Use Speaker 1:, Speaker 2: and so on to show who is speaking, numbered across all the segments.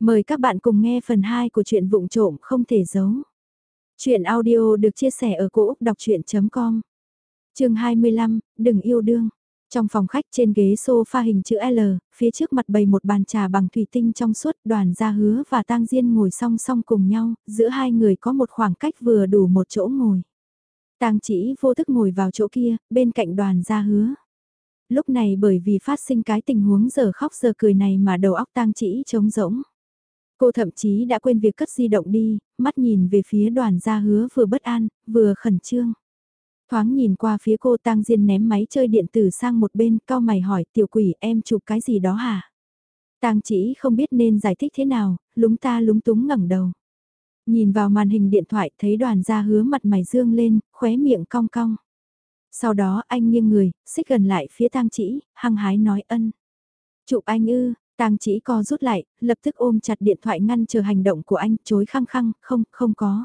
Speaker 1: Mời các bạn cùng nghe phần 2 của truyện vụng trộm không thể giấu. Chuyện audio được chia sẻ ở cỗ đọc chuyện.com Trường 25, đừng yêu đương. Trong phòng khách trên ghế sofa hình chữ L, phía trước mặt bày một bàn trà bằng thủy tinh trong suốt đoàn gia hứa và tang diên ngồi song song cùng nhau, giữa hai người có một khoảng cách vừa đủ một chỗ ngồi. tang chỉ vô thức ngồi vào chỗ kia, bên cạnh đoàn gia hứa lúc này bởi vì phát sinh cái tình huống giờ khóc giờ cười này mà đầu óc tang chỉ trống rỗng. Cô thậm chí đã quên việc cất di động đi, mắt nhìn về phía đoàn gia hứa vừa bất an, vừa khẩn trương. Thoáng nhìn qua phía cô tang diên ném máy chơi điện tử sang một bên, cao mày hỏi tiểu quỷ em chụp cái gì đó hả? Tang chỉ không biết nên giải thích thế nào, lúng ta lúng túng ngẩng đầu. Nhìn vào màn hình điện thoại thấy đoàn gia hứa mặt mày dương lên, khóe miệng cong cong. Sau đó anh nghiêng người, xích gần lại phía tang chỉ, hăng hái nói ân. Chụp anh ư, tang chỉ co rút lại, lập tức ôm chặt điện thoại ngăn chờ hành động của anh, chối khăng khăng, không, không có.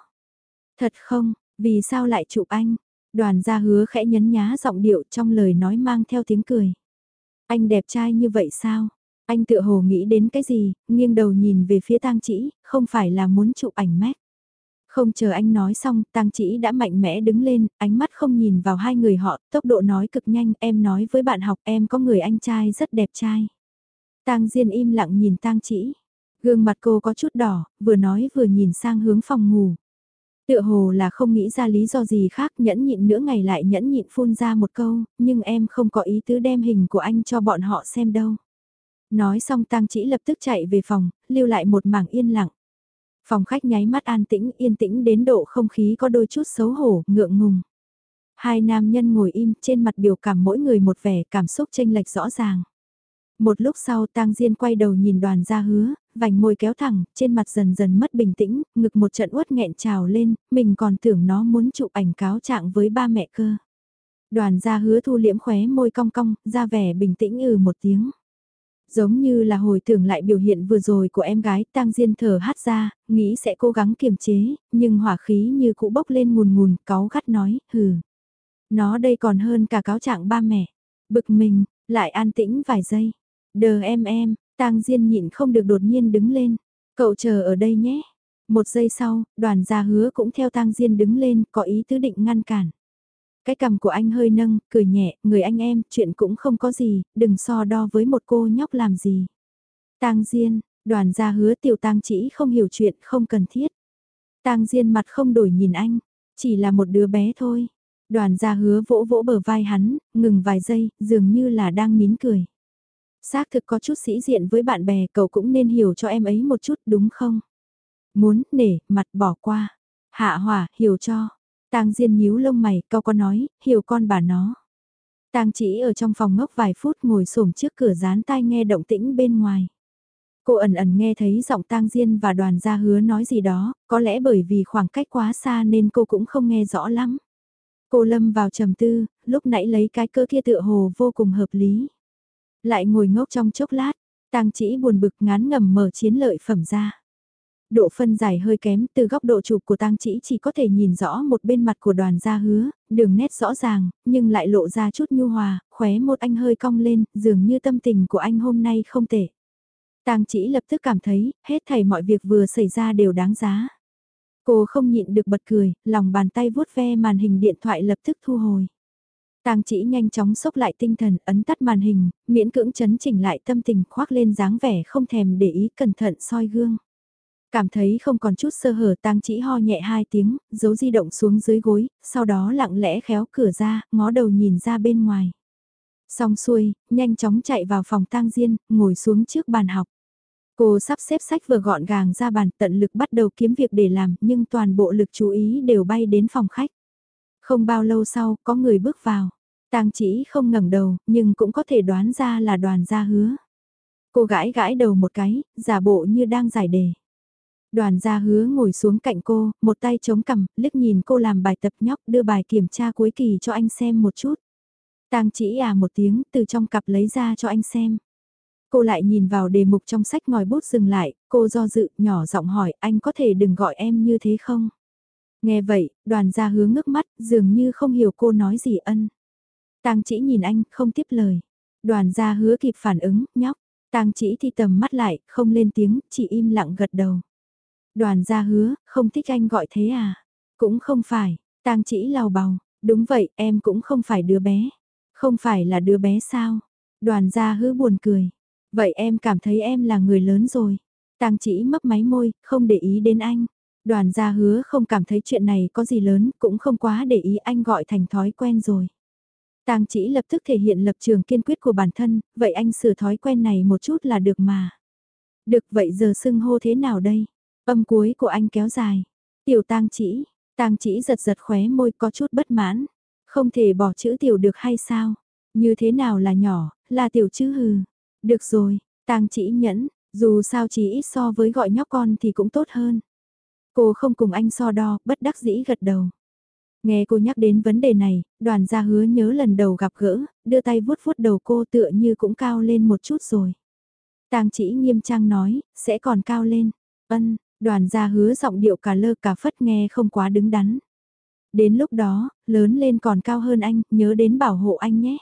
Speaker 1: Thật không, vì sao lại chụp anh? Đoàn gia hứa khẽ nhấn nhá giọng điệu trong lời nói mang theo tiếng cười. Anh đẹp trai như vậy sao? Anh tự hồ nghĩ đến cái gì, nghiêng đầu nhìn về phía tang chỉ, không phải là muốn chụp ảnh mét. Không chờ anh nói xong, tang chỉ đã mạnh mẽ đứng lên, ánh mắt không nhìn vào hai người họ, tốc độ nói cực nhanh, em nói với bạn học em có người anh trai rất đẹp trai. Tang Diên im lặng nhìn Tang Chỉ. Gương mặt cô có chút đỏ, vừa nói vừa nhìn sang hướng phòng ngủ. Tựa hồ là không nghĩ ra lý do gì khác nhẫn nhịn nữa ngày lại nhẫn nhịn phun ra một câu, nhưng em không có ý tứ đem hình của anh cho bọn họ xem đâu. Nói xong Tang Chỉ lập tức chạy về phòng, lưu lại một mảng yên lặng. Phòng khách nháy mắt an tĩnh, yên tĩnh đến độ không khí có đôi chút xấu hổ, ngượng ngùng. Hai nam nhân ngồi im trên mặt biểu cảm mỗi người một vẻ cảm xúc tranh lệch rõ ràng. Một lúc sau tang Diên quay đầu nhìn đoàn gia hứa, vành môi kéo thẳng, trên mặt dần dần mất bình tĩnh, ngực một trận uất nghẹn trào lên, mình còn tưởng nó muốn chụp ảnh cáo trạng với ba mẹ cơ. Đoàn gia hứa thu liễm khóe môi cong cong, ra vẻ bình tĩnh ừ một tiếng. Giống như là hồi tưởng lại biểu hiện vừa rồi của em gái tang Diên thở hát ra, nghĩ sẽ cố gắng kiềm chế, nhưng hỏa khí như cũ bốc lên ngùn ngùn, cáu gắt nói, hừ. Nó đây còn hơn cả cáo trạng ba mẹ. Bực mình, lại an tĩnh vài giây. Đờ em em, tang Diên nhịn không được đột nhiên đứng lên. Cậu chờ ở đây nhé. Một giây sau, đoàn gia hứa cũng theo tang Diên đứng lên, có ý tứ định ngăn cản. Cái cầm của anh hơi nâng, cười nhẹ, người anh em, chuyện cũng không có gì, đừng so đo với một cô nhóc làm gì. tang Diên, đoàn gia hứa tiểu tang chỉ không hiểu chuyện, không cần thiết. tang Diên mặt không đổi nhìn anh, chỉ là một đứa bé thôi. Đoàn gia hứa vỗ vỗ bờ vai hắn, ngừng vài giây, dường như là đang nín cười. Xác thực có chút sĩ diện với bạn bè cậu cũng nên hiểu cho em ấy một chút đúng không? Muốn, nể, mặt bỏ qua. Hạ hỏa, hiểu cho. Tang Diên nhíu lông mày, cao con nói, hiểu con bà nó. Tang chỉ ở trong phòng ngốc vài phút ngồi xổm trước cửa dán tai nghe động tĩnh bên ngoài. Cô ẩn ẩn nghe thấy giọng Tang Diên và đoàn gia hứa nói gì đó, có lẽ bởi vì khoảng cách quá xa nên cô cũng không nghe rõ lắm. Cô lâm vào trầm tư, lúc nãy lấy cái cơ kia tựa hồ vô cùng hợp lý. Lại ngồi ngốc trong chốc lát, tang chỉ buồn bực ngán ngầm mở chiến lợi phẩm ra. Độ phân giải hơi kém từ góc độ chụp của tang chỉ chỉ có thể nhìn rõ một bên mặt của đoàn gia hứa, đường nét rõ ràng, nhưng lại lộ ra chút nhu hòa, khóe một anh hơi cong lên, dường như tâm tình của anh hôm nay không tệ. Tang chỉ lập tức cảm thấy, hết thảy mọi việc vừa xảy ra đều đáng giá. Cô không nhịn được bật cười, lòng bàn tay vuốt ve màn hình điện thoại lập tức thu hồi. Tang chỉ nhanh chóng sốc lại tinh thần, ấn tắt màn hình, miễn cưỡng chấn chỉnh lại tâm tình khoác lên dáng vẻ không thèm để ý cẩn thận soi gương. Cảm thấy không còn chút sơ hở tang chỉ ho nhẹ hai tiếng, giấu di động xuống dưới gối, sau đó lặng lẽ khéo cửa ra, ngó đầu nhìn ra bên ngoài. Xong xuôi, nhanh chóng chạy vào phòng tang diên, ngồi xuống trước bàn học. Cô sắp xếp sách vừa gọn gàng ra bàn tận lực bắt đầu kiếm việc để làm nhưng toàn bộ lực chú ý đều bay đến phòng khách. Không bao lâu sau, có người bước vào. Tang chỉ không ngẩng đầu, nhưng cũng có thể đoán ra là đoàn gia hứa. Cô gãi gãi đầu một cái, giả bộ như đang giải đề. Đoàn gia hứa ngồi xuống cạnh cô, một tay chống cằm, liếc nhìn cô làm bài tập nhóc đưa bài kiểm tra cuối kỳ cho anh xem một chút. Tang chỉ à một tiếng từ trong cặp lấy ra cho anh xem. Cô lại nhìn vào đề mục trong sách ngòi bút dừng lại, cô do dự nhỏ giọng hỏi anh có thể đừng gọi em như thế không? Nghe vậy, đoàn gia hướng ngước mắt, dường như không hiểu cô nói gì ân. Tang chỉ nhìn anh, không tiếp lời. Đoàn gia hứa kịp phản ứng, nhóc. Tang chỉ thì tầm mắt lại, không lên tiếng, chỉ im lặng gật đầu. Đoàn gia hứa, không thích anh gọi thế à? Cũng không phải, Tang chỉ lào bào, đúng vậy, em cũng không phải đứa bé. Không phải là đứa bé sao? Đoàn gia hứa buồn cười. Vậy em cảm thấy em là người lớn rồi. Tang chỉ mấp máy môi, không để ý đến anh. Đoàn gia hứa không cảm thấy chuyện này có gì lớn, cũng không quá để ý anh gọi thành thói quen rồi. Tang chỉ lập tức thể hiện lập trường kiên quyết của bản thân, vậy anh sửa thói quen này một chút là được mà. Được vậy giờ xưng hô thế nào đây? Âm cuối của anh kéo dài. Tiểu tang chỉ, tang chỉ giật giật khóe môi có chút bất mãn. Không thể bỏ chữ tiểu được hay sao? Như thế nào là nhỏ, là tiểu chữ hừ. Được rồi, tang chỉ nhẫn, dù sao chỉ ít so với gọi nhóc con thì cũng tốt hơn. Cô không cùng anh so đo, bất đắc dĩ gật đầu. Nghe cô nhắc đến vấn đề này, đoàn gia hứa nhớ lần đầu gặp gỡ, đưa tay vuốt vuốt đầu cô tựa như cũng cao lên một chút rồi. Tang chỉ nghiêm trang nói, sẽ còn cao lên. Ân, đoàn gia hứa giọng điệu cả lơ cả phất nghe không quá đứng đắn. Đến lúc đó, lớn lên còn cao hơn anh, nhớ đến bảo hộ anh nhé.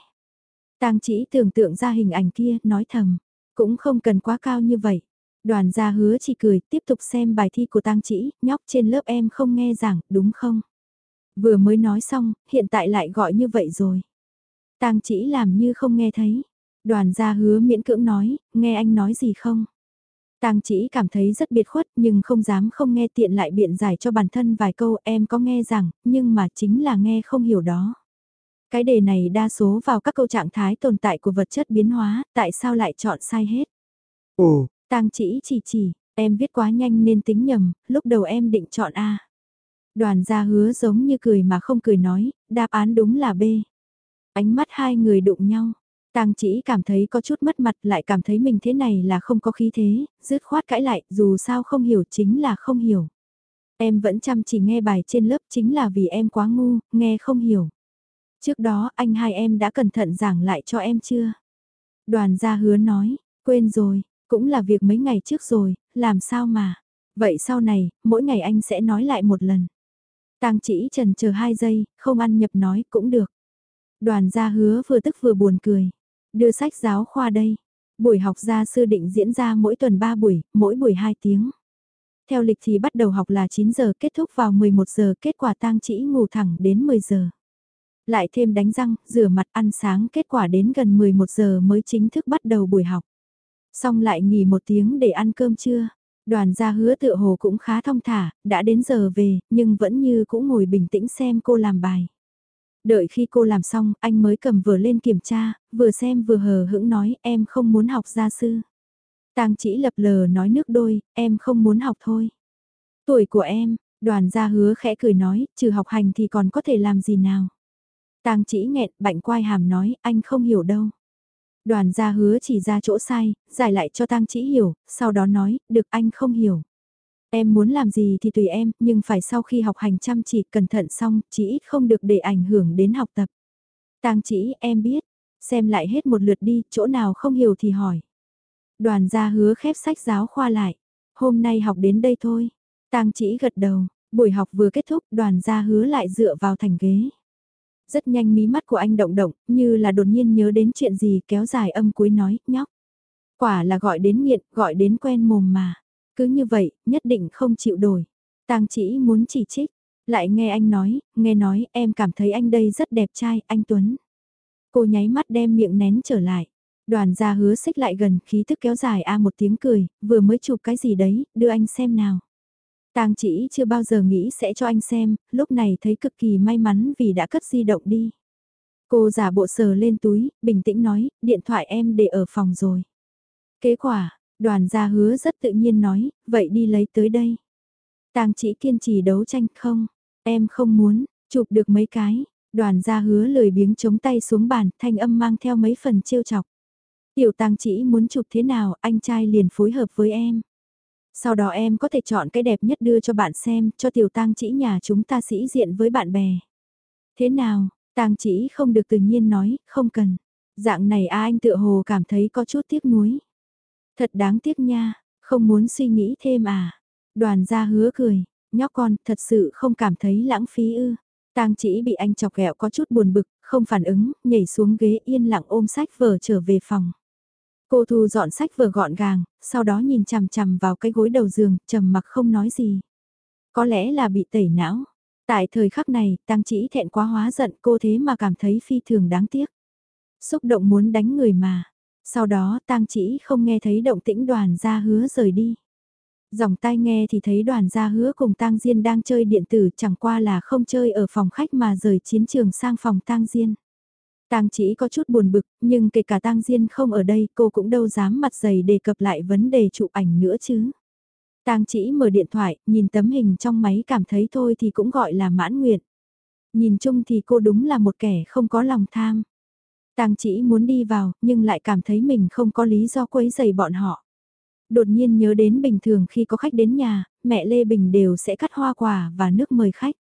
Speaker 1: Tang chỉ tưởng tượng ra hình ảnh kia, nói thầm, cũng không cần quá cao như vậy. Đoàn gia hứa chỉ cười, tiếp tục xem bài thi của Tang chỉ, nhóc trên lớp em không nghe giảng, đúng không? Vừa mới nói xong, hiện tại lại gọi như vậy rồi. Tang chỉ làm như không nghe thấy. Đoàn gia hứa miễn cưỡng nói, nghe anh nói gì không? Tang chỉ cảm thấy rất biệt khuất nhưng không dám không nghe tiện lại biện giải cho bản thân vài câu em có nghe rằng, nhưng mà chính là nghe không hiểu đó. Cái đề này đa số vào các câu trạng thái tồn tại của vật chất biến hóa, tại sao lại chọn sai hết? Ồ, Tang chỉ chỉ chỉ, em viết quá nhanh nên tính nhầm, lúc đầu em định chọn A. Đoàn gia hứa giống như cười mà không cười nói, đáp án đúng là B. Ánh mắt hai người đụng nhau. Tang chỉ cảm thấy có chút mất mặt lại cảm thấy mình thế này là không có khí thế, dứt khoát cãi lại, dù sao không hiểu chính là không hiểu. Em vẫn chăm chỉ nghe bài trên lớp chính là vì em quá ngu, nghe không hiểu. Trước đó anh hai em đã cẩn thận giảng lại cho em chưa? Đoàn gia hứa nói, quên rồi, cũng là việc mấy ngày trước rồi, làm sao mà. Vậy sau này, mỗi ngày anh sẽ nói lại một lần. Tang chỉ trần chờ hai giây, không ăn nhập nói cũng được. Đoàn gia hứa vừa tức vừa buồn cười. Đưa sách giáo khoa đây. Buổi học gia sư định diễn ra mỗi tuần 3 buổi, mỗi buổi 2 tiếng. Theo lịch thì bắt đầu học là 9 giờ kết thúc vào 11 giờ kết quả tang chỉ ngủ thẳng đến 10 giờ. Lại thêm đánh răng, rửa mặt ăn sáng kết quả đến gần 11 giờ mới chính thức bắt đầu buổi học. Xong lại nghỉ một tiếng để ăn cơm trưa. Đoàn gia hứa tựa hồ cũng khá thong thả, đã đến giờ về, nhưng vẫn như cũng ngồi bình tĩnh xem cô làm bài. Đợi khi cô làm xong, anh mới cầm vừa lên kiểm tra, vừa xem vừa hờ hững nói em không muốn học gia sư. Tang chỉ lập lờ nói nước đôi, em không muốn học thôi. Tuổi của em, đoàn gia hứa khẽ cười nói, trừ học hành thì còn có thể làm gì nào. Tang chỉ nghẹn, bạnh quai hàm nói, anh không hiểu đâu. Đoàn gia hứa chỉ ra chỗ sai, giải lại cho tang chỉ hiểu, sau đó nói, được anh không hiểu. Em muốn làm gì thì tùy em, nhưng phải sau khi học hành chăm chỉ cẩn thận xong, chỉ ít không được để ảnh hưởng đến học tập. Tang chỉ em biết, xem lại hết một lượt đi, chỗ nào không hiểu thì hỏi. Đoàn gia hứa khép sách giáo khoa lại, hôm nay học đến đây thôi. Tang chỉ gật đầu, buổi học vừa kết thúc đoàn gia hứa lại dựa vào thành ghế. Rất nhanh mí mắt của anh động động, như là đột nhiên nhớ đến chuyện gì kéo dài âm cuối nói, nhóc. Quả là gọi đến nghiện, gọi đến quen mồm mà. Cứ như vậy, nhất định không chịu đổi. Tang chỉ muốn chỉ trích, lại nghe anh nói, nghe nói em cảm thấy anh đây rất đẹp trai, anh Tuấn. Cô nháy mắt đem miệng nén trở lại. Đoàn gia hứa xích lại gần khí thức kéo dài a một tiếng cười, vừa mới chụp cái gì đấy, đưa anh xem nào. Tang chỉ chưa bao giờ nghĩ sẽ cho anh xem, lúc này thấy cực kỳ may mắn vì đã cất di động đi. Cô giả bộ sờ lên túi, bình tĩnh nói, điện thoại em để ở phòng rồi. Kết quả, đoàn gia hứa rất tự nhiên nói, vậy đi lấy tới đây. Tang chỉ kiên trì đấu tranh không, em không muốn, chụp được mấy cái, đoàn gia hứa lười biếng chống tay xuống bàn, thanh âm mang theo mấy phần trêu chọc. Tiểu tang chỉ muốn chụp thế nào, anh trai liền phối hợp với em. Sau đó em có thể chọn cái đẹp nhất đưa cho bạn xem, cho tiểu tang chỉ nhà chúng ta sĩ diện với bạn bè. Thế nào, tang chỉ không được tự nhiên nói, không cần. Dạng này a anh tựa hồ cảm thấy có chút tiếc nuối. Thật đáng tiếc nha, không muốn suy nghĩ thêm à. Đoàn gia hứa cười, nhóc con thật sự không cảm thấy lãng phí ư. Tang chỉ bị anh chọc ghẹo có chút buồn bực, không phản ứng, nhảy xuống ghế yên lặng ôm sách vở trở về phòng. Cô thu dọn sách vừa gọn gàng, sau đó nhìn chằm chằm vào cái gối đầu giường, trầm mặc không nói gì. Có lẽ là bị tẩy não. Tại thời khắc này, tăng chỉ thẹn quá hóa giận cô thế mà cảm thấy phi thường đáng tiếc. Xúc động muốn đánh người mà. Sau đó tăng chỉ không nghe thấy động tĩnh đoàn ra hứa rời đi. Dòng tai nghe thì thấy đoàn gia hứa cùng tang Diên đang chơi điện tử chẳng qua là không chơi ở phòng khách mà rời chiến trường sang phòng tang Diên. Tang chỉ có chút buồn bực, nhưng kể cả tang Diên không ở đây cô cũng đâu dám mặt dày đề cập lại vấn đề chụp ảnh nữa chứ. Tang chỉ mở điện thoại, nhìn tấm hình trong máy cảm thấy thôi thì cũng gọi là mãn nguyện. Nhìn chung thì cô đúng là một kẻ không có lòng tham. Tang chỉ muốn đi vào, nhưng lại cảm thấy mình không có lý do quấy giày bọn họ. Đột nhiên nhớ đến bình thường khi có khách đến nhà, mẹ Lê Bình đều sẽ cắt hoa quả và nước mời khách.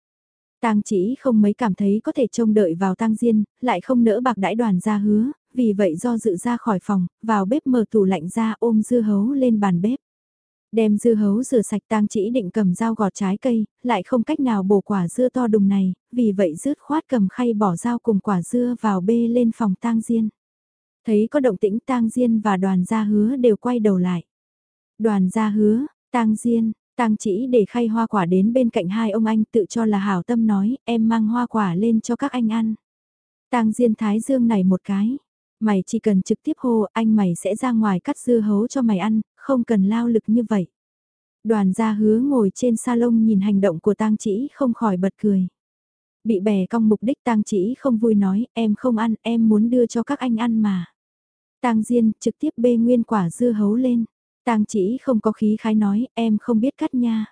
Speaker 1: Tang chỉ không mấy cảm thấy có thể trông đợi vào tang diên, lại không nỡ bạc đãi đoàn ra hứa, vì vậy do dự ra khỏi phòng, vào bếp mở tủ lạnh ra ôm dưa hấu lên bàn bếp. Đem dưa hấu rửa sạch tang chỉ định cầm dao gọt trái cây, lại không cách nào bổ quả dưa to đùng này, vì vậy rứt khoát cầm khay bỏ dao cùng quả dưa vào bê lên phòng tang diên. Thấy có động tĩnh tang diên và đoàn gia hứa đều quay đầu lại. Đoàn gia hứa, tang diên, tang chỉ để khay hoa quả đến bên cạnh hai ông anh tự cho là hảo tâm nói, em mang hoa quả lên cho các anh ăn. Tang diên thái dương này một cái, mày chỉ cần trực tiếp hô anh mày sẽ ra ngoài cắt dưa hấu cho mày ăn, không cần lao lực như vậy. Đoàn gia hứa ngồi trên salon nhìn hành động của tang chỉ không khỏi bật cười. Bị bè cong mục đích tang chỉ không vui nói, em không ăn, em muốn đưa cho các anh ăn mà. Tang Diên trực tiếp bê nguyên quả dưa hấu lên. Tang chỉ không có khí khái nói, em không biết cắt nha.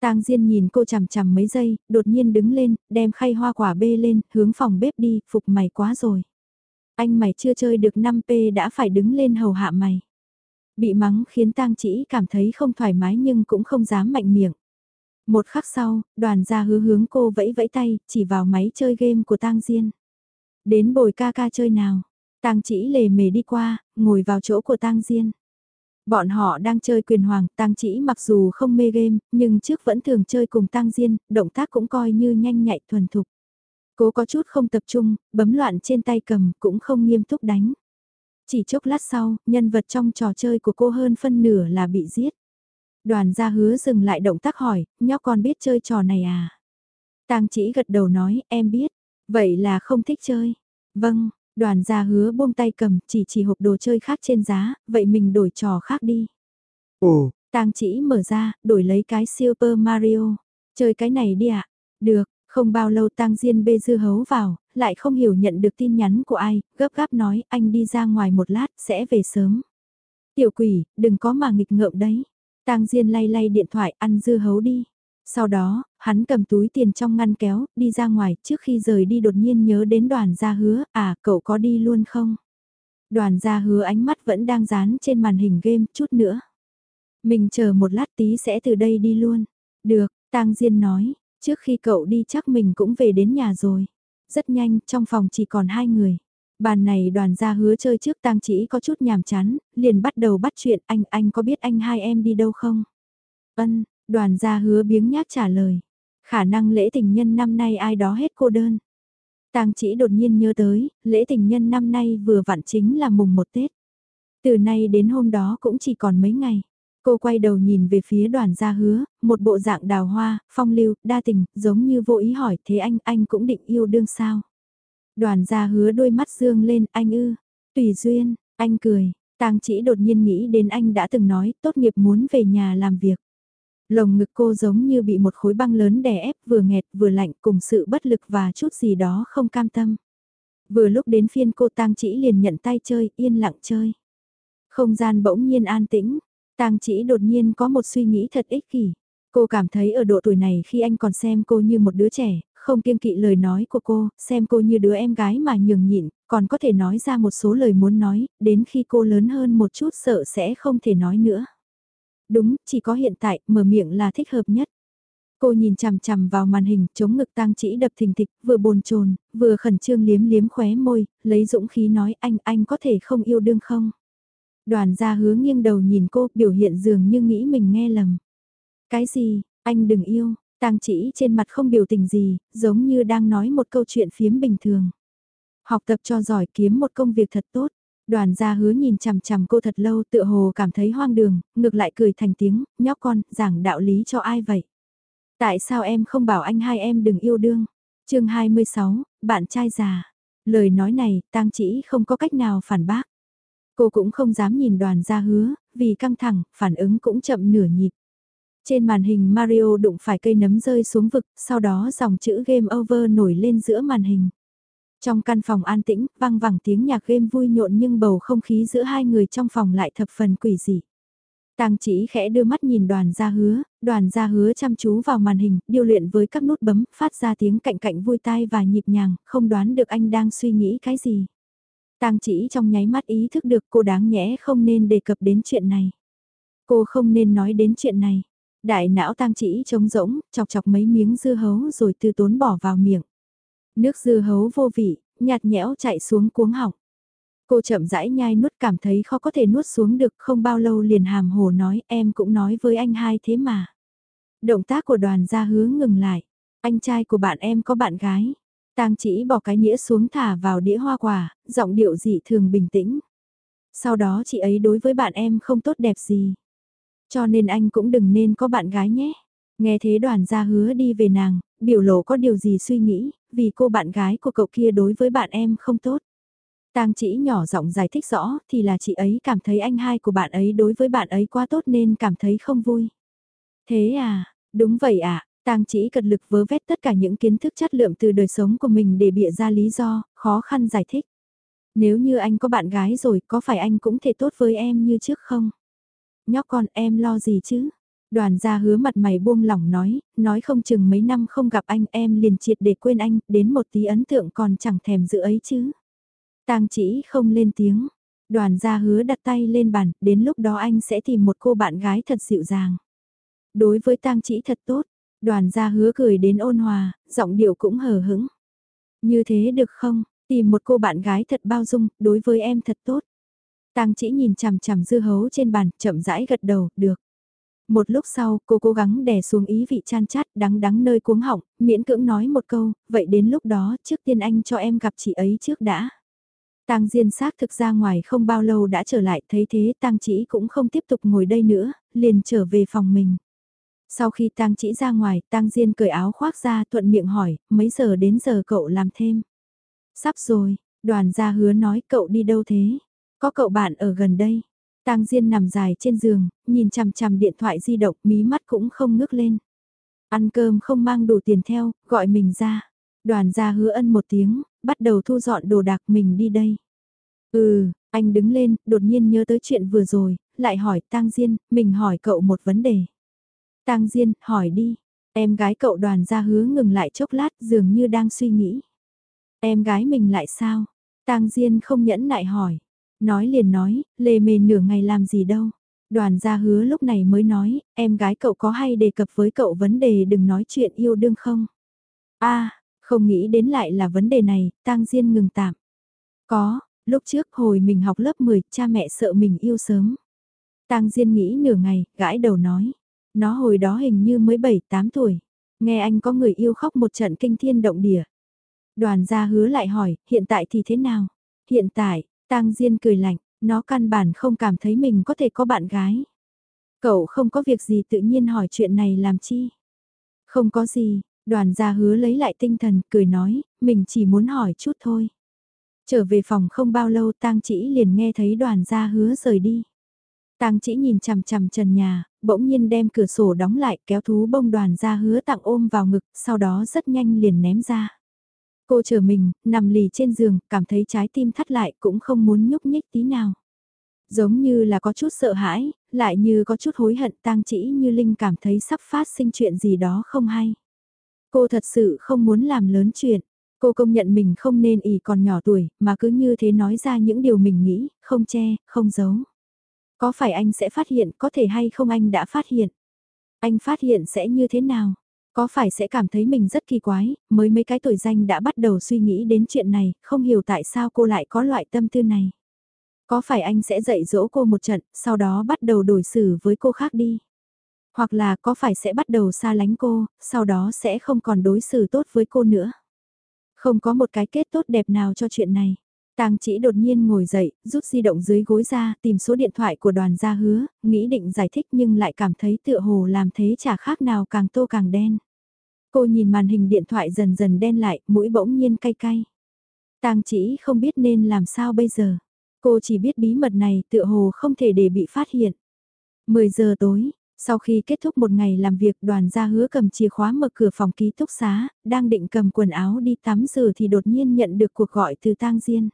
Speaker 1: Tang Diên nhìn cô chằm chằm mấy giây, đột nhiên đứng lên, đem khay hoa quả bê lên, hướng phòng bếp đi, phục mày quá rồi. Anh mày chưa chơi được 5P đã phải đứng lên hầu hạ mày. Bị mắng khiến tang chỉ cảm thấy không thoải mái nhưng cũng không dám mạnh miệng. Một khắc sau, đoàn gia hứa hướng cô vẫy vẫy tay, chỉ vào máy chơi game của tang Diên. Đến bồi ca ca chơi nào. Tang chỉ lề mề đi qua, ngồi vào chỗ của tang Diên. Bọn họ đang chơi quyền hoàng, tang chỉ mặc dù không mê game, nhưng trước vẫn thường chơi cùng tang Diên, động tác cũng coi như nhanh nhạy thuần thục. Cố có chút không tập trung, bấm loạn trên tay cầm, cũng không nghiêm túc đánh. Chỉ chốc lát sau, nhân vật trong trò chơi của cô hơn phân nửa là bị giết. Đoàn gia hứa dừng lại động tác hỏi, nhóc con biết chơi trò này à? Tang chỉ gật đầu nói, em biết. Vậy là không thích chơi. Vâng, đoàn gia hứa buông tay cầm, chỉ chỉ hộp đồ chơi khác trên giá, vậy mình đổi trò khác đi. Ồ, Tang chỉ mở ra, đổi lấy cái Super Mario. Chơi cái này đi ạ. À? Được, không bao lâu tang Diên bê dư hấu vào, lại không hiểu nhận được tin nhắn của ai, gấp gáp nói anh đi ra ngoài một lát, sẽ về sớm. Tiểu quỷ, đừng có mà nghịch ngợm đấy. tang Diên lay lay điện thoại ăn dư hấu đi. Sau đó, hắn cầm túi tiền trong ngăn kéo, đi ra ngoài, trước khi rời đi đột nhiên nhớ đến đoàn gia hứa, à, cậu có đi luôn không? Đoàn gia hứa ánh mắt vẫn đang dán trên màn hình game, chút nữa. Mình chờ một lát tí sẽ từ đây đi luôn. Được, tang Diên nói, Trước khi cậu đi chắc mình cũng về đến nhà rồi. Rất nhanh, trong phòng chỉ còn hai người. Bàn này đoàn gia hứa chơi trước tang chỉ có chút nhàm chán, liền bắt đầu bắt chuyện anh, anh có biết anh hai em đi đâu không? Ân, đoàn gia hứa biếng nhác trả lời. Khả năng lễ tình nhân năm nay ai đó hết cô đơn. Tang chỉ đột nhiên nhớ tới, lễ tình nhân năm nay vừa vặn chính là mùng một Tết. Từ nay đến hôm đó cũng chỉ còn mấy ngày. Cô quay đầu nhìn về phía đoàn gia hứa, một bộ dạng đào hoa, phong lưu, đa tình, giống như vô ý hỏi thế anh, anh cũng định yêu đương sao? Đoàn gia hứa đôi mắt dương lên, anh ư, tùy duyên, anh cười, tang chỉ đột nhiên nghĩ đến anh đã từng nói, tốt nghiệp muốn về nhà làm việc. Lồng ngực cô giống như bị một khối băng lớn đè ép vừa nghẹt vừa lạnh cùng sự bất lực và chút gì đó không cam tâm. Vừa lúc đến phiên cô tang chỉ liền nhận tay chơi, yên lặng chơi. Không gian bỗng nhiên an tĩnh, Tang chỉ đột nhiên có một suy nghĩ thật ích kỷ. Cô cảm thấy ở độ tuổi này khi anh còn xem cô như một đứa trẻ, không kiêng kỵ lời nói của cô, xem cô như đứa em gái mà nhường nhịn, còn có thể nói ra một số lời muốn nói, đến khi cô lớn hơn một chút sợ sẽ không thể nói nữa. Đúng, chỉ có hiện tại, mở miệng là thích hợp nhất. Cô nhìn chằm chằm vào màn hình, chống ngực tang chỉ đập thình thịch, vừa bồn chồn, vừa khẩn trương liếm liếm khóe môi, lấy dũng khí nói anh, anh có thể không yêu đương không? Đoàn gia hứa nghiêng đầu nhìn cô, biểu hiện dường như nghĩ mình nghe lầm. Cái gì, anh đừng yêu, tang chỉ trên mặt không biểu tình gì, giống như đang nói một câu chuyện phiếm bình thường. Học tập cho giỏi kiếm một công việc thật tốt, Đoàn gia hứa nhìn chằm chằm cô thật lâu tựa hồ cảm thấy hoang đường, ngược lại cười thành tiếng, nhóc con, giảng đạo lý cho ai vậy? Tại sao em không bảo anh hai em đừng yêu đương? chương 26, bạn trai già. Lời nói này, tang chỉ không có cách nào phản bác. Cô cũng không dám nhìn đoàn gia hứa, vì căng thẳng, phản ứng cũng chậm nửa nhịp. Trên màn hình Mario đụng phải cây nấm rơi xuống vực, sau đó dòng chữ Game Over nổi lên giữa màn hình. Trong căn phòng an tĩnh, vang vẳng tiếng nhạc game vui nhộn nhưng bầu không khí giữa hai người trong phòng lại thập phần quỷ dị. Tang chỉ khẽ đưa mắt nhìn đoàn gia hứa, đoàn gia hứa chăm chú vào màn hình, điều luyện với các nút bấm, phát ra tiếng cạnh cạnh vui tai và nhịp nhàng, không đoán được anh đang suy nghĩ cái gì. Tang chỉ trong nháy mắt ý thức được cô đáng nhẽ không nên đề cập đến chuyện này. Cô không nên nói đến chuyện này. Đại não Tang chỉ trống rỗng, chọc chọc mấy miếng dưa hấu rồi từ tốn bỏ vào miệng. Nước dưa hấu vô vị, nhạt nhẽo chạy xuống cuống họng. Cô chậm rãi nhai nuốt cảm thấy khó có thể nuốt xuống được không bao lâu liền hàm hồ nói em cũng nói với anh hai thế mà. Động tác của đoàn gia hứa ngừng lại. Anh trai của bạn em có bạn gái. Tang chỉ bỏ cái nĩa xuống thả vào đĩa hoa quả, giọng điệu dị thường bình tĩnh. Sau đó chị ấy đối với bạn em không tốt đẹp gì. Cho nên anh cũng đừng nên có bạn gái nhé. Nghe thế đoàn gia hứa đi về nàng, biểu lộ có điều gì suy nghĩ, vì cô bạn gái của cậu kia đối với bạn em không tốt. Tang chỉ nhỏ giọng giải thích rõ thì là chị ấy cảm thấy anh hai của bạn ấy đối với bạn ấy quá tốt nên cảm thấy không vui. Thế à, đúng vậy à, Tang chỉ cật lực vớ vét tất cả những kiến thức chất lượng từ đời sống của mình để bịa ra lý do, khó khăn giải thích. Nếu như anh có bạn gái rồi, có phải anh cũng thể tốt với em như trước không? Nhóc con em lo gì chứ? Đoàn gia hứa mặt mày buông lỏng nói, nói không chừng mấy năm không gặp anh em liền triệt để quên anh, đến một tí ấn tượng còn chẳng thèm giữ ấy chứ. Tang chỉ không lên tiếng. Đoàn gia hứa đặt tay lên bàn, đến lúc đó anh sẽ tìm một cô bạn gái thật dịu dàng. Đối với tang chỉ thật tốt, đoàn gia hứa cười đến ôn hòa, giọng điệu cũng hờ hững. Như thế được không, tìm một cô bạn gái thật bao dung, đối với em thật tốt. Tang chỉ nhìn chằm chằm dư hấu trên bàn, chậm rãi gật đầu, được. Một lúc sau, cô cố gắng đè xuống ý vị chan chát đắng đắng nơi cuống họng, miễn cưỡng nói một câu, vậy đến lúc đó trước tiên anh cho em gặp chị ấy trước đã. Tang Diên xác thực ra ngoài không bao lâu đã trở lại, thấy thế Tang Chỉ cũng không tiếp tục ngồi đây nữa, liền trở về phòng mình. Sau khi Tang Chỉ ra ngoài, Tang Diên cởi áo khoác ra thuận miệng hỏi, mấy giờ đến giờ cậu làm thêm? Sắp rồi, đoàn gia hứa nói cậu đi đâu thế? Có cậu bạn ở gần đây. Tang Diên nằm dài trên giường, nhìn chằm chằm điện thoại di động, mí mắt cũng không ngước lên. Ăn cơm không mang đủ tiền theo, gọi mình ra. Đoàn gia hứa ân một tiếng, bắt đầu thu dọn đồ đạc mình đi đây. Ừ, anh đứng lên, đột nhiên nhớ tới chuyện vừa rồi, lại hỏi Tang Diên, mình hỏi cậu một vấn đề. Tang Diên, hỏi đi. Em gái cậu đoàn gia hứa ngừng lại chốc lát dường như đang suy nghĩ. Em gái mình lại sao? Tang Diên không nhẫn nại hỏi. Nói liền nói, lề mề nửa ngày làm gì đâu. Đoàn gia hứa lúc này mới nói, em gái cậu có hay đề cập với cậu vấn đề đừng nói chuyện yêu đương không? a không nghĩ đến lại là vấn đề này, tang Diên ngừng tạm. Có, lúc trước hồi mình học lớp 10, cha mẹ sợ mình yêu sớm. tang Diên nghĩ nửa ngày, gãi đầu nói. Nó hồi đó hình như mới 7-8 tuổi. Nghe anh có người yêu khóc một trận kinh thiên động địa. Đoàn gia hứa lại hỏi, hiện tại thì thế nào? Hiện tại, tang Diên cười lạnh, nó căn bản không cảm thấy mình có thể có bạn gái. Cậu không có việc gì tự nhiên hỏi chuyện này làm chi? Không có gì, Đoàn gia hứa lấy lại tinh thần, cười nói, mình chỉ muốn hỏi chút thôi. Trở về phòng không bao lâu tang chỉ liền nghe thấy đoàn gia hứa rời đi. Tang chỉ nhìn chằm chằm trần nhà, bỗng nhiên đem cửa sổ đóng lại kéo thú bông đoàn gia hứa tặng ôm vào ngực, sau đó rất nhanh liền ném ra. Cô chờ mình, nằm lì trên giường, cảm thấy trái tim thắt lại cũng không muốn nhúc nhích tí nào. Giống như là có chút sợ hãi, lại như có chút hối hận tang chỉ như Linh cảm thấy sắp phát sinh chuyện gì đó không hay. Cô thật sự không muốn làm lớn chuyện. Cô công nhận mình không nên ỉ còn nhỏ tuổi, mà cứ như thế nói ra những điều mình nghĩ, không che, không giấu. Có phải anh sẽ phát hiện, có thể hay không anh đã phát hiện? Anh phát hiện sẽ như thế nào? Có phải sẽ cảm thấy mình rất kỳ quái, mới mấy cái tuổi danh đã bắt đầu suy nghĩ đến chuyện này, không hiểu tại sao cô lại có loại tâm tư này. Có phải anh sẽ dạy dỗ cô một trận, sau đó bắt đầu đổi xử với cô khác đi? Hoặc là có phải sẽ bắt đầu xa lánh cô, sau đó sẽ không còn đối xử tốt với cô nữa. Không có một cái kết tốt đẹp nào cho chuyện này. Tang chỉ đột nhiên ngồi dậy, rút di động dưới gối ra, tìm số điện thoại của đoàn gia hứa, nghĩ định giải thích nhưng lại cảm thấy tựa hồ làm thế chả khác nào càng tô càng đen. Cô nhìn màn hình điện thoại dần dần đen lại, mũi bỗng nhiên cay cay. Tang chỉ không biết nên làm sao bây giờ. Cô chỉ biết bí mật này tựa hồ không thể để bị phát hiện. 10 giờ tối, sau khi kết thúc một ngày làm việc đoàn gia hứa cầm chìa khóa mở cửa phòng ký túc xá, đang định cầm quần áo đi tắm rửa thì đột nhiên nhận được cuộc gọi từ tang Diên.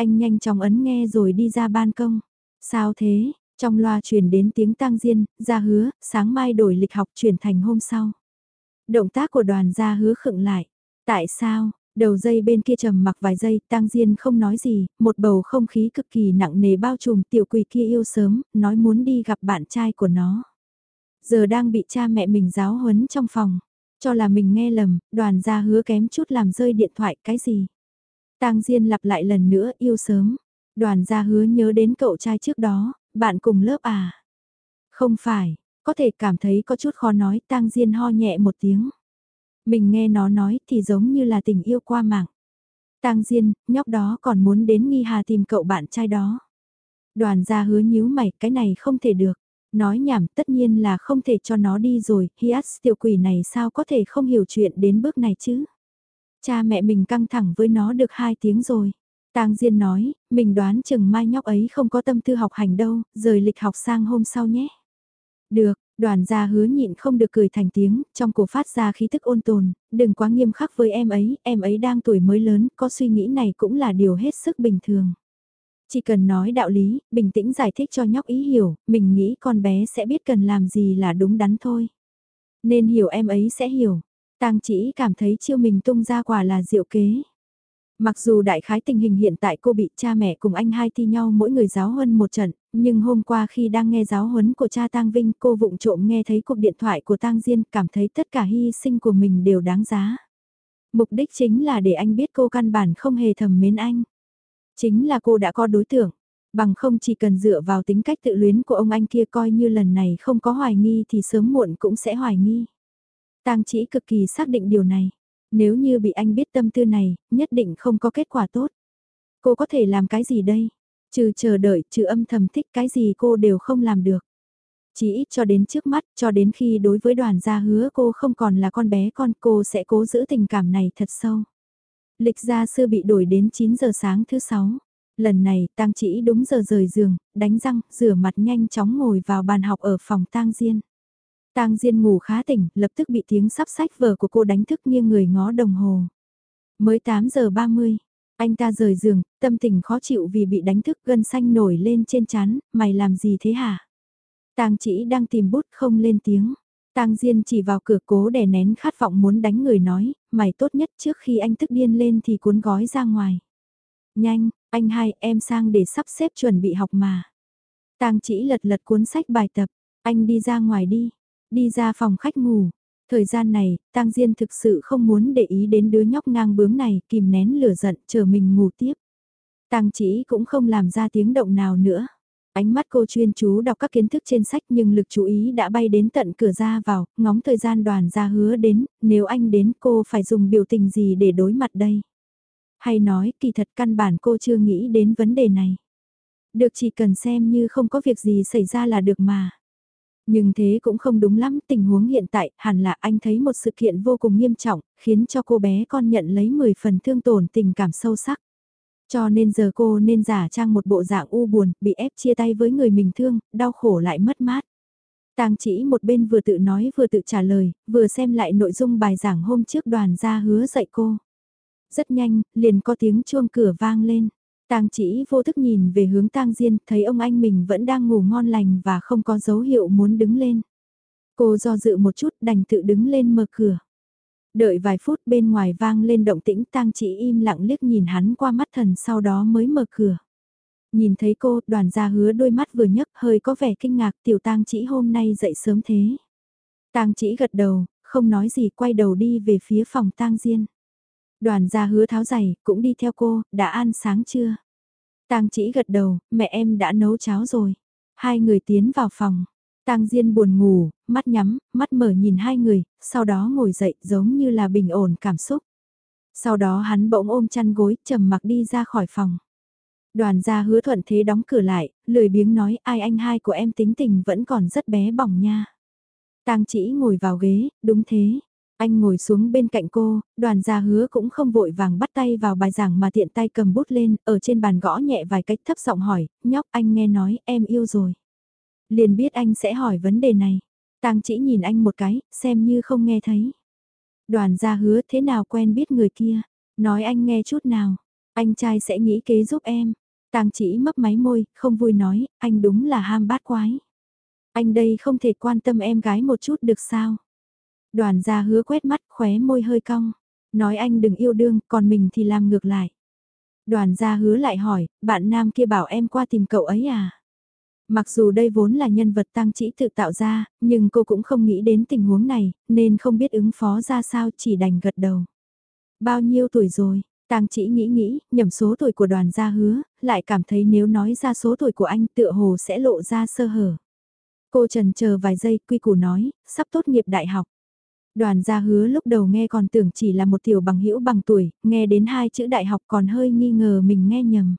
Speaker 1: Anh nhanh chóng ấn nghe rồi đi ra ban công. Sao thế? Trong loa truyền đến tiếng tang Diên, ra hứa, sáng mai đổi lịch học chuyển thành hôm sau. Động tác của đoàn gia hứa khựng lại. Tại sao? Đầu dây bên kia trầm mặc vài giây, tang Diên không nói gì, một bầu không khí cực kỳ nặng nề bao trùm tiểu quỷ kia yêu sớm, nói muốn đi gặp bạn trai của nó. Giờ đang bị cha mẹ mình giáo huấn trong phòng, cho là mình nghe lầm, đoàn gia hứa kém chút làm rơi điện thoại, cái gì? Tang Diên lặp lại lần nữa yêu sớm. Đoàn gia hứa nhớ đến cậu trai trước đó, bạn cùng lớp à? Không phải, có thể cảm thấy có chút khó nói Tang Diên ho nhẹ một tiếng. Mình nghe nó nói thì giống như là tình yêu qua mạng. Tang Diên, nhóc đó còn muốn đến nghi hà tìm cậu bạn trai đó. Đoàn gia hứa nhíu mày, cái này không thể được. Nói nhảm tất nhiên là không thể cho nó đi rồi, Hias tiểu quỷ này sao có thể không hiểu chuyện đến bước này chứ. Cha mẹ mình căng thẳng với nó được 2 tiếng rồi. Tang Diên nói, mình đoán chừng mai nhóc ấy không có tâm tư học hành đâu, rời lịch học sang hôm sau nhé. Được, đoàn gia hứa nhịn không được cười thành tiếng, trong cổ phát ra khí thức ôn tồn, đừng quá nghiêm khắc với em ấy, em ấy đang tuổi mới lớn, có suy nghĩ này cũng là điều hết sức bình thường. Chỉ cần nói đạo lý, bình tĩnh giải thích cho nhóc ý hiểu, mình nghĩ con bé sẽ biết cần làm gì là đúng đắn thôi. Nên hiểu em ấy sẽ hiểu. Tang chỉ cảm thấy chiêu mình tung ra quả là diệu kế. Mặc dù đại khái tình hình hiện tại cô bị cha mẹ cùng anh hai thi nhau mỗi người giáo huấn một trận, nhưng hôm qua khi đang nghe giáo huấn của cha Tang Vinh cô vụng trộm nghe thấy cuộc điện thoại của Tang Diên cảm thấy tất cả hy sinh của mình đều đáng giá. Mục đích chính là để anh biết cô căn bản không hề thầm mến anh. Chính là cô đã có đối tượng, bằng không chỉ cần dựa vào tính cách tự luyến của ông anh kia coi như lần này không có hoài nghi thì sớm muộn cũng sẽ hoài nghi. Tang chỉ cực kỳ xác định điều này. Nếu như bị anh biết tâm tư này, nhất định không có kết quả tốt. Cô có thể làm cái gì đây? Trừ chờ đợi, trừ âm thầm thích cái gì cô đều không làm được. Chỉ ít cho đến trước mắt, cho đến khi đối với đoàn gia hứa cô không còn là con bé con cô sẽ cố giữ tình cảm này thật sâu. Lịch gia sư bị đổi đến 9 giờ sáng thứ 6. Lần này, tang chỉ đúng giờ rời giường, đánh răng, rửa mặt nhanh chóng ngồi vào bàn học ở phòng tang Diên. Tang Diên ngủ khá tỉnh, lập tức bị tiếng sắp sách vở của cô đánh thức nghiêng người ngó đồng hồ. Mới 8 giờ 30, anh ta rời giường, tâm tình khó chịu vì bị đánh thức gân xanh nổi lên trên chán, mày làm gì thế hả? Tang chỉ đang tìm bút không lên tiếng. Tang Diên chỉ vào cửa cố đè nén khát vọng muốn đánh người nói, mày tốt nhất trước khi anh tức điên lên thì cuốn gói ra ngoài. Nhanh, anh hai em sang để sắp xếp chuẩn bị học mà. Tang chỉ lật lật cuốn sách bài tập, anh đi ra ngoài đi, đi ra phòng khách ngủ. Thời gian này, Tang Diên thực sự không muốn để ý đến đứa nhóc ngang bướng này, kìm nén lửa giận, chờ mình ngủ tiếp. Tang chỉ cũng không làm ra tiếng động nào nữa. Ánh mắt cô chuyên chú đọc các kiến thức trên sách nhưng lực chú ý đã bay đến tận cửa ra vào, ngóng thời gian đoàn ra hứa đến, nếu anh đến cô phải dùng biểu tình gì để đối mặt đây. Hay nói kỳ thật căn bản cô chưa nghĩ đến vấn đề này. Được chỉ cần xem như không có việc gì xảy ra là được mà. Nhưng thế cũng không đúng lắm, tình huống hiện tại hẳn là anh thấy một sự kiện vô cùng nghiêm trọng, khiến cho cô bé con nhận lấy 10 phần thương tổn tình cảm sâu sắc. Cho nên giờ cô nên giả trang một bộ dạng u buồn, bị ép chia tay với người mình thương, đau khổ lại mất mát. Tang chỉ một bên vừa tự nói vừa tự trả lời, vừa xem lại nội dung bài giảng hôm trước đoàn ra hứa dạy cô. Rất nhanh, liền có tiếng chuông cửa vang lên. Tang chỉ vô thức nhìn về hướng Tang Diên, thấy ông anh mình vẫn đang ngủ ngon lành và không có dấu hiệu muốn đứng lên. Cô do dự một chút đành tự đứng lên mở cửa. Đợi vài phút bên ngoài vang lên động tĩnh tang chỉ im lặng liếc nhìn hắn qua mắt thần sau đó mới mở cửa. Nhìn thấy cô, đoàn gia hứa đôi mắt vừa nhấc hơi có vẻ kinh ngạc tiểu tang chỉ hôm nay dậy sớm thế. Tang chỉ gật đầu, không nói gì quay đầu đi về phía phòng tang diên. Đoàn gia hứa tháo giày, cũng đi theo cô, đã ăn sáng chưa? Tang chỉ gật đầu, mẹ em đã nấu cháo rồi. Hai người tiến vào phòng, Tang Diên buồn ngủ, mắt nhắm, mắt mở nhìn hai người, sau đó ngồi dậy giống như là bình ổn cảm xúc. Sau đó hắn bỗng ôm chăn gối, trầm mặc đi ra khỏi phòng. Đoàn gia hứa thuận thế đóng cửa lại, lười biếng nói ai anh hai của em tính tình vẫn còn rất bé bỏng nha. Tang chỉ ngồi vào ghế, đúng thế. Anh ngồi xuống bên cạnh cô, đoàn gia hứa cũng không vội vàng bắt tay vào bài giảng mà tiện tay cầm bút lên, ở trên bàn gõ nhẹ vài cách thấp giọng hỏi, nhóc anh nghe nói em yêu rồi. Liền biết anh sẽ hỏi vấn đề này. Tang chỉ nhìn anh một cái, xem như không nghe thấy. Đoàn gia hứa thế nào quen biết người kia, nói anh nghe chút nào, anh trai sẽ nghĩ kế giúp em. Tang chỉ mấp máy môi, không vui nói, anh đúng là ham bát quái. Anh đây không thể quan tâm em gái một chút được sao? Đoàn gia hứa quét mắt, khóe môi hơi cong. Nói anh đừng yêu đương, còn mình thì làm ngược lại. Đoàn gia hứa lại hỏi, bạn nam kia bảo em qua tìm cậu ấy à? Mặc dù đây vốn là nhân vật tăng chỉ tự tạo ra, nhưng cô cũng không nghĩ đến tình huống này, nên không biết ứng phó ra sao chỉ đành gật đầu. Bao nhiêu tuổi rồi? Tang chỉ nghĩ nghĩ, nhầm số tuổi của đoàn gia hứa, lại cảm thấy nếu nói ra số tuổi của anh tựa hồ sẽ lộ ra sơ hở. Cô trần chờ vài giây quy củ nói, sắp tốt nghiệp đại học. Đoàn gia hứa lúc đầu nghe còn tưởng chỉ là một tiểu bằng hữu bằng tuổi, nghe đến hai chữ đại học còn hơi nghi ngờ mình nghe nhầm.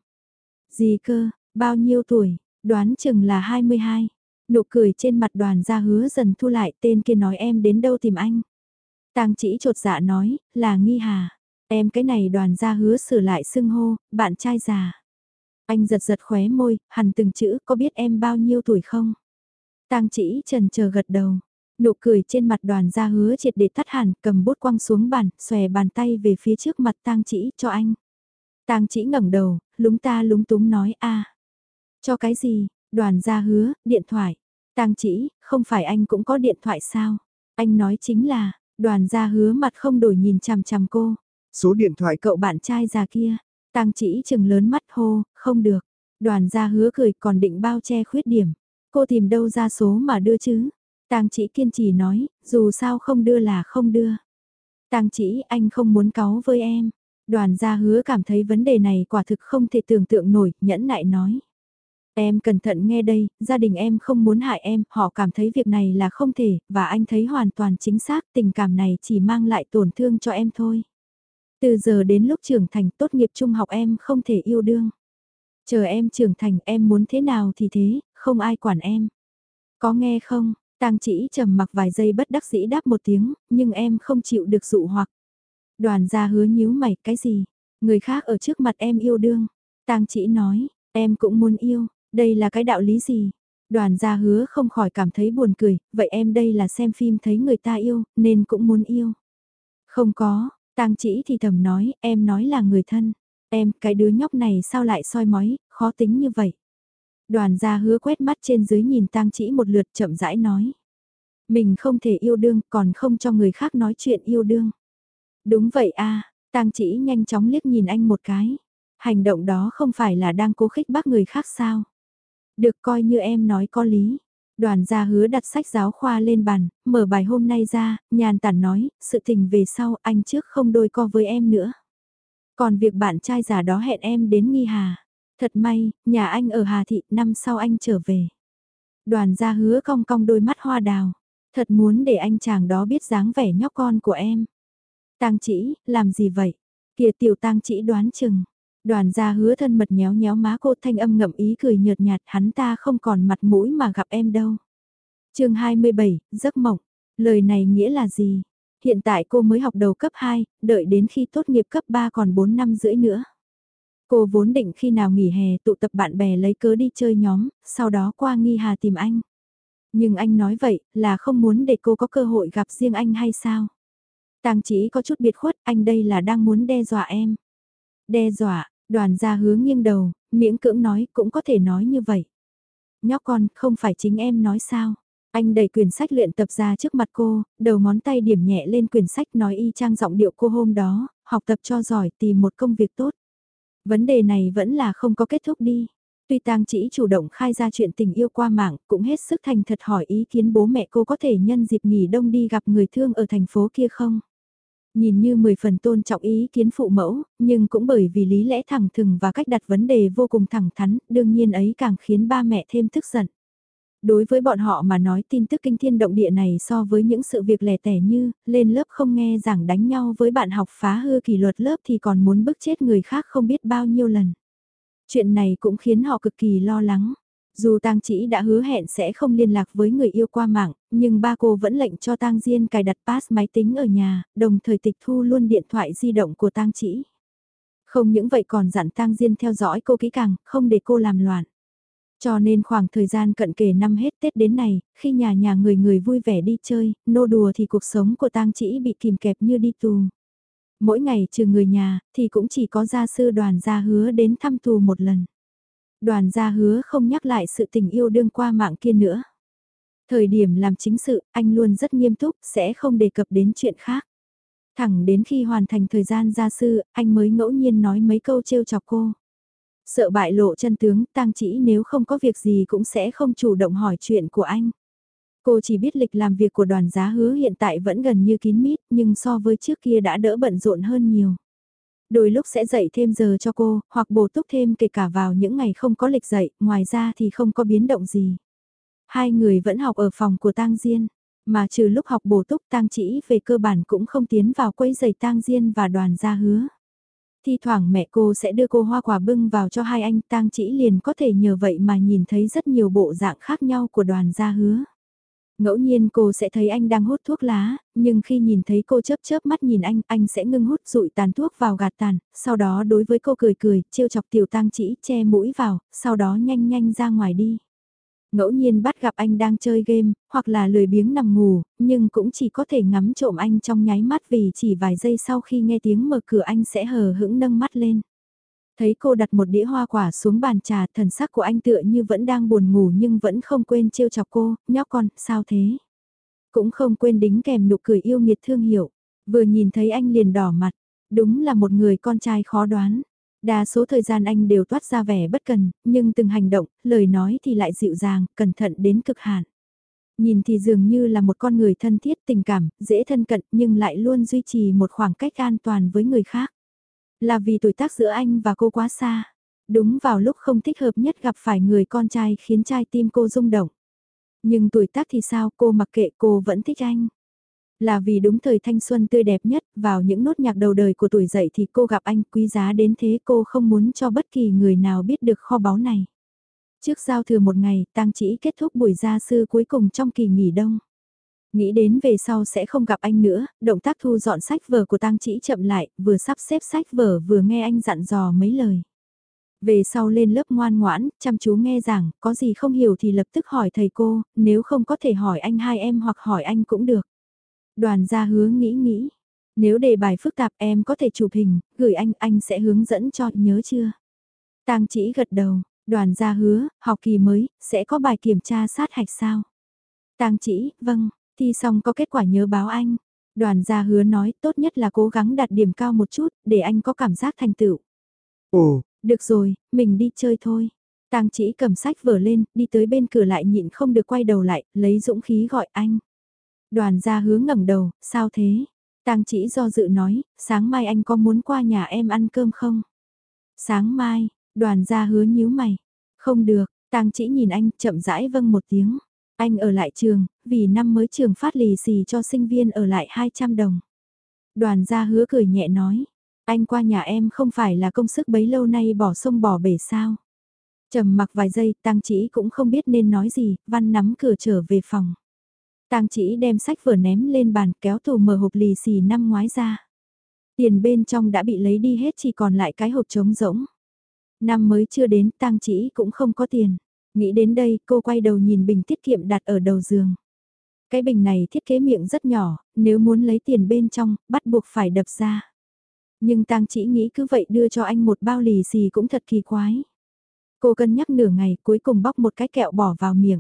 Speaker 1: Gì cơ, bao nhiêu tuổi, đoán chừng là 22. Nụ cười trên mặt đoàn gia hứa dần thu lại tên kia nói em đến đâu tìm anh. Tang chỉ trột dạ nói, là nghi hà. Em cái này đoàn gia hứa sửa lại xưng hô, bạn trai già. Anh giật giật khóe môi, hằn từng chữ, có biết em bao nhiêu tuổi không? Tang chỉ trần chờ gật đầu. Nụ cười trên mặt đoàn gia hứa triệt để tắt hẳn, cầm bút quăng xuống bàn, xòe bàn tay về phía trước mặt tang chỉ cho anh. Tang chỉ ngẩng đầu, lúng ta lúng túng nói a Cho cái gì, đoàn gia hứa, điện thoại. Tang chỉ, không phải anh cũng có điện thoại sao? Anh nói chính là, đoàn gia hứa mặt không đổi nhìn chằm chằm cô.
Speaker 2: Số điện thoại
Speaker 1: cậu bạn trai già kia. Tang chỉ chừng lớn mắt hô, không được. Đoàn gia hứa cười còn định bao che khuyết điểm. Cô tìm đâu ra số mà đưa chứ? Tang chỉ kiên trì nói, dù sao không đưa là không đưa. Tang chỉ anh không muốn cáu với em. Đoàn gia hứa cảm thấy vấn đề này quả thực không thể tưởng tượng nổi, nhẫn nại nói. Em cẩn thận nghe đây, gia đình em không muốn hại em, họ cảm thấy việc này là không thể, và anh thấy hoàn toàn chính xác tình cảm này chỉ mang lại tổn thương cho em thôi. Từ giờ đến lúc trưởng thành tốt nghiệp trung học em không thể yêu đương. Chờ em trưởng thành em muốn thế nào thì thế, không ai quản em. Có nghe không, tang chỉ trầm mặc vài giây bất đắc dĩ đáp một tiếng, nhưng em không chịu được dụ hoặc. Đoàn gia hứa nhíu mày, cái gì? Người khác ở trước mặt em yêu đương. tang chỉ nói, em cũng muốn yêu, đây là cái đạo lý gì? Đoàn gia hứa không khỏi cảm thấy buồn cười, vậy em đây là xem phim thấy người ta yêu, nên cũng muốn yêu. Không có, tang chỉ thì thầm nói, em nói là người thân. Em, cái đứa nhóc này sao lại soi mói, khó tính như vậy. Đoàn gia hứa quét mắt trên dưới nhìn tang chỉ một lượt chậm rãi nói. Mình không thể yêu đương còn không cho người khác nói chuyện yêu đương. Đúng vậy a à, tang chỉ nhanh chóng liếc nhìn anh một cái. Hành động đó không phải là đang cố khích bác người khác sao. Được coi như em nói có lý. Đoàn gia hứa đặt sách giáo khoa lên bàn, mở bài hôm nay ra, nhàn tản nói, sự tình về sau anh trước không đôi co với em nữa. Còn việc bạn trai già đó hẹn em đến nghi hà. Thật may, nhà anh ở Hà Thị, năm sau anh trở về. Đoàn gia hứa cong cong đôi mắt hoa đào. Thật muốn để anh chàng đó biết dáng vẻ nhóc con của em. Tang chỉ, làm gì vậy? Kìa tiểu tang chỉ đoán chừng. Đoàn gia hứa thân mật nhéo nhéo má cô thanh âm ngậm ý cười nhợt nhạt hắn ta không còn mặt mũi mà gặp em đâu. chương 27, giấc mộng. Lời này nghĩa là gì? Hiện tại cô mới học đầu cấp 2, đợi đến khi tốt nghiệp cấp 3 còn 4 năm rưỡi nữa. Cô vốn định khi nào nghỉ hè tụ tập bạn bè lấy cớ đi chơi nhóm, sau đó qua nghi hà tìm anh. Nhưng anh nói vậy là không muốn để cô có cơ hội gặp riêng anh hay sao? Tàng chỉ có chút biệt khuất, anh đây là đang muốn đe dọa em. Đe dọa, đoàn gia hướng nghiêng đầu, miễn cưỡng nói cũng có thể nói như vậy. Nhóc con, không phải chính em nói sao? Anh đẩy quyển sách luyện tập ra trước mặt cô, đầu ngón tay điểm nhẹ lên quyển sách nói y trang giọng điệu cô hôm đó, học tập cho giỏi tìm một công việc tốt. Vấn đề này vẫn là không có kết thúc đi. Tuy tang chỉ chủ động khai ra chuyện tình yêu qua mạng, cũng hết sức thành thật hỏi ý kiến bố mẹ cô có thể nhân dịp nghỉ đông đi gặp người thương ở thành phố kia không? Nhìn như 10 phần tôn trọng ý kiến phụ mẫu, nhưng cũng bởi vì lý lẽ thẳng thừng và cách đặt vấn đề vô cùng thẳng thắn, đương nhiên ấy càng khiến ba mẹ thêm tức giận. Đối với bọn họ mà nói tin tức kinh thiên động địa này so với những sự việc lẻ tẻ như lên lớp không nghe giảng đánh nhau với bạn học phá hư kỷ luật lớp thì còn muốn bức chết người khác không biết bao nhiêu lần. Chuyện này cũng khiến họ cực kỳ lo lắng. Dù Tang Chỉ đã hứa hẹn sẽ không liên lạc với người yêu qua mạng, nhưng ba cô vẫn lệnh cho Tang Diên cài đặt pass máy tính ở nhà, đồng thời tịch thu luôn điện thoại di động của Tang Chỉ. Không những vậy còn dặn Tang Diên theo dõi cô kỹ càng, không để cô làm loạn. Cho nên khoảng thời gian cận kề năm hết Tết đến này, khi nhà nhà người người vui vẻ đi chơi, nô đùa thì cuộc sống của tang chỉ bị kìm kẹp như đi tù. Mỗi ngày trừ người nhà, thì cũng chỉ có gia sư đoàn gia hứa đến thăm tù một lần. Đoàn gia hứa không nhắc lại sự tình yêu đương qua mạng kia nữa. Thời điểm làm chính sự, anh luôn rất nghiêm túc, sẽ không đề cập đến chuyện khác. Thẳng đến khi hoàn thành thời gian gia sư, anh mới ngẫu nhiên nói mấy câu trêu chọc cô. Sợ bại lộ chân tướng, tang chỉ nếu không có việc gì cũng sẽ không chủ động hỏi chuyện của anh. Cô chỉ biết lịch làm việc của đoàn giá hứa hiện tại vẫn gần như kín mít, nhưng so với trước kia đã đỡ bận rộn hơn nhiều. Đôi lúc sẽ dạy thêm giờ cho cô, hoặc bổ túc thêm kể cả vào những ngày không có lịch dạy, ngoài ra thì không có biến động gì. Hai người vẫn học ở phòng của tang Diên, mà trừ lúc học bổ túc tang chỉ về cơ bản cũng không tiến vào quấy giày tang Diên và đoàn gia hứa. Thi thoảng mẹ cô sẽ đưa cô hoa quả bưng vào cho hai anh tang chỉ liền có thể nhờ vậy mà nhìn thấy rất nhiều bộ dạng khác nhau của đoàn gia hứa. Ngẫu nhiên cô sẽ thấy anh đang hút thuốc lá, nhưng khi nhìn thấy cô chớp chớp mắt nhìn anh, anh sẽ ngưng hút rụi tàn thuốc vào gạt tàn, sau đó đối với cô cười cười, trêu chọc tiểu tang chỉ, che mũi vào, sau đó nhanh nhanh ra ngoài đi. Ngẫu nhiên bắt gặp anh đang chơi game, hoặc là lười biếng nằm ngủ, nhưng cũng chỉ có thể ngắm trộm anh trong nháy mắt vì chỉ vài giây sau khi nghe tiếng mở cửa anh sẽ hờ hững nâng mắt lên. Thấy cô đặt một đĩa hoa quả xuống bàn trà, thần sắc của anh tựa như vẫn đang buồn ngủ nhưng vẫn không quên trêu chọc cô, nhóc con, sao thế? Cũng không quên đính kèm nụ cười yêu nghiệt thương hiệu. Vừa nhìn thấy anh liền đỏ mặt, đúng là một người con trai khó đoán. Đa số thời gian anh đều toát ra vẻ bất cần, nhưng từng hành động, lời nói thì lại dịu dàng, cẩn thận đến cực hạn. Nhìn thì dường như là một con người thân thiết tình cảm, dễ thân cận nhưng lại luôn duy trì một khoảng cách an toàn với người khác. Là vì tuổi tác giữa anh và cô quá xa. Đúng vào lúc không thích hợp nhất gặp phải người con trai khiến trai tim cô rung động. Nhưng tuổi tác thì sao cô mặc kệ cô vẫn thích anh. Là vì đúng thời thanh xuân tươi đẹp nhất, vào những nốt nhạc đầu đời của tuổi dậy thì cô gặp anh quý giá đến thế cô không muốn cho bất kỳ người nào biết được kho báu này. Trước giao thừa một ngày, tang chỉ kết thúc buổi gia sư cuối cùng trong kỳ nghỉ đông. Nghĩ đến về sau sẽ không gặp anh nữa, động tác thu dọn sách vở của tang chỉ chậm lại, vừa sắp xếp sách vở vừa nghe anh dặn dò mấy lời. Về sau lên lớp ngoan ngoãn, chăm chú nghe giảng, có gì không hiểu thì lập tức hỏi thầy cô, nếu không có thể hỏi anh hai em hoặc hỏi anh cũng được. Đoàn gia hứa nghĩ nghĩ, nếu đề bài phức tạp em có thể chụp hình, gửi anh, anh sẽ hướng dẫn cho, nhớ chưa? Tang chỉ gật đầu, đoàn gia hứa, học kỳ mới, sẽ có bài kiểm tra sát hạch sao? Tang chỉ, vâng, thi xong có kết quả nhớ báo anh. Đoàn gia hứa nói tốt nhất là cố gắng đạt điểm cao một chút, để anh có cảm giác thành tựu.
Speaker 2: Ồ,
Speaker 1: được rồi, mình đi chơi thôi. Tang chỉ cầm sách vở lên, đi tới bên cửa lại nhịn không được quay đầu lại, lấy dũng khí gọi anh. Đoàn gia hứa ngẩng đầu, sao thế? Tang chỉ do dự nói, sáng mai anh có muốn qua nhà em ăn cơm không? Sáng mai, đoàn gia hứa nhíu mày. Không được, Tang chỉ nhìn anh, chậm rãi vâng một tiếng. Anh ở lại trường, vì năm mới trường phát lì xì cho sinh viên ở lại 200 đồng. Đoàn gia hứa cười nhẹ nói, anh qua nhà em không phải là công sức bấy lâu nay bỏ sông bỏ bể sao. trầm mặc vài giây, tăng chỉ cũng không biết nên nói gì, văn nắm cửa trở về phòng. Tang chỉ đem sách vở ném lên bàn kéo tủ mở hộp lì xì năm ngoái ra. Tiền bên trong đã bị lấy đi hết chỉ còn lại cái hộp trống rỗng. Năm mới chưa đến Tang chỉ cũng không có tiền. Nghĩ đến đây cô quay đầu nhìn bình tiết kiệm đặt ở đầu giường. Cái bình này thiết kế miệng rất nhỏ, nếu muốn lấy tiền bên trong, bắt buộc phải đập ra. Nhưng Tang chỉ nghĩ cứ vậy đưa cho anh một bao lì xì cũng thật kỳ quái. Cô cân nhắc nửa ngày cuối cùng bóc một cái kẹo bỏ vào miệng.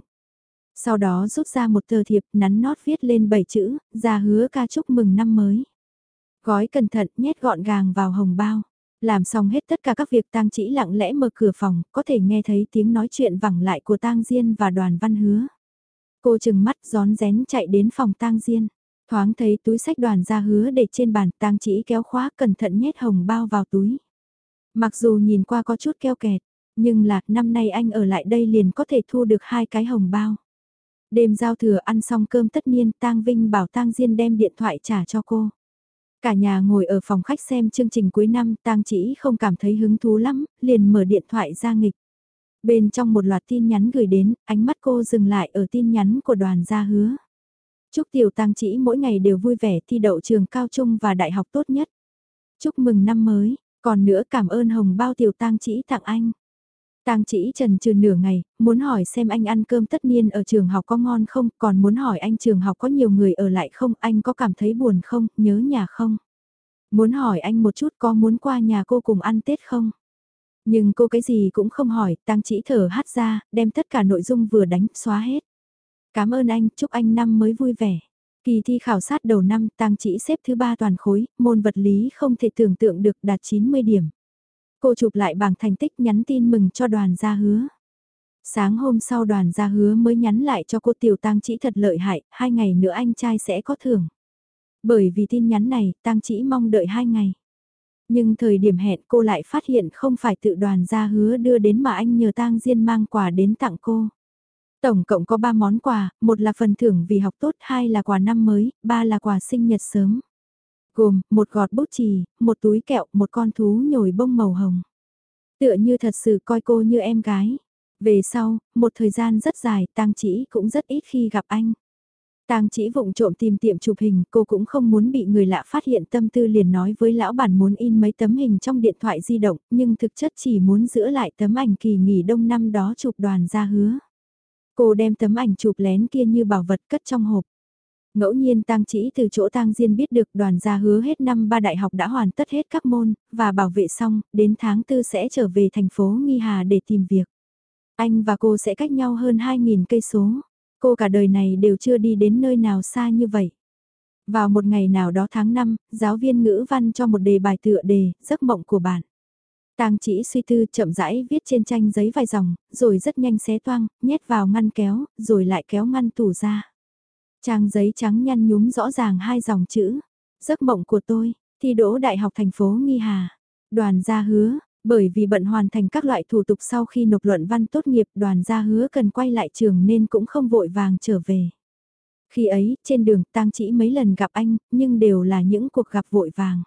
Speaker 1: Sau đó rút ra một tờ thiệp nắn nót viết lên 7 chữ, ra hứa ca chúc mừng năm mới. Gói cẩn thận nhét gọn gàng vào hồng bao. Làm xong hết tất cả các việc tang chỉ lặng lẽ mở cửa phòng, có thể nghe thấy tiếng nói chuyện vẳng lại của tang Diên và đoàn văn hứa. Cô chừng mắt gión rén chạy đến phòng tang Diên. Thoáng thấy túi sách đoàn ra hứa để trên bàn tang chỉ kéo khóa cẩn thận nhét hồng bao vào túi. Mặc dù nhìn qua có chút keo kẹt, nhưng là năm nay anh ở lại đây liền có thể thu được hai cái hồng bao. Đêm giao thừa ăn xong cơm tất niên tang Vinh bảo tang Diên đem điện thoại trả cho cô. Cả nhà ngồi ở phòng khách xem chương trình cuối năm tang chỉ không cảm thấy hứng thú lắm, liền mở điện thoại ra nghịch. Bên trong một loạt tin nhắn gửi đến, ánh mắt cô dừng lại ở tin nhắn của đoàn gia hứa. Chúc tiểu tang chỉ mỗi ngày đều vui vẻ thi đậu trường cao trung và đại học tốt nhất. Chúc mừng năm mới, còn nữa cảm ơn hồng bao tiểu tang chỉ tặng anh. Tang chỉ trần trừ nửa ngày, muốn hỏi xem anh ăn cơm tất niên ở trường học có ngon không, còn muốn hỏi anh trường học có nhiều người ở lại không, anh có cảm thấy buồn không, nhớ nhà không. Muốn hỏi anh một chút có muốn qua nhà cô cùng ăn Tết không. Nhưng cô cái gì cũng không hỏi, Tang chỉ thở hát ra, đem tất cả nội dung vừa đánh, xóa hết. Cảm ơn anh, chúc anh năm mới vui vẻ. Kỳ thi khảo sát đầu năm, Tang chỉ xếp thứ ba toàn khối, môn vật lý không thể tưởng tượng được đạt 90 điểm. Cô chụp lại bảng thành tích nhắn tin mừng cho đoàn gia hứa. Sáng hôm sau đoàn gia hứa mới nhắn lại cho cô tiểu tang chỉ thật lợi hại, hai ngày nữa anh trai sẽ có thưởng. Bởi vì tin nhắn này, tang chỉ mong đợi hai ngày. Nhưng thời điểm hẹn cô lại phát hiện không phải tự đoàn gia hứa đưa đến mà anh nhờ tang Diên mang quà đến tặng cô. Tổng cộng có 3 món quà, một là phần thưởng vì học tốt, hai là quà năm mới, ba là quà sinh nhật sớm. Gồm, một gọt bút chì, một túi kẹo, một con thú nhồi bông màu hồng. Tựa như thật sự coi cô như em gái. Về sau, một thời gian rất dài, tang chỉ cũng rất ít khi gặp anh. Tang chỉ vụng trộm tìm tiệm chụp hình, cô cũng không muốn bị người lạ phát hiện tâm tư liền nói với lão bản muốn in mấy tấm hình trong điện thoại di động, nhưng thực chất chỉ muốn giữ lại tấm ảnh kỳ nghỉ đông năm đó chụp đoàn ra hứa. Cô đem tấm ảnh chụp lén kia như bảo vật cất trong hộp. Ngẫu nhiên tang chỉ từ chỗ tang diên biết được đoàn gia hứa hết năm ba đại học đã hoàn tất hết các môn, và bảo vệ xong, đến tháng tư sẽ trở về thành phố Nghi Hà để tìm việc. Anh và cô sẽ cách nhau hơn 2.000 cây số. Cô cả đời này đều chưa đi đến nơi nào xa như vậy. Vào một ngày nào đó tháng 5, giáo viên ngữ văn cho một đề bài tựa đề, giấc mộng của bạn. Tang chỉ suy tư chậm rãi viết trên tranh giấy vài dòng, rồi rất nhanh xé toang, nhét vào ngăn kéo, rồi lại kéo ngăn tủ ra. Trang giấy trắng nhăn nhúm rõ ràng hai dòng chữ. Giấc mộng của tôi, thi đỗ Đại học thành phố Nghi Hà. Đoàn gia hứa, bởi vì bận hoàn thành các loại thủ tục sau khi nộp luận văn tốt nghiệp đoàn gia hứa cần quay lại trường nên cũng không vội vàng trở về. Khi ấy, trên đường tang chỉ mấy lần gặp anh, nhưng đều là những cuộc gặp vội vàng.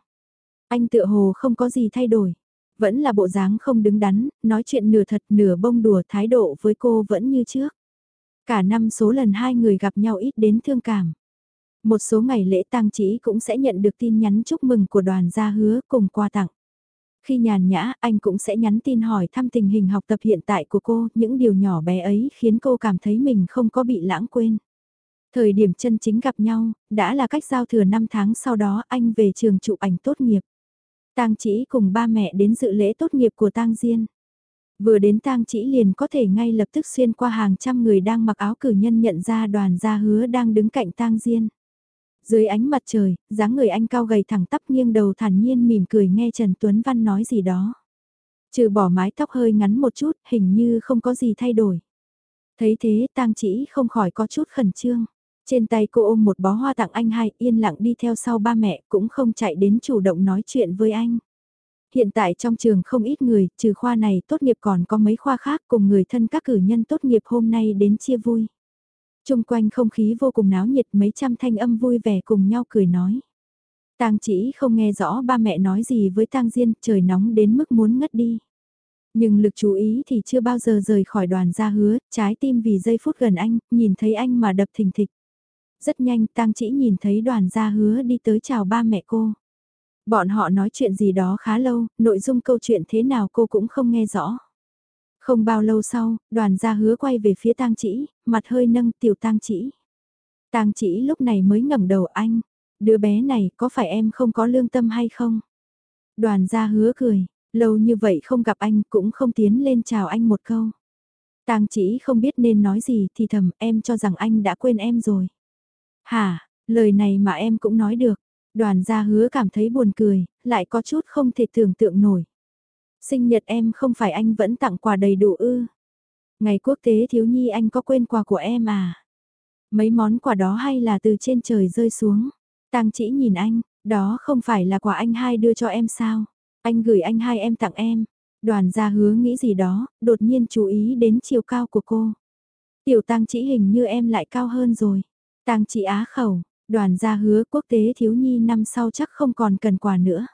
Speaker 1: Anh tựa hồ không có gì thay đổi. Vẫn là bộ dáng không đứng đắn, nói chuyện nửa thật nửa bông đùa thái độ với cô vẫn như trước. Cả năm số lần hai người gặp nhau ít đến thương cảm. Một số ngày lễ tang chỉ cũng sẽ nhận được tin nhắn chúc mừng của đoàn gia hứa cùng quà tặng. Khi nhàn nhã, anh cũng sẽ nhắn tin hỏi thăm tình hình học tập hiện tại của cô, những điều nhỏ bé ấy khiến cô cảm thấy mình không có bị lãng quên. Thời điểm chân chính gặp nhau, đã là cách giao thừa 5 tháng sau đó anh về trường chụp ảnh tốt nghiệp. Tang chỉ cùng ba mẹ đến dự lễ tốt nghiệp của Tang Diên. Vừa đến tang chỉ liền có thể ngay lập tức xuyên qua hàng trăm người đang mặc áo cử nhân nhận ra đoàn gia hứa đang đứng cạnh tang diên. Dưới ánh mặt trời, dáng người anh cao gầy thẳng tắp nghiêng đầu thản nhiên mỉm cười nghe Trần Tuấn Văn nói gì đó. Trừ bỏ mái tóc hơi ngắn một chút, hình như không có gì thay đổi. Thấy thế tang chỉ không khỏi có chút khẩn trương. Trên tay cô ôm một bó hoa tặng anh hai yên lặng đi theo sau ba mẹ cũng không chạy đến chủ động nói chuyện với anh. Hiện tại trong trường không ít người, trừ khoa này tốt nghiệp còn có mấy khoa khác cùng người thân các cử nhân tốt nghiệp hôm nay đến chia vui. Trung quanh không khí vô cùng náo nhiệt mấy trăm thanh âm vui vẻ cùng nhau cười nói. Tang chỉ không nghe rõ ba mẹ nói gì với Tang Diên, trời nóng đến mức muốn ngất đi. Nhưng lực chú ý thì chưa bao giờ rời khỏi đoàn gia hứa, trái tim vì giây phút gần anh, nhìn thấy anh mà đập thình thịch. Rất nhanh Tang chỉ nhìn thấy đoàn gia hứa đi tới chào ba mẹ cô. Bọn họ nói chuyện gì đó khá lâu, nội dung câu chuyện thế nào cô cũng không nghe rõ. Không bao lâu sau, đoàn gia hứa quay về phía tang chỉ, mặt hơi nâng tiểu tang chỉ. Tang chỉ lúc này mới ngẩng đầu anh, đứa bé này có phải em không có lương tâm hay không? Đoàn gia hứa cười, lâu như vậy không gặp anh cũng không tiến lên chào anh một câu. Tang chỉ không biết nên nói gì thì thầm em cho rằng anh đã quên em rồi. Hả, lời này mà em cũng nói được. Đoàn gia hứa cảm thấy buồn cười, lại có chút không thể tưởng tượng nổi. Sinh nhật em không phải anh vẫn tặng quà đầy đủ ư. Ngày quốc tế thiếu nhi anh có quên quà của em à? Mấy món quà đó hay là từ trên trời rơi xuống? Tang chỉ nhìn anh, đó không phải là quà anh hai đưa cho em sao? Anh gửi anh hai em tặng em. Đoàn gia hứa nghĩ gì đó, đột nhiên chú ý đến chiều cao của cô. Tiểu tang chỉ hình như em lại cao hơn rồi. Tang chỉ á khẩu, đoàn gia hứa quốc tế thiếu nhi năm sau chắc không còn cần quà nữa.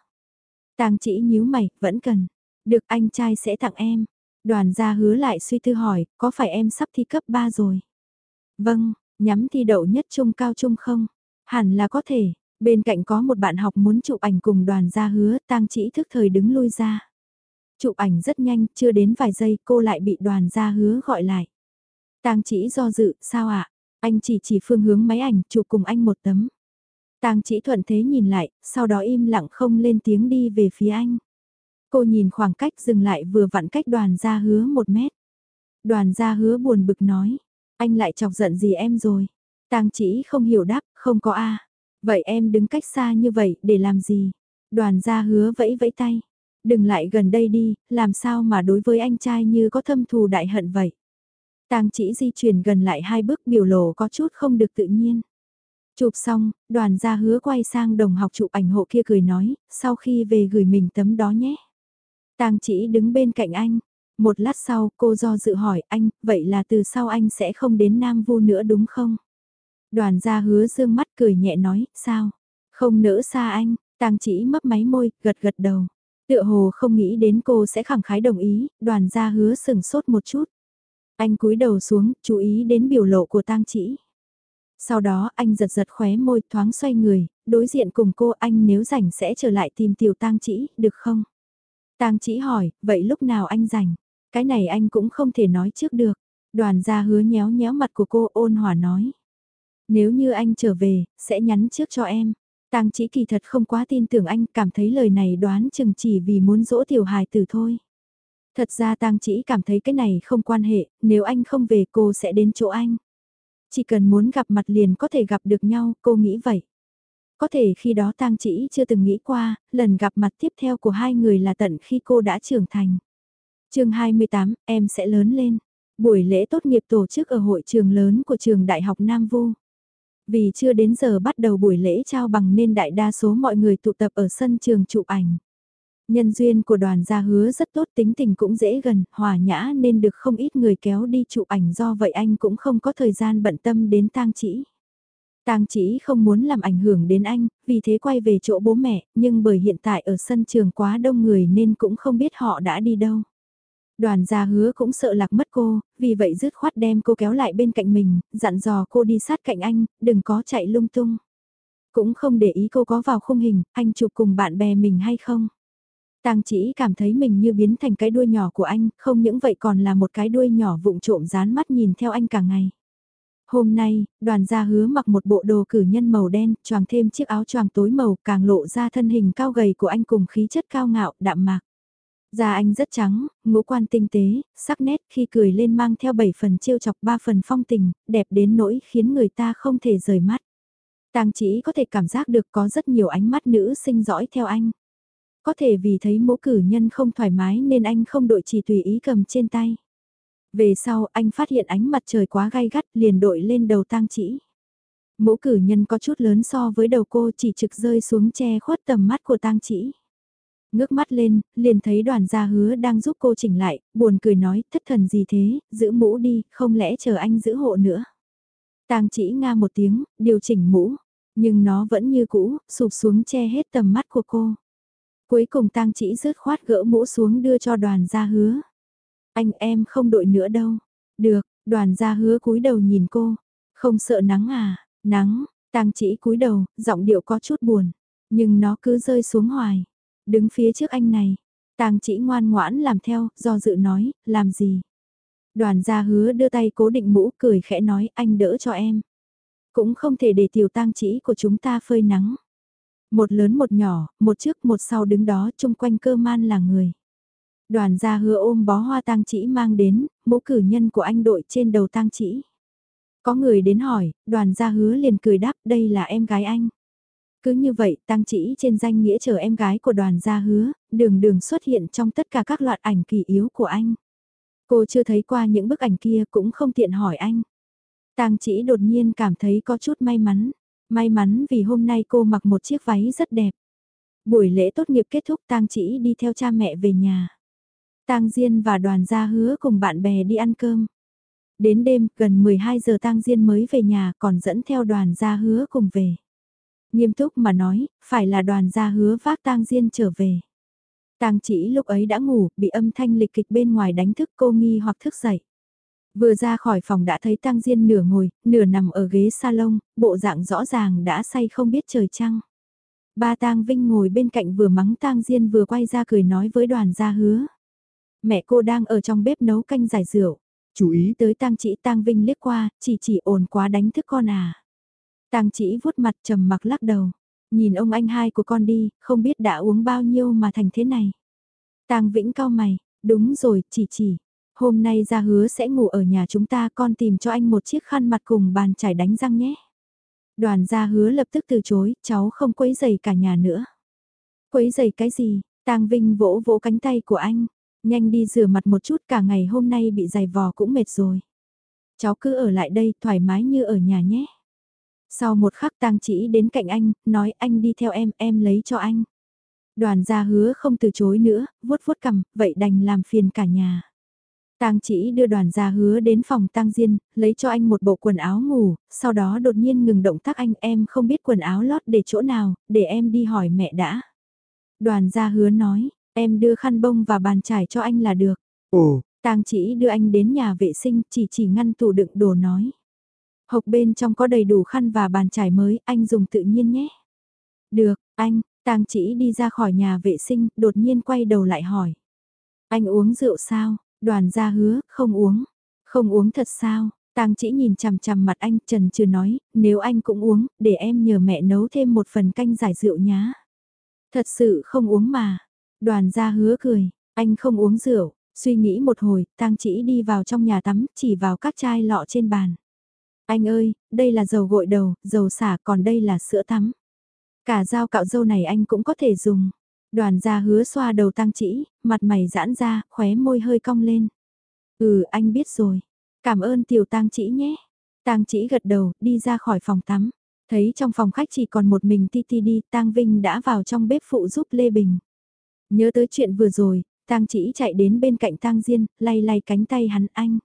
Speaker 1: Tang chỉ nhíu mày, vẫn cần. Được anh trai sẽ tặng em. Đoàn gia hứa lại suy tư hỏi, có phải em sắp thi cấp 3 rồi? Vâng, nhắm thi đậu nhất trung cao trung không? Hẳn là có thể. Bên cạnh có một bạn học muốn chụp ảnh cùng đoàn gia hứa, tang chỉ thức thời đứng lui ra. Chụp ảnh rất nhanh, chưa đến vài giây cô lại bị đoàn gia hứa gọi lại. Tang chỉ do dự, sao ạ? Anh chỉ chỉ phương hướng máy ảnh, chụp cùng anh một tấm. Tang chỉ thuận thế nhìn lại, sau đó im lặng không lên tiếng đi về phía anh. Cô nhìn khoảng cách dừng lại vừa vặn cách đoàn gia hứa một mét. Đoàn gia hứa buồn bực nói, anh lại chọc giận gì em rồi? Tang chỉ không hiểu đáp, không có a. Vậy em đứng cách xa như vậy để làm gì? Đoàn gia hứa vẫy vẫy tay. Đừng lại gần đây đi, làm sao mà đối với anh trai như có thâm thù đại hận vậy? Tang chỉ di chuyển gần lại hai bước biểu lộ có chút không được tự nhiên. Chụp xong, đoàn gia hứa quay sang đồng học chụp ảnh hộ kia cười nói, sau khi về gửi mình tấm đó nhé. Tang chỉ đứng bên cạnh anh. Một lát sau cô do dự hỏi anh, vậy là từ sau anh sẽ không đến Nam Vu nữa đúng không? Đoàn gia hứa dương mắt cười nhẹ nói, sao? Không nỡ xa anh, Tang chỉ mấp máy môi, gật gật đầu. Tựa hồ không nghĩ đến cô sẽ khẳng khái đồng ý, đoàn gia hứa sừng sốt một chút. Anh cúi đầu xuống, chú ý đến biểu lộ của tang chỉ. Sau đó anh giật giật khóe môi thoáng xoay người, đối diện cùng cô anh nếu rảnh sẽ trở lại tìm tiểu tang chỉ, được không? Tang chỉ hỏi, vậy lúc nào anh rảnh? Cái này anh cũng không thể nói trước được. Đoàn gia hứa nhéo nhéo mặt của cô ôn hòa nói. Nếu như anh trở về, sẽ nhắn trước cho em. Tang chỉ kỳ thật không quá tin tưởng anh, cảm thấy lời này đoán chừng chỉ vì muốn dỗ tiểu hài tử thôi. Thật ra Tang chỉ cảm thấy cái này không quan hệ, nếu anh không về cô sẽ đến chỗ anh. Chỉ cần muốn gặp mặt liền có thể gặp được nhau, cô nghĩ vậy. Có thể khi đó Tang chỉ chưa từng nghĩ qua, lần gặp mặt tiếp theo của hai người là tận khi cô đã trưởng thành. chương 28, em sẽ lớn lên. Buổi lễ tốt nghiệp tổ chức ở hội trường lớn của trường Đại học Nam Vu. Vì chưa đến giờ bắt đầu buổi lễ trao bằng nên đại đa số mọi người tụ tập ở sân trường chụp ảnh. Nhân duyên của đoàn gia hứa rất tốt tính tình cũng dễ gần, hòa nhã nên được không ít người kéo đi chụp ảnh do vậy anh cũng không có thời gian bận tâm đến tang chỉ. Tang chỉ không muốn làm ảnh hưởng đến anh, vì thế quay về chỗ bố mẹ, nhưng bởi hiện tại ở sân trường quá đông người nên cũng không biết họ đã đi đâu. Đoàn gia hứa cũng sợ lạc mất cô, vì vậy dứt khoát đem cô kéo lại bên cạnh mình, dặn dò cô đi sát cạnh anh, đừng có chạy lung tung. Cũng không để ý cô có vào khung hình, anh chụp cùng bạn bè mình hay không. Tang chỉ cảm thấy mình như biến thành cái đuôi nhỏ của anh, không những vậy còn là một cái đuôi nhỏ vụng trộm dán mắt nhìn theo anh cả ngày. Hôm nay, đoàn gia hứa mặc một bộ đồ cử nhân màu đen, choàng thêm chiếc áo choàng tối màu càng lộ ra thân hình cao gầy của anh cùng khí chất cao ngạo, đạm mạc. Da anh rất trắng, ngũ quan tinh tế, sắc nét khi cười lên mang theo 7 phần trêu chọc 3 phần phong tình, đẹp đến nỗi khiến người ta không thể rời mắt. Tang chỉ có thể cảm giác được có rất nhiều ánh mắt nữ sinh dõi theo anh. Có thể vì thấy mũ cử nhân không thoải mái nên anh không đội chỉ tùy ý cầm trên tay. Về sau anh phát hiện ánh mặt trời quá gai gắt liền đội lên đầu tang chỉ. Mũ cử nhân có chút lớn so với đầu cô chỉ trực rơi xuống che khuất tầm mắt của tang chỉ. Ngước mắt lên, liền thấy đoàn gia hứa đang giúp cô chỉnh lại, buồn cười nói, thất thần gì thế, giữ mũ đi, không lẽ chờ anh giữ hộ nữa. Tang chỉ nga một tiếng, điều chỉnh mũ, nhưng nó vẫn như cũ, sụp xuống che hết tầm mắt của cô. Cuối cùng tang chỉ rớt khoát gỡ mũ xuống đưa cho đoàn gia hứa. Anh em không đội nữa đâu. Được, đoàn gia hứa cúi đầu nhìn cô. Không sợ nắng à, nắng, tang chỉ cúi đầu, giọng điệu có chút buồn. Nhưng nó cứ rơi xuống hoài. Đứng phía trước anh này, tang chỉ ngoan ngoãn làm theo, do dự nói, làm gì. Đoàn gia hứa đưa tay cố định mũ cười khẽ nói anh đỡ cho em. Cũng không thể để tiểu tang chỉ của chúng ta phơi nắng. Một lớn một nhỏ, một trước một sau đứng đó chung quanh cơ man là người. Đoàn gia hứa ôm bó hoa tang chỉ mang đến, mũ cử nhân của anh đội trên đầu tang chỉ. Có người đến hỏi, đoàn gia hứa liền cười đáp đây là em gái anh. Cứ như vậy, tang chỉ trên danh nghĩa chờ em gái của đoàn gia hứa, đường đường xuất hiện trong tất cả các loạt ảnh kỳ yếu của anh. Cô chưa thấy qua những bức ảnh kia cũng không tiện hỏi anh. Tang chỉ đột nhiên cảm thấy có chút may mắn. May mắn vì hôm nay cô mặc một chiếc váy rất đẹp. Buổi lễ tốt nghiệp kết thúc tang chỉ đi theo cha mẹ về nhà. Tang Diên và đoàn gia hứa cùng bạn bè đi ăn cơm. Đến đêm, gần 12 giờ tang Diên mới về nhà còn dẫn theo đoàn gia hứa cùng về. Nghiêm túc mà nói, phải là đoàn gia hứa vác tang Diên trở về. Tang chỉ lúc ấy đã ngủ, bị âm thanh lịch kịch bên ngoài đánh thức cô nghi hoặc thức dậy. Vừa ra khỏi phòng đã thấy Tang Diên nửa ngồi, nửa nằm ở ghế salon, bộ dạng rõ ràng đã say không biết trời trăng. Ba Tang Vinh ngồi bên cạnh vừa mắng Tang Diên vừa quay ra cười nói với đoàn gia hứa. Mẹ cô đang ở trong bếp nấu canh giải rượu. Chú ý tới Tang Chỉ Tang Vinh liếc qua, chỉ chỉ ồn quá đánh thức con à. Tang Chỉ vuốt mặt trầm mặc lắc đầu. Nhìn ông anh hai của con đi, không biết đã uống bao nhiêu mà thành thế này. Tang Vĩnh cao mày, đúng rồi, chỉ chỉ. Hôm nay ra hứa sẽ ngủ ở nhà chúng ta con tìm cho anh một chiếc khăn mặt cùng bàn chải đánh răng nhé. Đoàn gia hứa lập tức từ chối, cháu không quấy giày cả nhà nữa. Quấy giày cái gì? Tang Vinh vỗ vỗ cánh tay của anh. Nhanh đi rửa mặt một chút cả ngày hôm nay bị giày vò cũng mệt rồi. Cháu cứ ở lại đây thoải mái như ở nhà nhé. Sau một khắc tang chỉ đến cạnh anh, nói anh đi theo em, em lấy cho anh. Đoàn gia hứa không từ chối nữa, vuốt vuốt cầm, vậy đành làm phiền cả nhà. Tang chỉ đưa đoàn gia hứa đến phòng tang diên, lấy cho anh một bộ quần áo ngủ, sau đó đột nhiên ngừng động tác anh em không biết quần áo lót để chỗ nào, để em đi hỏi mẹ đã. Đoàn gia hứa nói, em đưa khăn bông và bàn trải cho anh là được. Ồ, tang chỉ đưa anh đến nhà vệ sinh chỉ chỉ ngăn tủ đựng đồ nói. Hộc bên trong có đầy đủ khăn và bàn trải mới, anh dùng tự nhiên nhé. Được, anh, tang chỉ đi ra khỏi nhà vệ sinh, đột nhiên quay đầu lại hỏi. Anh uống rượu sao? Đoàn gia hứa, không uống. Không uống thật sao? Tang chỉ nhìn chằm chằm mặt anh trần chưa nói, nếu anh cũng uống, để em nhờ mẹ nấu thêm một phần canh giải rượu nhá. Thật sự không uống mà. Đoàn gia hứa cười, anh không uống rượu, suy nghĩ một hồi, Tang chỉ đi vào trong nhà tắm, chỉ vào các chai lọ trên bàn. Anh ơi, đây là dầu gội đầu, dầu xả, còn đây là sữa tắm. Cả dao cạo dâu này anh cũng có thể dùng. Đoàn gia hứa xoa đầu tăng chỉ, mặt mày giãn ra, khóe môi hơi cong lên. Ừ, anh biết rồi. Cảm ơn tiểu tang chỉ nhé. Tang chỉ gật đầu, đi ra khỏi phòng tắm. Thấy trong phòng khách chỉ còn một mình Ti Ti đi, Tang Vinh đã vào trong bếp phụ giúp Lê Bình. Nhớ tới chuyện vừa rồi, Tang chỉ chạy đến bên cạnh Tang Diên, lay lay cánh tay hắn anh.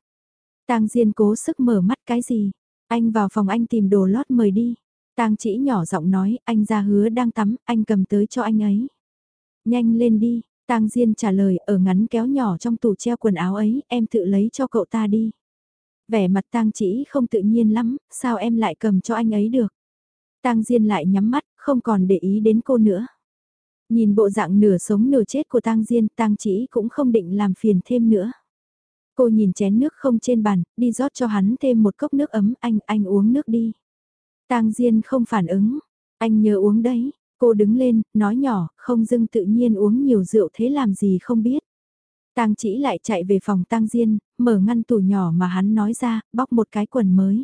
Speaker 1: Tang Diên cố sức mở mắt cái gì? Anh vào phòng anh tìm đồ lót mời đi. Tang chỉ nhỏ giọng nói, anh ra hứa đang tắm, anh cầm tới cho anh ấy. Nhanh lên đi, Tang Diên trả lời ở ngắn kéo nhỏ trong tủ treo quần áo ấy, em tự lấy cho cậu ta đi. Vẻ mặt Tang chỉ không tự nhiên lắm, sao em lại cầm cho anh ấy được. Tang Diên lại nhắm mắt, không còn để ý đến cô nữa. Nhìn bộ dạng nửa sống nửa chết của Tang Diên, Tang chỉ cũng không định làm phiền thêm nữa. Cô nhìn chén nước không trên bàn, đi rót cho hắn thêm một cốc nước ấm, anh, anh uống nước đi. Tang Diên không phản ứng, anh nhớ uống đấy, cô đứng lên, nói nhỏ, không dưng tự nhiên uống nhiều rượu thế làm gì không biết. Tang chỉ lại chạy về phòng Tang Diên, mở ngăn tủ nhỏ mà hắn nói ra, bóc một cái quần mới.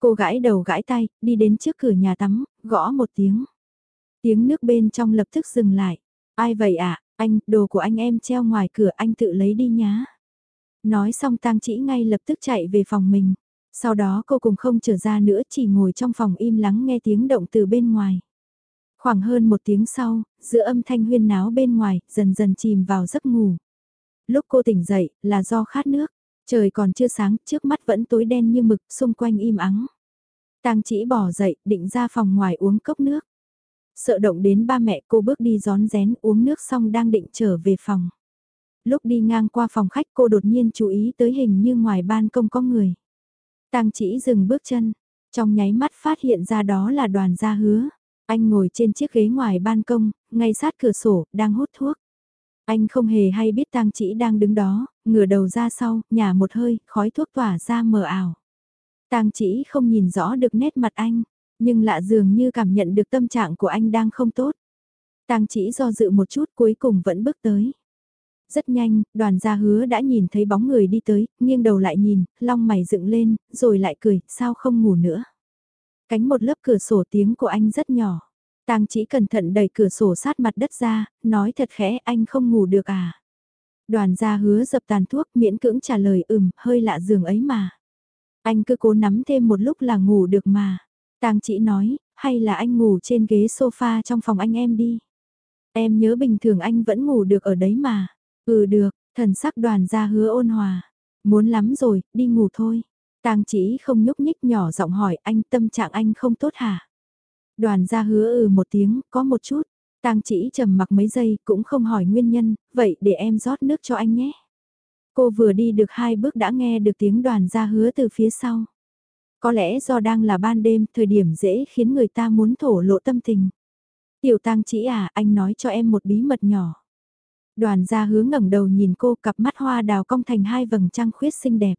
Speaker 1: Cô gãi đầu gãi tay, đi đến trước cửa nhà tắm, gõ một tiếng. Tiếng nước bên trong lập tức dừng lại. Ai vậy ạ, à? anh, đồ của anh em treo ngoài cửa anh tự lấy đi nhá. Nói xong tang chỉ ngay lập tức chạy về phòng mình. Sau đó cô cùng không trở ra nữa chỉ ngồi trong phòng im lắng nghe tiếng động từ bên ngoài. Khoảng hơn một tiếng sau, giữa âm thanh huyên náo bên ngoài, dần dần chìm vào giấc ngủ. Lúc cô tỉnh dậy, là do khát nước. Trời còn chưa sáng, trước mắt vẫn tối đen như mực, xung quanh im ắng. Tang chỉ bỏ dậy, định ra phòng ngoài uống cốc nước. Sợ động đến ba mẹ cô bước đi gión rén uống nước xong đang định trở về phòng lúc đi ngang qua phòng khách cô đột nhiên chú ý tới hình như ngoài ban công có người. Tang chỉ dừng bước chân, trong nháy mắt phát hiện ra đó là đoàn gia hứa. Anh ngồi trên chiếc ghế ngoài ban công, ngay sát cửa sổ, đang hút thuốc. Anh không hề hay biết tang chỉ đang đứng đó, ngửa đầu ra sau, nhả một hơi, khói thuốc tỏa ra mờ ảo. Tang chỉ không nhìn rõ được nét mặt anh, nhưng lạ dường như cảm nhận được tâm trạng của anh đang không tốt. Tang chỉ do dự một chút cuối cùng vẫn bước tới. Rất nhanh, đoàn gia hứa đã nhìn thấy bóng người đi tới, nghiêng đầu lại nhìn, long mày dựng lên, rồi lại cười, sao không ngủ nữa. Cánh một lớp cửa sổ tiếng của anh rất nhỏ. Tang chỉ cẩn thận đẩy cửa sổ sát mặt đất ra, nói thật khẽ anh không ngủ được à. Đoàn gia hứa dập tàn thuốc miễn cưỡng trả lời ừm, hơi lạ giường ấy mà. Anh cứ cố nắm thêm một lúc là ngủ được mà. Tang chỉ nói, hay là anh ngủ trên ghế sofa trong phòng anh em đi. Em nhớ bình thường anh vẫn ngủ được ở đấy mà. Ừ được, thần sắc đoàn gia hứa ôn hòa. Muốn lắm rồi, đi ngủ thôi. Tang chỉ không nhúc nhích nhỏ giọng hỏi anh tâm trạng anh không tốt hả? Đoàn gia hứa ừ một tiếng, có một chút. Tang chỉ trầm mặc mấy giây cũng không hỏi nguyên nhân, vậy để em rót nước cho anh nhé. Cô vừa đi được hai bước đã nghe được tiếng đoàn gia hứa từ phía sau. Có lẽ do đang là ban đêm, thời điểm dễ khiến người ta muốn thổ lộ tâm tình. Tiểu tang chỉ à, anh nói cho em một bí mật nhỏ. Đoàn gia hứa ngẩng đầu nhìn cô cặp mắt hoa đào cong thành hai vầng trăng khuyết xinh đẹp.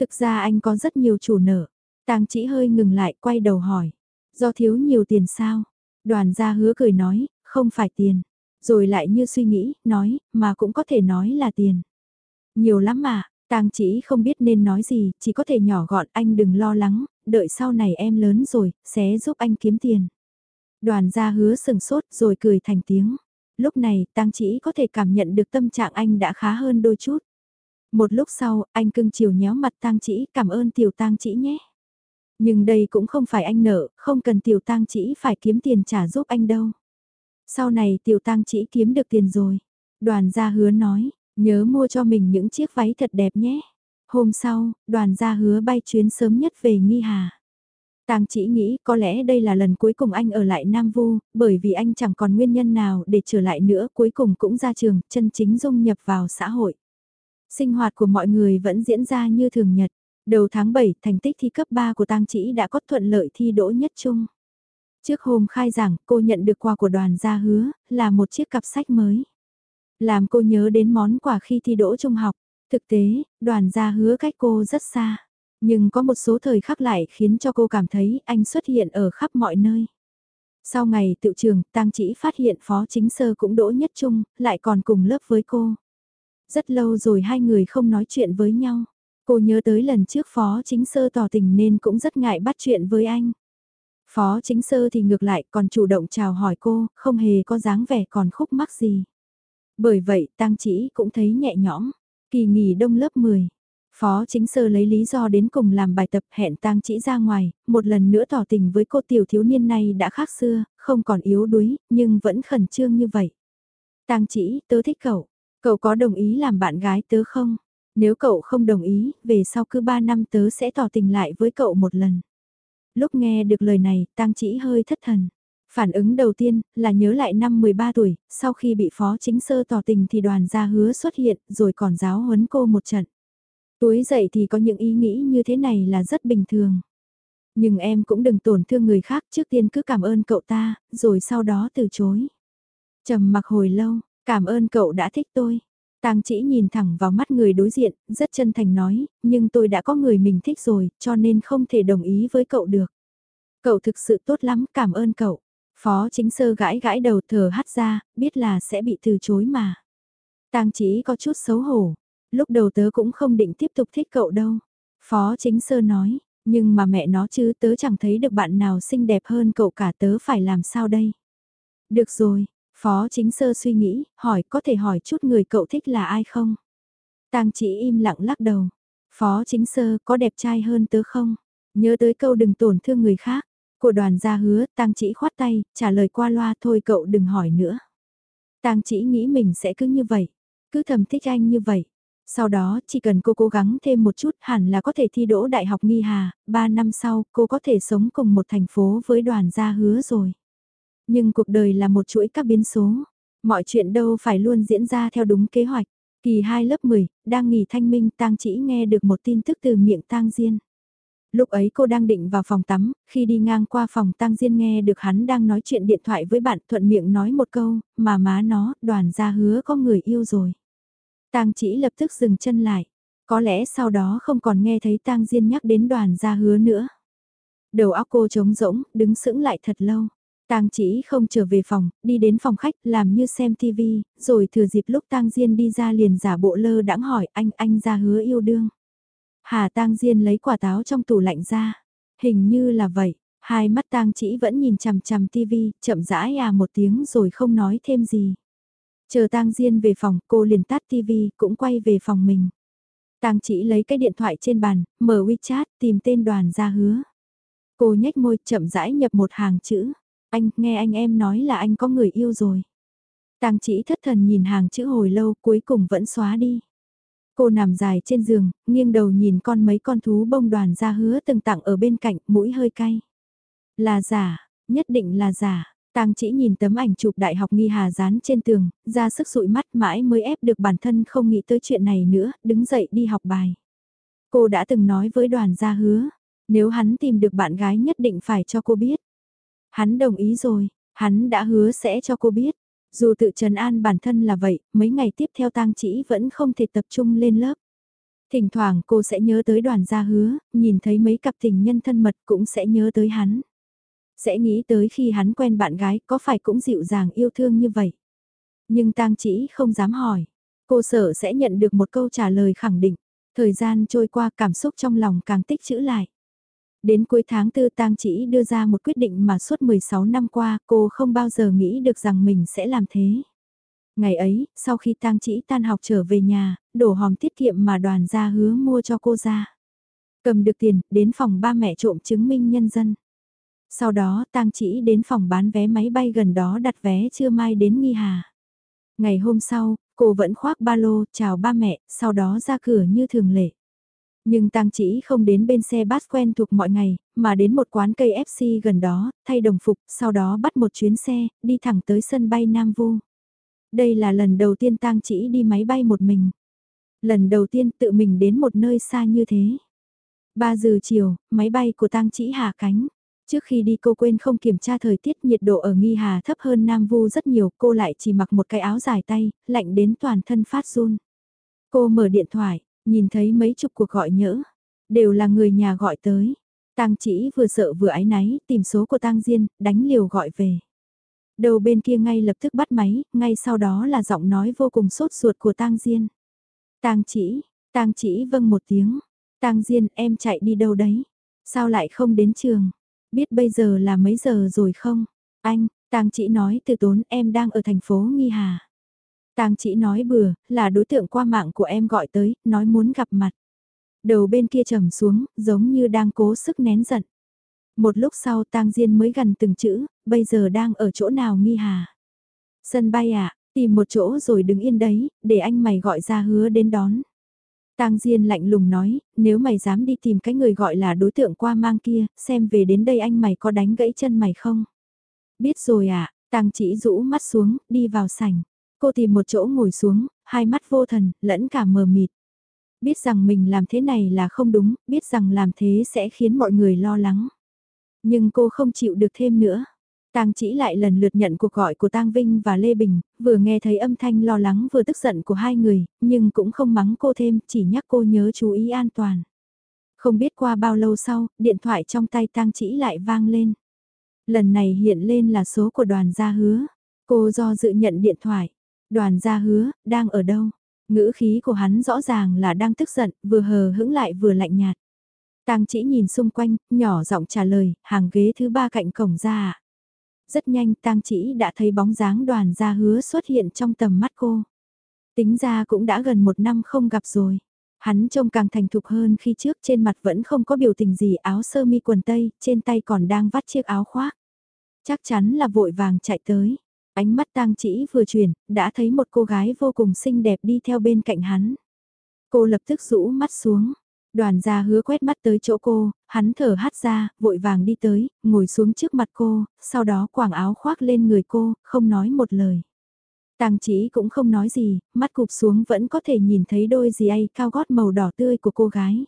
Speaker 1: Thực ra anh có rất nhiều chủ nợ. Tang chỉ hơi ngừng lại quay đầu hỏi. Do thiếu nhiều tiền sao? Đoàn gia hứa cười nói, không phải tiền. Rồi lại như suy nghĩ, nói, mà cũng có thể nói là tiền. Nhiều lắm mà, tang chỉ không biết nên nói gì, chỉ có thể nhỏ gọn anh đừng lo lắng, đợi sau này em lớn rồi, sẽ giúp anh kiếm tiền. Đoàn gia hứa sừng sốt rồi cười thành tiếng. Lúc này, tang chỉ có thể cảm nhận được tâm trạng anh đã khá hơn đôi chút. Một lúc sau, anh cưng chiều nhéo mặt tang chỉ cảm ơn tiểu tang chỉ nhé. Nhưng đây cũng không phải anh nợ, không cần tiểu tang chỉ phải kiếm tiền trả giúp anh đâu. Sau này tiểu tang chỉ kiếm được tiền rồi. Đoàn gia hứa nói, nhớ mua cho mình những chiếc váy thật đẹp nhé. Hôm sau, đoàn gia hứa bay chuyến sớm nhất về Nghi Hà. Tang chỉ nghĩ có lẽ đây là lần cuối cùng anh ở lại Nam Vu, bởi vì anh chẳng còn nguyên nhân nào để trở lại nữa cuối cùng cũng ra trường, chân chính dung nhập vào xã hội. Sinh hoạt của mọi người vẫn diễn ra như thường nhật. Đầu tháng 7, thành tích thi cấp 3 của Tang Chỉ đã có thuận lợi thi đỗ nhất trung. Trước hôm khai giảng, cô nhận được quà của đoàn gia hứa, là một chiếc cặp sách mới. Làm cô nhớ đến món quà khi thi đỗ trung học. Thực tế, đoàn gia hứa cách cô rất xa. Nhưng có một số thời khắc lại khiến cho cô cảm thấy anh xuất hiện ở khắp mọi nơi. Sau ngày tự trường, Tang Chỉ phát hiện Phó Chính Sơ cũng đỗ nhất trung, lại còn cùng lớp với cô. Rất lâu rồi hai người không nói chuyện với nhau. Cô nhớ tới lần trước Phó Chính Sơ tỏ tình nên cũng rất ngại bắt chuyện với anh. Phó Chính Sơ thì ngược lại còn chủ động chào hỏi cô, không hề có dáng vẻ còn khúc mắc gì. Bởi vậy Tăng Chỉ cũng thấy nhẹ nhõm. Kỳ nghỉ đông lớp 10. Phó Chính Sơ lấy lý do đến cùng làm bài tập hẹn Tăng Chỉ ra ngoài, một lần nữa tỏ tình với cô tiểu thiếu niên này đã khác xưa, không còn yếu đuối, nhưng vẫn khẩn trương như vậy. Tăng Chỉ, tớ thích cậu. Cậu có đồng ý làm bạn gái tớ không? Nếu cậu không đồng ý, về sau cứ 3 năm tớ sẽ tỏ tình lại với cậu một lần. Lúc nghe được lời này, tang chỉ hơi thất thần. Phản ứng đầu tiên là nhớ lại năm 13 tuổi, sau khi bị phó chính sơ tỏ tình thì đoàn gia hứa xuất hiện rồi còn giáo huấn cô một trận. tuổi dậy thì có những ý nghĩ như thế này là rất bình thường. Nhưng em cũng đừng tổn thương người khác trước tiên cứ cảm ơn cậu ta, rồi sau đó từ chối. trầm mặc hồi lâu, cảm ơn cậu đã thích tôi. Tang chỉ nhìn thẳng vào mắt người đối diện, rất chân thành nói, nhưng tôi đã có người mình thích rồi, cho nên không thể đồng ý với cậu được. Cậu thực sự tốt lắm, cảm ơn cậu. Phó chính sơ gãi gãi đầu thở hắt ra, biết là sẽ bị từ chối mà. Tang chỉ có chút xấu hổ. Lúc đầu tớ cũng không định tiếp tục thích cậu đâu. Phó chính sơ nói, nhưng mà mẹ nó chứ tớ chẳng thấy được bạn nào xinh đẹp hơn cậu cả tớ phải làm sao đây. Được rồi, Phó chính sơ suy nghĩ, hỏi có thể hỏi chút người cậu thích là ai không? Tang chỉ im lặng lắc đầu. Phó chính sơ có đẹp trai hơn tớ không? Nhớ tới câu đừng tổn thương người khác. Của đoàn gia hứa, tang chỉ khoát tay, trả lời qua loa thôi cậu đừng hỏi nữa. Tang chỉ nghĩ mình sẽ cứ như vậy. Cứ thầm thích anh như vậy. Sau đó, chỉ cần cô cố gắng thêm một chút hẳn là có thể thi đỗ đại học nghi hà, ba năm sau cô có thể sống cùng một thành phố với đoàn gia hứa rồi. Nhưng cuộc đời là một chuỗi các biến số. Mọi chuyện đâu phải luôn diễn ra theo đúng kế hoạch. Kỳ 2 lớp 10, đang nghỉ thanh minh tang chỉ nghe được một tin tức từ miệng tang Diên. Lúc ấy cô đang định vào phòng tắm, khi đi ngang qua phòng tang Diên nghe được hắn đang nói chuyện điện thoại với bạn thuận miệng nói một câu, mà má nó, đoàn gia hứa có người yêu rồi. tang chỉ lập tức dừng chân lại. Có lẽ sau đó không còn nghe thấy tang Diên nhắc đến đoàn gia hứa nữa. Đầu óc cô trống rỗng, đứng sững lại thật lâu. Tang chỉ không trở về phòng, đi đến phòng khách làm như xem TV, rồi thừa dịp lúc Tang Diên đi ra liền giả bộ lơ đãng hỏi anh anh ra hứa yêu đương. Hà Tang Diên lấy quả táo trong tủ lạnh ra. Hình như là vậy, hai mắt Tang chỉ vẫn nhìn chằm chằm TV chậm rãi à một tiếng rồi không nói thêm gì. Chờ Tang Diên về phòng, cô liền tắt TV cũng quay về phòng mình. Tang chỉ lấy cái điện thoại trên bàn, mở WeChat, tìm tên đoàn ra hứa. Cô nhếch môi chậm rãi nhập một hàng chữ. Anh, nghe anh em nói là anh có người yêu rồi. Tang chỉ thất thần nhìn hàng chữ hồi lâu cuối cùng vẫn xóa đi. Cô nằm dài trên giường, nghiêng đầu nhìn con mấy con thú bông đoàn ra hứa từng tặng ở bên cạnh, mũi hơi cay. Là giả, nhất định là giả. Tang chỉ nhìn tấm ảnh chụp đại học nghi hà dán trên tường, ra sức dụi mắt mãi mới ép được bản thân không nghĩ tới chuyện này nữa, đứng dậy đi học bài. Cô đã từng nói với đoàn gia hứa, nếu hắn tìm được bạn gái nhất định phải cho cô biết. Hắn đồng ý rồi, hắn đã hứa sẽ cho cô biết. Dù tự trấn an bản thân là vậy, mấy ngày tiếp theo tang chỉ vẫn không thể tập trung lên lớp. Thỉnh thoảng cô sẽ nhớ tới đoàn gia hứa, nhìn thấy mấy cặp tình nhân thân mật cũng sẽ nhớ tới hắn. Sẽ nghĩ tới khi hắn quen bạn gái có phải cũng dịu dàng yêu thương như vậy. Nhưng tang chỉ không dám hỏi. Cô sợ sẽ nhận được một câu trả lời khẳng định. Thời gian trôi qua cảm xúc trong lòng càng tích trữ lại. Đến cuối tháng tư tang chỉ đưa ra một quyết định mà suốt 16 năm qua cô không bao giờ nghĩ được rằng mình sẽ làm thế. Ngày ấy, sau khi tang chỉ tan học trở về nhà, đổ hòm tiết kiệm mà đoàn gia hứa mua cho cô ra. Cầm được tiền, đến phòng ba mẹ trộm chứng minh nhân dân. Sau đó tang chỉ đến phòng bán vé máy bay gần đó đặt vé chưa mai đến Nghi Hà. Ngày hôm sau, cô vẫn khoác ba lô chào ba mẹ, sau đó ra cửa như thường lệ. Nhưng tang chỉ không đến bên xe bát quen thuộc mọi ngày, mà đến một quán cây FC gần đó, thay đồng phục, sau đó bắt một chuyến xe, đi thẳng tới sân bay Nam Vu. Đây là lần đầu tiên tang chỉ đi máy bay một mình. Lần đầu tiên tự mình đến một nơi xa như thế. 3 giờ chiều, máy bay của tang chỉ hạ cánh. Trước khi đi cô quên không kiểm tra thời tiết nhiệt độ ở Nghi Hà thấp hơn Nam Vu rất nhiều, cô lại chỉ mặc một cái áo dài tay, lạnh đến toàn thân phát run. Cô mở điện thoại, nhìn thấy mấy chục cuộc gọi nhỡ, đều là người nhà gọi tới. Tang chỉ vừa sợ vừa ái náy, tìm số của Tang Diên, đánh liều gọi về. Đầu bên kia ngay lập tức bắt máy, ngay sau đó là giọng nói vô cùng sốt ruột của Tang Diên. Tang chỉ, Tang chỉ vâng một tiếng. Tang Diên em chạy đi đâu đấy? Sao lại không đến trường? Biết bây giờ là mấy giờ rồi không? Anh, Tang chỉ nói từ tốn em đang ở thành phố Nghi Hà. Tang chỉ nói bừa, là đối tượng qua mạng của em gọi tới, nói muốn gặp mặt. Đầu bên kia trầm xuống, giống như đang cố sức nén giận. Một lúc sau Tang Diên mới gần từng chữ, bây giờ đang ở chỗ nào Nghi Hà? Sân bay à, tìm một chỗ rồi đứng yên đấy, để anh mày gọi ra hứa đến đón. Tang Diên lạnh lùng nói, nếu mày dám đi tìm cái người gọi là đối tượng qua mang kia, xem về đến đây anh mày có đánh gãy chân mày không? Biết rồi ạ, à, Tang chỉ rũ mắt xuống, đi vào sảnh. Cô tìm một chỗ ngồi xuống, hai mắt vô thần, lẫn cả mờ mịt. Biết rằng mình làm thế này là không đúng, biết rằng làm thế sẽ khiến mọi người lo lắng. Nhưng cô không chịu được thêm nữa. Tang chỉ lại lần lượt nhận cuộc gọi của Tang Vinh và Lê Bình, vừa nghe thấy âm thanh lo lắng vừa tức giận của hai người, nhưng cũng không mắng cô thêm, chỉ nhắc cô nhớ chú ý an toàn. Không biết qua bao lâu sau, điện thoại trong tay Tang chỉ lại vang lên. Lần này hiện lên là số của đoàn gia hứa. Cô do dự nhận điện thoại. Đoàn gia hứa, đang ở đâu? Ngữ khí của hắn rõ ràng là đang tức giận, vừa hờ hững lại vừa lạnh nhạt. Tang chỉ nhìn xung quanh, nhỏ giọng trả lời, hàng ghế thứ ba cạnh cổng ra ạ. Rất nhanh tang chỉ đã thấy bóng dáng đoàn gia hứa xuất hiện trong tầm mắt cô. Tính ra cũng đã gần một năm không gặp rồi. Hắn trông càng thành thục hơn khi trước trên mặt vẫn không có biểu tình gì áo sơ mi quần tây, trên tay còn đang vắt chiếc áo khoác. Chắc chắn là vội vàng chạy tới. Ánh mắt tang chỉ vừa chuyển, đã thấy một cô gái vô cùng xinh đẹp đi theo bên cạnh hắn. Cô lập tức rũ mắt xuống. Đoàn gia hứa quét mắt tới chỗ cô, hắn thở hắt ra, vội vàng đi tới, ngồi xuống trước mặt cô, sau đó quảng áo khoác lên người cô, không nói một lời. Tàng chỉ cũng không nói gì, mắt cụp xuống vẫn có thể nhìn thấy đôi gì ấy cao gót màu đỏ tươi của cô gái.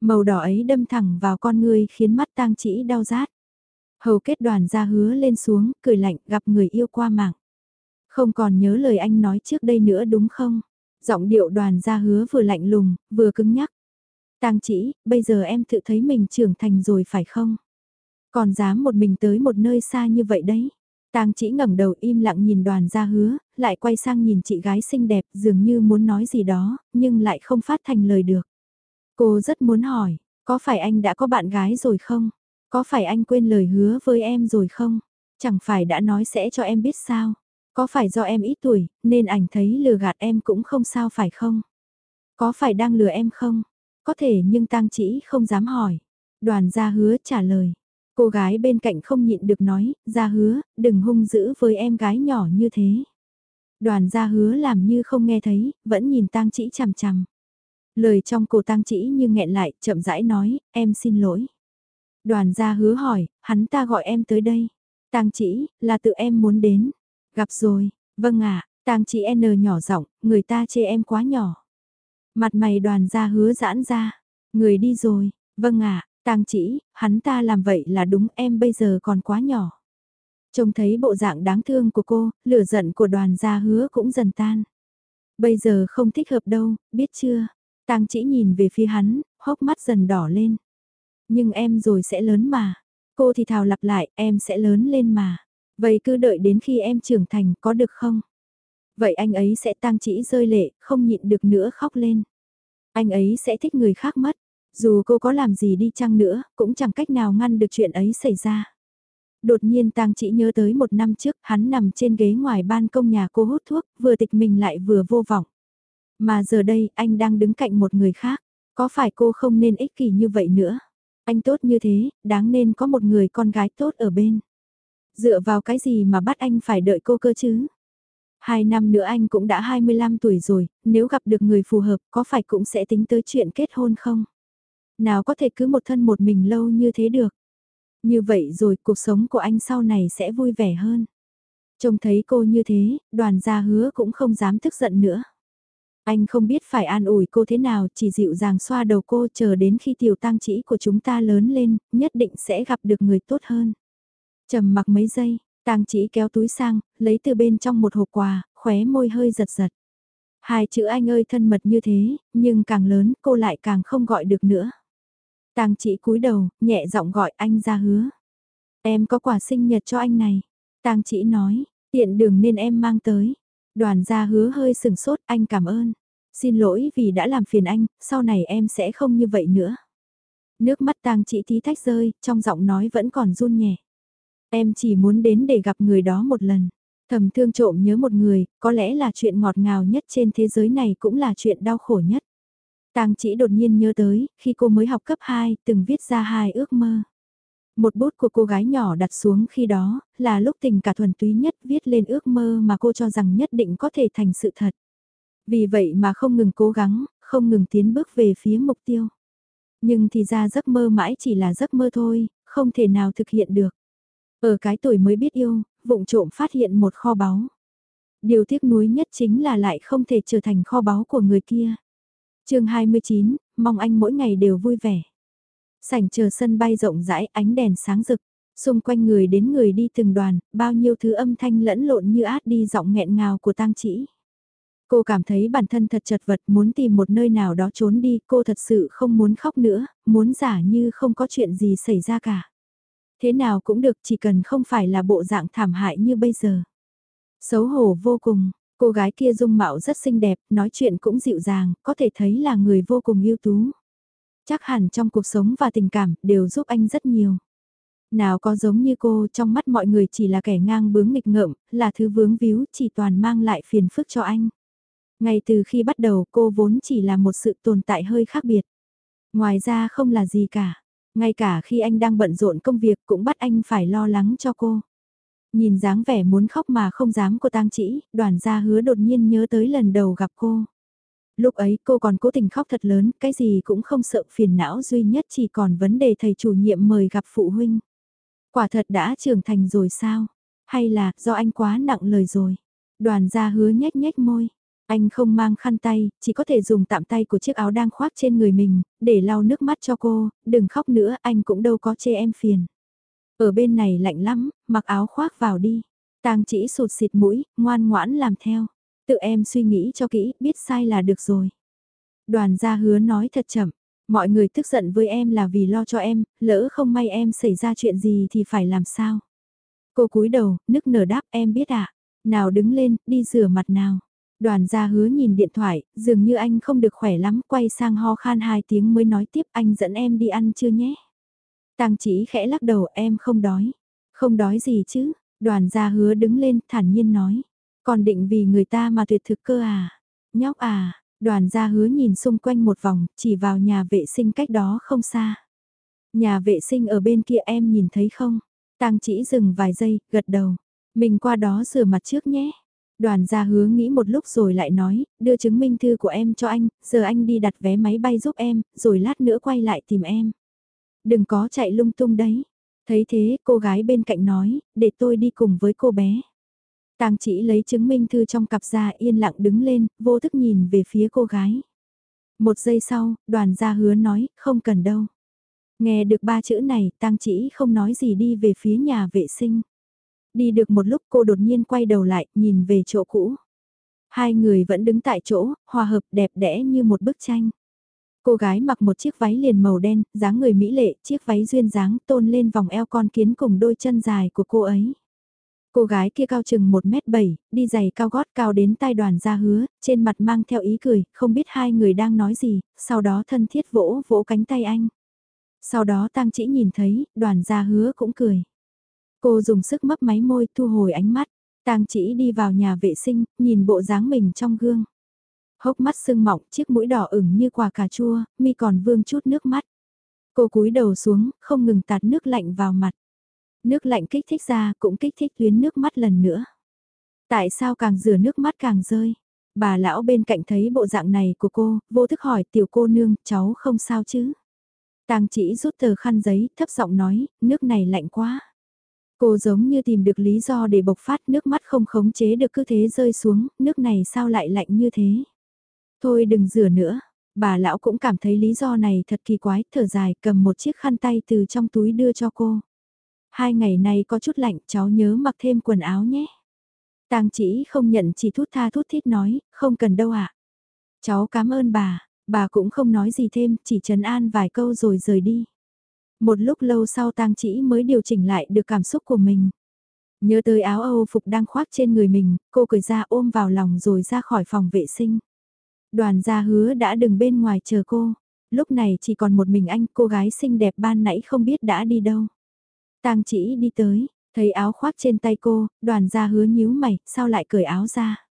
Speaker 1: Màu đỏ ấy đâm thẳng vào con người khiến mắt tang chỉ đau rát. Hầu kết đoàn ra hứa lên xuống, cười lạnh gặp người yêu qua mạng. Không còn nhớ lời anh nói trước đây nữa đúng không? Giọng điệu đoàn ra hứa vừa lạnh lùng, vừa cứng nhắc. Tang chỉ, bây giờ em tự thấy mình trưởng thành rồi phải không? Còn dám một mình tới một nơi xa như vậy đấy. Tang chỉ ngẩng đầu im lặng nhìn đoàn ra hứa, lại quay sang nhìn chị gái xinh đẹp dường như muốn nói gì đó, nhưng lại không phát thành lời được. Cô rất muốn hỏi, có phải anh đã có bạn gái rồi không? Có phải anh quên lời hứa với em rồi không? Chẳng phải đã nói sẽ cho em biết sao? Có phải do em ít tuổi, nên ảnh thấy lừa gạt em cũng không sao phải không? Có phải đang lừa em không? Có thể nhưng tang chỉ không dám hỏi. Đoàn gia hứa trả lời. Cô gái bên cạnh không nhịn được nói, gia hứa, đừng hung dữ với em gái nhỏ như thế. Đoàn gia hứa làm như không nghe thấy, vẫn nhìn tang chỉ chằm chằm. Lời trong cổ tang chỉ như nghẹn lại, chậm rãi nói, em xin lỗi. Đoàn gia hứa hỏi, hắn ta gọi em tới đây. Tang chỉ, là tự em muốn đến. Gặp rồi, vâng ạ, tang chỉ N nhỏ giọng, người ta chê em quá nhỏ. Mặt mày đoàn gia hứa giãn ra, người đi rồi, vâng ạ, tang chỉ, hắn ta làm vậy là đúng em bây giờ còn quá nhỏ. Trông thấy bộ dạng đáng thương của cô, lửa giận của đoàn gia hứa cũng dần tan. Bây giờ không thích hợp đâu, biết chưa? Tang chỉ nhìn về phía hắn, hốc mắt dần đỏ lên. Nhưng em rồi sẽ lớn mà. Cô thì thào lặp lại, em sẽ lớn lên mà. Vậy cứ đợi đến khi em trưởng thành, có được không? Vậy anh ấy sẽ tang chỉ rơi lệ, không nhịn được nữa khóc lên. Anh ấy sẽ thích người khác mất. Dù cô có làm gì đi chăng nữa, cũng chẳng cách nào ngăn được chuyện ấy xảy ra. Đột nhiên tang chỉ nhớ tới một năm trước, hắn nằm trên ghế ngoài ban công nhà cô hút thuốc, vừa tịch mình lại vừa vô vọng. Mà giờ đây, anh đang đứng cạnh một người khác. Có phải cô không nên ích kỷ như vậy nữa? Anh tốt như thế, đáng nên có một người con gái tốt ở bên. Dựa vào cái gì mà bắt anh phải đợi cô cơ chứ? Hai năm nữa anh cũng đã 25 tuổi rồi, nếu gặp được người phù hợp có phải cũng sẽ tính tới chuyện kết hôn không? Nào có thể cứ một thân một mình lâu như thế được? Như vậy rồi cuộc sống của anh sau này sẽ vui vẻ hơn. Trông thấy cô như thế, đoàn gia hứa cũng không dám tức giận nữa. Anh không biết phải an ủi cô thế nào, chỉ dịu dàng xoa đầu cô chờ đến khi tiểu tăng chỉ của chúng ta lớn lên, nhất định sẽ gặp được người tốt hơn. trầm mặc mấy giây, tăng chỉ kéo túi sang, lấy từ bên trong một hộp quà, khóe môi hơi giật giật. Hai chữ anh ơi thân mật như thế, nhưng càng lớn cô lại càng không gọi được nữa. Tang chỉ cúi đầu, nhẹ giọng gọi anh ra hứa. Em có quà sinh nhật cho anh này. Tang chỉ nói, tiện đường nên em mang tới. Đoàn gia hứa hơi sừng sốt, anh cảm ơn. Xin lỗi vì đã làm phiền anh, sau này em sẽ không như vậy nữa. Nước mắt tang chị tí tách rơi, trong giọng nói vẫn còn run nhẹ. Em chỉ muốn đến để gặp người đó một lần. Thầm thương trộm nhớ một người, có lẽ là chuyện ngọt ngào nhất trên thế giới này cũng là chuyện đau khổ nhất. Tang chỉ đột nhiên nhớ tới, khi cô mới học cấp 2, từng viết ra hai ước mơ. Một bút của cô gái nhỏ đặt xuống khi đó, là lúc tình cả thuần túy nhất viết lên ước mơ mà cô cho rằng nhất định có thể thành sự thật. Vì vậy mà không ngừng cố gắng, không ngừng tiến bước về phía mục tiêu. Nhưng thì ra giấc mơ mãi chỉ là giấc mơ thôi, không thể nào thực hiện được. Ở cái tuổi mới biết yêu, vụng trộm phát hiện một kho báu. Điều tiếc nuối nhất chính là lại không thể trở thành kho báu của người kia. chương 29, mong anh mỗi ngày đều vui vẻ. Sảnh chờ sân bay rộng rãi ánh đèn sáng rực, xung quanh người đến người đi từng đoàn, bao nhiêu thứ âm thanh lẫn lộn như át đi giọng nghẹn ngào của tang chỉ. Cô cảm thấy bản thân thật chật vật muốn tìm một nơi nào đó trốn đi, cô thật sự không muốn khóc nữa, muốn giả như không có chuyện gì xảy ra cả. Thế nào cũng được chỉ cần không phải là bộ dạng thảm hại như bây giờ. Xấu hổ vô cùng, cô gái kia dung mạo rất xinh đẹp, nói chuyện cũng dịu dàng, có thể thấy là người vô cùng ưu tú. Chắc hẳn trong cuộc sống và tình cảm đều giúp anh rất nhiều. Nào có giống như cô trong mắt mọi người chỉ là kẻ ngang bướng nghịch ngợm, là thứ vướng víu chỉ toàn mang lại phiền phức cho anh. Ngay từ khi bắt đầu cô vốn chỉ là một sự tồn tại hơi khác biệt. Ngoài ra không là gì cả. Ngay cả khi anh đang bận rộn công việc cũng bắt anh phải lo lắng cho cô. Nhìn dáng vẻ muốn khóc mà không dám của tang chỉ, đoàn gia hứa đột nhiên nhớ tới lần đầu gặp cô. Lúc ấy cô còn cố tình khóc thật lớn, cái gì cũng không sợ phiền não duy nhất chỉ còn vấn đề thầy chủ nhiệm mời gặp phụ huynh. Quả thật đã trưởng thành rồi sao? Hay là do anh quá nặng lời rồi? Đoàn gia hứa nhếch nhếch môi. Anh không mang khăn tay, chỉ có thể dùng tạm tay của chiếc áo đang khoác trên người mình, để lau nước mắt cho cô, đừng khóc nữa, anh cũng đâu có chê em phiền. Ở bên này lạnh lắm, mặc áo khoác vào đi. Tang chỉ sụt xịt mũi, ngoan ngoãn làm theo. Tự em suy nghĩ cho kỹ, biết sai là được rồi. Đoàn gia hứa nói thật chậm, mọi người tức giận với em là vì lo cho em, lỡ không may em xảy ra chuyện gì thì phải làm sao. Cô cúi đầu, nức nở đáp em biết ạ. À? Nào đứng lên, đi rửa mặt nào. Đoàn gia hứa nhìn điện thoại, dường như anh không được khỏe lắm, quay sang ho khan hai tiếng mới nói tiếp anh dẫn em đi ăn chưa nhé. Tàng chỉ khẽ lắc đầu em không đói. Không đói gì chứ, đoàn gia hứa đứng lên thản nhiên nói. Còn định vì người ta mà tuyệt thực cơ à? Nhóc à, đoàn gia hứa nhìn xung quanh một vòng, chỉ vào nhà vệ sinh cách đó không xa. Nhà vệ sinh ở bên kia em nhìn thấy không? Tang chỉ dừng vài giây, gật đầu. Mình qua đó rửa mặt trước nhé. Đoàn gia hứa nghĩ một lúc rồi lại nói, đưa chứng minh thư của em cho anh, giờ anh đi đặt vé máy bay giúp em, rồi lát nữa quay lại tìm em. Đừng có chạy lung tung đấy. Thấy thế, cô gái bên cạnh nói, để tôi đi cùng với cô bé. Tang chỉ lấy chứng minh thư trong cặp ra yên lặng đứng lên, vô thức nhìn về phía cô gái. Một giây sau, đoàn gia hứa nói, không cần đâu. Nghe được ba chữ này, Tang chỉ không nói gì đi về phía nhà vệ sinh. Đi được một lúc cô đột nhiên quay đầu lại, nhìn về chỗ cũ. Hai người vẫn đứng tại chỗ, hòa hợp đẹp đẽ như một bức tranh. Cô gái mặc một chiếc váy liền màu đen, dáng người mỹ lệ, chiếc váy duyên dáng tôn lên vòng eo con kiến cùng đôi chân dài của cô ấy. Cô gái kia cao chừng 1m7, đi giày cao gót cao đến tai đoàn ra hứa, trên mặt mang theo ý cười, không biết hai người đang nói gì, sau đó thân thiết vỗ vỗ cánh tay anh. Sau đó tang chỉ nhìn thấy, đoàn ra hứa cũng cười. Cô dùng sức mấp máy môi thu hồi ánh mắt, tang chỉ đi vào nhà vệ sinh, nhìn bộ dáng mình trong gương. Hốc mắt sưng mọng, chiếc mũi đỏ ửng như quả cà chua, mi còn vương chút nước mắt. Cô cúi đầu xuống, không ngừng tạt nước lạnh vào mặt. Nước lạnh kích thích ra cũng kích thích tuyến nước mắt lần nữa. Tại sao càng rửa nước mắt càng rơi? Bà lão bên cạnh thấy bộ dạng này của cô, vô thức hỏi tiểu cô nương, cháu không sao chứ? Tang chỉ rút tờ khăn giấy, thấp giọng nói, nước này lạnh quá. Cô giống như tìm được lý do để bộc phát nước mắt không khống chế được cứ thế rơi xuống, nước này sao lại lạnh như thế? Thôi đừng rửa nữa. Bà lão cũng cảm thấy lý do này thật kỳ quái, thở dài cầm một chiếc khăn tay từ trong túi đưa cho cô. Hai ngày này có chút lạnh, cháu nhớ mặc thêm quần áo nhé. Tang chỉ không nhận chỉ thút tha thút thít nói, không cần đâu ạ. À. Cháu cảm ơn bà, bà cũng không nói gì thêm, chỉ trấn an vài câu rồi rời đi. Một lúc lâu sau tang chỉ mới điều chỉnh lại được cảm xúc của mình. Nhớ tới áo Âu phục đang khoác trên người mình, cô cười ra ôm vào lòng rồi ra khỏi phòng vệ sinh. Đoàn gia hứa đã đừng bên ngoài chờ cô. Lúc này chỉ còn một mình anh, cô gái xinh đẹp ban nãy không biết đã đi đâu. Tang chỉ đi tới, thấy áo khoác trên tay cô, đoàn gia hứa nhíu mày, sao lại cởi áo ra.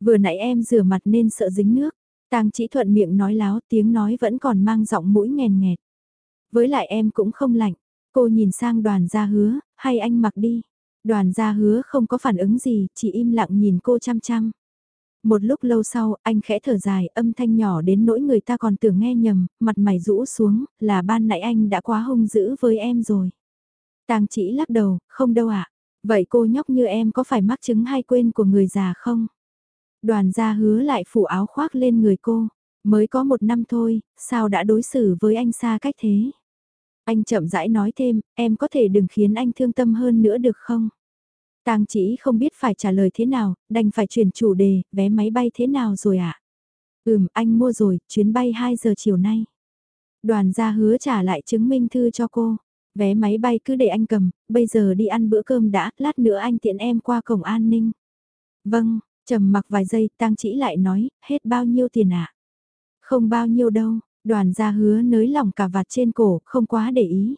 Speaker 1: Vừa nãy em rửa mặt nên sợ dính nước. Tang chỉ thuận miệng nói láo tiếng nói vẫn còn mang giọng mũi nghèn nghẹt. Với lại em cũng không lạnh. Cô nhìn sang đoàn gia hứa, hay anh mặc đi. Đoàn gia hứa không có phản ứng gì, chỉ im lặng nhìn cô chăm chăm. Một lúc lâu sau, anh khẽ thở dài, âm thanh nhỏ đến nỗi người ta còn tưởng nghe nhầm, mặt mày rũ xuống, là ban nãy anh đã quá hung dữ với em rồi. Tang chỉ lắc đầu, không đâu ạ. À. Vậy cô nhóc như em có phải mắc chứng hay quên của người già không? Đoàn gia hứa lại phủ áo khoác lên người cô. Mới có một năm thôi, sao đã đối xử với anh xa cách thế? Anh chậm rãi nói thêm, em có thể đừng khiến anh thương tâm hơn nữa được không? Tang chỉ không biết phải trả lời thế nào, đành phải chuyển chủ đề, vé máy bay thế nào rồi ạ? À? Ừm, anh mua rồi, chuyến bay 2 giờ chiều nay. Đoàn gia hứa trả lại chứng minh thư cho cô. Vé máy bay cứ để anh cầm, bây giờ đi ăn bữa cơm đã, lát nữa anh tiện em qua cổng an ninh. Vâng, trầm mặc vài giây, tang chỉ lại nói, hết bao nhiêu tiền ạ? À? Không bao nhiêu đâu, đoàn gia hứa nới lỏng cả vạt trên cổ, không quá để ý.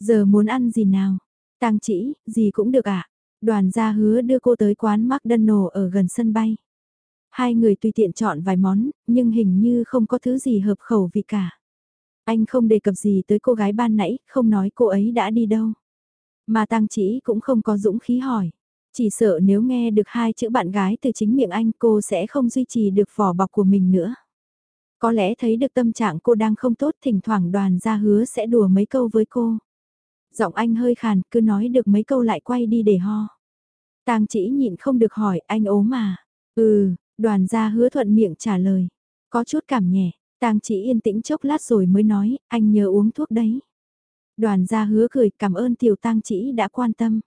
Speaker 1: Giờ muốn ăn gì nào? Tang chỉ, gì cũng được ạ. À? Đoàn gia hứa đưa cô tới quán McDonald's ở gần sân bay. Hai người tùy tiện chọn vài món, nhưng hình như không có thứ gì hợp khẩu vị cả. Anh không đề cập gì tới cô gái ban nãy, không nói cô ấy đã đi đâu. Mà tăng chỉ cũng không có dũng khí hỏi. Chỉ sợ nếu nghe được hai chữ bạn gái từ chính miệng anh cô sẽ không duy trì được vỏ bọc của mình nữa. Có lẽ thấy được tâm trạng cô đang không tốt thỉnh thoảng đoàn ra hứa sẽ đùa mấy câu với cô. Giọng anh hơi khàn cứ nói được mấy câu lại quay đi để ho. Tang chỉ nhịn không được hỏi anh ốm mà. Ừ, đoàn gia hứa thuận miệng trả lời. Có chút cảm nhẹ, Tang chỉ yên tĩnh chốc lát rồi mới nói, anh nhớ uống thuốc đấy. Đoàn gia hứa cười cảm ơn tiểu tang chỉ đã quan tâm.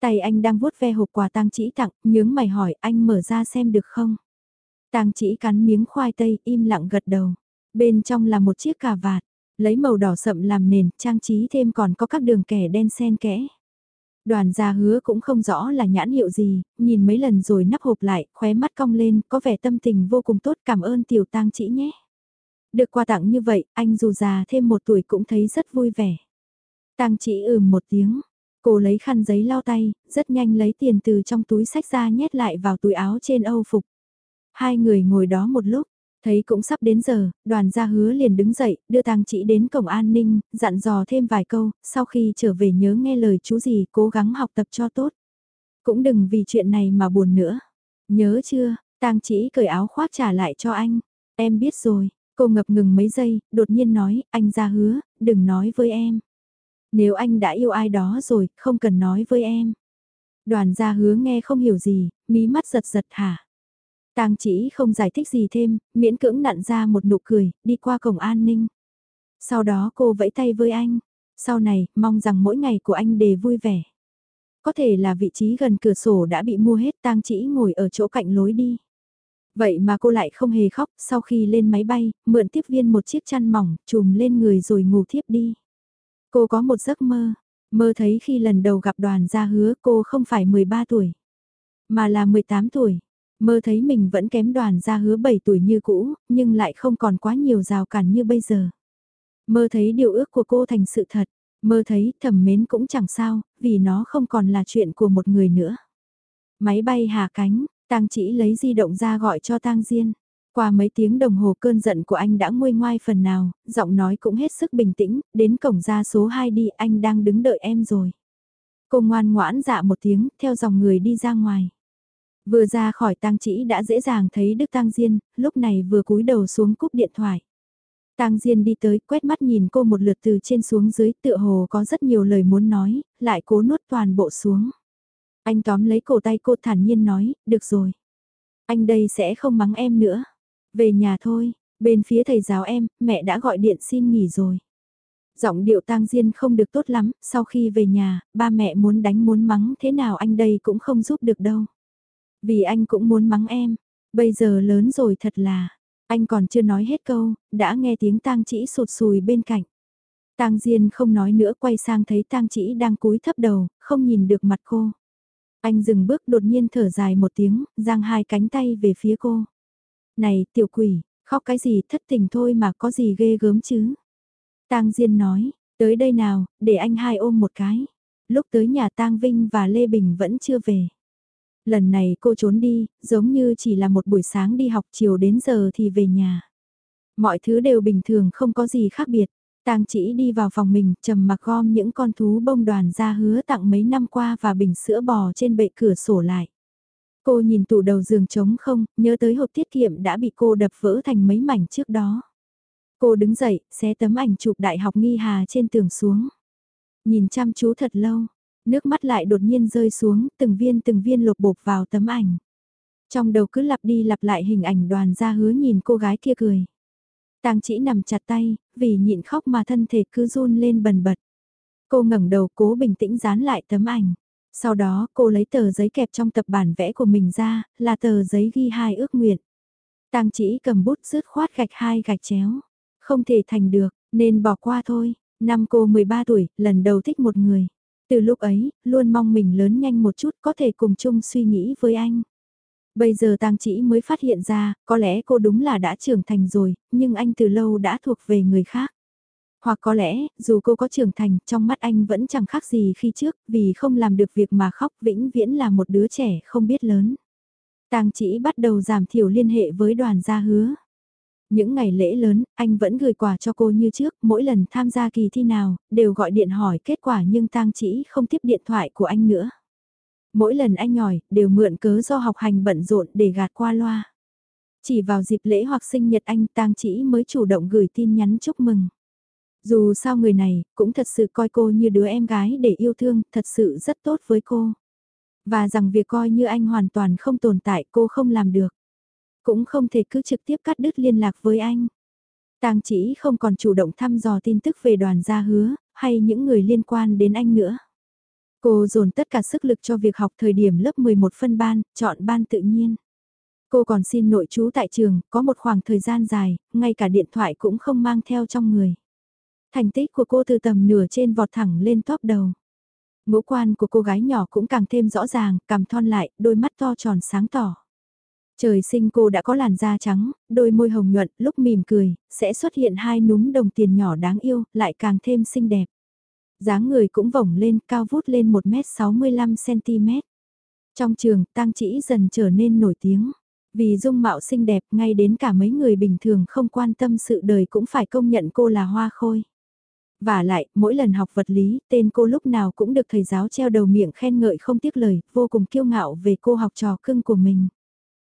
Speaker 1: Tay anh đang vuốt ve hộp quà tang chỉ tặng, nhướng mày hỏi anh mở ra xem được không. Tang chỉ cắn miếng khoai tây im lặng gật đầu. Bên trong là một chiếc cà vạt, lấy màu đỏ sậm làm nền, trang trí thêm còn có các đường kẻ đen xen kẽ. Đoàn gia hứa cũng không rõ là nhãn hiệu gì, nhìn mấy lần rồi nắp hộp lại, khóe mắt cong lên, có vẻ tâm tình vô cùng tốt cảm ơn tiểu tang chỉ nhé. Được quà tặng như vậy, anh dù già thêm một tuổi cũng thấy rất vui vẻ. Tang chỉ ừm một tiếng, cô lấy khăn giấy lau tay, rất nhanh lấy tiền từ trong túi sách ra nhét lại vào túi áo trên âu phục. Hai người ngồi đó một lúc, thấy cũng sắp đến giờ, đoàn gia hứa liền đứng dậy, đưa tang chỉ đến cổng an ninh, dặn dò thêm vài câu, sau khi trở về nhớ nghe lời chú gì cố gắng học tập cho tốt. Cũng đừng vì chuyện này mà buồn nữa. Nhớ chưa, tang chỉ cởi áo khoác trả lại cho anh. Em biết rồi, cô ngập ngừng mấy giây, đột nhiên nói, anh ra hứa, đừng nói với em. Nếu anh đã yêu ai đó rồi, không cần nói với em. Đoàn gia hứa nghe không hiểu gì, mí mắt giật giật hả. Tang chỉ không giải thích gì thêm, miễn cưỡng nặn ra một nụ cười, đi qua cổng an ninh. Sau đó cô vẫy tay với anh. Sau này, mong rằng mỗi ngày của anh đều vui vẻ. Có thể là vị trí gần cửa sổ đã bị mua hết tang chỉ ngồi ở chỗ cạnh lối đi. Vậy mà cô lại không hề khóc, sau khi lên máy bay, mượn tiếp viên một chiếc chăn mỏng, trùm lên người rồi ngủ thiếp đi. Cô có một giấc mơ, mơ thấy khi lần đầu gặp đoàn gia hứa cô không phải 13 tuổi, mà là 18 tuổi. Mơ thấy mình vẫn kém đoàn gia hứa 7 tuổi như cũ, nhưng lại không còn quá nhiều rào cản như bây giờ. Mơ thấy điều ước của cô thành sự thật, mơ thấy thầm mến cũng chẳng sao, vì nó không còn là chuyện của một người nữa. Máy bay hạ cánh, tang chỉ lấy di động ra gọi cho tang Diên. Qua mấy tiếng đồng hồ cơn giận của anh đã nguôi ngoai phần nào, giọng nói cũng hết sức bình tĩnh, đến cổng ra số 2 đi, anh đang đứng đợi em rồi. Cô ngoan ngoãn dạ một tiếng, theo dòng người đi ra ngoài. Vừa ra khỏi tang chỉ đã dễ dàng thấy Đức Tang Diên, lúc này vừa cúi đầu xuống cúp điện thoại. Tang Diên đi tới, quét mắt nhìn cô một lượt từ trên xuống dưới, tựa hồ có rất nhiều lời muốn nói, lại cố nuốt toàn bộ xuống. Anh tóm lấy cổ tay cô thản nhiên nói, được rồi. Anh đây sẽ không mắng em nữa. Về nhà thôi, bên phía thầy giáo em, mẹ đã gọi điện xin nghỉ rồi. Giọng điệu tang diên không được tốt lắm, sau khi về nhà, ba mẹ muốn đánh muốn mắng thế nào anh đây cũng không giúp được đâu. Vì anh cũng muốn mắng em, bây giờ lớn rồi thật là, anh còn chưa nói hết câu, đã nghe tiếng tang chỉ sụt sùi bên cạnh. Tang Diên không nói nữa quay sang thấy Tang Chỉ đang cúi thấp đầu, không nhìn được mặt cô. Anh dừng bước đột nhiên thở dài một tiếng, giang hai cánh tay về phía cô. Này, tiểu quỷ, khóc cái gì thất tình thôi mà có gì ghê gớm chứ. Tang Diên nói, tới đây nào, để anh hai ôm một cái. Lúc tới nhà Tang Vinh và Lê Bình vẫn chưa về. Lần này cô trốn đi, giống như chỉ là một buổi sáng đi học chiều đến giờ thì về nhà. Mọi thứ đều bình thường không có gì khác biệt. Tang chỉ đi vào phòng mình, trầm mặc gom những con thú bông đoàn ra hứa tặng mấy năm qua và bình sữa bò trên bệ cửa sổ lại. Cô nhìn tủ đầu giường trống không, nhớ tới hộp tiết kiệm đã bị cô đập vỡ thành mấy mảnh trước đó. Cô đứng dậy, xé tấm ảnh chụp đại học nghi hà trên tường xuống. Nhìn chăm chú thật lâu, nước mắt lại đột nhiên rơi xuống, từng viên từng viên lột bột vào tấm ảnh. Trong đầu cứ lặp đi lặp lại hình ảnh đoàn ra hứa nhìn cô gái kia cười. Tang chỉ nằm chặt tay, vì nhịn khóc mà thân thể cứ run lên bần bật. Cô ngẩng đầu cố bình tĩnh dán lại tấm ảnh. Sau đó cô lấy tờ giấy kẹp trong tập bản vẽ của mình ra, là tờ giấy ghi hai ước nguyện. Tang chỉ cầm bút rứt khoát gạch hai gạch chéo. Không thể thành được, nên bỏ qua thôi. Năm cô 13 tuổi, lần đầu thích một người. Từ lúc ấy, luôn mong mình lớn nhanh một chút có thể cùng chung suy nghĩ với anh. Bây giờ tang chỉ mới phát hiện ra, có lẽ cô đúng là đã trưởng thành rồi, nhưng anh từ lâu đã thuộc về người khác. Hoặc có lẽ, dù cô có trưởng thành, trong mắt anh vẫn chẳng khác gì khi trước, vì không làm được việc mà khóc vĩnh viễn là một đứa trẻ không biết lớn. Tang chỉ bắt đầu giảm thiểu liên hệ với đoàn gia hứa. Những ngày lễ lớn, anh vẫn gửi quà cho cô như trước, mỗi lần tham gia kỳ thi nào, đều gọi điện hỏi kết quả nhưng Tang chỉ không tiếp điện thoại của anh nữa. Mỗi lần anh nhỏi, đều mượn cớ do học hành bận rộn để gạt qua loa. Chỉ vào dịp lễ hoặc sinh nhật anh Tang chỉ mới chủ động gửi tin nhắn chúc mừng. Dù sao người này, cũng thật sự coi cô như đứa em gái để yêu thương, thật sự rất tốt với cô. Và rằng việc coi như anh hoàn toàn không tồn tại cô không làm được. Cũng không thể cứ trực tiếp cắt đứt liên lạc với anh. Tang chỉ không còn chủ động thăm dò tin tức về đoàn gia hứa, hay những người liên quan đến anh nữa. Cô dồn tất cả sức lực cho việc học thời điểm lớp 11 phân ban, chọn ban tự nhiên. Cô còn xin nội chú tại trường, có một khoảng thời gian dài, ngay cả điện thoại cũng không mang theo trong người. Thành tích của cô từ tầm nửa trên vọt thẳng lên top đầu. Ngũ quan của cô gái nhỏ cũng càng thêm rõ ràng, cằm thon lại, đôi mắt to tròn sáng tỏ. Trời sinh cô đã có làn da trắng, đôi môi hồng nhuận, lúc mỉm cười, sẽ xuất hiện hai núm đồng tiền nhỏ đáng yêu, lại càng thêm xinh đẹp dáng người cũng vổng lên cao vút lên 1m65cm. Trong trường, tang chỉ dần trở nên nổi tiếng. Vì dung mạo xinh đẹp ngay đến cả mấy người bình thường không quan tâm sự đời cũng phải công nhận cô là hoa khôi. Và lại, mỗi lần học vật lý, tên cô lúc nào cũng được thầy giáo treo đầu miệng khen ngợi không tiếc lời, vô cùng kiêu ngạo về cô học trò cưng của mình.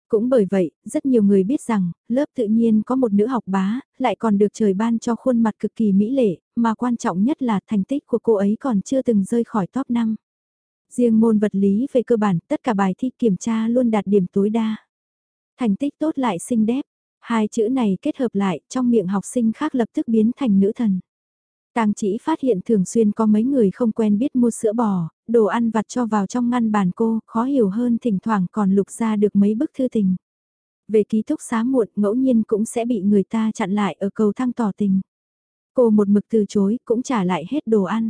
Speaker 1: Cũng bởi vậy, rất nhiều người biết rằng, lớp tự nhiên có một nữ học bá, lại còn được trời ban cho khuôn mặt cực kỳ mỹ lệ, mà quan trọng nhất là thành tích của cô ấy còn chưa từng rơi khỏi top 5. Riêng môn vật lý về cơ bản, tất cả bài thi kiểm tra luôn đạt điểm tối đa. Thành tích tốt lại xinh đẹp, hai chữ này kết hợp lại trong miệng học sinh khác lập tức biến thành nữ thần. Tàng chỉ phát hiện thường xuyên có mấy người không quen biết mua sữa bò, đồ ăn vặt cho vào trong ngăn bàn cô, khó hiểu hơn thỉnh thoảng còn lục ra được mấy bức thư tình. Về ký túc xá muộn ngẫu nhiên cũng sẽ bị người ta chặn lại ở cầu thang tỏ tình. Cô một mực từ chối cũng trả lại hết đồ ăn.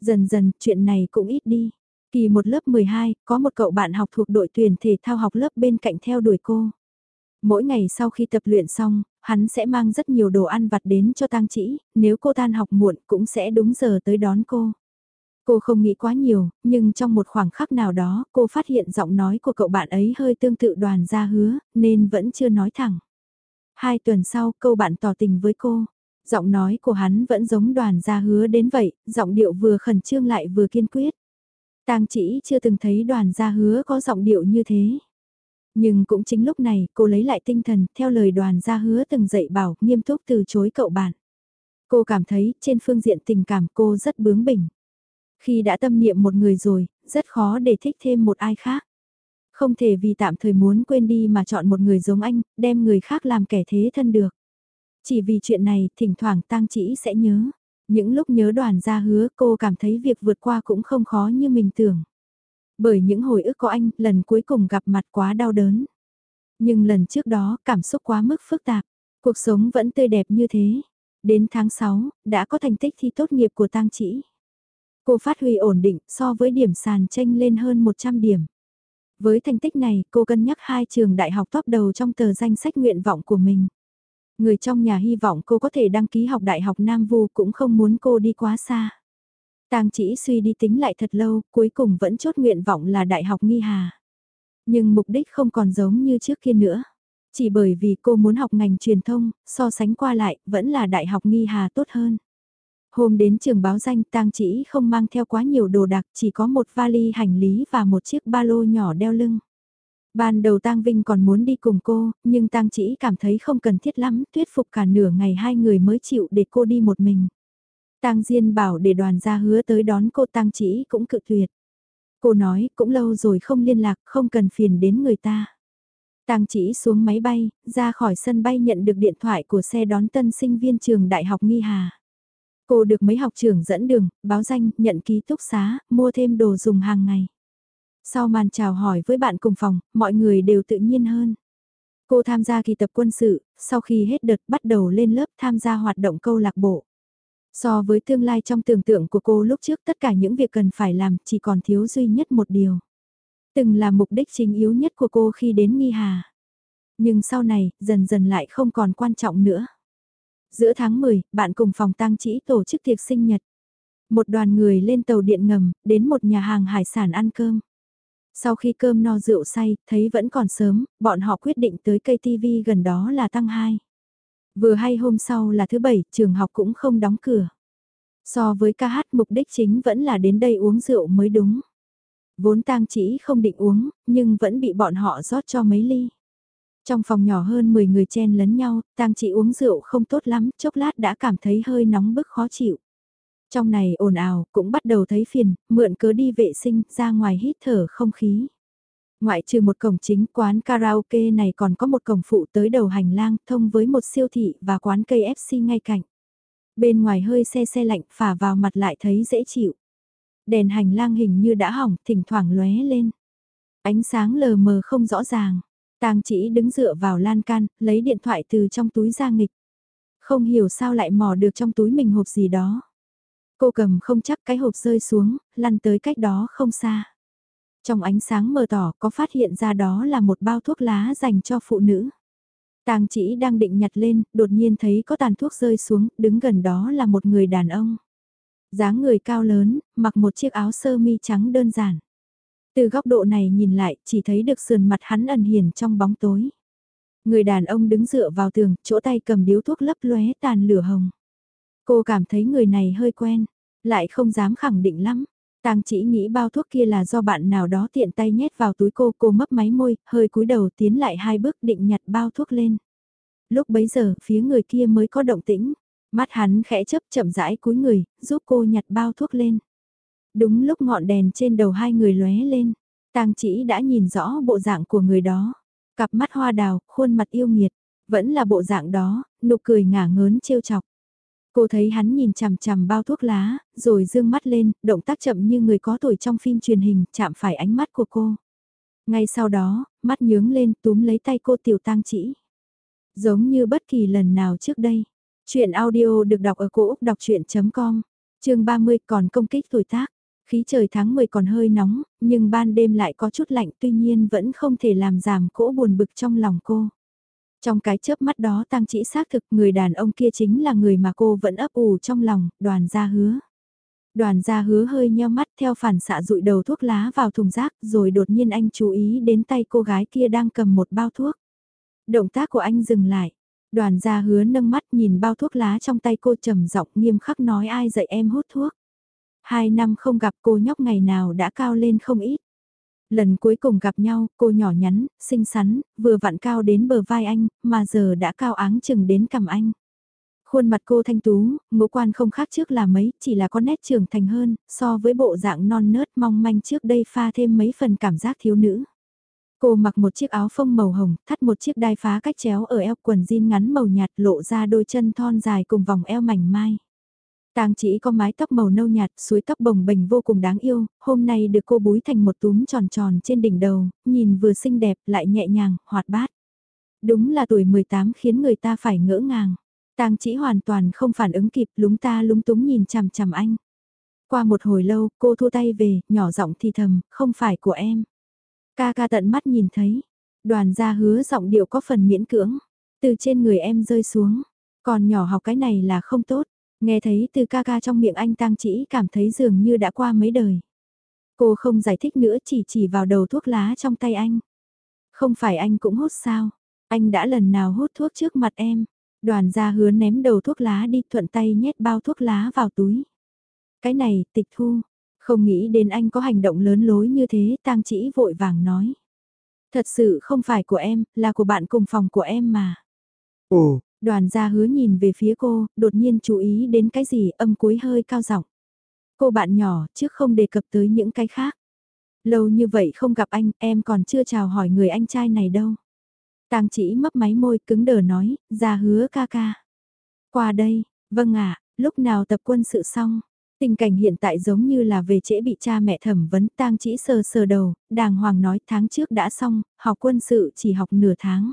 Speaker 1: Dần dần chuyện này cũng ít đi. Kỳ một lớp 12, có một cậu bạn học thuộc đội tuyển thể thao học lớp bên cạnh theo đuổi cô. Mỗi ngày sau khi tập luyện xong, hắn sẽ mang rất nhiều đồ ăn vặt đến cho tang chỉ, nếu cô tan học muộn cũng sẽ đúng giờ tới đón cô. Cô không nghĩ quá nhiều, nhưng trong một khoảng khắc nào đó cô phát hiện giọng nói của cậu bạn ấy hơi tương tự đoàn gia hứa, nên vẫn chưa nói thẳng. Hai tuần sau, câu bạn tỏ tình với cô. Giọng nói của hắn vẫn giống đoàn gia hứa đến vậy, giọng điệu vừa khẩn trương lại vừa kiên quyết. Tang chỉ chưa từng thấy đoàn gia hứa có giọng điệu như thế. Nhưng cũng chính lúc này, cô lấy lại tinh thần, theo lời đoàn gia hứa từng dạy bảo, nghiêm túc từ chối cậu bạn. Cô cảm thấy, trên phương diện tình cảm cô rất bướng bỉnh. Khi đã tâm niệm một người rồi, rất khó để thích thêm một ai khác. Không thể vì tạm thời muốn quên đi mà chọn một người giống anh, đem người khác làm kẻ thế thân được. Chỉ vì chuyện này, thỉnh thoảng tang chỉ sẽ nhớ. Những lúc nhớ đoàn gia hứa cô cảm thấy việc vượt qua cũng không khó như mình tưởng. Bởi những hồi ức có anh, lần cuối cùng gặp mặt quá đau đớn. Nhưng lần trước đó, cảm xúc quá mức phức tạp. Cuộc sống vẫn tươi đẹp như thế. Đến tháng 6, đã có thành tích thi tốt nghiệp của tang chỉ. Cô phát huy ổn định so với điểm sàn tranh lên hơn 100 điểm. Với thành tích này, cô cân nhắc hai trường đại học top đầu trong tờ danh sách nguyện vọng của mình. Người trong nhà hy vọng cô có thể đăng ký học đại học Nam Vu cũng không muốn cô đi quá xa. Tang chỉ suy đi tính lại thật lâu, cuối cùng vẫn chốt nguyện vọng là Đại học Nghi Hà. Nhưng mục đích không còn giống như trước kia nữa. Chỉ bởi vì cô muốn học ngành truyền thông, so sánh qua lại, vẫn là Đại học Nghi Hà tốt hơn. Hôm đến trường báo danh tang chỉ không mang theo quá nhiều đồ đạc, chỉ có một vali hành lý và một chiếc ba lô nhỏ đeo lưng. Ban đầu tang Vinh còn muốn đi cùng cô, nhưng tang chỉ cảm thấy không cần thiết lắm, thuyết phục cả nửa ngày hai người mới chịu để cô đi một mình. Tang Diên bảo để đoàn gia hứa tới đón cô Tang Chỉ cũng cự tuyệt. Cô nói cũng lâu rồi không liên lạc, không cần phiền đến người ta. Tang Chỉ xuống máy bay, ra khỏi sân bay nhận được điện thoại của xe đón tân sinh viên trường Đại học Nghi Hà. Cô được mấy học trưởng dẫn đường, báo danh, nhận ký túc xá, mua thêm đồ dùng hàng ngày. Sau màn chào hỏi với bạn cùng phòng, mọi người đều tự nhiên hơn. Cô tham gia kỳ tập quân sự, sau khi hết đợt bắt đầu lên lớp tham gia hoạt động câu lạc bộ. So với tương lai trong tưởng tượng của cô lúc trước tất cả những việc cần phải làm chỉ còn thiếu duy nhất một điều. Từng là mục đích chính yếu nhất của cô khi đến Nghi Hà. Nhưng sau này, dần dần lại không còn quan trọng nữa. Giữa tháng 10, bạn cùng phòng tang chỉ tổ chức tiệc sinh nhật. Một đoàn người lên tàu điện ngầm, đến một nhà hàng hải sản ăn cơm. Sau khi cơm no rượu say, thấy vẫn còn sớm, bọn họ quyết định tới cây TV gần đó là tăng 2. Vừa hay hôm sau là thứ bảy, trường học cũng không đóng cửa. So với ca hát mục đích chính vẫn là đến đây uống rượu mới đúng. Vốn tang chỉ không định uống, nhưng vẫn bị bọn họ rót cho mấy ly. Trong phòng nhỏ hơn 10 người chen lấn nhau, tang chỉ uống rượu không tốt lắm, chốc lát đã cảm thấy hơi nóng bức khó chịu. Trong này ồn ào, cũng bắt đầu thấy phiền, mượn cớ đi vệ sinh, ra ngoài hít thở không khí. Ngoại trừ một cổng chính quán karaoke này còn có một cổng phụ tới đầu hành lang thông với một siêu thị và quán cây FC ngay cạnh. Bên ngoài hơi xe xe lạnh phả vào mặt lại thấy dễ chịu. Đèn hành lang hình như đã hỏng, thỉnh thoảng lóe lên. Ánh sáng lờ mờ không rõ ràng. Tang chỉ đứng dựa vào lan can, lấy điện thoại từ trong túi ra nghịch. Không hiểu sao lại mò được trong túi mình hộp gì đó. Cô cầm không chắc cái hộp rơi xuống, lăn tới cách đó không xa. Trong ánh sáng mờ tỏ có phát hiện ra đó là một bao thuốc lá dành cho phụ nữ. Tàng chỉ đang định nhặt lên, đột nhiên thấy có tàn thuốc rơi xuống, đứng gần đó là một người đàn ông. dáng người cao lớn, mặc một chiếc áo sơ mi trắng đơn giản. Từ góc độ này nhìn lại, chỉ thấy được sườn mặt hắn ẩn hiền trong bóng tối. Người đàn ông đứng dựa vào tường, chỗ tay cầm điếu thuốc lấp lóe tàn lửa hồng. Cô cảm thấy người này hơi quen, lại không dám khẳng định lắm. Tang chỉ nghĩ bao thuốc kia là do bạn nào đó tiện tay nhét vào túi cô, cô mấp máy môi, hơi cúi đầu tiến lại hai bước định nhặt bao thuốc lên. Lúc bấy giờ, phía người kia mới có động tĩnh. Mắt hắn khẽ chấp chậm rãi cúi người, giúp cô nhặt bao thuốc lên. Đúng lúc ngọn đèn trên đầu hai người lóe lên, Tang chỉ đã nhìn rõ bộ dạng của người đó. Cặp mắt hoa đào, khuôn mặt yêu nghiệt, vẫn là bộ dạng đó, nụ cười ngả ngớn trêu chọc. Cô thấy hắn nhìn chằm chằm bao thuốc lá, rồi dương mắt lên, động tác chậm như người có tuổi trong phim truyền hình, chạm phải ánh mắt của cô. Ngay sau đó, mắt nhướng lên túm lấy tay cô tiểu tang chỉ. Giống như bất kỳ lần nào trước đây. Chuyện audio được đọc ở cổ Úc đọc chuyện.com, chương 30 còn công kích tuổi tác. Khí trời tháng 10 còn hơi nóng, nhưng ban đêm lại có chút lạnh tuy nhiên vẫn không thể làm giảm cỗ buồn bực trong lòng cô. Trong cái chớp mắt đó tăng chỉ xác thực người đàn ông kia chính là người mà cô vẫn ấp ủ trong lòng, đoàn gia hứa. Đoàn gia hứa hơi nheo mắt theo phản xạ rụi đầu thuốc lá vào thùng rác rồi đột nhiên anh chú ý đến tay cô gái kia đang cầm một bao thuốc. Động tác của anh dừng lại. Đoàn gia hứa nâng mắt nhìn bao thuốc lá trong tay cô trầm giọng nghiêm khắc nói ai dạy em hút thuốc. Hai năm không gặp cô nhóc ngày nào đã cao lên không ít. Lần cuối cùng gặp nhau, cô nhỏ nhắn, xinh xắn, vừa vặn cao đến bờ vai anh, mà giờ đã cao áng chừng đến cằm anh. Khuôn mặt cô thanh tú, ngũ quan không khác trước là mấy, chỉ là có nét trưởng thành hơn, so với bộ dạng non nớt mong manh trước đây pha thêm mấy phần cảm giác thiếu nữ. Cô mặc một chiếc áo phông màu hồng, thắt một chiếc đai phá cách chéo ở eo quần jean ngắn màu nhạt lộ ra đôi chân thon dài cùng vòng eo mảnh mai. Tang chỉ có mái tóc màu nâu nhạt, suối tóc bồng bềnh vô cùng đáng yêu, hôm nay được cô búi thành một túm tròn tròn trên đỉnh đầu, nhìn vừa xinh đẹp lại nhẹ nhàng, hoạt bát. Đúng là tuổi 18 khiến người ta phải ngỡ ngàng. Tang chỉ hoàn toàn không phản ứng kịp lúng ta lúng túng nhìn chằm chằm anh. Qua một hồi lâu, cô thu tay về, nhỏ giọng thì thầm, không phải của em. Ca ca tận mắt nhìn thấy. Đoàn gia hứa giọng điệu có phần miễn cưỡng. Từ trên người em rơi xuống. Còn nhỏ học cái này là không tốt. Nghe thấy từ ca ca trong miệng anh tang chỉ cảm thấy dường như đã qua mấy đời. Cô không giải thích nữa chỉ chỉ vào đầu thuốc lá trong tay anh. Không phải anh cũng hút sao? Anh đã lần nào hút thuốc trước mặt em? Đoàn gia hứa ném đầu thuốc lá đi thuận tay nhét bao thuốc lá vào túi. Cái này, tịch thu. Không nghĩ đến anh có hành động lớn lối như thế, tang chỉ vội vàng nói. Thật sự không phải của em, là của bạn cùng phòng của em mà. Ồ, Đoàn gia hứa nhìn về phía cô, đột nhiên chú ý đến cái gì âm cuối hơi cao giọng. Cô bạn nhỏ, trước không đề cập tới những cái khác. Lâu như vậy không gặp anh, em còn chưa chào hỏi người anh trai này đâu. Tang chỉ mấp máy môi cứng đờ nói, gia hứa ca ca. Qua đây, vâng ạ, lúc nào tập quân sự xong. Tình cảnh hiện tại giống như là về trễ bị cha mẹ thẩm vấn tang chỉ sờ sờ đầu, đàng hoàng nói tháng trước đã xong, học quân sự chỉ học nửa tháng.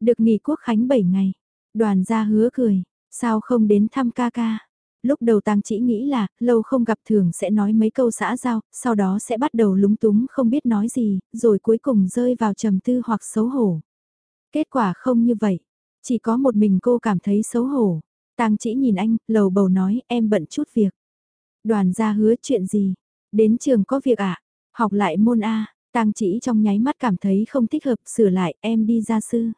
Speaker 1: Được nghỉ quốc khánh 7 ngày, Đoàn gia hứa cười, sao không đến thăm ca ca? Lúc đầu tang chỉ nghĩ là, lâu không gặp thường sẽ nói mấy câu xã giao, sau đó sẽ bắt đầu lúng túng không biết nói gì, rồi cuối cùng rơi vào trầm tư hoặc xấu hổ. Kết quả không như vậy, chỉ có một mình cô cảm thấy xấu hổ. Tang chỉ nhìn anh, lầu bầu nói em bận chút việc. Đoàn gia hứa chuyện gì? Đến trường có việc ạ? À? Học lại môn A, Tang chỉ trong nháy mắt cảm thấy không thích hợp sửa lại em đi gia sư.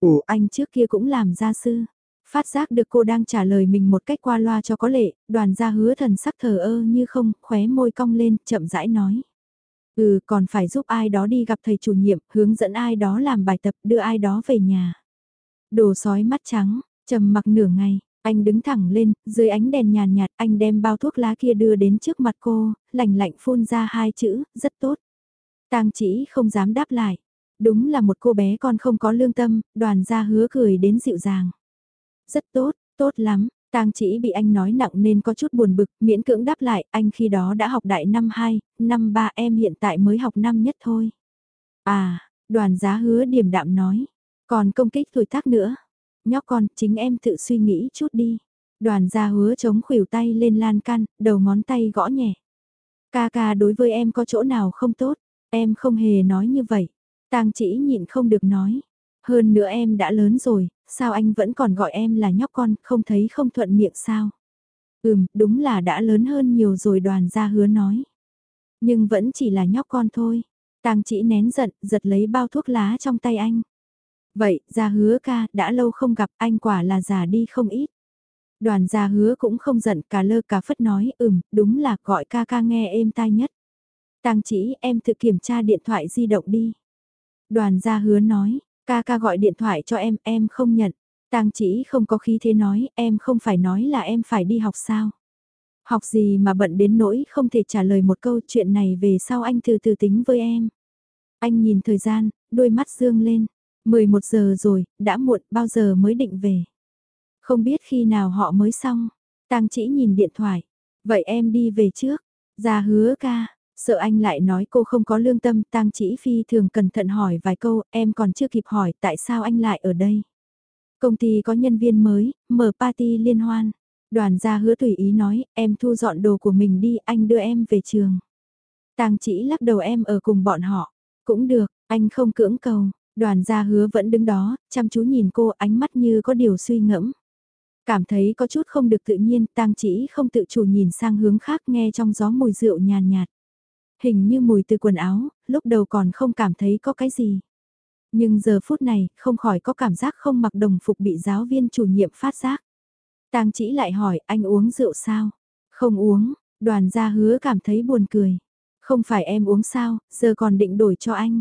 Speaker 1: Ủa anh trước kia cũng làm gia sư. Phát giác được cô đang trả lời mình một cách qua loa cho có lệ, đoàn gia hứa thần sắc thờ ơ như không, khóe môi cong lên, chậm rãi nói. Ừ, còn phải giúp ai đó đi gặp thầy chủ nhiệm, hướng dẫn ai đó làm bài tập, đưa ai đó về nhà. Đồ sói mắt trắng, trầm mặc nửa ngày, anh đứng thẳng lên, dưới ánh đèn nhàn nhạt, anh đem bao thuốc lá kia đưa đến trước mặt cô, lạnh lạnh phun ra hai chữ, rất tốt. Tang chỉ không dám đáp lại. Đúng là một cô bé con không có lương tâm, đoàn gia hứa cười đến dịu dàng. Rất tốt, tốt lắm, tang chỉ bị anh nói nặng nên có chút buồn bực, miễn cưỡng đáp lại, anh khi đó đã học đại năm 2, năm 3 em hiện tại mới học năm nhất thôi. À, đoàn giá hứa điềm đạm nói, còn công kích tuổi tác nữa. Nhóc con, chính em tự suy nghĩ chút đi. Đoàn gia hứa chống khuỷu tay lên lan can, đầu ngón tay gõ nhẹ. Ca ca đối với em có chỗ nào không tốt, em không hề nói như vậy. Tang chỉ nhịn không được nói. Hơn nữa em đã lớn rồi, sao anh vẫn còn gọi em là nhóc con, không thấy không thuận miệng sao? Ừm, đúng là đã lớn hơn nhiều rồi đoàn gia hứa nói. Nhưng vẫn chỉ là nhóc con thôi. Tang chỉ nén giận, giật lấy bao thuốc lá trong tay anh. Vậy, gia hứa ca, đã lâu không gặp anh quả là già đi không ít. Đoàn gia hứa cũng không giận cả lơ cả phất nói ừm, đúng là gọi ca ca nghe êm tai nhất. Tang chỉ em tự kiểm tra điện thoại di động đi. Đoàn gia hứa nói, ca ca gọi điện thoại cho em, em không nhận. Tang chỉ không có khí thế nói, em không phải nói là em phải đi học sao. Học gì mà bận đến nỗi không thể trả lời một câu chuyện này về sau anh từ từ tính với em. Anh nhìn thời gian, đôi mắt dương lên. 11 giờ rồi, đã muộn, bao giờ mới định về. Không biết khi nào họ mới xong. Tang chỉ nhìn điện thoại. Vậy em đi về trước. Ra hứa ca, sợ anh lại nói cô không có lương tâm. Tang chỉ phi thường cẩn thận hỏi vài câu, em còn chưa kịp hỏi tại sao anh lại ở đây. Công ty có nhân viên mới, mở party liên hoan. Đoàn gia hứa tùy ý nói, em thu dọn đồ của mình đi, anh đưa em về trường. Tang chỉ lắc đầu em ở cùng bọn họ. Cũng được, anh không cưỡng cầu. Đoàn gia hứa vẫn đứng đó, chăm chú nhìn cô ánh mắt như có điều suy ngẫm. Cảm thấy có chút không được tự nhiên, tang chỉ không tự chủ nhìn sang hướng khác nghe trong gió mùi rượu nhàn nhạt, Hình như mùi từ quần áo, lúc đầu còn không cảm thấy có cái gì. Nhưng giờ phút này, không khỏi có cảm giác không mặc đồng phục bị giáo viên chủ nhiệm phát giác. Tang chỉ lại hỏi anh uống rượu sao? Không uống, đoàn gia hứa cảm thấy buồn cười. Không phải em uống sao, giờ còn định đổi cho anh.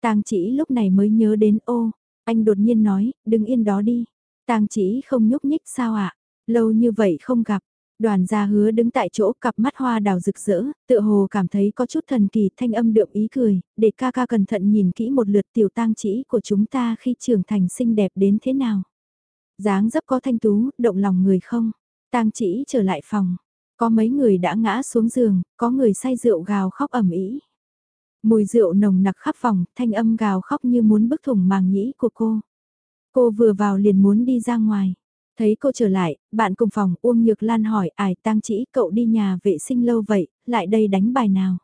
Speaker 1: Tang chỉ lúc này mới nhớ đến ô, anh đột nhiên nói, đừng yên đó đi. Tang chỉ không nhúc nhích sao ạ, lâu như vậy không gặp. Đoàn gia hứa đứng tại chỗ cặp mắt hoa đào rực rỡ, tựa hồ cảm thấy có chút thần kỳ thanh âm đượm ý cười, để ca ca cẩn thận nhìn kỹ một lượt tiểu tang chỉ của chúng ta khi trưởng thành xinh đẹp đến thế nào. dáng dấp có thanh tú, động lòng người không? Tang chỉ trở lại phòng, có mấy người đã ngã xuống giường, có người say rượu gào khóc ẩm ý. Mùi rượu nồng nặc khắp phòng, thanh âm gào khóc như muốn bức thủng màng nhĩ của cô. Cô vừa vào liền muốn đi ra ngoài. Thấy cô trở lại, bạn cùng phòng Uông Nhược Lan hỏi ải tang chỉ cậu đi nhà vệ sinh lâu vậy, lại đây đánh bài nào.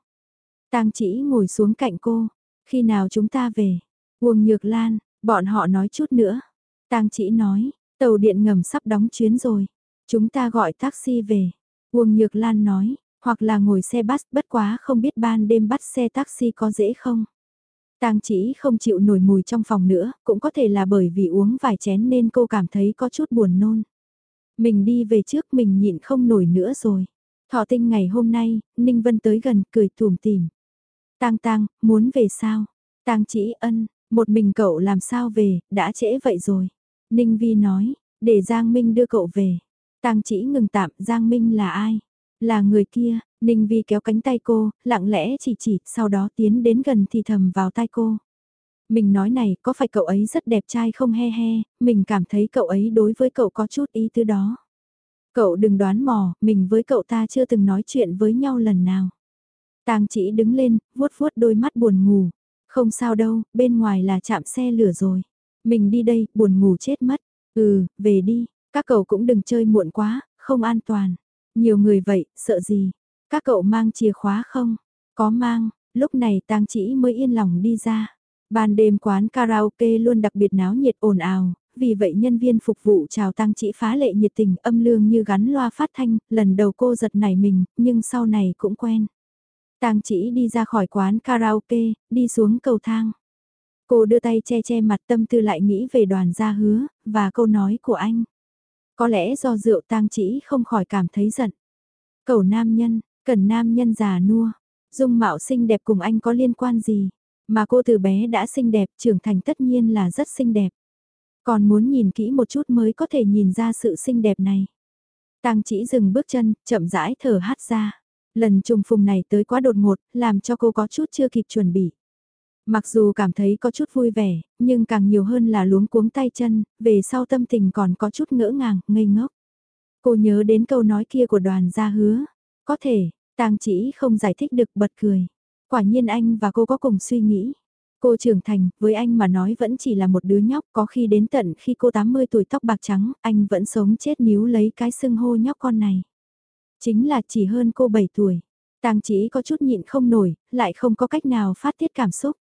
Speaker 1: tang chỉ ngồi xuống cạnh cô, khi nào chúng ta về. Uông Nhược Lan, bọn họ nói chút nữa. tang chỉ nói, tàu điện ngầm sắp đóng chuyến rồi, chúng ta gọi taxi về. Uông Nhược Lan nói, hoặc là ngồi xe bus bất quá không biết ban đêm bắt xe taxi có dễ không. Tang chỉ không chịu nổi mùi trong phòng nữa, cũng có thể là bởi vì uống vài chén nên cô cảm thấy có chút buồn nôn. Mình đi về trước mình nhịn không nổi nữa rồi. Thọ tinh ngày hôm nay, Ninh Vân tới gần cười tùm tìm. Tang tang, muốn về sao? Tang chỉ ân, một mình cậu làm sao về, đã trễ vậy rồi. Ninh Vi nói, để Giang Minh đưa cậu về. Tang chỉ ngừng tạm, Giang Minh là ai? Là người kia, Ninh Vi kéo cánh tay cô, lặng lẽ chỉ chỉ, sau đó tiến đến gần thì thầm vào tai cô. Mình nói này, có phải cậu ấy rất đẹp trai không he he, mình cảm thấy cậu ấy đối với cậu có chút ý tứ đó. Cậu đừng đoán mò, mình với cậu ta chưa từng nói chuyện với nhau lần nào. Tang chỉ đứng lên, vuốt vuốt đôi mắt buồn ngủ. Không sao đâu, bên ngoài là chạm xe lửa rồi. Mình đi đây, buồn ngủ chết mất. Ừ, về đi, các cậu cũng đừng chơi muộn quá, không an toàn. Nhiều người vậy, sợ gì? Các cậu mang chìa khóa không? Có mang, lúc này tang chỉ mới yên lòng đi ra. Ban đêm quán karaoke luôn đặc biệt náo nhiệt ồn ào, vì vậy nhân viên phục vụ chào tang chỉ phá lệ nhiệt tình âm lương như gắn loa phát thanh, lần đầu cô giật nảy mình, nhưng sau này cũng quen. Tang chỉ đi ra khỏi quán karaoke, đi xuống cầu thang. Cô đưa tay che che mặt tâm tư lại nghĩ về đoàn gia hứa, và câu nói của anh. Có lẽ do rượu tang chỉ không khỏi cảm thấy giận. Cầu nam nhân, cần nam nhân già nua, dung mạo xinh đẹp cùng anh có liên quan gì, mà cô từ bé đã xinh đẹp trưởng thành tất nhiên là rất xinh đẹp. Còn muốn nhìn kỹ một chút mới có thể nhìn ra sự xinh đẹp này. Tang chỉ dừng bước chân, chậm rãi thở hát ra. Lần trùng phùng này tới quá đột ngột, làm cho cô có chút chưa kịp chuẩn bị. Mặc dù cảm thấy có chút vui vẻ, nhưng càng nhiều hơn là luống cuống tay chân, về sau tâm tình còn có chút ngỡ ngàng, ngây ngốc. Cô nhớ đến câu nói kia của đoàn gia hứa. Có thể, tang chỉ không giải thích được bật cười. Quả nhiên anh và cô có cùng suy nghĩ. Cô trưởng thành, với anh mà nói vẫn chỉ là một đứa nhóc, có khi đến tận khi cô 80 tuổi tóc bạc trắng, anh vẫn sống chết níu lấy cái xưng hô nhóc con này. Chính là chỉ hơn cô 7 tuổi. Tang chỉ có chút nhịn không nổi, lại không có cách nào phát tiết cảm xúc.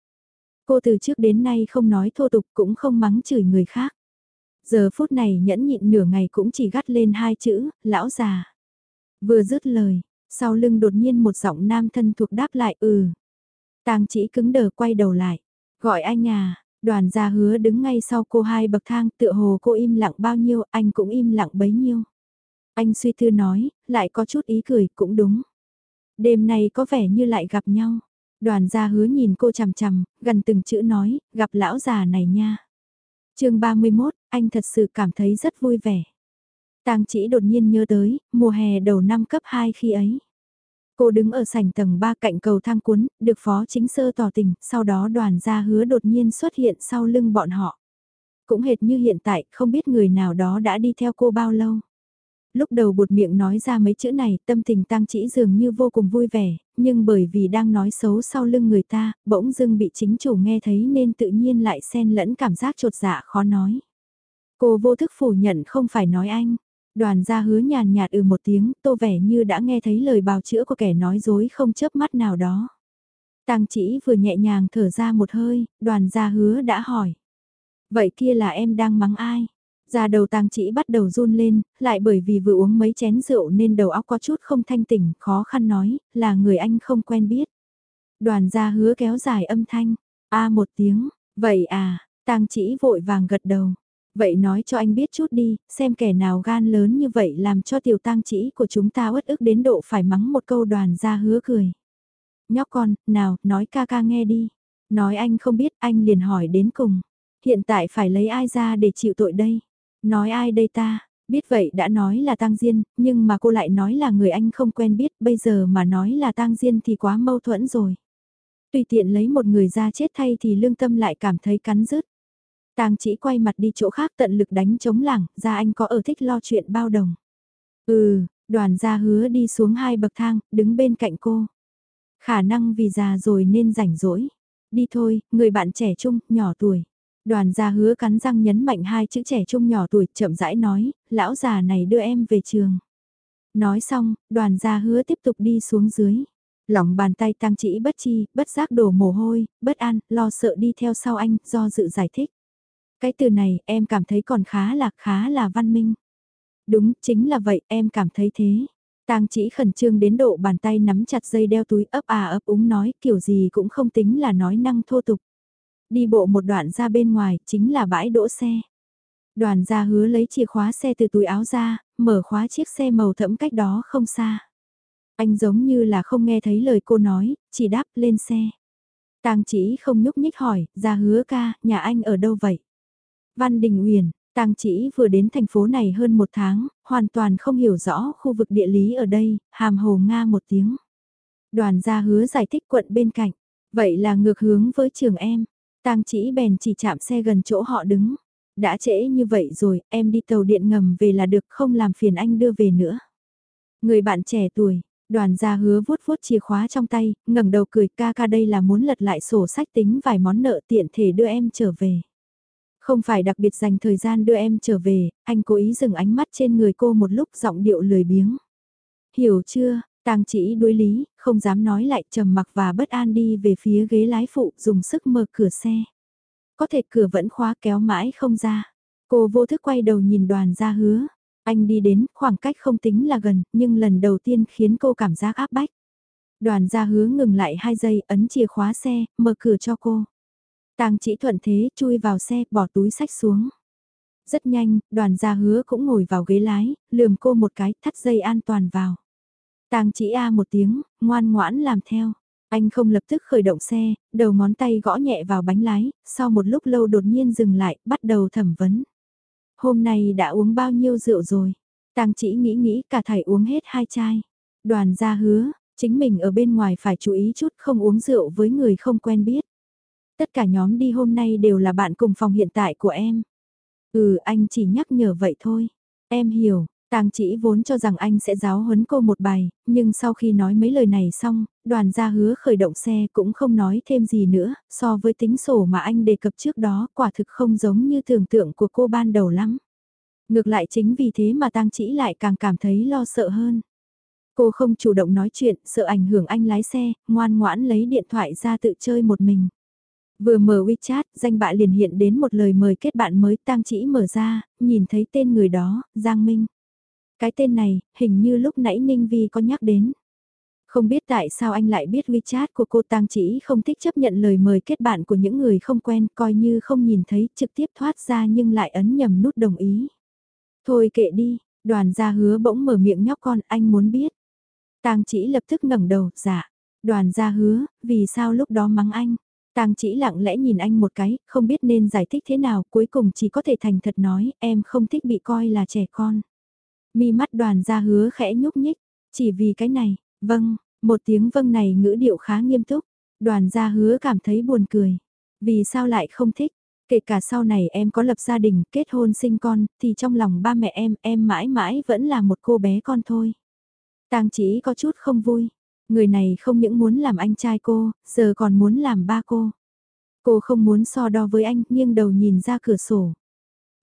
Speaker 1: Cô từ trước đến nay không nói thô tục cũng không mắng chửi người khác. Giờ phút này nhẫn nhịn nửa ngày cũng chỉ gắt lên hai chữ, lão già. Vừa dứt lời, sau lưng đột nhiên một giọng nam thân thuộc đáp lại ừ. Tang chỉ cứng đờ quay đầu lại. Gọi anh à, đoàn gia hứa đứng ngay sau cô hai bậc thang tựa hồ cô im lặng bao nhiêu anh cũng im lặng bấy nhiêu. Anh suy tư nói, lại có chút ý cười, cũng đúng. Đêm nay có vẻ như lại gặp nhau. Đoàn gia hứa nhìn cô chằm chằm, gần từng chữ nói, gặp lão già này nha. chương 31, anh thật sự cảm thấy rất vui vẻ. Tang chỉ đột nhiên nhớ tới, mùa hè đầu năm cấp 2 khi ấy. Cô đứng ở sảnh tầng 3 cạnh cầu thang cuốn, được phó chính sơ tỏ tình, sau đó đoàn gia hứa đột nhiên xuất hiện sau lưng bọn họ. Cũng hệt như hiện tại, không biết người nào đó đã đi theo cô bao lâu. Lúc đầu bụt miệng nói ra mấy chữ này, tâm tình tang chỉ dường như vô cùng vui vẻ, nhưng bởi vì đang nói xấu sau lưng người ta, bỗng dưng bị chính chủ nghe thấy nên tự nhiên lại xen lẫn cảm giác trột dạ khó nói. Cô vô thức phủ nhận không phải nói anh. Đoàn gia hứa nhàn nhạt ừ một tiếng, tô vẻ như đã nghe thấy lời bào chữa của kẻ nói dối không chớp mắt nào đó. Tang chỉ vừa nhẹ nhàng thở ra một hơi, đoàn gia hứa đã hỏi. Vậy kia là em đang mắng ai? Ra đầu tang chỉ bắt đầu run lên, lại bởi vì vừa uống mấy chén rượu nên đầu óc có chút không thanh tỉnh, khó khăn nói, là người anh không quen biết. Đoàn gia hứa kéo dài âm thanh, a một tiếng, vậy à, tang chỉ vội vàng gật đầu. Vậy nói cho anh biết chút đi, xem kẻ nào gan lớn như vậy làm cho tiểu tang chỉ của chúng ta uất ức đến độ phải mắng một câu đoàn ra hứa cười. Nhóc con, nào, nói ca ca nghe đi. Nói anh không biết, anh liền hỏi đến cùng. Hiện tại phải lấy ai ra để chịu tội đây? Nói ai đây ta? Biết vậy đã nói là tang Diên, nhưng mà cô lại nói là người anh không quen biết, bây giờ mà nói là tang Diên thì quá mâu thuẫn rồi. Tùy tiện lấy một người ra chết thay thì lương tâm lại cảm thấy cắn rứt. Tang chỉ quay mặt đi chỗ khác tận lực đánh chống lảng, ra anh có ở thích lo chuyện bao đồng. Ừ, đoàn gia hứa đi xuống hai bậc thang, đứng bên cạnh cô. Khả năng vì già rồi nên rảnh rỗi. Đi thôi, người bạn trẻ trung, nhỏ tuổi. Đoàn gia hứa cắn răng nhấn mạnh hai chữ trẻ trung nhỏ tuổi chậm rãi nói, lão già này đưa em về trường. Nói xong, đoàn gia hứa tiếp tục đi xuống dưới. Lòng bàn tay tăng chỉ bất chi, bất giác đổ mồ hôi, bất an, lo sợ đi theo sau anh, do dự giải thích. Cái từ này em cảm thấy còn khá là khá là văn minh. Đúng, chính là vậy, em cảm thấy thế. Tang chỉ khẩn trương đến độ bàn tay nắm chặt dây đeo túi ấp à ấp úng nói kiểu gì cũng không tính là nói năng thô tục. Đi bộ một đoạn ra bên ngoài, chính là bãi đỗ xe. Đoàn gia hứa lấy chìa khóa xe từ túi áo ra, mở khóa chiếc xe màu thẫm cách đó không xa. Anh giống như là không nghe thấy lời cô nói, chỉ đáp lên xe. Tang chỉ không nhúc nhích hỏi, gia hứa ca, nhà anh ở đâu vậy? Văn Đình Uyển, Tang chỉ vừa đến thành phố này hơn một tháng, hoàn toàn không hiểu rõ khu vực địa lý ở đây, hàm hồ Nga một tiếng. Đoàn gia hứa giải thích quận bên cạnh, vậy là ngược hướng với trường em. Tang chỉ bèn chỉ chạm xe gần chỗ họ đứng. Đã trễ như vậy rồi, em đi tàu điện ngầm về là được không làm phiền anh đưa về nữa. Người bạn trẻ tuổi, đoàn gia hứa vuốt vuốt chìa khóa trong tay, ngẩng đầu cười ca ca đây là muốn lật lại sổ sách tính vài món nợ tiện thể đưa em trở về. Không phải đặc biệt dành thời gian đưa em trở về, anh cố ý dừng ánh mắt trên người cô một lúc giọng điệu lười biếng. Hiểu chưa, Tang chỉ đối lý, không dám nói lại trầm mặc và bất an đi về phía ghế lái phụ dùng sức mở cửa xe. Có thể cửa vẫn khóa kéo mãi không ra. Cô vô thức quay đầu nhìn đoàn ra hứa. Anh đi đến khoảng cách không tính là gần nhưng lần đầu tiên khiến cô cảm giác áp bách. Đoàn ra hứa ngừng lại hai giây ấn chìa khóa xe, mở cửa cho cô. Tang chỉ thuận thế chui vào xe bỏ túi sách xuống. Rất nhanh, đoàn gia hứa cũng ngồi vào ghế lái, lườm cô một cái thắt dây an toàn vào. Tang chỉ a một tiếng, ngoan ngoãn làm theo. Anh không lập tức khởi động xe, đầu ngón tay gõ nhẹ vào bánh lái, sau một lúc lâu đột nhiên dừng lại, bắt đầu thẩm vấn. Hôm nay đã uống bao nhiêu rượu rồi? Tang chỉ nghĩ nghĩ cả thảy uống hết hai chai. Đoàn gia hứa, chính mình ở bên ngoài phải chú ý chút không uống rượu với người không quen biết. Tất cả nhóm đi hôm nay đều là bạn cùng phòng hiện tại của em. Ừ anh chỉ nhắc nhở vậy thôi. Em hiểu, Tang chỉ vốn cho rằng anh sẽ giáo huấn cô một bài, nhưng sau khi nói mấy lời này xong, đoàn gia hứa khởi động xe cũng không nói thêm gì nữa, so với tính sổ mà anh đề cập trước đó quả thực không giống như tưởng tượng của cô ban đầu lắm. Ngược lại chính vì thế mà Tang chỉ lại càng cảm thấy lo sợ hơn. Cô không chủ động nói chuyện, sợ ảnh hưởng anh lái xe, ngoan ngoãn lấy điện thoại ra tự chơi một mình. Vừa mở WeChat, danh bạ liền hiện đến một lời mời kết bạn mới tang chỉ mở ra, nhìn thấy tên người đó, Giang Minh. Cái tên này, hình như lúc nãy Ninh Vi có nhắc đến. Không biết tại sao anh lại biết WeChat của cô Tang chỉ không thích chấp nhận lời mời kết bạn của những người không quen, coi như không nhìn thấy trực tiếp thoát ra nhưng lại ấn nhầm nút đồng ý. Thôi kệ đi, Đoàn gia hứa bỗng mở miệng nhóc con, anh muốn biết. Tang chỉ lập tức ngẩng đầu, dạ. Đoàn gia hứa, vì sao lúc đó mắng anh? Tang chỉ lặng lẽ nhìn anh một cái, không biết nên giải thích thế nào, cuối cùng chỉ có thể thành thật nói, em không thích bị coi là trẻ con. Mi mắt đoàn gia hứa khẽ nhúc nhích, chỉ vì cái này, vâng, một tiếng vâng này ngữ điệu khá nghiêm túc, đoàn gia hứa cảm thấy buồn cười. Vì sao lại không thích? Kể cả sau này em có lập gia đình, kết hôn sinh con, thì trong lòng ba mẹ em, em mãi mãi vẫn là một cô bé con thôi. Tang chỉ có chút không vui. Người này không những muốn làm anh trai cô, giờ còn muốn làm ba cô. Cô không muốn so đo với anh, nghiêng đầu nhìn ra cửa sổ.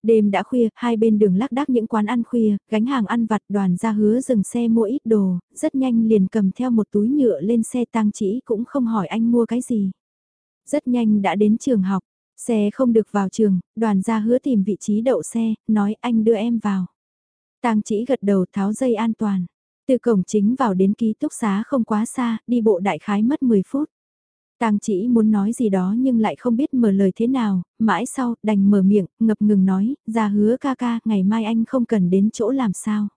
Speaker 1: Đêm đã khuya, hai bên đường lác đác những quán ăn khuya, gánh hàng ăn vặt đoàn ra hứa dừng xe mua ít đồ, rất nhanh liền cầm theo một túi nhựa lên xe tang chỉ cũng không hỏi anh mua cái gì. Rất nhanh đã đến trường học, xe không được vào trường, đoàn ra hứa tìm vị trí đậu xe, nói anh đưa em vào. Tang chỉ gật đầu tháo dây an toàn. Từ cổng chính vào đến ký túc xá không quá xa, đi bộ đại khái mất 10 phút. Tang chỉ muốn nói gì đó nhưng lại không biết mở lời thế nào, mãi sau đành mở miệng, ngập ngừng nói, ra hứa ca ca, ngày mai anh không cần đến chỗ làm sao.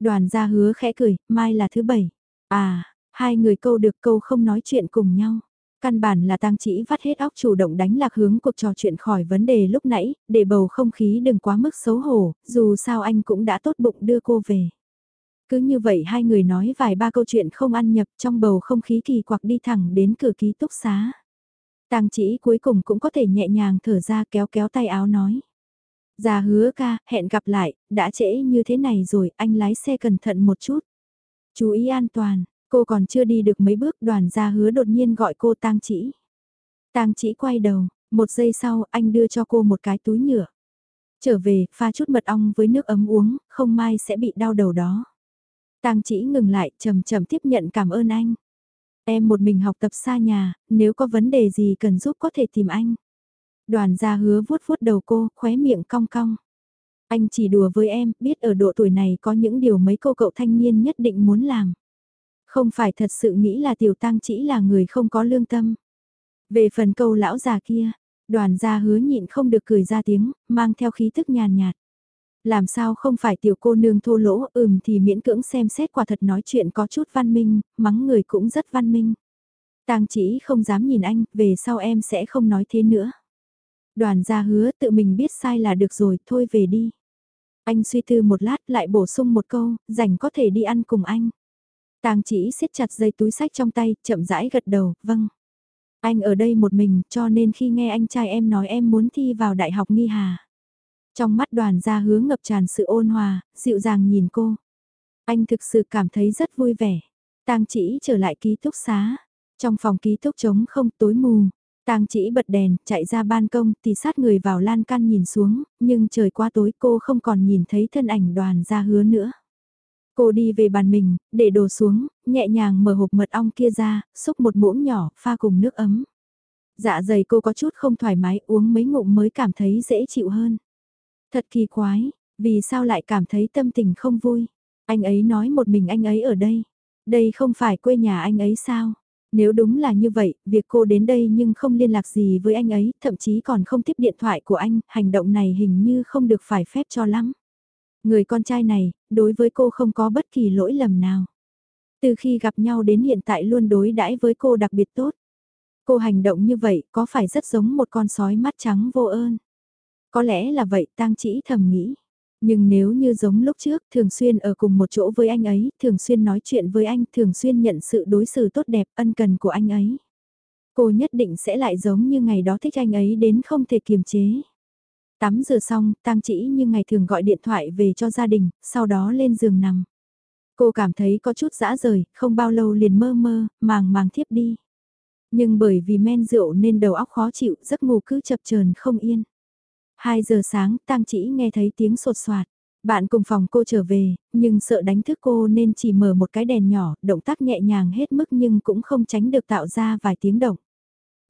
Speaker 1: Đoàn ra hứa khẽ cười, mai là thứ bảy. À, hai người câu được câu không nói chuyện cùng nhau. Căn bản là tang chỉ vắt hết óc chủ động đánh lạc hướng cuộc trò chuyện khỏi vấn đề lúc nãy, để bầu không khí đừng quá mức xấu hổ, dù sao anh cũng đã tốt bụng đưa cô về. Cứ như vậy hai người nói vài ba câu chuyện không ăn nhập trong bầu không khí kỳ quặc đi thẳng đến cửa ký túc xá. Tang chỉ cuối cùng cũng có thể nhẹ nhàng thở ra kéo kéo tay áo nói. Già hứa ca, hẹn gặp lại, đã trễ như thế này rồi, anh lái xe cẩn thận một chút. Chú ý an toàn, cô còn chưa đi được mấy bước đoàn gia hứa đột nhiên gọi cô tang chỉ. Tang chỉ quay đầu, một giây sau anh đưa cho cô một cái túi nhựa. Trở về, pha chút mật ong với nước ấm uống, không mai sẽ bị đau đầu đó. Tang chỉ ngừng lại, chậm chậm tiếp nhận cảm ơn anh. Em một mình học tập xa nhà, nếu có vấn đề gì cần giúp có thể tìm anh. Đoàn gia hứa vuốt vuốt đầu cô, khóe miệng cong cong. Anh chỉ đùa với em, biết ở độ tuổi này có những điều mấy cô cậu thanh niên nhất định muốn làm. Không phải thật sự nghĩ là tiểu tang chỉ là người không có lương tâm. Về phần câu lão già kia, đoàn gia hứa nhịn không được cười ra tiếng, mang theo khí thức nhàn nhạt. Làm sao không phải tiểu cô nương thô lỗ ừm thì miễn cưỡng xem xét quả thật nói chuyện có chút văn minh, mắng người cũng rất văn minh. Tang chỉ không dám nhìn anh, về sau em sẽ không nói thế nữa. Đoàn gia hứa tự mình biết sai là được rồi, thôi về đi. Anh suy tư một lát lại bổ sung một câu, rảnh có thể đi ăn cùng anh. Tang chỉ siết chặt dây túi sách trong tay, chậm rãi gật đầu, vâng. Anh ở đây một mình, cho nên khi nghe anh trai em nói em muốn thi vào đại học nghi hà. Trong mắt đoàn gia hứa ngập tràn sự ôn hòa, dịu dàng nhìn cô. Anh thực sự cảm thấy rất vui vẻ. Tang chỉ trở lại ký túc xá. Trong phòng ký túc trống không tối mù. Tang chỉ bật đèn, chạy ra ban công, tì sát người vào lan can nhìn xuống, nhưng trời qua tối cô không còn nhìn thấy thân ảnh đoàn gia hứa nữa. Cô đi về bàn mình, để đồ xuống, nhẹ nhàng mở hộp mật ong kia ra, xúc một muỗng nhỏ, pha cùng nước ấm. Dạ dày cô có chút không thoải mái, uống mấy ngụm mới cảm thấy dễ chịu hơn. Thật kỳ quái, vì sao lại cảm thấy tâm tình không vui? Anh ấy nói một mình anh ấy ở đây. Đây không phải quê nhà anh ấy sao? Nếu đúng là như vậy, việc cô đến đây nhưng không liên lạc gì với anh ấy, thậm chí còn không tiếp điện thoại của anh, hành động này hình như không được phải phép cho lắm. Người con trai này, đối với cô không có bất kỳ lỗi lầm nào. Từ khi gặp nhau đến hiện tại luôn đối đãi với cô đặc biệt tốt. Cô hành động như vậy có phải rất giống một con sói mắt trắng vô ơn? Có lẽ là vậy tang chỉ thầm nghĩ. Nhưng nếu như giống lúc trước, thường xuyên ở cùng một chỗ với anh ấy, thường xuyên nói chuyện với anh, thường xuyên nhận sự đối xử tốt đẹp, ân cần của anh ấy. Cô nhất định sẽ lại giống như ngày đó thích anh ấy đến không thể kiềm chế. Tắm rửa xong, tang chỉ như ngày thường gọi điện thoại về cho gia đình, sau đó lên giường nằm. Cô cảm thấy có chút dã rời, không bao lâu liền mơ mơ, màng màng thiếp đi. Nhưng bởi vì men rượu nên đầu óc khó chịu, giấc ngủ cứ chập chờn không yên. 2 giờ sáng, tang chỉ nghe thấy tiếng sột soạt. Bạn cùng phòng cô trở về, nhưng sợ đánh thức cô nên chỉ mở một cái đèn nhỏ, động tác nhẹ nhàng hết mức nhưng cũng không tránh được tạo ra vài tiếng động.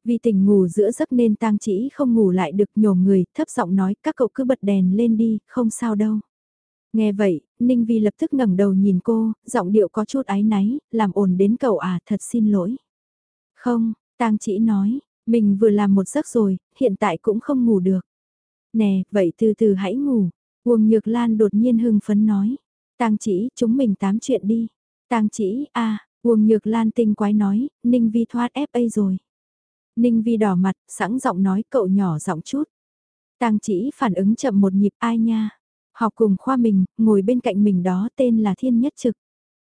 Speaker 1: Vì tỉnh ngủ giữa giấc nên tang chỉ không ngủ lại được nhổm người, thấp giọng nói các cậu cứ bật đèn lên đi, không sao đâu. Nghe vậy, Ninh Vi lập tức ngẩng đầu nhìn cô, giọng điệu có chút áy náy, làm ồn đến cậu à, thật xin lỗi. Không, tang chỉ nói, mình vừa làm một giấc rồi, hiện tại cũng không ngủ được. Nè, vậy từ từ hãy ngủ. Uông Nhược Lan đột nhiên hưng phấn nói. Tang chỉ, chúng mình tám chuyện đi. Tang chỉ, a à, Uông Nhược Lan tinh quái nói, Ninh Vi thoát FA rồi. Ninh Vi đỏ mặt, sẵn giọng nói cậu nhỏ giọng chút. Tang chỉ phản ứng chậm một nhịp ai nha. Học cùng khoa mình, ngồi bên cạnh mình đó tên là Thiên Nhất Trực.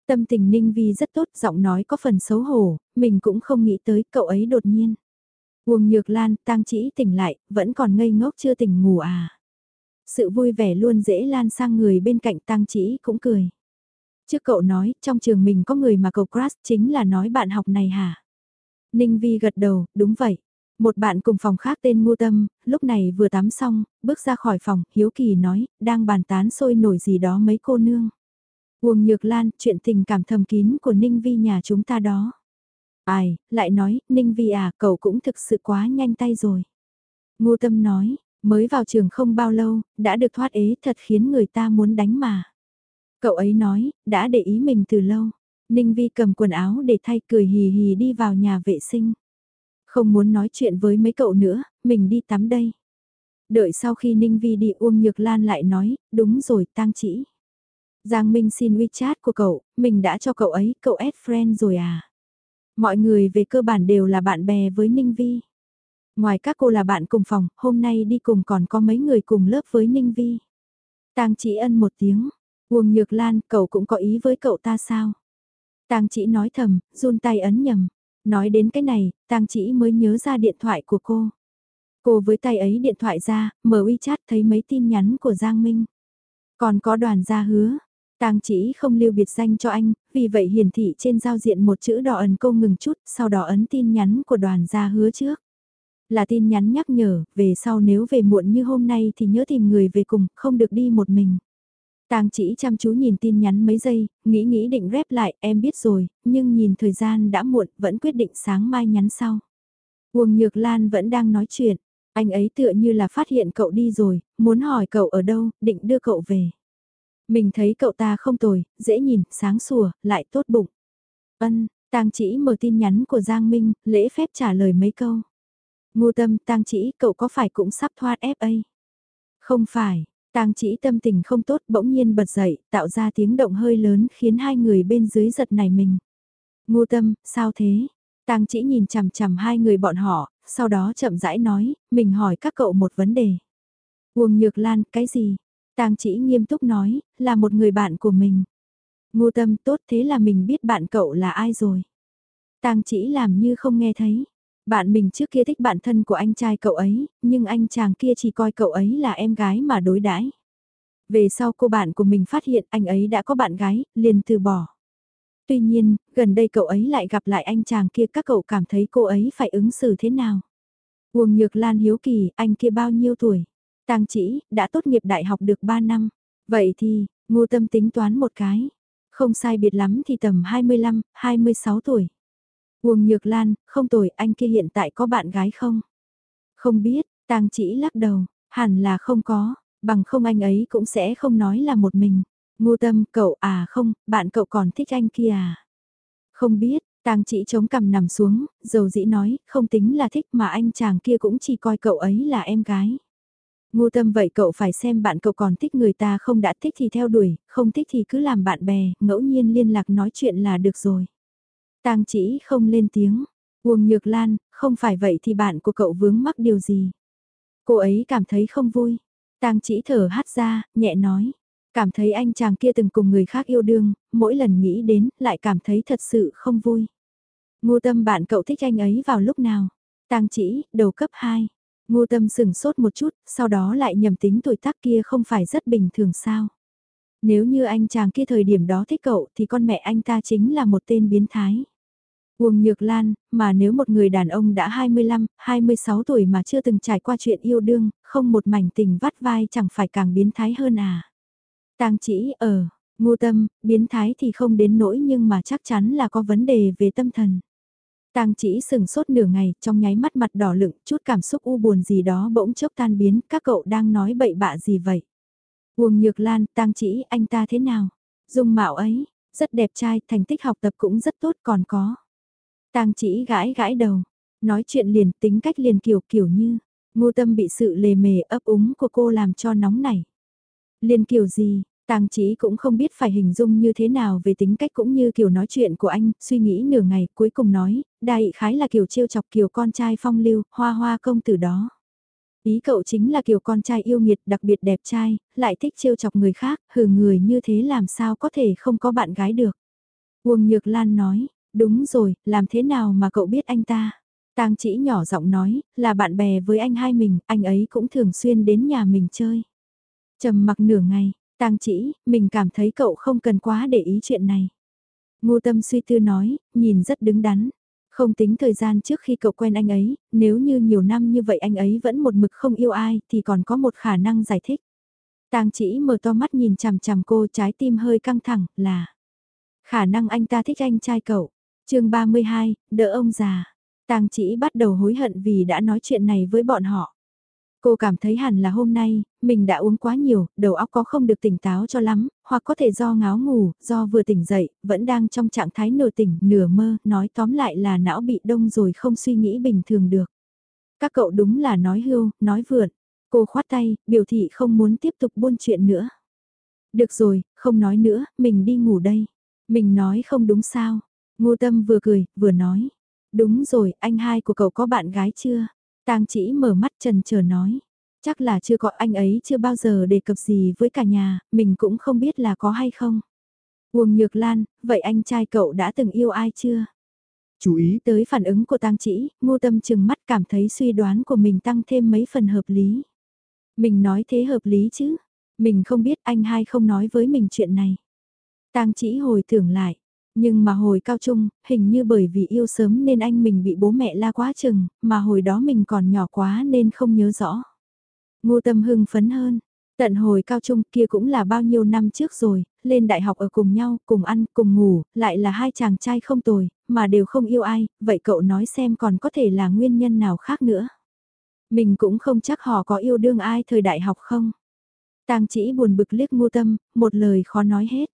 Speaker 1: Tâm tình Ninh Vi rất tốt, giọng nói có phần xấu hổ, mình cũng không nghĩ tới cậu ấy đột nhiên. Uông Nhược Lan, tang chỉ tỉnh lại, vẫn còn ngây ngốc chưa tỉnh ngủ à. Sự vui vẻ luôn dễ lan sang người bên cạnh tang chỉ cũng cười. Trước cậu nói, trong trường mình có người mà cậu crush chính là nói bạn học này hả? Ninh Vi gật đầu, đúng vậy. Một bạn cùng phòng khác tên Ngô Tâm, lúc này vừa tắm xong, bước ra khỏi phòng, Hiếu Kỳ nói, đang bàn tán sôi nổi gì đó mấy cô nương. Uông Nhược Lan, chuyện tình cảm thầm kín của Ninh Vi nhà chúng ta đó. Ai, lại nói, Ninh Vi à, cậu cũng thực sự quá nhanh tay rồi. Ngô Tâm nói, mới vào trường không bao lâu, đã được thoát ế thật khiến người ta muốn đánh mà. Cậu ấy nói, đã để ý mình từ lâu. Ninh Vi cầm quần áo để thay cười hì hì đi vào nhà vệ sinh. Không muốn nói chuyện với mấy cậu nữa, mình đi tắm đây. Đợi sau khi Ninh Vi đi Uông Nhược Lan lại nói, đúng rồi tang chỉ. Giang Minh xin WeChat của cậu, mình đã cho cậu ấy, cậu add friend rồi à? Mọi người về cơ bản đều là bạn bè với Ninh Vi. Ngoài các cô là bạn cùng phòng, hôm nay đi cùng còn có mấy người cùng lớp với Ninh Vi. Tang chỉ ân một tiếng, Uông Nhược Lan, cậu cũng có ý với cậu ta sao? Tang chỉ nói thầm, run tay ấn nhầm. Nói đến cái này, Tang chỉ mới nhớ ra điện thoại của cô. Cô với tay ấy điện thoại ra, mở WeChat thấy mấy tin nhắn của Giang Minh. Còn có đoàn gia hứa. Tang chỉ không lưu biệt danh cho anh, vì vậy hiển thị trên giao diện một chữ đỏ ấn cô ngừng chút, sau đó ấn tin nhắn của đoàn gia hứa trước. Là tin nhắn nhắc nhở, về sau nếu về muộn như hôm nay thì nhớ tìm người về cùng, không được đi một mình. Tang chỉ chăm chú nhìn tin nhắn mấy giây, nghĩ nghĩ định rep lại, em biết rồi, nhưng nhìn thời gian đã muộn, vẫn quyết định sáng mai nhắn sau. Uông Nhược Lan vẫn đang nói chuyện, anh ấy tựa như là phát hiện cậu đi rồi, muốn hỏi cậu ở đâu, định đưa cậu về. Mình thấy cậu ta không tồi, dễ nhìn, sáng sủa, lại tốt bụng. Ân, Tang chỉ mở tin nhắn của Giang Minh, lễ phép trả lời mấy câu. Ngô tâm, Tang chỉ, cậu có phải cũng sắp thoát FA? Không phải, Tang chỉ tâm tình không tốt bỗng nhiên bật dậy, tạo ra tiếng động hơi lớn khiến hai người bên dưới giật nảy mình. Ngô tâm, sao thế? Tang chỉ nhìn chằm chằm hai người bọn họ, sau đó chậm rãi nói, mình hỏi các cậu một vấn đề. Uông Nhược Lan, cái gì? Tang chỉ nghiêm túc nói, là một người bạn của mình. Ngô tâm tốt thế là mình biết bạn cậu là ai rồi. Tang chỉ làm như không nghe thấy. Bạn mình trước kia thích bạn thân của anh trai cậu ấy, nhưng anh chàng kia chỉ coi cậu ấy là em gái mà đối đãi. Về sau cô bạn của mình phát hiện anh ấy đã có bạn gái, liền từ bỏ. Tuy nhiên, gần đây cậu ấy lại gặp lại anh chàng kia các cậu cảm thấy cô ấy phải ứng xử thế nào. Uông Nhược Lan hiếu kỳ, anh kia bao nhiêu tuổi? Tang chỉ, đã tốt nghiệp đại học được 3 năm. Vậy thì, ngu tâm tính toán một cái. Không sai biệt lắm thì tầm 25, 26 tuổi. Uông Nhược Lan, không tồi, anh kia hiện tại có bạn gái không? Không biết, Tang chỉ lắc đầu, hẳn là không có, bằng không anh ấy cũng sẽ không nói là một mình. Ngu tâm, cậu à không, bạn cậu còn thích anh kia à? Không biết, Tang chỉ chống cằm nằm xuống, dầu dĩ nói, không tính là thích mà anh chàng kia cũng chỉ coi cậu ấy là em gái. Ngu tâm vậy cậu phải xem bạn cậu còn thích người ta không đã thích thì theo đuổi, không thích thì cứ làm bạn bè, ngẫu nhiên liên lạc nói chuyện là được rồi. Tang chỉ không lên tiếng. Uông Nhược Lan, không phải vậy thì bạn của cậu vướng mắc điều gì? Cô ấy cảm thấy không vui. Tang chỉ thở hát ra, nhẹ nói. Cảm thấy anh chàng kia từng cùng người khác yêu đương, mỗi lần nghĩ đến, lại cảm thấy thật sự không vui. ngu tâm bạn cậu thích anh ấy vào lúc nào? Tang chỉ, đầu cấp 2. Ngô tâm sừng sốt một chút, sau đó lại nhầm tính tuổi tác kia không phải rất bình thường sao? Nếu như anh chàng kia thời điểm đó thích cậu thì con mẹ anh ta chính là một tên biến thái. Uông Nhược Lan, mà nếu một người đàn ông đã 25, 26 tuổi mà chưa từng trải qua chuyện yêu đương, không một mảnh tình vắt vai chẳng phải càng biến thái hơn à. Tang chỉ ở, Ngô ngu tâm, biến thái thì không đến nỗi nhưng mà chắc chắn là có vấn đề về tâm thần. Tang chỉ sừng sốt nửa ngày, trong nháy mắt mặt đỏ lựng, chút cảm xúc u buồn gì đó bỗng chốc tan biến, các cậu đang nói bậy bạ gì vậy? Uông Nhược Lan, Tang chỉ, anh ta thế nào? Dung mạo ấy, rất đẹp trai, thành tích học tập cũng rất tốt còn có. Tang chỉ gãi gãi đầu, nói chuyện liền tính cách liền kiểu kiểu như, ngô tâm bị sự lề mề ấp úng của cô làm cho nóng nảy. Liên kiểu gì, Tang chỉ cũng không biết phải hình dung như thế nào về tính cách cũng như kiểu nói chuyện của anh, suy nghĩ nửa ngày cuối cùng nói, đại khái là kiểu trêu chọc kiểu con trai phong lưu, hoa hoa công tử đó. Ý cậu chính là kiểu con trai yêu nghiệt đặc biệt đẹp trai, lại thích trêu chọc người khác, hừ người như thế làm sao có thể không có bạn gái được. Uông Nhược Lan nói, đúng rồi, làm thế nào mà cậu biết anh ta? Tang chỉ nhỏ giọng nói, là bạn bè với anh hai mình, anh ấy cũng thường xuyên đến nhà mình chơi. trầm mặc nửa ngày, Tang chỉ, mình cảm thấy cậu không cần quá để ý chuyện này. Ngô tâm suy tư nói, nhìn rất đứng đắn. Không tính thời gian trước khi cậu quen anh ấy, nếu như nhiều năm như vậy anh ấy vẫn một mực không yêu ai thì còn có một khả năng giải thích. Tang chỉ mở to mắt nhìn chằm chằm cô trái tim hơi căng thẳng là khả năng anh ta thích anh trai cậu. chương 32, đỡ ông già. Tang chỉ bắt đầu hối hận vì đã nói chuyện này với bọn họ. Cô cảm thấy hẳn là hôm nay, mình đã uống quá nhiều, đầu óc có không được tỉnh táo cho lắm, hoặc có thể do ngáo ngủ, do vừa tỉnh dậy, vẫn đang trong trạng thái nửa tỉnh, nửa mơ, nói tóm lại là não bị đông rồi không suy nghĩ bình thường được. Các cậu đúng là nói hưu, nói vượn. Cô khoát tay, biểu thị không muốn tiếp tục buôn chuyện nữa. Được rồi, không nói nữa, mình đi ngủ đây. Mình nói không đúng sao. Ngô Tâm vừa cười, vừa nói. Đúng rồi, anh hai của cậu có bạn gái chưa? Tang chỉ mở mắt trần chờ nói. Chắc là chưa có anh ấy chưa bao giờ đề cập gì với cả nhà, mình cũng không biết là có hay không. Uông Nhược Lan, vậy anh trai cậu đã từng yêu ai chưa?
Speaker 2: Chú ý
Speaker 1: tới phản ứng của Tang Chỉ, Ngô Tâm chừng mắt cảm thấy suy đoán của mình tăng thêm mấy phần hợp lý. Mình nói thế hợp lý chứ? Mình không biết anh hai không nói với mình chuyện này. Tang Chỉ hồi tưởng lại, nhưng mà hồi cao trung, hình như bởi vì yêu sớm nên anh mình bị bố mẹ la quá chừng, mà hồi đó mình còn nhỏ quá nên không nhớ rõ. Ngô tâm hưng phấn hơn, tận hồi cao trung kia cũng là bao nhiêu năm trước rồi, lên đại học ở cùng nhau, cùng ăn, cùng ngủ, lại là hai chàng trai không tồi, mà đều không yêu ai, vậy cậu nói xem còn có thể là nguyên nhân nào khác nữa. Mình cũng không chắc họ có yêu đương ai thời đại học không. Tang chỉ buồn bực liếc ngô tâm, một lời khó nói hết.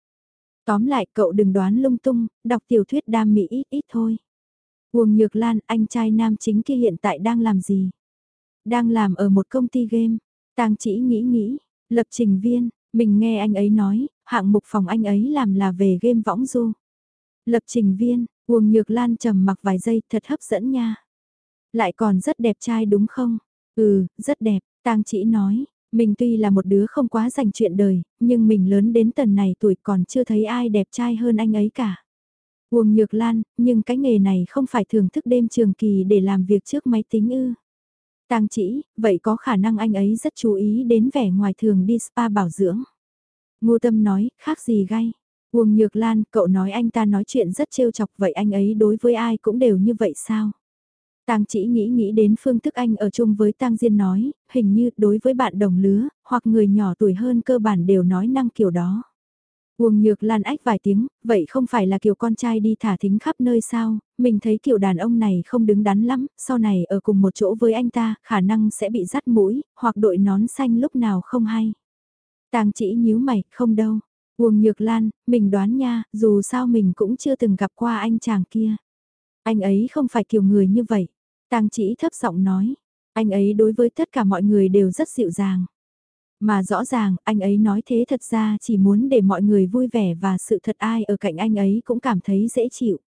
Speaker 1: Tóm lại cậu đừng đoán lung tung, đọc tiểu thuyết đam mỹ ít ít thôi. Uông Nhược Lan, anh trai nam chính kia hiện tại đang làm gì? Đang làm ở một công ty game. Tang chỉ nghĩ nghĩ, lập trình viên, mình nghe anh ấy nói, hạng mục phòng anh ấy làm là về game võng du. Lập trình viên, Uông Nhược Lan trầm mặc vài giây, thật hấp dẫn nha. Lại còn rất đẹp trai đúng không? Ừ, rất đẹp, Tang chỉ nói, mình tuy là một đứa không quá dành chuyện đời, nhưng mình lớn đến tần này tuổi còn chưa thấy ai đẹp trai hơn anh ấy cả. Uông Nhược Lan, nhưng cái nghề này không phải thưởng thức đêm trường kỳ để làm việc trước máy tính ư. Tang chỉ, vậy có khả năng anh ấy rất chú ý đến vẻ ngoài thường đi spa bảo dưỡng. Ngô Tâm nói, khác gì gay. Uông Nhược Lan, cậu nói anh ta nói chuyện rất trêu chọc vậy anh ấy đối với ai cũng đều như vậy sao? Tang chỉ nghĩ nghĩ đến phương thức anh ở chung với Tang Diên nói, hình như đối với bạn đồng lứa, hoặc người nhỏ tuổi hơn cơ bản đều nói năng kiểu đó. Uông Nhược Lan ách vài tiếng, vậy không phải là kiểu con trai đi thả thính khắp nơi sao, mình thấy kiểu đàn ông này không đứng đắn lắm, sau này ở cùng một chỗ với anh ta, khả năng sẽ bị dắt mũi, hoặc đội nón xanh lúc nào không hay. Tang chỉ nhíu mày, không đâu. Uông Nhược Lan, mình đoán nha, dù sao mình cũng chưa từng gặp qua anh chàng kia. Anh ấy không phải kiểu người như vậy. Tang chỉ thấp giọng nói, anh ấy đối với tất cả mọi người đều rất dịu dàng. Mà rõ ràng, anh ấy nói thế thật ra chỉ muốn để mọi người vui vẻ và sự thật ai ở cạnh anh ấy cũng cảm thấy dễ chịu.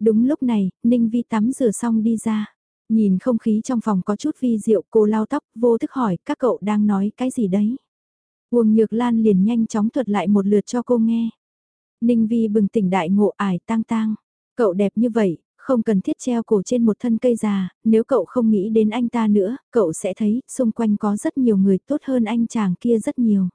Speaker 1: Đúng lúc này, Ninh Vi tắm rửa xong đi ra. Nhìn không khí trong phòng có chút vi diệu cô lau tóc, vô thức hỏi các cậu đang nói cái gì đấy. Uông Nhược Lan liền nhanh chóng thuật lại một lượt cho cô nghe. Ninh Vi bừng tỉnh đại ngộ ải tang tang. Cậu đẹp như vậy, không cần thiết treo cổ trên một thân cây già, nếu cậu không nghĩ đến anh ta nữa, cậu sẽ thấy xung quanh có rất nhiều người tốt hơn anh chàng kia rất nhiều.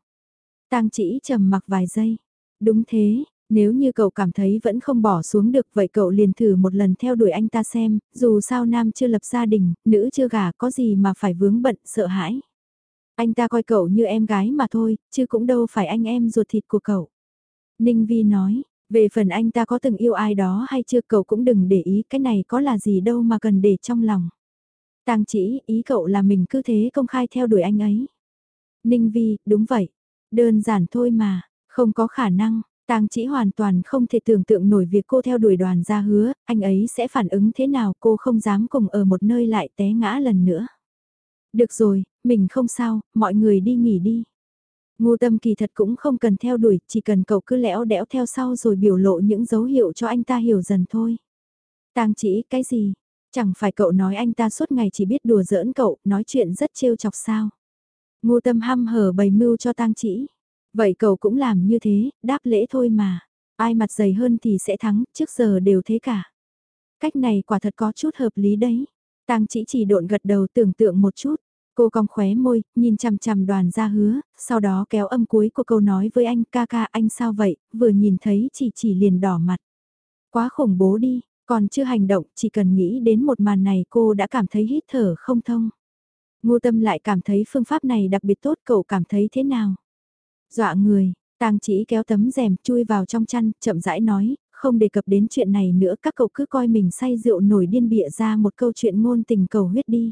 Speaker 1: Tang chỉ trầm mặc vài giây. Đúng thế, nếu như cậu cảm thấy vẫn không bỏ xuống được vậy cậu liền thử một lần theo đuổi anh ta xem, dù sao nam chưa lập gia đình, nữ chưa gả có gì mà phải vướng bận, sợ hãi. Anh ta coi cậu như em gái mà thôi, chứ cũng đâu phải anh em ruột thịt của cậu. Ninh Vi nói, về phần anh ta có từng yêu ai đó hay chưa cậu cũng đừng để ý cái này có là gì đâu mà cần để trong lòng. Tang chỉ, ý cậu là mình cứ thế công khai theo đuổi anh ấy. Ninh Vi, đúng vậy. Đơn giản thôi mà, không có khả năng. Tang chỉ hoàn toàn không thể tưởng tượng nổi việc cô theo đuổi đoàn ra hứa, anh ấy sẽ phản ứng thế nào cô không dám cùng ở một nơi lại té ngã lần nữa. Được rồi, mình không sao, mọi người đi nghỉ đi. Ngu tâm kỳ thật cũng không cần theo đuổi, chỉ cần cậu cứ lẽo đẽo theo sau rồi biểu lộ những dấu hiệu cho anh ta hiểu dần thôi. Tang chỉ, cái gì? Chẳng phải cậu nói anh ta suốt ngày chỉ biết đùa giỡn cậu, nói chuyện rất trêu chọc sao? Ngu tâm hăm hở bày mưu cho tang chỉ. Vậy cậu cũng làm như thế, đáp lễ thôi mà. Ai mặt dày hơn thì sẽ thắng, trước giờ đều thế cả. Cách này quả thật có chút hợp lý đấy. Tang chỉ chỉ độn gật đầu tưởng tượng một chút. Cô cong khóe môi, nhìn chằm chằm đoàn ra hứa, sau đó kéo âm cuối của câu nói với anh ca ca anh sao vậy, vừa nhìn thấy chỉ chỉ liền đỏ mặt. Quá khủng bố đi, còn chưa hành động, chỉ cần nghĩ đến một màn này cô đã cảm thấy hít thở không thông. Ngô tâm lại cảm thấy phương pháp này đặc biệt tốt cậu cảm thấy thế nào? Dọa người, tang chỉ kéo tấm rèm chui vào trong chăn, chậm rãi nói, không đề cập đến chuyện này nữa các cậu cứ coi mình say rượu nổi điên bịa ra một câu chuyện ngôn tình cầu huyết đi.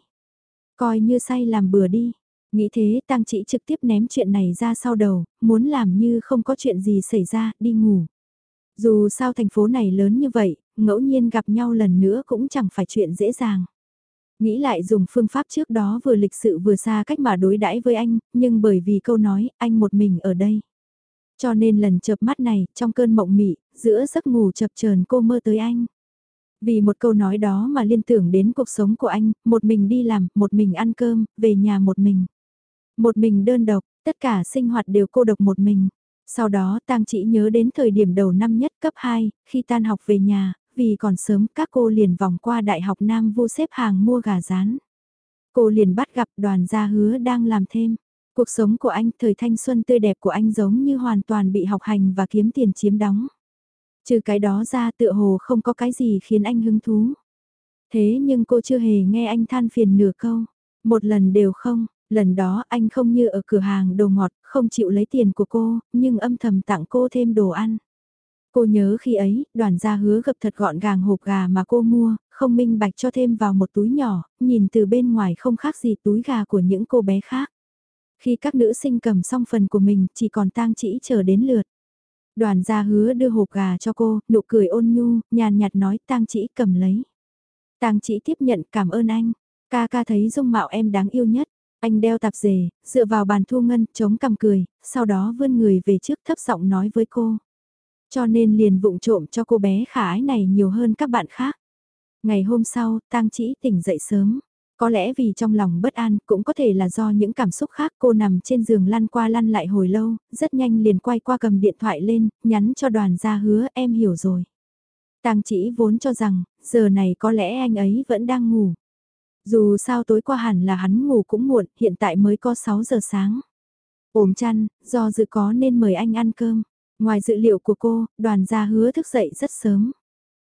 Speaker 1: Coi như say làm bừa đi. Nghĩ thế tang chỉ trực tiếp ném chuyện này ra sau đầu, muốn làm như không có chuyện gì xảy ra, đi ngủ. Dù sao thành phố này lớn như vậy, ngẫu nhiên gặp nhau lần nữa cũng chẳng phải chuyện dễ dàng. Nghĩ lại dùng phương pháp trước đó vừa lịch sự vừa xa cách mà đối đãi với anh, nhưng bởi vì câu nói, anh một mình ở đây. Cho nên lần chợp mắt này, trong cơn mộng mị, giữa giấc ngủ chập chờn cô mơ tới anh. Vì một câu nói đó mà liên tưởng đến cuộc sống của anh, một mình đi làm, một mình ăn cơm, về nhà một mình. Một mình đơn độc, tất cả sinh hoạt đều cô độc một mình. Sau đó tang chỉ nhớ đến thời điểm đầu năm nhất cấp 2, khi tan học về nhà, vì còn sớm các cô liền vòng qua Đại học Nam vô xếp hàng mua gà rán. Cô liền bắt gặp đoàn gia hứa đang làm thêm. Cuộc sống của anh, thời thanh xuân tươi đẹp của anh giống như hoàn toàn bị học hành và kiếm tiền chiếm đóng. Trừ cái đó ra tựa hồ không có cái gì khiến anh hứng thú. Thế nhưng cô chưa hề nghe anh than phiền nửa câu. Một lần đều không, lần đó anh không như ở cửa hàng đồ ngọt, không chịu lấy tiền của cô, nhưng âm thầm tặng cô thêm đồ ăn. Cô nhớ khi ấy, đoàn gia hứa gập thật gọn gàng hộp gà mà cô mua, không minh bạch cho thêm vào một túi nhỏ, nhìn từ bên ngoài không khác gì túi gà của những cô bé khác. Khi các nữ sinh cầm xong phần của mình, chỉ còn tang chỉ chờ đến lượt. Đoàn gia hứa đưa hộp gà cho cô, nụ cười ôn nhu, nhàn nhạt nói tang chỉ cầm lấy. Tang chỉ tiếp nhận cảm ơn anh. Ca ca thấy dung mạo em đáng yêu nhất. Anh đeo tạp dề, dựa vào bàn thu ngân, chống cằm cười, sau đó vươn người về trước thấp giọng nói với cô. Cho nên liền vụng trộm cho cô bé khả ái này nhiều hơn các bạn khác. Ngày hôm sau, tang chỉ tỉnh dậy sớm. Có lẽ vì trong lòng bất an, cũng có thể là do những cảm xúc khác cô nằm trên giường lăn qua lăn lại hồi lâu, rất nhanh liền quay qua cầm điện thoại lên, nhắn cho đoàn gia hứa em hiểu rồi. Tàng chỉ vốn cho rằng, giờ này có lẽ anh ấy vẫn đang ngủ. Dù sao tối qua hẳn là hắn ngủ cũng muộn, hiện tại mới có 6 giờ sáng. Ôm chăn, do dự có nên mời anh ăn cơm. Ngoài dự liệu của cô, đoàn gia hứa thức dậy rất sớm.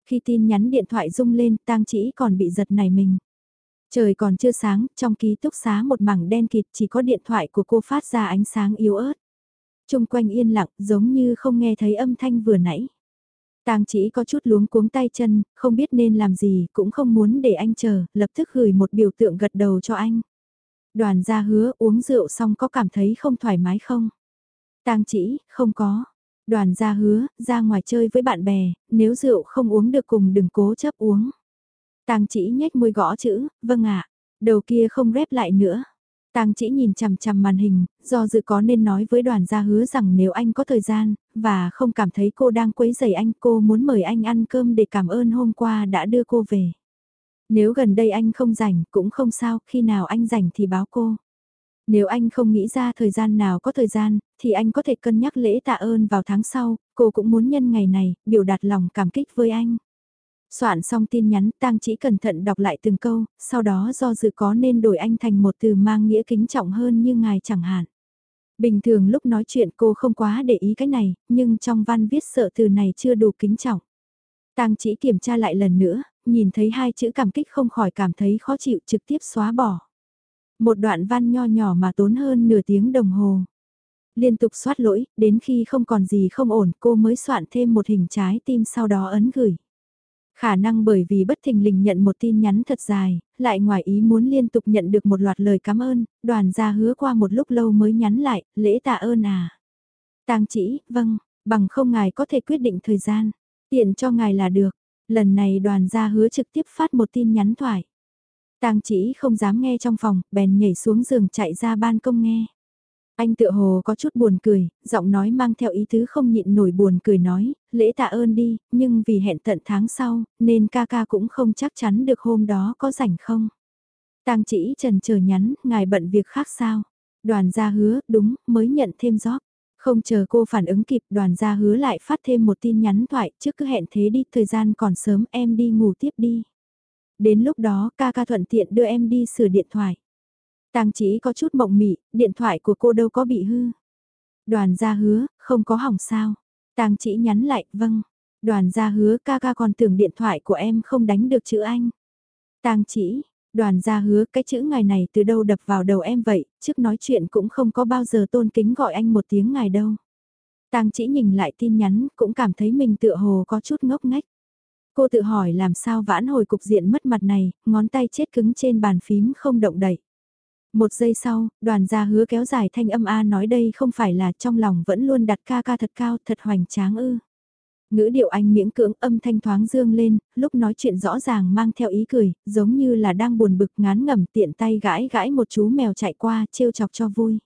Speaker 1: Khi tin nhắn điện thoại rung lên, tang chỉ còn bị giật này mình. Trời còn chưa sáng, trong ký túc xá một mảng đen kịt chỉ có điện thoại của cô phát ra ánh sáng yếu ớt. Trung quanh yên lặng giống như không nghe thấy âm thanh vừa nãy. Tang chỉ có chút luống cuống tay chân, không biết nên làm gì, cũng không muốn để anh chờ, lập tức gửi một biểu tượng gật đầu cho anh. Đoàn gia hứa uống rượu xong có cảm thấy không thoải mái không? Tang chỉ, không có. Đoàn gia hứa, ra ngoài chơi với bạn bè, nếu rượu không uống được cùng đừng cố chấp uống. Tang chỉ nhếch môi gõ chữ, vâng ạ, đầu kia không rép lại nữa. Tang chỉ nhìn chằm chằm màn hình, do dự có nên nói với đoàn gia hứa rằng nếu anh có thời gian, và không cảm thấy cô đang quấy rầy anh, cô muốn mời anh ăn cơm để cảm ơn hôm qua đã đưa cô về. Nếu gần đây anh không rảnh cũng không sao, khi nào anh rảnh thì báo cô. Nếu anh không nghĩ ra thời gian nào có thời gian, thì anh có thể cân nhắc lễ tạ ơn vào tháng sau, cô cũng muốn nhân ngày này, biểu đạt lòng cảm kích với anh. Soạn xong tin nhắn tang chỉ cẩn thận đọc lại từng câu, sau đó do dự có nên đổi anh thành một từ mang nghĩa kính trọng hơn như ngài chẳng hạn. Bình thường lúc nói chuyện cô không quá để ý cái này, nhưng trong văn viết sợ từ này chưa đủ kính trọng. Tang chỉ kiểm tra lại lần nữa, nhìn thấy hai chữ cảm kích không khỏi cảm thấy khó chịu trực tiếp xóa bỏ. Một đoạn văn nho nhỏ mà tốn hơn nửa tiếng đồng hồ. Liên tục soát lỗi, đến khi không còn gì không ổn cô mới soạn thêm một hình trái tim sau đó ấn gửi. Khả năng bởi vì bất thình lình nhận một tin nhắn thật dài, lại ngoài ý muốn liên tục nhận được một loạt lời cảm ơn, đoàn gia hứa qua một lúc lâu mới nhắn lại, lễ tạ ơn à. tang chỉ, vâng, bằng không ngài có thể quyết định thời gian, tiện cho ngài là được. Lần này đoàn gia hứa trực tiếp phát một tin nhắn thoại. Tang chỉ không dám nghe trong phòng, bèn nhảy xuống giường chạy ra ban công nghe. Anh tự hồ có chút buồn cười, giọng nói mang theo ý tứ không nhịn nổi buồn cười nói, lễ tạ ơn đi, nhưng vì hẹn tận tháng sau, nên ca ca cũng không chắc chắn được hôm đó có rảnh không. Tang chỉ trần chờ nhắn, ngài bận việc khác sao? Đoàn gia hứa, đúng, mới nhận thêm gióp. Không chờ cô phản ứng kịp đoàn gia hứa lại phát thêm một tin nhắn thoại trước cứ hẹn thế đi, thời gian còn sớm em đi ngủ tiếp đi. Đến lúc đó ca ca thuận tiện đưa em đi sửa điện thoại. Tang chỉ có chút mộng mị, điện thoại của cô đâu có bị hư. Đoàn gia hứa, không có hỏng sao. Tang chỉ nhắn lại, vâng. Đoàn gia hứa ca ca còn tưởng điện thoại của em không đánh được chữ anh. Tang chỉ, đoàn gia hứa cái chữ ngài này từ đâu đập vào đầu em vậy, trước nói chuyện cũng không có bao giờ tôn kính gọi anh một tiếng ngài đâu. Tang chỉ nhìn lại tin nhắn cũng cảm thấy mình tựa hồ có chút ngốc ngách. Cô tự hỏi làm sao vãn hồi cục diện mất mặt này, ngón tay chết cứng trên bàn phím không động đậy. Một giây sau, đoàn gia hứa kéo dài thanh âm A nói đây không phải là trong lòng vẫn luôn đặt ca ca thật cao, thật hoành tráng ư. Ngữ điệu anh miễn cưỡng âm thanh thoáng dương lên, lúc nói chuyện rõ ràng mang theo ý cười, giống như là đang buồn bực ngán ngẩm tiện tay gãi gãi một chú mèo chạy qua, trêu chọc cho vui.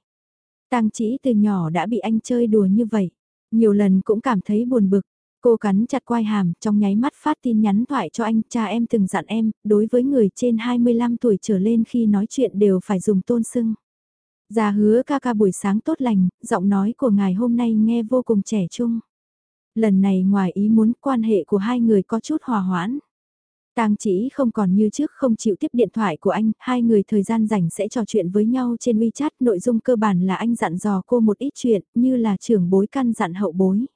Speaker 1: Tang chỉ từ nhỏ đã bị anh chơi đùa như vậy, nhiều lần cũng cảm thấy buồn bực, Cô cắn chặt quai hàm, trong nháy mắt phát tin nhắn thoại cho anh, cha em từng dặn em, đối với người trên 25 tuổi trở lên khi nói chuyện đều phải dùng tôn sưng. Già hứa ca ca buổi sáng tốt lành, giọng nói của ngài hôm nay nghe vô cùng trẻ trung. Lần này ngoài ý muốn quan hệ của hai người có chút hòa hoãn. Tang chỉ không còn như trước không chịu tiếp điện thoại của anh, hai người thời gian rảnh sẽ trò chuyện với nhau trên WeChat, nội dung cơ bản là anh dặn dò cô một ít chuyện, như là trưởng bối căn dặn hậu bối.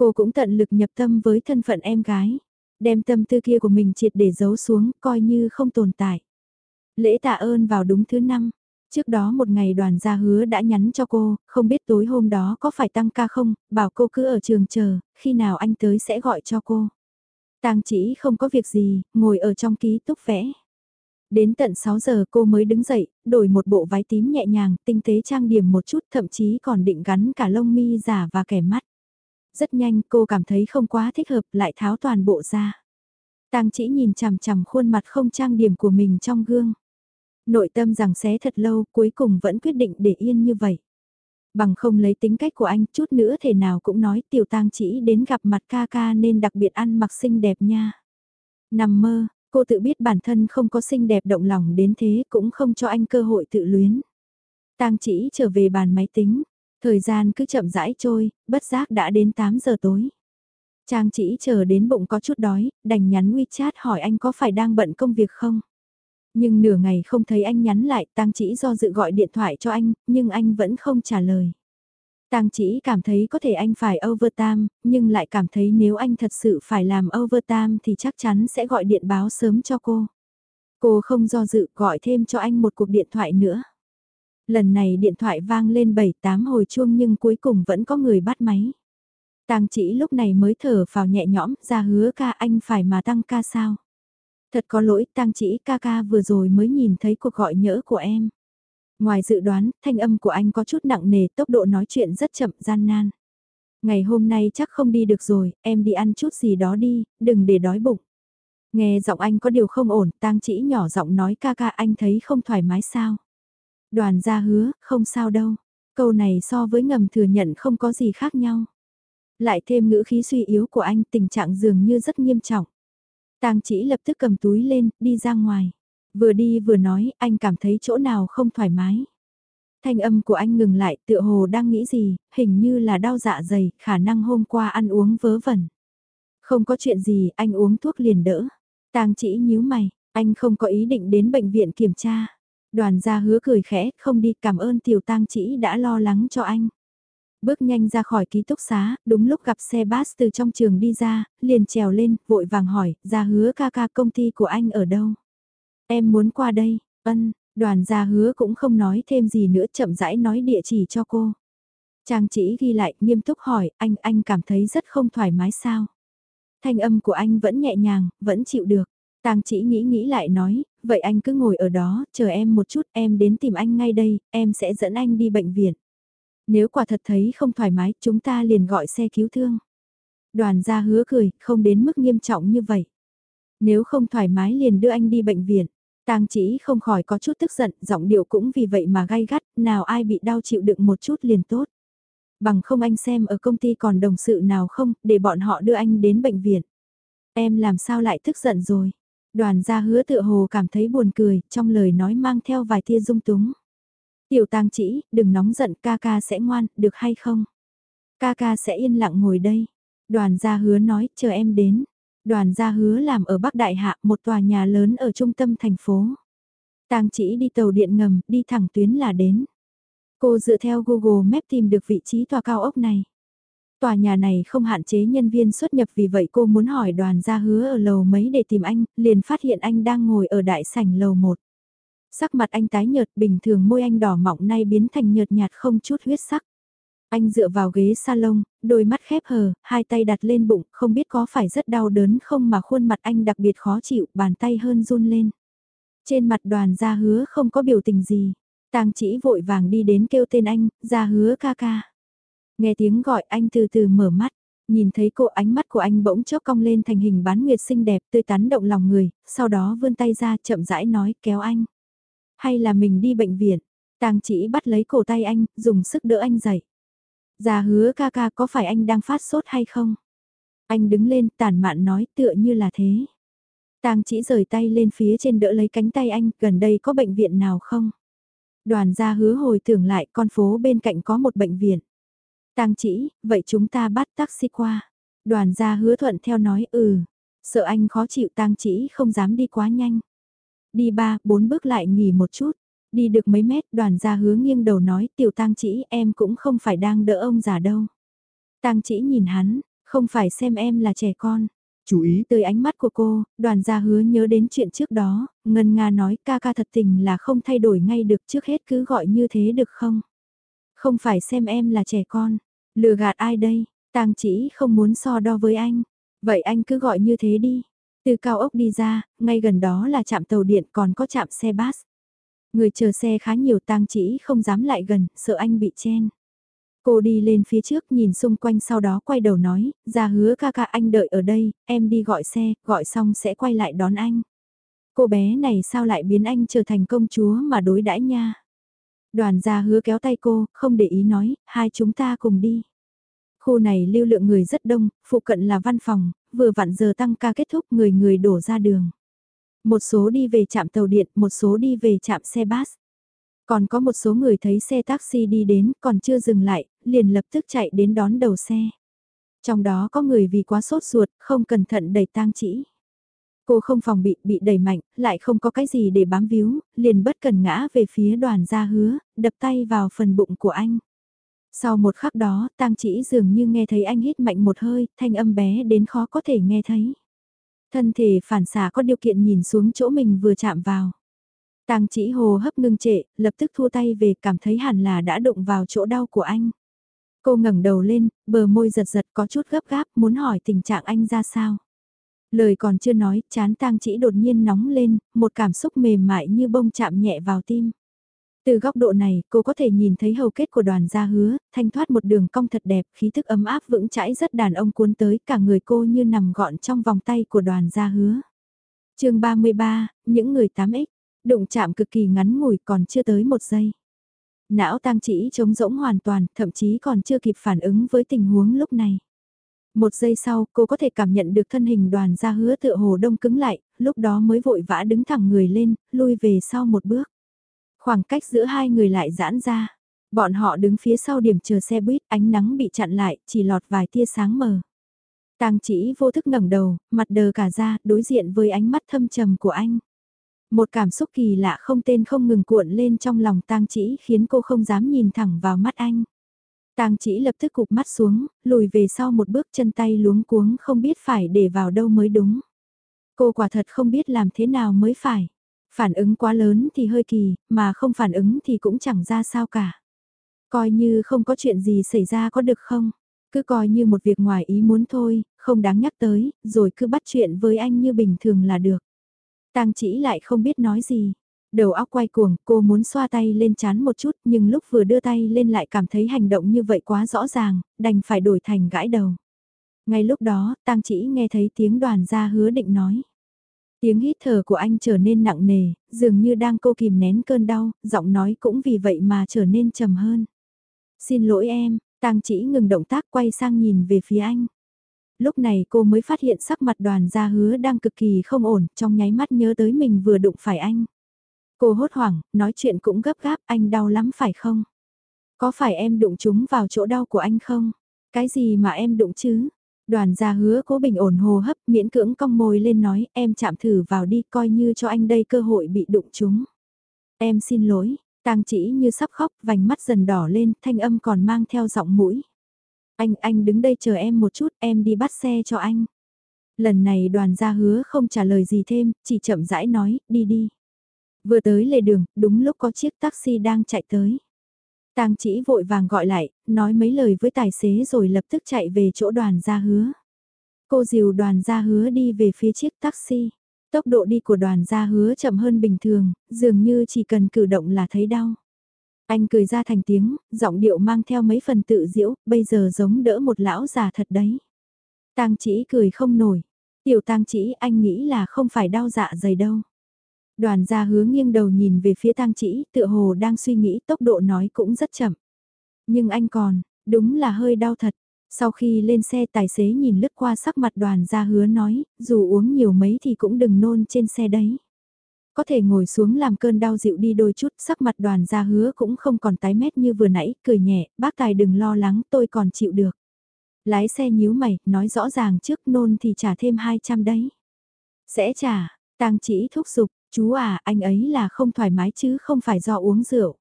Speaker 1: Cô cũng tận lực nhập tâm với thân phận em gái, đem tâm tư kia của mình triệt để giấu xuống, coi như không tồn tại. Lễ tạ ơn vào đúng thứ năm. Trước đó một ngày đoàn gia hứa đã nhắn cho cô, không biết tối hôm đó có phải tăng ca không, bảo cô cứ ở trường chờ, khi nào anh tới sẽ gọi cho cô. Tang chỉ không có việc gì, ngồi ở trong ký túc vẽ. Đến tận 6 giờ cô mới đứng dậy, đổi một bộ váy tím nhẹ nhàng, tinh tế trang điểm một chút thậm chí còn định gắn cả lông mi giả và kẻ mắt. Rất nhanh cô cảm thấy không quá thích hợp lại tháo toàn bộ ra. Tang chỉ nhìn chằm chằm khuôn mặt không trang điểm của mình trong gương. Nội tâm rằng xé thật lâu cuối cùng vẫn quyết định để yên như vậy. Bằng không lấy tính cách của anh chút nữa thể nào cũng nói tiểu tang chỉ đến gặp mặt ca ca nên đặc biệt ăn mặc xinh đẹp nha. Nằm mơ, cô tự biết bản thân không có xinh đẹp động lòng đến thế cũng không cho anh cơ hội tự luyến. Tang chỉ trở về bàn máy tính, Thời gian cứ chậm rãi trôi, bất giác đã đến 8 giờ tối. Trang chỉ chờ đến bụng có chút đói, đành nhắn WeChat hỏi anh có phải đang bận công việc không. Nhưng nửa ngày không thấy anh nhắn lại, Tang chỉ do dự gọi điện thoại cho anh, nhưng anh vẫn không trả lời. Tang chỉ cảm thấy có thể anh phải overtime, nhưng lại cảm thấy nếu anh thật sự phải làm overtime thì chắc chắn sẽ gọi điện báo sớm cho cô. Cô không do dự gọi thêm cho anh một cuộc điện thoại nữa. Lần này điện thoại vang lên 7-8 hồi chuông nhưng cuối cùng vẫn có người bắt máy. Tang chỉ lúc này mới thở vào nhẹ nhõm ra hứa ca anh phải mà tăng ca sao. Thật có lỗi Tang chỉ ca ca vừa rồi mới nhìn thấy cuộc gọi nhỡ của em. Ngoài dự đoán, thanh âm của anh có chút nặng nề, tốc độ nói chuyện rất chậm gian nan. Ngày hôm nay chắc không đi được rồi, em đi ăn chút gì đó đi, đừng để đói bụng. Nghe giọng anh có điều không ổn, tang chỉ nhỏ giọng nói ca ca anh thấy không thoải mái sao. Đoàn gia hứa, không sao đâu. Câu này so với ngầm thừa nhận không có gì khác nhau. Lại thêm ngữ khí suy yếu của anh tình trạng dường như rất nghiêm trọng. Tang chỉ lập tức cầm túi lên, đi ra ngoài. Vừa đi vừa nói, anh cảm thấy chỗ nào không thoải mái. Thanh âm của anh ngừng lại, tựa hồ đang nghĩ gì, hình như là đau dạ dày, khả năng hôm qua ăn uống vớ vẩn. Không có chuyện gì, anh uống thuốc liền đỡ. Tang chỉ nhíu mày, anh không có ý định đến bệnh viện kiểm tra. Đoàn gia hứa cười khẽ, không đi cảm ơn tiểu tang chỉ đã lo lắng cho anh. Bước nhanh ra khỏi ký túc xá, đúng lúc gặp xe bus từ trong trường đi ra, liền trèo lên, vội vàng hỏi, gia hứa ca ca công ty của anh ở đâu? Em muốn qua đây, ân, đoàn gia hứa cũng không nói thêm gì nữa chậm rãi nói địa chỉ cho cô. Trang chỉ ghi lại, nghiêm túc hỏi, anh, anh cảm thấy rất không thoải mái sao? Thanh âm của anh vẫn nhẹ nhàng, vẫn chịu được. Tang chỉ nghĩ nghĩ lại nói, vậy anh cứ ngồi ở đó, chờ em một chút, em đến tìm anh ngay đây, em sẽ dẫn anh đi bệnh viện. Nếu quả thật thấy không thoải mái, chúng ta liền gọi xe cứu thương. Đoàn gia hứa cười, không đến mức nghiêm trọng như vậy. Nếu không thoải mái liền đưa anh đi bệnh viện. Tang chỉ không khỏi có chút tức giận, giọng điệu cũng vì vậy mà gai gắt, nào ai bị đau chịu đựng một chút liền tốt. Bằng không anh xem ở công ty còn đồng sự nào không, để bọn họ đưa anh đến bệnh viện. Em làm sao lại tức giận rồi? Đoàn gia hứa tựa hồ cảm thấy buồn cười, trong lời nói mang theo vài tia dung túng. Tiểu tang chỉ, đừng nóng giận ca ca sẽ ngoan, được hay không? Ca ca sẽ yên lặng ngồi đây. Đoàn gia hứa nói, chờ em đến. Đoàn gia hứa làm ở Bắc Đại Hạ, một tòa nhà lớn ở trung tâm thành phố. Tang chỉ đi tàu điện ngầm, đi thẳng tuyến là đến. Cô dựa theo Google map tìm được vị trí tòa cao ốc này. Tòa nhà này không hạn chế nhân viên xuất nhập vì vậy cô muốn hỏi đoàn gia hứa ở lầu mấy để tìm anh, liền phát hiện anh đang ngồi ở đại sảnh lầu 1. Sắc mặt anh tái nhợt bình thường môi anh đỏ mọng nay biến thành nhợt nhạt không chút huyết sắc. Anh dựa vào ghế salon, đôi mắt khép hờ, hai tay đặt lên bụng, không biết có phải rất đau đớn không mà khuôn mặt anh đặc biệt khó chịu, bàn tay hơn run lên. Trên mặt đoàn gia hứa không có biểu tình gì. Tang chỉ vội vàng đi đến kêu tên anh, gia hứa ca ca. Nghe tiếng gọi anh từ từ mở mắt, nhìn thấy cô ánh mắt của anh bỗng chốc cong lên thành hình bán nguyệt xinh đẹp tươi tắn động lòng người, sau đó vươn tay ra chậm rãi nói kéo anh. Hay là mình đi bệnh viện, Tàng chỉ bắt lấy cổ tay anh, dùng sức đỡ anh dậy. Già hứa ca ca có phải anh đang phát sốt hay không? Anh đứng lên tàn mạn nói tựa như là thế. Tang chỉ rời tay lên phía trên đỡ lấy cánh tay anh, gần đây có bệnh viện nào không? Đoàn gia hứa hồi tưởng lại con phố bên cạnh có một bệnh viện. Tang chỉ, vậy chúng ta bắt taxi qua. Đoàn gia hứa thuận theo nói ừ, sợ anh khó chịu tang chỉ không dám đi quá nhanh. Đi ba, bốn bước lại nghỉ một chút. Đi được mấy mét đoàn gia hứa nghiêng đầu nói tiểu tang chỉ em cũng không phải đang đỡ ông già đâu. Tang chỉ nhìn hắn, không phải xem em là trẻ con. Chú ý tới ánh mắt của cô, đoàn gia hứa nhớ đến chuyện trước đó, Ngân Nga nói ca ca thật tình là không thay đổi ngay được trước hết cứ gọi như thế được không? Không phải xem em là trẻ con, lừa gạt ai đây, tang chỉ không muốn so đo với anh. Vậy anh cứ gọi như thế đi. Từ cao ốc đi ra, ngay gần đó là trạm tàu điện còn có trạm xe bus. Người chờ xe khá nhiều tang chỉ không dám lại gần, sợ anh bị chen. Cô đi lên phía trước nhìn xung quanh sau đó quay đầu nói, ra hứa ca ca anh đợi ở đây, em đi gọi xe, gọi xong sẽ quay lại đón anh. Cô bé này sao lại biến anh trở thành công chúa mà đối đãi nha. Đoàn gia hứa kéo tay cô, không để ý nói, hai chúng ta cùng đi. Khu này lưu lượng người rất đông, phụ cận là văn phòng, vừa vặn giờ tăng ca kết thúc người người đổ ra đường. Một số đi về trạm tàu điện, một số đi về trạm xe bus. Còn có một số người thấy xe taxi đi đến, còn chưa dừng lại, liền lập tức chạy đến đón đầu xe. Trong đó có người vì quá sốt ruột, không cẩn thận đẩy tang chỉ. Cô không phòng bị, bị đẩy mạnh, lại không có cái gì để bám víu, liền bất cần ngã về phía đoàn gia hứa, đập tay vào phần bụng của anh. Sau một khắc đó, tang chỉ dường như nghe thấy anh hít mạnh một hơi, thanh âm bé đến khó có thể nghe thấy. Thân thể phản xả có điều kiện nhìn xuống chỗ mình vừa chạm vào. Tang chỉ hồ hấp ngưng trệ, lập tức thua tay về cảm thấy hẳn là đã đụng vào chỗ đau của anh. Cô ngẩng đầu lên, bờ môi giật giật có chút gấp gáp muốn hỏi tình trạng anh ra sao. Lời còn chưa nói, chán tang chỉ đột nhiên nóng lên, một cảm xúc mềm mại như bông chạm nhẹ vào tim. Từ góc độ này, cô có thể nhìn thấy hầu kết của đoàn gia hứa, thanh thoát một đường cong thật đẹp, khí thức ấm áp vững chãi rất đàn ông cuốn tới, cả người cô như nằm gọn trong vòng tay của đoàn gia hứa. chương 33, những người 8X, đụng chạm cực kỳ ngắn ngủi còn chưa tới một giây. Não tang chỉ trống rỗng hoàn toàn, thậm chí còn chưa kịp phản ứng với tình huống lúc này. Một giây sau, cô có thể cảm nhận được thân hình đoàn gia hứa tựa hồ đông cứng lại, lúc đó mới vội vã đứng thẳng người lên, lui về sau một bước. Khoảng cách giữa hai người lại giãn ra. Bọn họ đứng phía sau điểm chờ xe buýt, ánh nắng bị chặn lại, chỉ lọt vài tia sáng mờ. Tang chỉ vô thức ngẩng đầu, mặt đờ cả ra, đối diện với ánh mắt thâm trầm của anh. Một cảm xúc kỳ lạ không tên không ngừng cuộn lên trong lòng tang chỉ khiến cô không dám nhìn thẳng vào mắt anh. Tang chỉ lập tức cụp mắt xuống, lùi về sau một bước chân tay luống cuống không biết phải để vào đâu mới đúng. Cô quả thật không biết làm thế nào mới phải. Phản ứng quá lớn thì hơi kỳ, mà không phản ứng thì cũng chẳng ra sao cả. Coi như không có chuyện gì xảy ra có được không? Cứ coi như một việc ngoài ý muốn thôi, không đáng nhắc tới, rồi cứ bắt chuyện với anh như bình thường là được. Tang chỉ lại không biết nói gì. Đầu óc quay cuồng, cô muốn xoa tay lên chán một chút nhưng lúc vừa đưa tay lên lại cảm thấy hành động như vậy quá rõ ràng, đành phải đổi thành gãi đầu. Ngay lúc đó, Tang chỉ nghe thấy tiếng đoàn gia hứa định nói. Tiếng hít thở của anh trở nên nặng nề, dường như đang cô kìm nén cơn đau, giọng nói cũng vì vậy mà trở nên trầm hơn. Xin lỗi em, tang chỉ ngừng động tác quay sang nhìn về phía anh. Lúc này cô mới phát hiện sắc mặt đoàn gia hứa đang cực kỳ không ổn, trong nháy mắt nhớ tới mình vừa đụng phải anh. Cô hốt hoảng, nói chuyện cũng gấp gáp, anh đau lắm phải không? Có phải em đụng chúng vào chỗ đau của anh không? Cái gì mà em đụng chứ? Đoàn gia hứa cố bình ổn hồ hấp miễn cưỡng cong môi lên nói em chạm thử vào đi coi như cho anh đây cơ hội bị đụng chúng. Em xin lỗi, tang chỉ như sắp khóc vành mắt dần đỏ lên thanh âm còn mang theo giọng mũi. Anh, anh đứng đây chờ em một chút em đi bắt xe cho anh. Lần này đoàn gia hứa không trả lời gì thêm, chỉ chậm rãi nói, đi đi. Vừa tới lề đường, đúng lúc có chiếc taxi đang chạy tới. Tang chỉ vội vàng gọi lại, nói mấy lời với tài xế rồi lập tức chạy về chỗ đoàn gia hứa. Cô dìu đoàn gia hứa đi về phía chiếc taxi. Tốc độ đi của đoàn gia hứa chậm hơn bình thường, dường như chỉ cần cử động là thấy đau. Anh cười ra thành tiếng, giọng điệu mang theo mấy phần tự diễu, bây giờ giống đỡ một lão già thật đấy. Tang chỉ cười không nổi. Tiểu tang chỉ anh nghĩ là không phải đau dạ dày đâu. Đoàn gia hứa nghiêng đầu nhìn về phía tang chỉ, tựa hồ đang suy nghĩ tốc độ nói cũng rất chậm. Nhưng anh còn, đúng là hơi đau thật. Sau khi lên xe tài xế nhìn lướt qua sắc mặt đoàn gia hứa nói, dù uống nhiều mấy thì cũng đừng nôn trên xe đấy. Có thể ngồi xuống làm cơn đau dịu đi đôi chút, sắc mặt đoàn gia hứa cũng không còn tái mét như vừa nãy, cười nhẹ, bác tài đừng lo lắng, tôi còn chịu được. Lái xe nhíu mày, nói rõ ràng trước nôn thì trả thêm 200 đấy. Sẽ trả, tang chỉ thúc giục, Chú à, anh ấy là không thoải mái chứ không phải do uống rượu.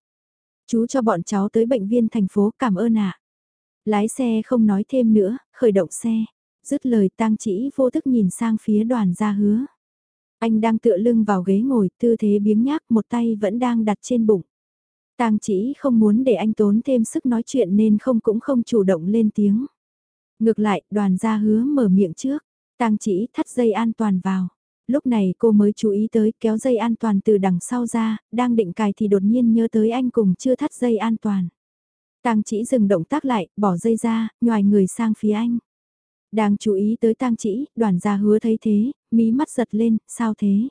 Speaker 1: Chú cho bọn cháu tới bệnh viên thành phố cảm ơn ạ. Lái xe không nói thêm nữa, khởi động xe. Dứt lời tang chỉ vô thức nhìn sang phía đoàn gia hứa. Anh đang tựa lưng vào ghế ngồi, tư thế biếng nhác, một tay vẫn đang đặt trên bụng. Tang chỉ không muốn để anh tốn thêm sức nói chuyện nên không cũng không chủ động lên tiếng. Ngược lại, đoàn gia hứa mở miệng trước. Tang chỉ thắt dây an toàn vào. Lúc này cô mới chú ý tới kéo dây an toàn từ đằng sau ra, đang định cài thì đột nhiên nhớ tới anh cùng chưa thắt dây an toàn. Tang chỉ dừng động tác lại, bỏ dây ra, nhòi người sang phía anh. Đang chú ý tới tang chỉ, đoàn gia hứa thấy thế, mí mắt giật lên, sao thế?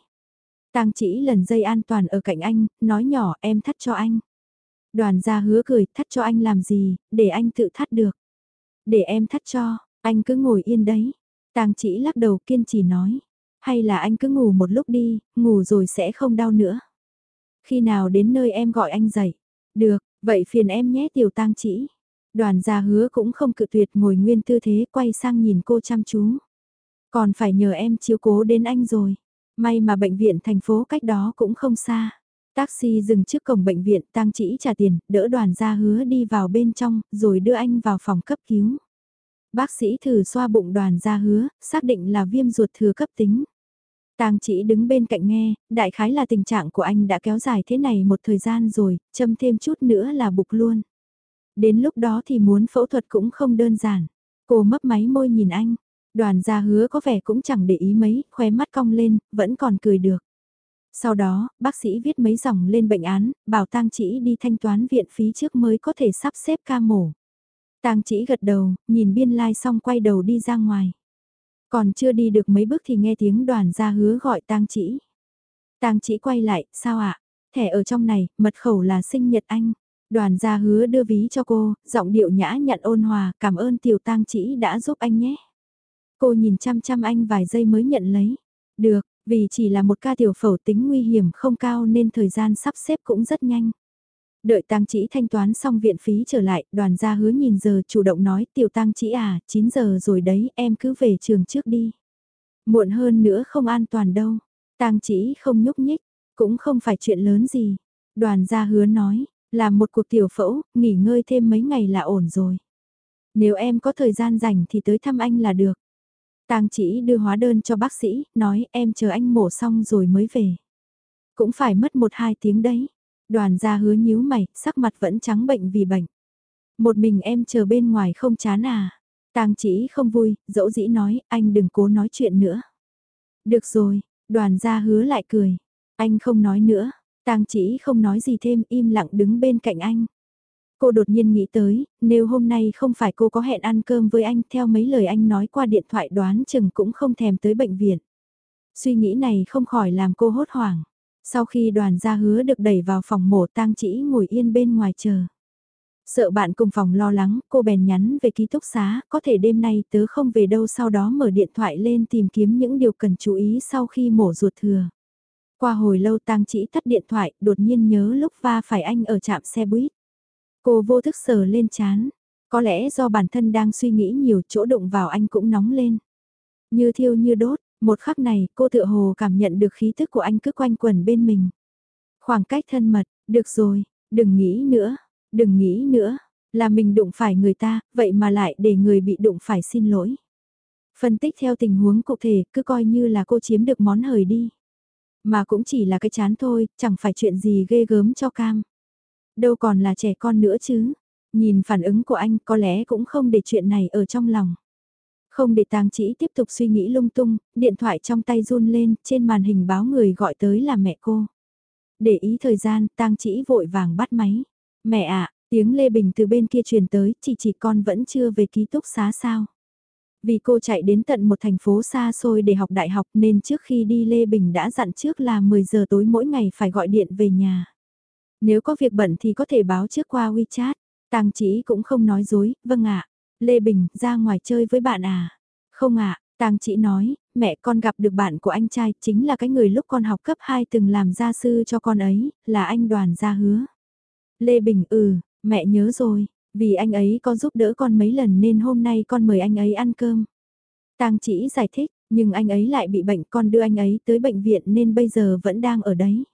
Speaker 1: Tang chỉ lần dây an toàn ở cạnh anh, nói nhỏ em thắt cho anh. Đoàn gia hứa cười, thắt cho anh làm gì, để anh tự thắt được. Để em thắt cho, anh cứ ngồi yên đấy. Tang chỉ lắc đầu kiên trì nói. Hay là anh cứ ngủ một lúc đi, ngủ rồi sẽ không đau nữa. Khi nào đến nơi em gọi anh dậy. Được, vậy phiền em nhé tiểu tang chỉ. Đoàn gia hứa cũng không cự tuyệt ngồi nguyên tư thế quay sang nhìn cô chăm chú. Còn phải nhờ em chiếu cố đến anh rồi. May mà bệnh viện thành phố cách đó cũng không xa. Taxi dừng trước cổng bệnh viện tang chỉ trả tiền, đỡ đoàn gia hứa đi vào bên trong, rồi đưa anh vào phòng cấp cứu. Bác sĩ thử xoa bụng đoàn gia hứa, xác định là viêm ruột thừa cấp tính. Tang chỉ đứng bên cạnh nghe, đại khái là tình trạng của anh đã kéo dài thế này một thời gian rồi, châm thêm chút nữa là bục luôn. Đến lúc đó thì muốn phẫu thuật cũng không đơn giản. Cô mấp máy môi nhìn anh, đoàn gia hứa có vẻ cũng chẳng để ý mấy, khóe mắt cong lên, vẫn còn cười được. Sau đó, bác sĩ viết mấy dòng lên bệnh án, bảo tang chỉ đi thanh toán viện phí trước mới có thể sắp xếp ca mổ. Tang chỉ gật đầu, nhìn biên lai like xong quay đầu đi ra ngoài. Còn chưa đi được mấy bước thì nghe tiếng đoàn gia hứa gọi tang chỉ. Tang chỉ quay lại, sao ạ? Thẻ ở trong này, mật khẩu là sinh nhật anh. Đoàn gia hứa đưa ví cho cô, giọng điệu nhã nhận ôn hòa, cảm ơn tiểu tang chỉ đã giúp anh nhé. Cô nhìn chăm chăm anh vài giây mới nhận lấy. Được, vì chỉ là một ca tiểu phẫu tính nguy hiểm không cao nên thời gian sắp xếp cũng rất nhanh. Đợi tang chỉ thanh toán xong viện phí trở lại, đoàn gia hứa nhìn giờ chủ động nói tiểu tang chỉ à, 9 giờ rồi đấy, em cứ về trường trước đi. Muộn hơn nữa không an toàn đâu. Tang chỉ không nhúc nhích, cũng không phải chuyện lớn gì. Đoàn gia hứa nói, làm một cuộc tiểu phẫu, nghỉ ngơi thêm mấy ngày là ổn rồi. Nếu em có thời gian rảnh thì tới thăm anh là được. Tang chỉ đưa hóa đơn cho bác sĩ, nói em chờ anh mổ xong rồi mới về. Cũng phải mất một hai tiếng đấy. Đoàn gia hứa nhíu mày, sắc mặt vẫn trắng bệnh vì bệnh. Một mình em chờ bên ngoài không chán à. Tang chỉ không vui, dẫu dĩ nói, anh đừng cố nói chuyện nữa. Được rồi, đoàn gia hứa lại cười. Anh không nói nữa, Tang chỉ không nói gì thêm im lặng đứng bên cạnh anh. Cô đột nhiên nghĩ tới, nếu hôm nay không phải cô có hẹn ăn cơm với anh theo mấy lời anh nói qua điện thoại đoán chừng cũng không thèm tới bệnh viện. Suy nghĩ này không khỏi làm cô hốt hoảng. Sau khi đoàn gia hứa được đẩy vào phòng mổ tang chỉ ngồi yên bên ngoài chờ. Sợ bạn cùng phòng lo lắng, cô bèn nhắn về ký túc xá, có thể đêm nay tớ không về đâu sau đó mở điện thoại lên tìm kiếm những điều cần chú ý sau khi mổ ruột thừa. Qua hồi lâu tang chỉ tắt điện thoại, đột nhiên nhớ lúc va phải anh ở trạm xe buýt. Cô vô thức sờ lên chán, có lẽ do bản thân đang suy nghĩ nhiều chỗ đụng vào anh cũng nóng lên. Như thiêu như đốt, một khắc này cô tựa hồ cảm nhận được khí thức của anh cứ quanh quẩn bên mình. Khoảng cách thân mật, được rồi, đừng nghĩ nữa, đừng nghĩ nữa, là mình đụng phải người ta, vậy mà lại để người bị đụng phải xin lỗi. Phân tích theo tình huống cụ thể, cứ coi như là cô chiếm được món hời đi. Mà cũng chỉ là cái chán thôi, chẳng phải chuyện gì ghê gớm cho cam. Đâu còn là trẻ con nữa chứ. Nhìn phản ứng của anh có lẽ cũng không để chuyện này ở trong lòng. Không để tang chỉ tiếp tục suy nghĩ lung tung, điện thoại trong tay run lên, trên màn hình báo người gọi tới là mẹ cô. Để ý thời gian, tang chỉ vội vàng bắt máy. Mẹ ạ, tiếng Lê Bình từ bên kia truyền tới, chỉ chỉ con vẫn chưa về ký túc xá sao. Vì cô chạy đến tận một thành phố xa xôi để học đại học nên trước khi đi Lê Bình đã dặn trước là 10 giờ tối mỗi ngày phải gọi điện về nhà. Nếu có việc bận thì có thể báo trước qua WeChat. Tàng chỉ cũng không nói dối, vâng ạ. Lê Bình, ra ngoài chơi với bạn à? Không ạ, Tang chỉ nói, mẹ con gặp được bạn của anh trai, chính là cái người lúc con học cấp 2 từng làm gia sư cho con ấy, là anh đoàn gia hứa. Lê Bình ừ, mẹ nhớ rồi, vì anh ấy có giúp đỡ con mấy lần nên hôm nay con mời anh ấy ăn cơm. Tang chỉ giải thích, nhưng anh ấy lại bị bệnh con đưa anh ấy tới bệnh viện nên bây giờ vẫn đang ở đấy.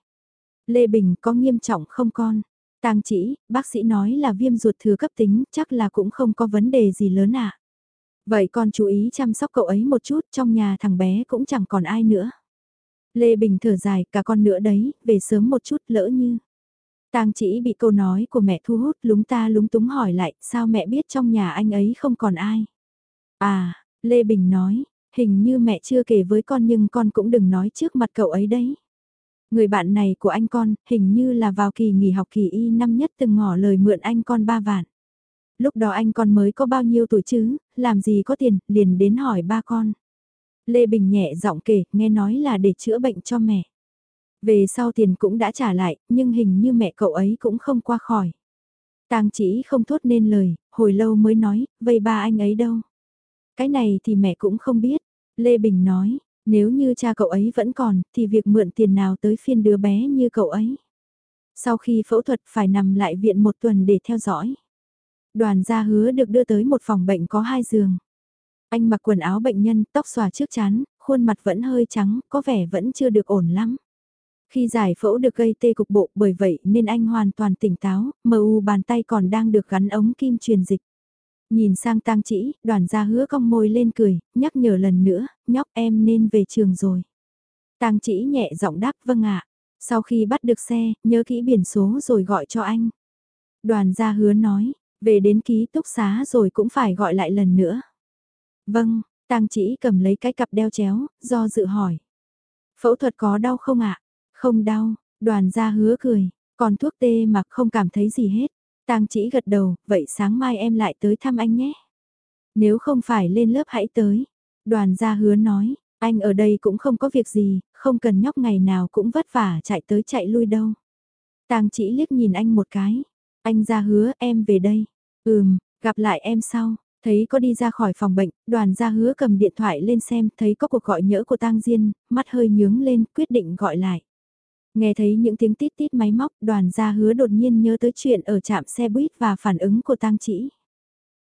Speaker 1: Lê Bình có nghiêm trọng không con? Tang chỉ, bác sĩ nói là viêm ruột thừa cấp tính, chắc là cũng không có vấn đề gì lớn ạ. À. Vậy con chú ý chăm sóc cậu ấy một chút, trong nhà thằng bé cũng chẳng còn ai nữa. Lê Bình thở dài, cả con nữa đấy, về sớm một chút lỡ như. Tang chỉ bị câu nói của mẹ thu hút lúng ta lúng túng hỏi lại, sao mẹ biết trong nhà anh ấy không còn ai? À, Lê Bình nói, hình như mẹ chưa kể với con nhưng con cũng đừng nói trước mặt cậu ấy đấy. Người bạn này của anh con, hình như là vào kỳ nghỉ học kỳ y năm nhất từng ngỏ lời mượn anh con ba vạn. Lúc đó anh con mới có bao nhiêu tuổi chứ, làm gì có tiền, liền đến hỏi ba con. Lê Bình nhẹ giọng kể, nghe nói là để chữa bệnh cho mẹ. Về sau tiền cũng đã trả lại, nhưng hình như mẹ cậu ấy cũng không qua khỏi. Tang chỉ không thốt nên lời, hồi lâu mới nói, vậy ba anh ấy đâu? Cái này thì mẹ cũng không biết. Lê Bình nói, nếu như cha cậu ấy vẫn còn, thì việc mượn tiền nào tới phiên đứa bé như cậu ấy. Sau khi phẫu thuật phải nằm lại viện một tuần để theo dõi. Đoàn gia hứa được đưa tới một phòng bệnh có hai giường. Anh mặc quần áo bệnh nhân, tóc xòa trước chán, khuôn mặt vẫn hơi trắng, có vẻ vẫn chưa được ổn lắm. Khi giải phẫu được gây tê cục bộ bởi vậy nên anh hoàn toàn tỉnh táo, mờ u bàn tay còn đang được gắn ống kim truyền dịch. Nhìn sang tang chỉ, đoàn gia hứa cong môi lên cười, nhắc nhở lần nữa, nhóc em nên về trường rồi. Tang chỉ nhẹ giọng đáp vâng ạ. Sau khi bắt được xe, nhớ kỹ biển số rồi gọi cho anh. Đoàn gia hứa nói, về đến ký túc xá rồi cũng phải gọi lại lần nữa. Vâng, tang chỉ cầm lấy cái cặp đeo chéo, do dự hỏi. Phẫu thuật có đau không ạ? Không đau, đoàn gia hứa cười, còn thuốc tê mà không cảm thấy gì hết. Tang chỉ gật đầu, vậy sáng mai em lại tới thăm anh nhé. Nếu không phải lên lớp hãy tới. Đoàn gia hứa nói, anh ở đây cũng không có việc gì, không cần nhóc ngày nào cũng vất vả chạy tới chạy lui đâu. Tang chỉ liếc nhìn anh một cái. Anh ra hứa em về đây. Ừm, gặp lại em sau. Thấy có đi ra khỏi phòng bệnh, đoàn gia hứa cầm điện thoại lên xem, thấy có cuộc gọi nhỡ của tang Diên, mắt hơi nhướng lên, quyết định gọi lại. Nghe thấy những tiếng tít tít máy móc, đoàn gia hứa đột nhiên nhớ tới chuyện ở trạm xe buýt và phản ứng của tang chỉ.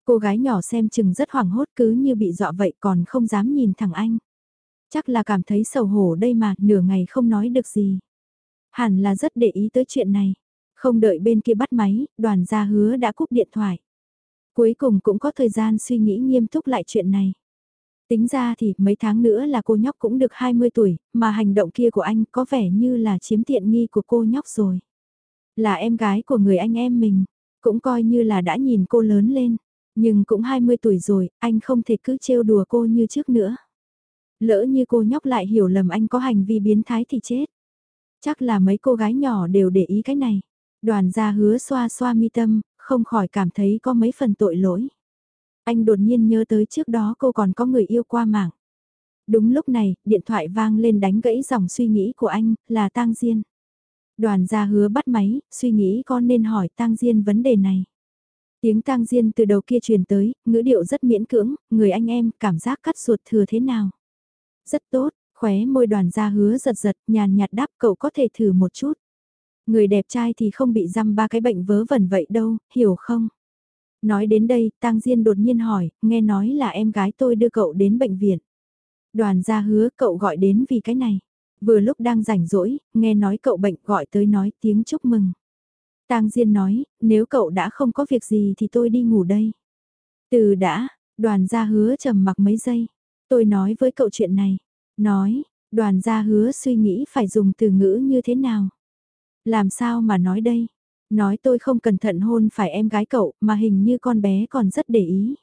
Speaker 1: Cô gái nhỏ xem chừng rất hoảng hốt cứ như bị dọa vậy còn không dám nhìn thẳng anh. Chắc là cảm thấy sầu hổ đây mà, nửa ngày không nói được gì. Hẳn là rất để ý tới chuyện này. Không đợi bên kia bắt máy, đoàn gia hứa đã cúp điện thoại. Cuối cùng cũng có thời gian suy nghĩ nghiêm túc lại chuyện này. Tính ra thì mấy tháng nữa là cô nhóc cũng được 20 tuổi, mà hành động kia của anh có vẻ như là chiếm tiện nghi của cô nhóc rồi. Là em gái của người anh em mình, cũng coi như là đã nhìn cô lớn lên, nhưng cũng 20 tuổi rồi, anh không thể cứ trêu đùa cô như trước nữa. Lỡ như cô nhóc lại hiểu lầm anh có hành vi biến thái thì chết. Chắc là mấy cô gái nhỏ đều để ý cái này. Đoàn gia hứa xoa xoa mi tâm, không khỏi cảm thấy có mấy phần tội lỗi. Anh đột nhiên nhớ tới trước đó cô còn có người yêu qua mạng. Đúng lúc này, điện thoại vang lên đánh gãy dòng suy nghĩ của anh, là tang Diên. Đoàn gia hứa bắt máy, suy nghĩ con nên hỏi tang Diên vấn đề này. Tiếng tang Diên từ đầu kia truyền tới, ngữ điệu rất miễn cưỡng, người anh em cảm giác cắt ruột thừa thế nào. Rất tốt, khóe môi đoàn gia hứa giật giật, nhàn nhạt đáp cậu có thể thử một chút. Người đẹp trai thì không bị dăm ba cái bệnh vớ vẩn vậy đâu, hiểu không? Nói đến đây, tang Diên đột nhiên hỏi, nghe nói là em gái tôi đưa cậu đến bệnh viện. Đoàn gia hứa cậu gọi đến vì cái này. Vừa lúc đang rảnh rỗi, nghe nói cậu bệnh gọi tới nói tiếng chúc mừng. Tang Diên nói, nếu cậu đã không có việc gì thì tôi đi ngủ đây. Từ đã, đoàn gia hứa trầm mặc mấy giây. Tôi nói với cậu chuyện này. Nói, đoàn gia hứa suy nghĩ phải dùng từ ngữ như thế nào. Làm sao mà nói đây? Nói tôi không cẩn thận hôn phải em gái cậu mà hình như con bé còn rất để ý.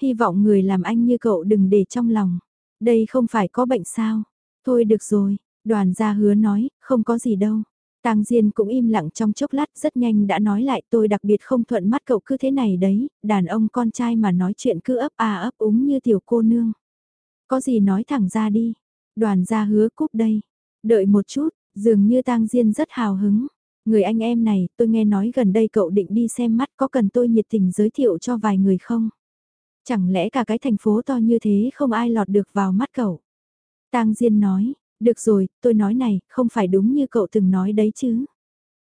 Speaker 1: Hy vọng người làm anh như cậu đừng để trong lòng. Đây không phải có bệnh sao? Thôi được rồi, đoàn gia hứa nói, không có gì đâu. Tang Diên cũng im lặng trong chốc lát rất nhanh đã nói lại tôi đặc biệt không thuận mắt cậu cứ thế này đấy, đàn ông con trai mà nói chuyện cứ ấp à ấp úng như tiểu cô nương. Có gì nói thẳng ra đi, đoàn gia hứa cúp đây, đợi một chút, dường như Tang Diên rất hào hứng. Người anh em này, tôi nghe nói gần đây cậu định đi xem mắt có cần tôi nhiệt tình giới thiệu cho vài người không? Chẳng lẽ cả cái thành phố to như thế không ai lọt được vào mắt cậu? Tang Diên nói, được rồi, tôi nói này, không phải đúng như cậu từng nói đấy chứ.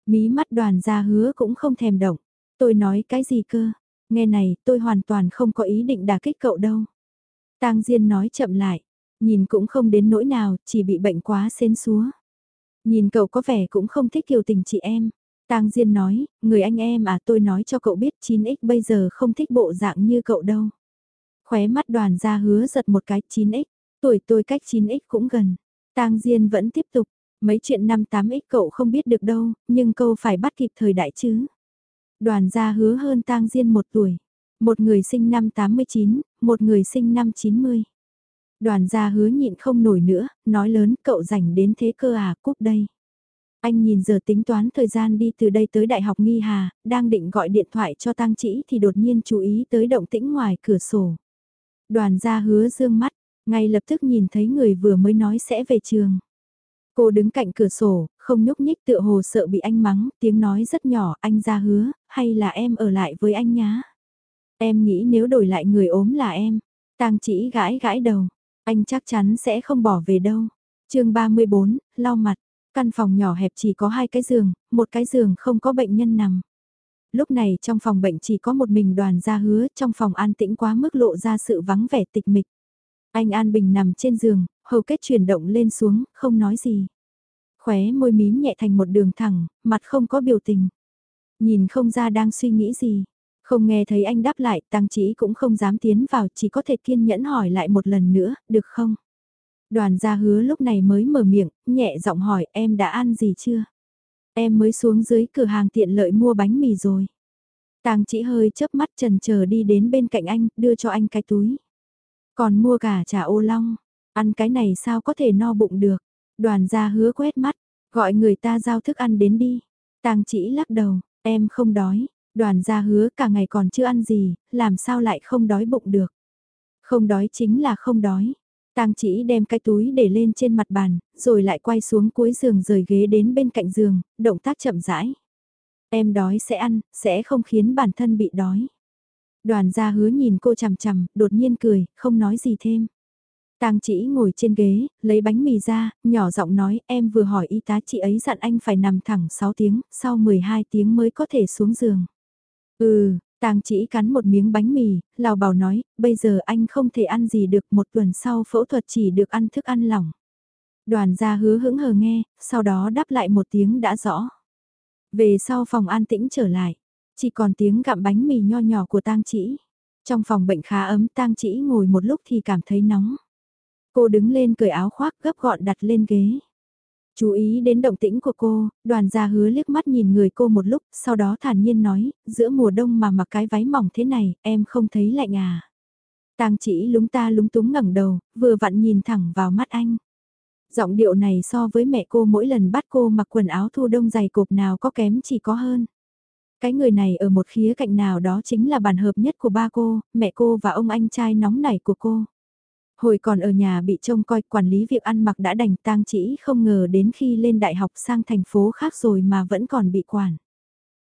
Speaker 1: Mí mắt đoàn ra hứa cũng không thèm động. Tôi nói cái gì cơ? Nghe này, tôi hoàn toàn không có ý định đả kích cậu đâu. Tang Diên nói chậm lại, nhìn cũng không đến nỗi nào, chỉ bị bệnh quá xến xúa. Nhìn cậu có vẻ cũng không thích kiều tình chị em. Tang Diên nói, người anh em à tôi nói cho cậu biết 9x bây giờ không thích bộ dạng như cậu đâu. Khóe mắt đoàn ra hứa giật một cái 9x, tuổi tôi cách 9x cũng gần. Tang Diên vẫn tiếp tục, mấy chuyện năm 8x cậu không biết được đâu, nhưng câu phải bắt kịp thời đại chứ. Đoàn gia hứa hơn Tang Diên một tuổi, một người sinh năm 89, một người sinh năm 90. Đoàn gia hứa nhịn không nổi nữa, nói lớn cậu rảnh đến thế cơ à, cúp đây. Anh nhìn giờ tính toán thời gian đi từ đây tới Đại học Nghi Hà, đang định gọi điện thoại cho Tăng Chỉ thì đột nhiên chú ý tới động tĩnh ngoài cửa sổ. Đoàn gia hứa dương mắt, ngay lập tức nhìn thấy người vừa mới nói sẽ về trường. Cô đứng cạnh cửa sổ, không nhúc nhích tựa hồ sợ bị anh mắng, tiếng nói rất nhỏ, anh ra hứa, hay là em ở lại với anh nhá. Em nghĩ nếu đổi lại người ốm là em. Tang chỉ gãi gãi đầu, anh chắc chắn sẽ không bỏ về đâu. chương 34, lau mặt, căn phòng nhỏ hẹp chỉ có hai cái giường, một cái giường không có bệnh nhân nằm. Lúc này trong phòng bệnh chỉ có một mình đoàn gia hứa, trong phòng an tĩnh quá mức lộ ra sự vắng vẻ tịch mịch. Anh An Bình nằm trên giường, hầu kết chuyển động lên xuống, không nói gì. Khóe môi mím nhẹ thành một đường thẳng, mặt không có biểu tình. Nhìn không ra đang suy nghĩ gì. Không nghe thấy anh đáp lại, tăng chỉ cũng không dám tiến vào, chỉ có thể kiên nhẫn hỏi lại một lần nữa, được không? Đoàn gia hứa lúc này mới mở miệng, nhẹ giọng hỏi em đã ăn gì chưa? Em mới xuống dưới cửa hàng tiện lợi mua bánh mì rồi. Tàng chỉ hơi chớp mắt trần chờ đi đến bên cạnh anh, đưa cho anh cái túi. Còn mua cả trà ô long, ăn cái này sao có thể no bụng được. Đoàn gia hứa quét mắt, gọi người ta giao thức ăn đến đi. Tàng chỉ lắc đầu, em không đói. Đoàn gia hứa cả ngày còn chưa ăn gì, làm sao lại không đói bụng được. Không đói chính là không đói. Tang chỉ đem cái túi để lên trên mặt bàn, rồi lại quay xuống cuối giường rời ghế đến bên cạnh giường, động tác chậm rãi. Em đói sẽ ăn, sẽ không khiến bản thân bị đói. Đoàn gia hứa nhìn cô chằm chằm, đột nhiên cười, không nói gì thêm. Tang chỉ ngồi trên ghế, lấy bánh mì ra, nhỏ giọng nói em vừa hỏi y tá chị ấy dặn anh phải nằm thẳng 6 tiếng, sau 12 tiếng mới có thể xuống giường. Ừ, Tang chỉ cắn một miếng bánh mì, lào bảo nói, bây giờ anh không thể ăn gì được một tuần sau phẫu thuật chỉ được ăn thức ăn lỏng. Đoàn gia hứa hững hờ nghe, sau đó đáp lại một tiếng đã rõ. Về sau phòng an tĩnh trở lại, chỉ còn tiếng gặm bánh mì nho nhỏ của tang chỉ. Trong phòng bệnh khá ấm tang chỉ ngồi một lúc thì cảm thấy nóng. Cô đứng lên cởi áo khoác gấp gọn đặt lên ghế. Chú ý đến động tĩnh của cô, đoàn gia hứa liếc mắt nhìn người cô một lúc, sau đó thản nhiên nói, giữa mùa đông mà mặc cái váy mỏng thế này, em không thấy lạnh à. Tang chỉ lúng ta lúng túng ngẩng đầu, vừa vặn nhìn thẳng vào mắt anh. Giọng điệu này so với mẹ cô mỗi lần bắt cô mặc quần áo thu đông dày cộp nào có kém chỉ có hơn. Cái người này ở một khía cạnh nào đó chính là bản hợp nhất của ba cô, mẹ cô và ông anh trai nóng nảy của cô. Hồi còn ở nhà bị trông coi quản lý việc ăn mặc đã đành tang chỉ không ngờ đến khi lên đại học sang thành phố khác rồi mà vẫn còn bị quản.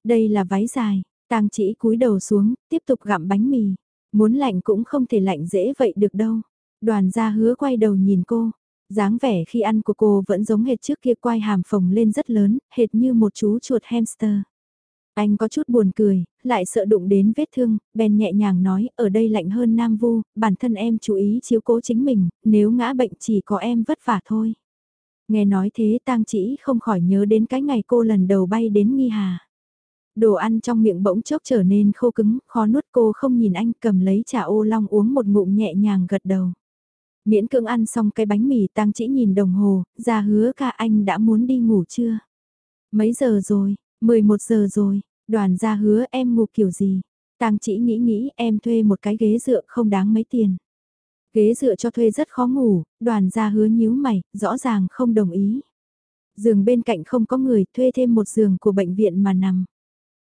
Speaker 1: Đây là váy dài, tang chỉ cúi đầu xuống, tiếp tục gặm bánh mì. Muốn lạnh cũng không thể lạnh dễ vậy được đâu. Đoàn gia hứa quay đầu nhìn cô. dáng vẻ khi ăn của cô vẫn giống hệt trước kia quay hàm phồng lên rất lớn, hệt như một chú chuột hamster. Anh có chút buồn cười, lại sợ đụng đến vết thương, bèn nhẹ nhàng nói, ở đây lạnh hơn Nam Vu, bản thân em chú ý chiếu cố chính mình, nếu ngã bệnh chỉ có em vất vả thôi. Nghe nói thế tang chỉ không khỏi nhớ đến cái ngày cô lần đầu bay đến Nghi Hà. Đồ ăn trong miệng bỗng chốc trở nên khô cứng, khó nuốt cô không nhìn anh cầm lấy trà ô long uống một ngụm nhẹ nhàng gật đầu. Miễn cưỡng ăn xong cái bánh mì tang chỉ nhìn đồng hồ, ra hứa ca anh đã muốn đi ngủ chưa? Mấy giờ rồi, 11 giờ rồi, đoàn gia hứa em ngủ kiểu gì? Tang chỉ nghĩ nghĩ em thuê một cái ghế dựa không đáng mấy tiền. Ghế dựa cho thuê rất khó ngủ, đoàn gia hứa nhíu mày, rõ ràng không đồng ý. Giường bên cạnh không có người, thuê thêm một giường của bệnh viện mà nằm.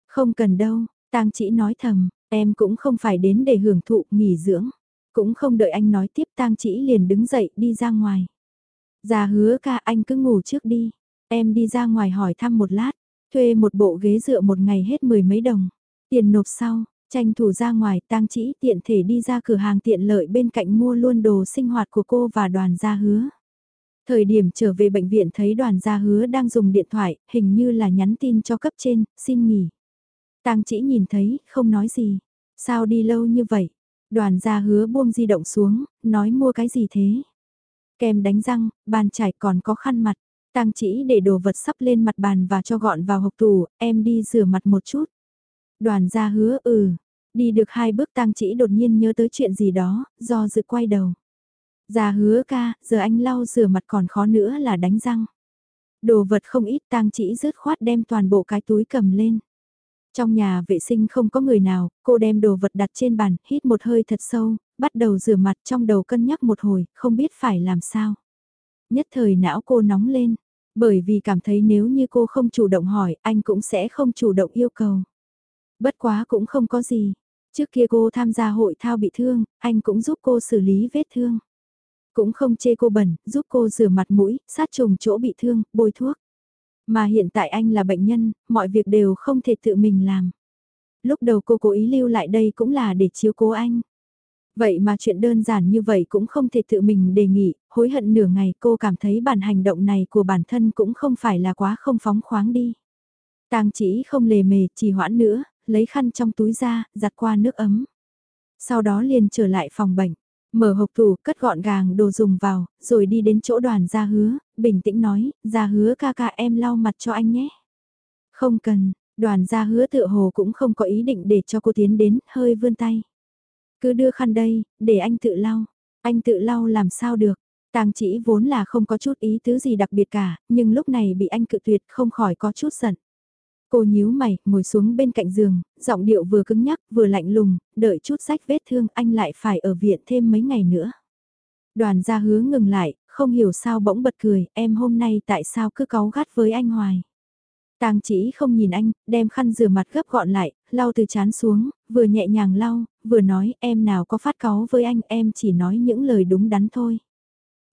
Speaker 1: Không cần đâu, tang chỉ nói thầm, em cũng không phải đến để hưởng thụ, nghỉ dưỡng. Cũng không đợi anh nói tiếp tang chỉ liền đứng dậy đi ra ngoài. Già hứa ca anh cứ ngủ trước đi, em đi ra ngoài hỏi thăm một lát. Thuê một bộ ghế dựa một ngày hết mười mấy đồng. Tiền nộp sau, tranh thủ ra ngoài tang chỉ tiện thể đi ra cửa hàng tiện lợi bên cạnh mua luôn đồ sinh hoạt của cô và đoàn gia hứa. Thời điểm trở về bệnh viện thấy đoàn gia hứa đang dùng điện thoại, hình như là nhắn tin cho cấp trên, xin nghỉ. Tang chỉ nhìn thấy, không nói gì. Sao đi lâu như vậy? Đoàn gia hứa buông di động xuống, nói mua cái gì thế? Kem đánh răng, bàn chải còn có khăn mặt. Tang chỉ để đồ vật sắp lên mặt bàn và cho gọn vào hộp tủ, em đi rửa mặt một chút. Đoàn gia hứa ừ, đi được hai bước tang chỉ đột nhiên nhớ tới chuyện gì đó, do dự quay đầu. Gia hứa ca, giờ anh lau rửa mặt còn khó nữa là đánh răng. Đồ vật không ít tang chỉ rớt khoát đem toàn bộ cái túi cầm lên. Trong nhà vệ sinh không có người nào, cô đem đồ vật đặt trên bàn, hít một hơi thật sâu, bắt đầu rửa mặt trong đầu cân nhắc một hồi, không biết phải làm sao. Nhất thời não cô nóng lên, bởi vì cảm thấy nếu như cô không chủ động hỏi, anh cũng sẽ không chủ động yêu cầu. Bất quá cũng không có gì. Trước kia cô tham gia hội thao bị thương, anh cũng giúp cô xử lý vết thương. Cũng không chê cô bẩn, giúp cô rửa mặt mũi, sát trùng chỗ bị thương, bôi thuốc. Mà hiện tại anh là bệnh nhân, mọi việc đều không thể tự mình làm. Lúc đầu cô cố ý lưu lại đây cũng là để chiếu cố anh. Vậy mà chuyện đơn giản như vậy cũng không thể tự mình đề nghị, hối hận nửa ngày cô cảm thấy bản hành động này của bản thân cũng không phải là quá không phóng khoáng đi. Tang chỉ không lề mề, trì hoãn nữa, lấy khăn trong túi ra, giặt qua nước ấm. Sau đó liền trở lại phòng bệnh, mở hộp tủ, cất gọn gàng đồ dùng vào, rồi đi đến chỗ đoàn gia hứa, bình tĩnh nói, gia hứa ca ca em lau mặt cho anh nhé. Không cần, đoàn gia hứa tựa hồ cũng không có ý định để cho cô tiến đến, hơi vươn tay. Cứ đưa khăn đây, để anh tự lau. Anh tự lau làm sao được. Tang chỉ vốn là không có chút ý tứ gì đặc biệt cả, nhưng lúc này bị anh cự tuyệt không khỏi có chút giận. Cô nhíu mày, ngồi xuống bên cạnh giường, giọng điệu vừa cứng nhắc vừa lạnh lùng, đợi chút sách vết thương anh lại phải ở viện thêm mấy ngày nữa. Đoàn gia hứa ngừng lại, không hiểu sao bỗng bật cười, em hôm nay tại sao cứ cáu gắt với anh hoài. Tang chỉ không nhìn anh, đem khăn rửa mặt gấp gọn lại, lau từ chán xuống, vừa nhẹ nhàng lau, vừa nói em nào có phát cáu với anh em chỉ nói những lời đúng đắn thôi.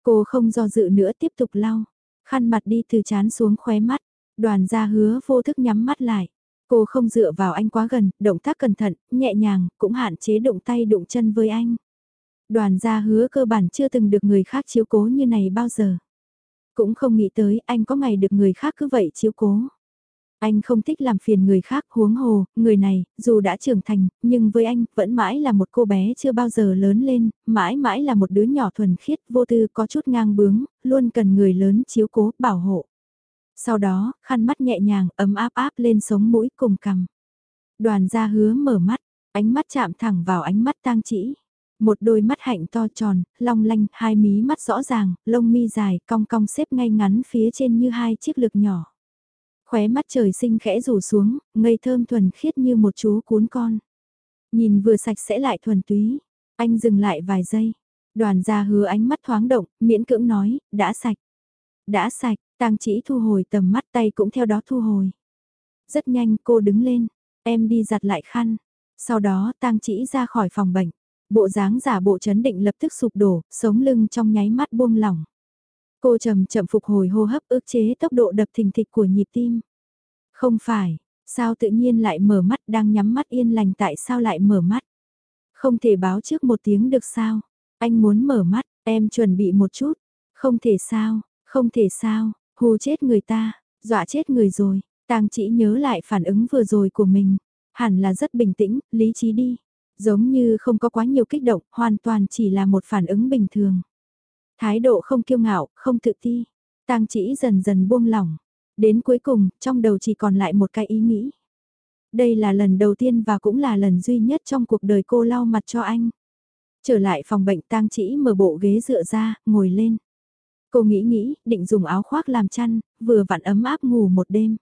Speaker 1: Cô không do dự nữa tiếp tục lau, khăn mặt đi từ chán xuống khóe mắt, đoàn gia hứa vô thức nhắm mắt lại. Cô không dựa vào anh quá gần, động tác cẩn thận, nhẹ nhàng, cũng hạn chế động tay đụng chân với anh. Đoàn gia hứa cơ bản chưa từng được người khác chiếu cố như này bao giờ. Cũng không nghĩ tới anh có ngày được người khác cứ vậy chiếu cố. Anh không thích làm phiền người khác huống hồ, người này, dù đã trưởng thành, nhưng với anh, vẫn mãi là một cô bé chưa bao giờ lớn lên, mãi mãi là một đứa nhỏ thuần khiết, vô tư, có chút ngang bướng, luôn cần người lớn chiếu cố, bảo hộ. Sau đó, khăn mắt nhẹ nhàng, ấm áp áp lên sống mũi cùng cằm. Đoàn gia hứa mở mắt, ánh mắt chạm thẳng vào ánh mắt tang chỉ. Một đôi mắt hạnh to tròn, long lanh, hai mí mắt rõ ràng, lông mi dài, cong cong xếp ngay ngắn phía trên như hai chiếc lược nhỏ khóe mắt trời sinh khẽ rủ xuống, ngây thơm thuần khiết như một chú cuốn con. Nhìn vừa sạch sẽ lại thuần túy, anh dừng lại vài giây, đoàn gia hứa ánh mắt thoáng động, miễn cưỡng nói, đã sạch. Đã sạch, tang chỉ thu hồi tầm mắt tay cũng theo đó thu hồi. Rất nhanh cô đứng lên, em đi giặt lại khăn, sau đó tang chỉ ra khỏi phòng bệnh. Bộ dáng giả bộ chấn định lập tức sụp đổ, sống lưng trong nháy mắt buông lỏng. Cô chậm chậm phục hồi hô hấp ức chế tốc độ đập thình thịch của nhịp tim. Không phải, sao tự nhiên lại mở mắt đang nhắm mắt yên lành tại sao lại mở mắt? Không thể báo trước một tiếng được sao? Anh muốn mở mắt, em chuẩn bị một chút. Không thể sao, không thể sao, hù chết người ta, dọa chết người rồi. Tang chỉ nhớ lại phản ứng vừa rồi của mình. Hẳn là rất bình tĩnh, lý trí đi. Giống như không có quá nhiều kích động, hoàn toàn chỉ là một phản ứng bình thường. Thái độ không kiêu ngạo, không tự ti. Tang chỉ dần dần buông lỏng. Đến cuối cùng, trong đầu chỉ còn lại một cái ý nghĩ. Đây là lần đầu tiên và cũng là lần duy nhất trong cuộc đời cô lau mặt cho anh. Trở lại phòng bệnh tang chỉ mở bộ ghế dựa ra, ngồi lên. Cô nghĩ nghĩ, định dùng áo khoác làm chăn, vừa vặn ấm áp ngủ một đêm.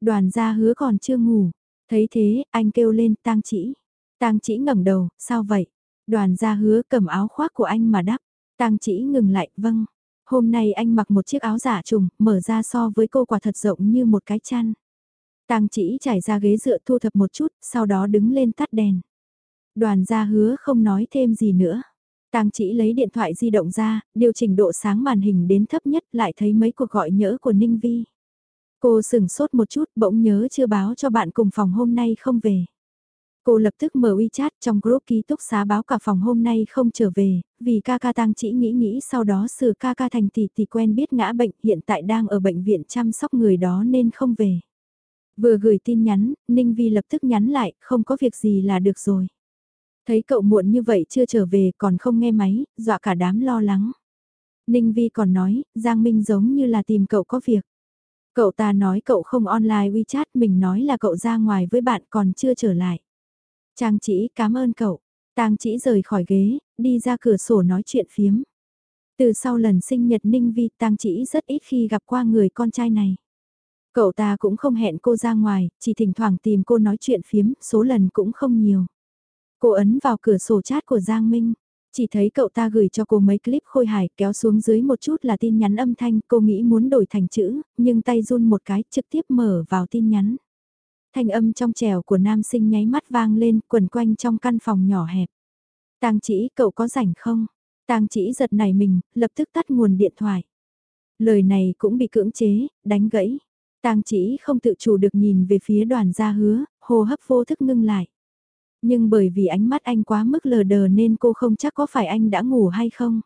Speaker 1: Đoàn gia hứa còn chưa ngủ. Thấy thế, anh kêu lên tang chỉ. Tang chỉ ngẩng đầu, sao vậy? Đoàn gia hứa cầm áo khoác của anh mà đắp. Tang chỉ ngừng lại, vâng. Hôm nay anh mặc một chiếc áo giả trùng, mở ra so với cô quả thật rộng như một cái chăn. Tang chỉ trải ra ghế dựa thu thập một chút, sau đó đứng lên tắt đèn. Đoàn gia hứa không nói thêm gì nữa. Tang chỉ lấy điện thoại di động ra, điều chỉnh độ sáng màn hình đến thấp nhất lại thấy mấy cuộc gọi nhỡ của Ninh Vi. Cô sừng sốt một chút bỗng nhớ chưa báo cho bạn cùng phòng hôm nay không về. Cô lập tức mở WeChat trong group ký túc xá báo cả phòng hôm nay không trở về, vì ca ca tang chỉ nghĩ nghĩ sau đó xử ca ca thành tỷ tỷ quen biết ngã bệnh hiện tại đang ở bệnh viện chăm sóc người đó nên không về. Vừa gửi tin nhắn, Ninh Vi lập tức nhắn lại, không có việc gì là được rồi. Thấy cậu muộn như vậy chưa trở về còn không nghe máy, dọa cả đám lo lắng. Ninh Vi còn nói, Giang Minh giống như là tìm cậu có việc. Cậu ta nói cậu không online WeChat, mình nói là cậu ra ngoài với bạn còn chưa trở lại. Trang chỉ cảm ơn cậu. Tang chỉ rời khỏi ghế, đi ra cửa sổ nói chuyện phiếm. Từ sau lần sinh nhật Ninh Vi Tang chỉ rất ít khi gặp qua người con trai này. Cậu ta cũng không hẹn cô ra ngoài, chỉ thỉnh thoảng tìm cô nói chuyện phiếm, số lần cũng không nhiều. Cô ấn vào cửa sổ chat của Giang Minh. Chỉ thấy cậu ta gửi cho cô mấy clip khôi hài kéo xuống dưới một chút là tin nhắn âm thanh cô nghĩ muốn đổi thành chữ, nhưng tay run một cái trực tiếp mở vào tin nhắn. Thanh âm trong trèo của nam sinh nháy mắt vang lên quần quanh trong căn phòng nhỏ hẹp. Tang chỉ cậu có rảnh không? Tang chỉ giật nảy mình, lập tức tắt nguồn điện thoại. Lời này cũng bị cưỡng chế, đánh gãy. Tang chỉ không tự chủ được nhìn về phía đoàn gia hứa, hô hấp vô thức ngưng lại. Nhưng bởi vì ánh mắt anh quá mức lờ đờ nên cô không chắc có phải anh đã ngủ hay không.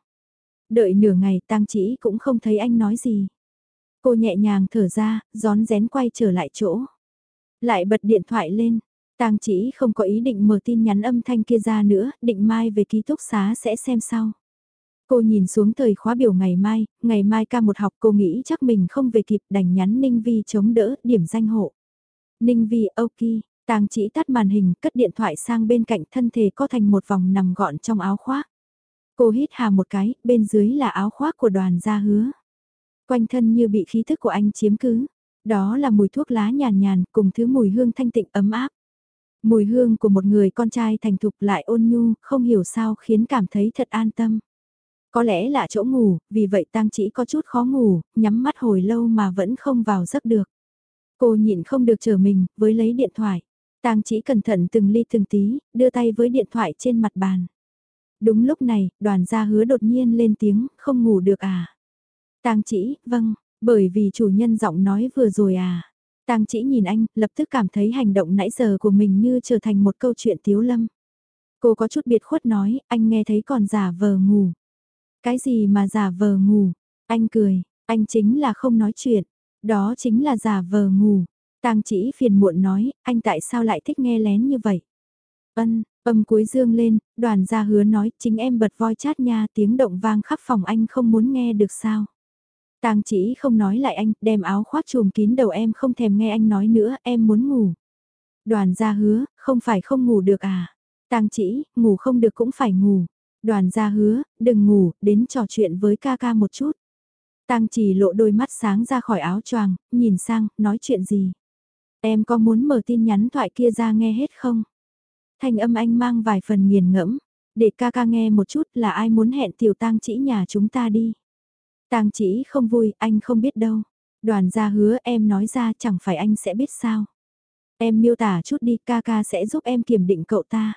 Speaker 1: Đợi nửa ngày tang chỉ cũng không thấy anh nói gì. Cô nhẹ nhàng thở ra, gión rén quay trở lại chỗ. Lại bật điện thoại lên, tang chỉ không có ý định mở tin nhắn âm thanh kia ra nữa, định mai về ký túc xá sẽ xem sau. Cô nhìn xuống thời khóa biểu ngày mai, ngày mai ca một học cô nghĩ chắc mình không về kịp đành nhắn Ninh Vi chống đỡ điểm danh hộ. Ninh Vi ok, tang chỉ tắt màn hình cất điện thoại sang bên cạnh thân thể có thành một vòng nằm gọn trong áo khoác. Cô hít hà một cái, bên dưới là áo khoác của đoàn gia hứa. Quanh thân như bị khí thức của anh chiếm cứ. Đó là mùi thuốc lá nhàn nhàn cùng thứ mùi hương thanh tịnh ấm áp. Mùi hương của một người con trai thành thục lại ôn nhu, không hiểu sao khiến cảm thấy thật an tâm. Có lẽ là chỗ ngủ, vì vậy tang chỉ có chút khó ngủ, nhắm mắt hồi lâu mà vẫn không vào giấc được. Cô nhịn không được chờ mình, với lấy điện thoại. Tang chỉ cẩn thận từng ly từng tí, đưa tay với điện thoại trên mặt bàn. Đúng lúc này, đoàn gia hứa đột nhiên lên tiếng, không ngủ được à? Tang chỉ, vâng, bởi vì chủ nhân giọng nói vừa rồi à. Tang chỉ nhìn anh, lập tức cảm thấy hành động nãy giờ của mình như trở thành một câu chuyện tiếu lâm. Cô có chút biệt khuất nói, anh nghe thấy còn giả vờ ngủ. Cái gì mà giả vờ ngủ? Anh cười, anh chính là không nói chuyện. Đó chính là giả vờ ngủ. Tang chỉ phiền muộn nói, anh tại sao lại thích nghe lén như vậy? Ân, âm cuối dương lên, đoàn gia hứa nói, chính em bật voi chát nha tiếng động vang khắp phòng anh không muốn nghe được sao? Tang chỉ không nói lại anh, đem áo khoác trùm kín đầu em không thèm nghe anh nói nữa, em muốn ngủ. Đoàn gia hứa, không phải không ngủ được à? Tang chỉ, ngủ không được cũng phải ngủ. Đoàn gia hứa, đừng ngủ, đến trò chuyện với ca ca một chút. Tang chỉ lộ đôi mắt sáng ra khỏi áo choàng, nhìn sang, nói chuyện gì? Em có muốn mở tin nhắn thoại kia ra nghe hết không? Thanh âm anh mang vài phần nghiền ngẫm, để ca ca nghe một chút là ai muốn hẹn tiểu tang chỉ nhà chúng ta đi. Tang chỉ không vui, anh không biết đâu. Đoàn gia hứa em nói ra chẳng phải anh sẽ biết sao. Em miêu tả chút đi ca ca sẽ giúp em kiểm định cậu ta.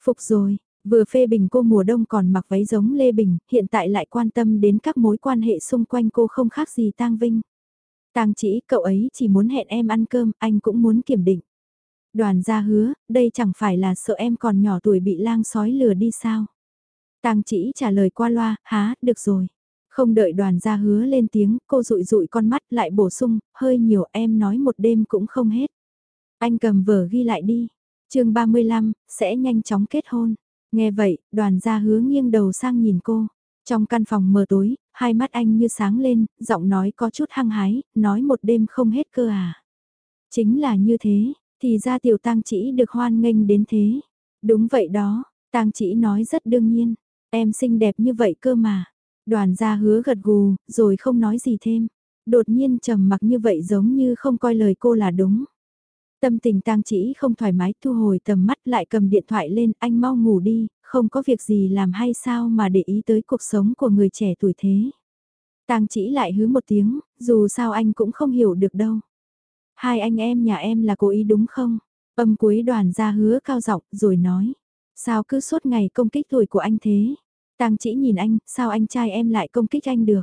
Speaker 1: Phục rồi, Vừa phê bình cô mùa đông còn mặc váy giống Lê Bình, hiện tại lại quan tâm đến các mối quan hệ xung quanh cô không khác gì tang vinh. Tang chỉ cậu ấy chỉ muốn hẹn em ăn cơm, anh cũng muốn kiểm định. Đoàn gia hứa, đây chẳng phải là sợ em còn nhỏ tuổi bị lang sói lừa đi sao? Tang chỉ trả lời qua loa, há, được rồi. Không đợi đoàn gia hứa lên tiếng, cô rụi rụi con mắt lại bổ sung, hơi nhiều em nói một đêm cũng không hết. Anh cầm vở ghi lại đi. chương 35, sẽ nhanh chóng kết hôn. Nghe vậy, đoàn gia hứa nghiêng đầu sang nhìn cô. Trong căn phòng mờ tối, hai mắt anh như sáng lên, giọng nói có chút hăng hái, nói một đêm không hết cơ à. Chính là như thế, thì ra tiểu tang chỉ được hoan nghênh đến thế. Đúng vậy đó, tang chỉ nói rất đương nhiên, em xinh đẹp như vậy cơ mà. Đoàn gia hứa gật gù, rồi không nói gì thêm. Đột nhiên trầm mặc như vậy giống như không coi lời cô là đúng. Tâm tình tang chỉ không thoải mái thu hồi tầm mắt lại cầm điện thoại lên anh mau ngủ đi, không có việc gì làm hay sao mà để ý tới cuộc sống của người trẻ tuổi thế. Tang chỉ lại hứa một tiếng, dù sao anh cũng không hiểu được đâu. Hai anh em nhà em là cố ý đúng không? Âm cuối đoàn ra hứa cao giọng rồi nói. Sao cứ suốt ngày công kích tuổi của anh thế? Tang chỉ nhìn anh, sao anh trai em lại công kích anh được?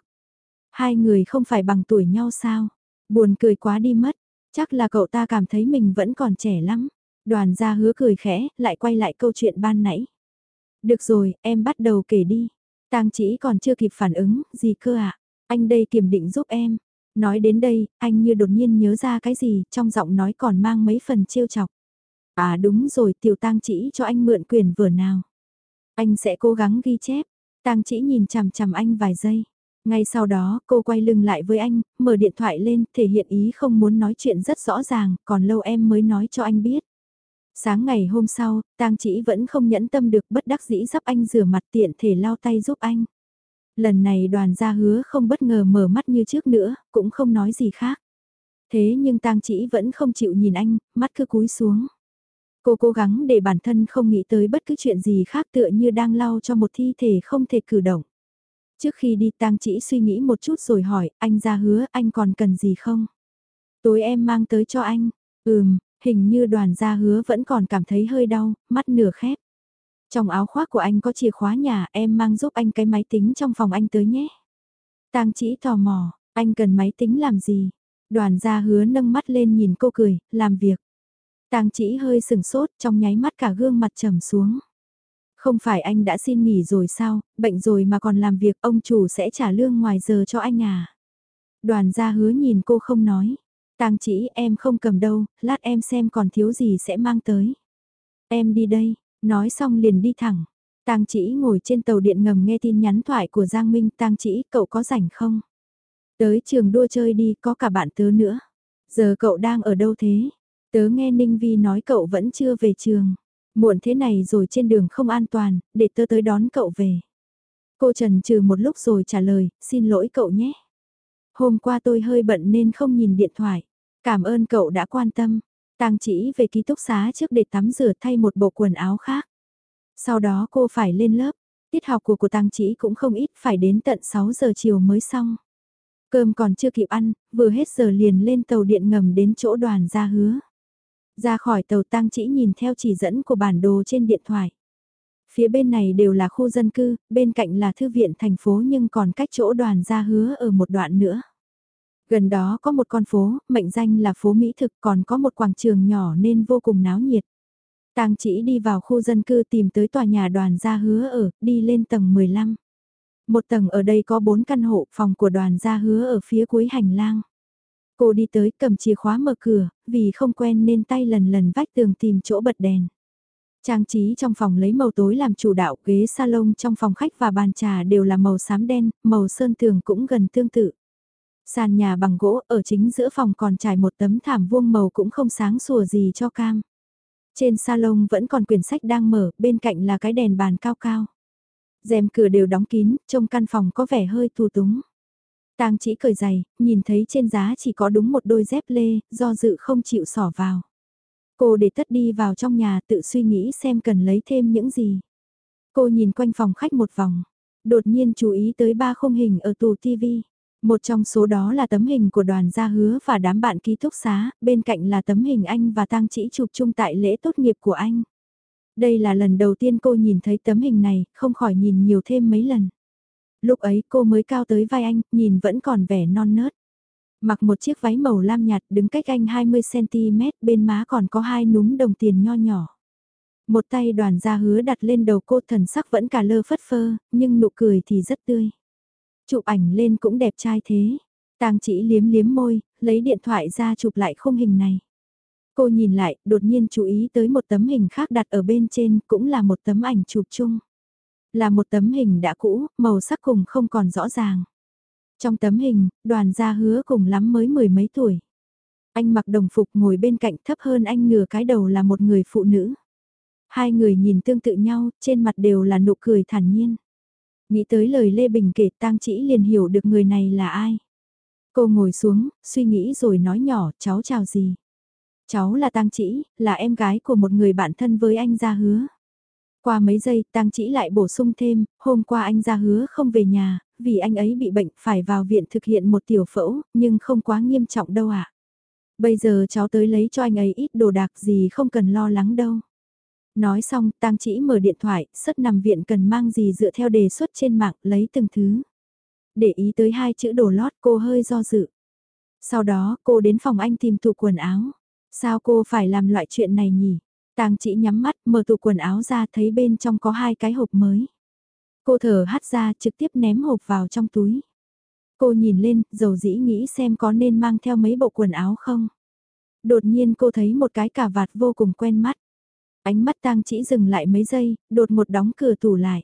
Speaker 1: Hai người không phải bằng tuổi nhau sao? Buồn cười quá đi mất, chắc là cậu ta cảm thấy mình vẫn còn trẻ lắm. Đoàn Gia hứa cười khẽ, lại quay lại câu chuyện ban nãy. Được rồi, em bắt đầu kể đi. Tang chỉ còn chưa kịp phản ứng, gì cơ ạ? À? Anh đây kiểm định giúp em. Nói đến đây, anh như đột nhiên nhớ ra cái gì, trong giọng nói còn mang mấy phần trêu chọc. À đúng rồi, tiểu tang chỉ cho anh mượn quyền vừa nào. Anh sẽ cố gắng ghi chép. Tang chỉ nhìn chằm chằm anh vài giây. Ngay sau đó, cô quay lưng lại với anh, mở điện thoại lên, thể hiện ý không muốn nói chuyện rất rõ ràng, còn lâu em mới nói cho anh biết. Sáng ngày hôm sau, tang chỉ vẫn không nhẫn tâm được bất đắc dĩ giúp anh rửa mặt tiện thể lau tay giúp anh. Lần này đoàn gia hứa không bất ngờ mở mắt như trước nữa, cũng không nói gì khác. Thế nhưng tang chỉ vẫn không chịu nhìn anh, mắt cứ cúi xuống. Cô cố gắng để bản thân không nghĩ tới bất cứ chuyện gì khác tựa như đang lau cho một thi thể không thể cử động. Trước khi đi tang chỉ suy nghĩ một chút rồi hỏi, anh ra hứa anh còn cần gì không? Tối em mang tới cho anh. Ừm, hình như đoàn gia hứa vẫn còn cảm thấy hơi đau, mắt nửa khép. Trong áo khoác của anh có chìa khóa nhà, em mang giúp anh cái máy tính trong phòng anh tới nhé. Tang chỉ tò mò, anh cần máy tính làm gì? Đoàn gia hứa nâng mắt lên nhìn cô cười, làm việc. Tang chỉ hơi sừng sốt, trong nháy mắt cả gương mặt trầm xuống. Không phải anh đã xin nghỉ rồi sao, bệnh rồi mà còn làm việc, ông chủ sẽ trả lương ngoài giờ cho anh à? Đoàn gia hứa nhìn cô không nói. Tang chỉ em không cầm đâu, lát em xem còn thiếu gì sẽ mang tới. Em đi đây, nói xong liền đi thẳng. Tang chỉ ngồi trên tàu điện ngầm nghe tin nhắn thoại của Giang Minh. Tang chỉ, cậu có rảnh không? Tới trường đua chơi đi, có cả bạn tớ nữa. Giờ cậu đang ở đâu thế? Tớ nghe Ninh Vi nói cậu vẫn chưa về trường. Muộn thế này rồi trên đường không an toàn, để tớ tới đón cậu về. Cô Trần trừ một lúc rồi trả lời, xin lỗi cậu nhé. Hôm qua tôi hơi bận nên không nhìn điện thoại. Cảm ơn cậu đã quan tâm. Tang chỉ về ký túc xá trước để tắm rửa thay một bộ quần áo khác. Sau đó cô phải lên lớp. Tiết học của của Tang chỉ cũng không ít phải đến tận 6 giờ chiều mới xong. Cơm còn chưa kịp ăn, vừa hết giờ liền lên tàu điện ngầm đến chỗ đoàn ra hứa. Ra khỏi tàu Tang chỉ nhìn theo chỉ dẫn của bản đồ trên điện thoại. Phía bên này đều là khu dân cư, bên cạnh là thư viện thành phố nhưng còn cách chỗ đoàn ra hứa ở một đoạn nữa. Gần đó có một con phố, mệnh danh là phố Mỹ Thực còn có một quảng trường nhỏ nên vô cùng náo nhiệt. Tang chỉ đi vào khu dân cư tìm tới tòa nhà đoàn gia hứa ở, đi lên tầng 15. Một tầng ở đây có 4 căn hộ, phòng của đoàn gia hứa ở phía cuối hành lang. Cô đi tới cầm chìa khóa mở cửa, vì không quen nên tay lần lần vách tường tìm chỗ bật đèn. Trang trí trong phòng lấy màu tối làm chủ đạo, ghế salon trong phòng khách và bàn trà đều là màu xám đen, màu sơn tường cũng gần tương tự. Sàn nhà bằng gỗ ở chính giữa phòng còn trải một tấm thảm vuông màu cũng không sáng sủa gì cho cam. Trên salon vẫn còn quyển sách đang mở, bên cạnh là cái đèn bàn cao cao. rèm cửa đều đóng kín, trong căn phòng có vẻ hơi tù túng. Tang chỉ cởi giày, nhìn thấy trên giá chỉ có đúng một đôi dép lê, do dự không chịu xỏ vào. Cô để tất đi vào trong nhà tự suy nghĩ xem cần lấy thêm những gì. Cô nhìn quanh phòng khách một vòng, đột nhiên chú ý tới ba khung hình ở tủ tivi. Một trong số đó là tấm hình của đoàn gia hứa và đám bạn ký túc xá, bên cạnh là tấm hình anh và tang chỉ chụp chung tại lễ tốt nghiệp của anh. Đây là lần đầu tiên cô nhìn thấy tấm hình này, không khỏi nhìn nhiều thêm mấy lần. Lúc ấy cô mới cao tới vai anh, nhìn vẫn còn vẻ non nớt. Mặc một chiếc váy màu lam nhạt đứng cách anh 20cm, bên má còn có hai núm đồng tiền nho nhỏ. Một tay đoàn ra hứa đặt lên đầu cô thần sắc vẫn cả lơ phất phơ, nhưng nụ cười thì rất tươi. Chụp ảnh lên cũng đẹp trai thế. tàng chỉ liếm liếm môi, lấy điện thoại ra chụp lại khung hình này. Cô nhìn lại, đột nhiên chú ý tới một tấm hình khác đặt ở bên trên, cũng là một tấm ảnh chụp chung. Là một tấm hình đã cũ, màu sắc cùng không còn rõ ràng. Trong tấm hình, đoàn gia hứa cùng lắm mới mười mấy tuổi. Anh mặc đồng phục ngồi bên cạnh thấp hơn anh nửa cái đầu là một người phụ nữ. Hai người nhìn tương tự nhau, trên mặt đều là nụ cười thản nhiên. Nghĩ tới lời Lê Bình kể tang chỉ liền hiểu được người này là ai. Cô ngồi xuống, suy nghĩ rồi nói nhỏ, cháu chào gì? Cháu là tang chỉ, là em gái của một người bạn thân với anh gia hứa. Qua mấy giây, tang chỉ lại bổ sung thêm, hôm qua anh ra hứa không về nhà, vì anh ấy bị bệnh phải vào viện thực hiện một tiểu phẫu, nhưng không quá nghiêm trọng đâu ạ. À. Bây giờ cháu tới lấy cho anh ấy ít đồ đạc gì không cần lo lắng đâu. Nói xong, tang chỉ mở điện thoại, sất nằm viện cần mang gì dựa theo đề xuất trên mạng, lấy từng thứ. Để ý tới hai chữ đồ lót cô hơi do dự. Sau đó, cô đến phòng anh tìm tủ quần áo. Sao cô phải làm loại chuyện này nhỉ? Tang chỉ nhắm mắt, mở tủ quần áo ra thấy bên trong có hai cái hộp mới. Cô thở hắt ra trực tiếp ném hộp vào trong túi. Cô nhìn lên, dầu dĩ nghĩ xem có nên mang theo mấy bộ quần áo không. Đột nhiên cô thấy một cái cà vạt vô cùng quen mắt. Ánh mắt tang chỉ dừng lại mấy giây, đột một đóng cửa tủ lại.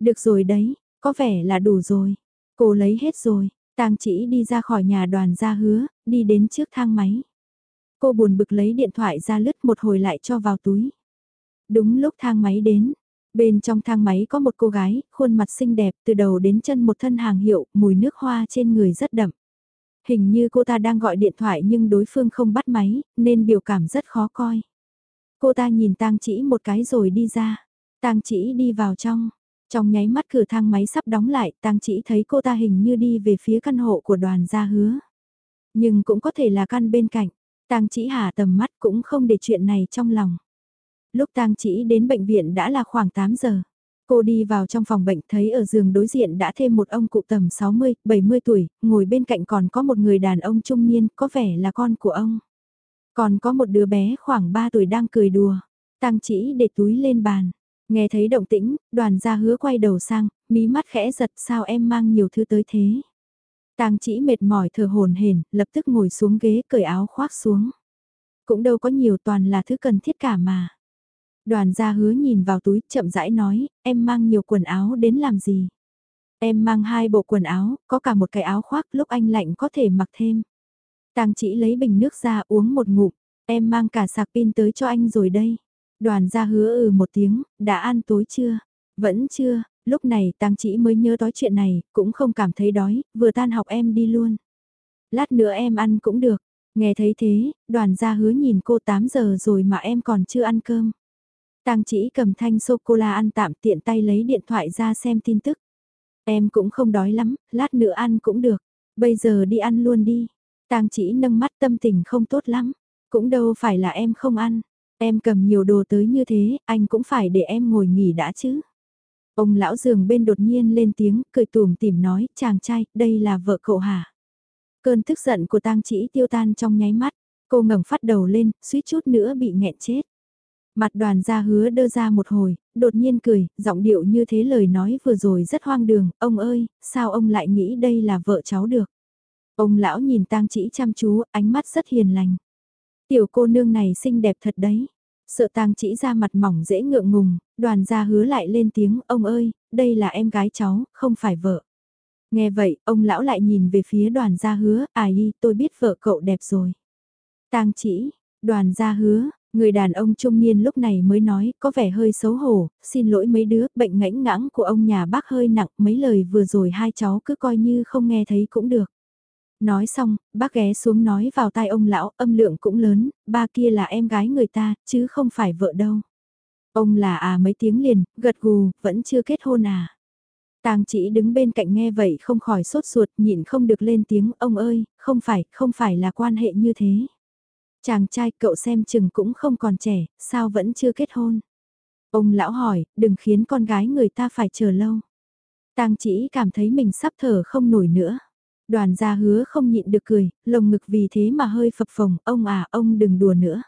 Speaker 1: Được rồi đấy, có vẻ là đủ rồi. Cô lấy hết rồi, tang chỉ đi ra khỏi nhà đoàn ra hứa, đi đến trước thang máy. Cô buồn bực lấy điện thoại ra lướt một hồi lại cho vào túi. Đúng lúc thang máy đến, bên trong thang máy có một cô gái, khuôn mặt xinh đẹp từ đầu đến chân một thân hàng hiệu, mùi nước hoa trên người rất đậm. Hình như cô ta đang gọi điện thoại nhưng đối phương không bắt máy, nên biểu cảm rất khó coi. Cô ta nhìn tang chỉ một cái rồi đi ra. Tang chỉ đi vào trong. Trong nháy mắt cửa thang máy sắp đóng lại, tang chỉ thấy cô ta hình như đi về phía căn hộ của đoàn gia hứa. Nhưng cũng có thể là căn bên cạnh. Tang chỉ Hà tầm mắt cũng không để chuyện này trong lòng. Lúc tang chỉ đến bệnh viện đã là khoảng 8 giờ. Cô đi vào trong phòng bệnh thấy ở giường đối diện đã thêm một ông cụ tầm 60, 70 tuổi, ngồi bên cạnh còn có một người đàn ông trung niên, có vẻ là con của ông. Còn có một đứa bé khoảng 3 tuổi đang cười đùa, Tang chỉ để túi lên bàn. Nghe thấy động tĩnh, đoàn gia hứa quay đầu sang, mí mắt khẽ giật sao em mang nhiều thứ tới thế. Tang chỉ mệt mỏi thở hồn hển, lập tức ngồi xuống ghế cởi áo khoác xuống. Cũng đâu có nhiều toàn là thứ cần thiết cả mà. Đoàn gia hứa nhìn vào túi chậm rãi nói, em mang nhiều quần áo đến làm gì? Em mang hai bộ quần áo, có cả một cái áo khoác lúc anh lạnh có thể mặc thêm. Tang chỉ lấy bình nước ra uống một ngụm, em mang cả sạc pin tới cho anh rồi đây. Đoàn gia hứa ừ một tiếng, đã ăn tối chưa? Vẫn chưa, lúc này Tang chỉ mới nhớ tới chuyện này, cũng không cảm thấy đói, vừa tan học em đi luôn. Lát nữa em ăn cũng được. Nghe thấy thế, đoàn gia hứa nhìn cô 8 giờ rồi mà em còn chưa ăn cơm. Tang chỉ cầm thanh sô-cô-la ăn tạm tiện tay lấy điện thoại ra xem tin tức. Em cũng không đói lắm, lát nữa ăn cũng được. Bây giờ đi ăn luôn đi. Tang chỉ nâng mắt tâm tình không tốt lắm. Cũng đâu phải là em không ăn. Em cầm nhiều đồ tới như thế, anh cũng phải để em ngồi nghỉ đã chứ. Ông lão giường bên đột nhiên lên tiếng, cười tùm tìm nói, chàng trai, đây là vợ cậu hả? Cơn tức giận của tang chỉ tiêu tan trong nháy mắt, cô ngẩng phát đầu lên, suýt chút nữa bị nghẹn chết. Mặt đoàn gia hứa đơ ra một hồi, đột nhiên cười, giọng điệu như thế lời nói vừa rồi rất hoang đường, ông ơi, sao ông lại nghĩ đây là vợ cháu được? Ông lão nhìn tang chỉ chăm chú, ánh mắt rất hiền lành. Tiểu cô nương này xinh đẹp thật đấy. Sợ tang chỉ ra mặt mỏng dễ ngượng ngùng, đoàn gia hứa lại lên tiếng, ông ơi, đây là em gái cháu, không phải vợ. Nghe vậy, ông lão lại nhìn về phía đoàn gia hứa, à y, tôi biết vợ cậu đẹp rồi. tang chỉ, đoàn gia hứa, người đàn ông trung niên lúc này mới nói, có vẻ hơi xấu hổ, xin lỗi mấy đứa, bệnh ngãnh ngãng của ông nhà bác hơi nặng, mấy lời vừa rồi hai cháu cứ coi như không nghe thấy cũng được. Nói xong, bác ghé xuống nói vào tai ông lão, âm lượng cũng lớn, ba kia là em gái người ta, chứ không phải vợ đâu. Ông là à mấy tiếng liền, gật gù, vẫn chưa kết hôn à. Tang chỉ đứng bên cạnh nghe vậy không khỏi sốt ruột, nhịn không được lên tiếng, ông ơi, không phải, không phải là quan hệ như thế. Chàng trai cậu xem chừng cũng không còn trẻ, sao vẫn chưa kết hôn. Ông lão hỏi, đừng khiến con gái người ta phải chờ lâu. Tang chỉ cảm thấy mình sắp thở không nổi nữa. Đoàn gia hứa không nhịn được cười, lồng ngực vì thế mà hơi phập phồng, ông à, ông đừng đùa nữa.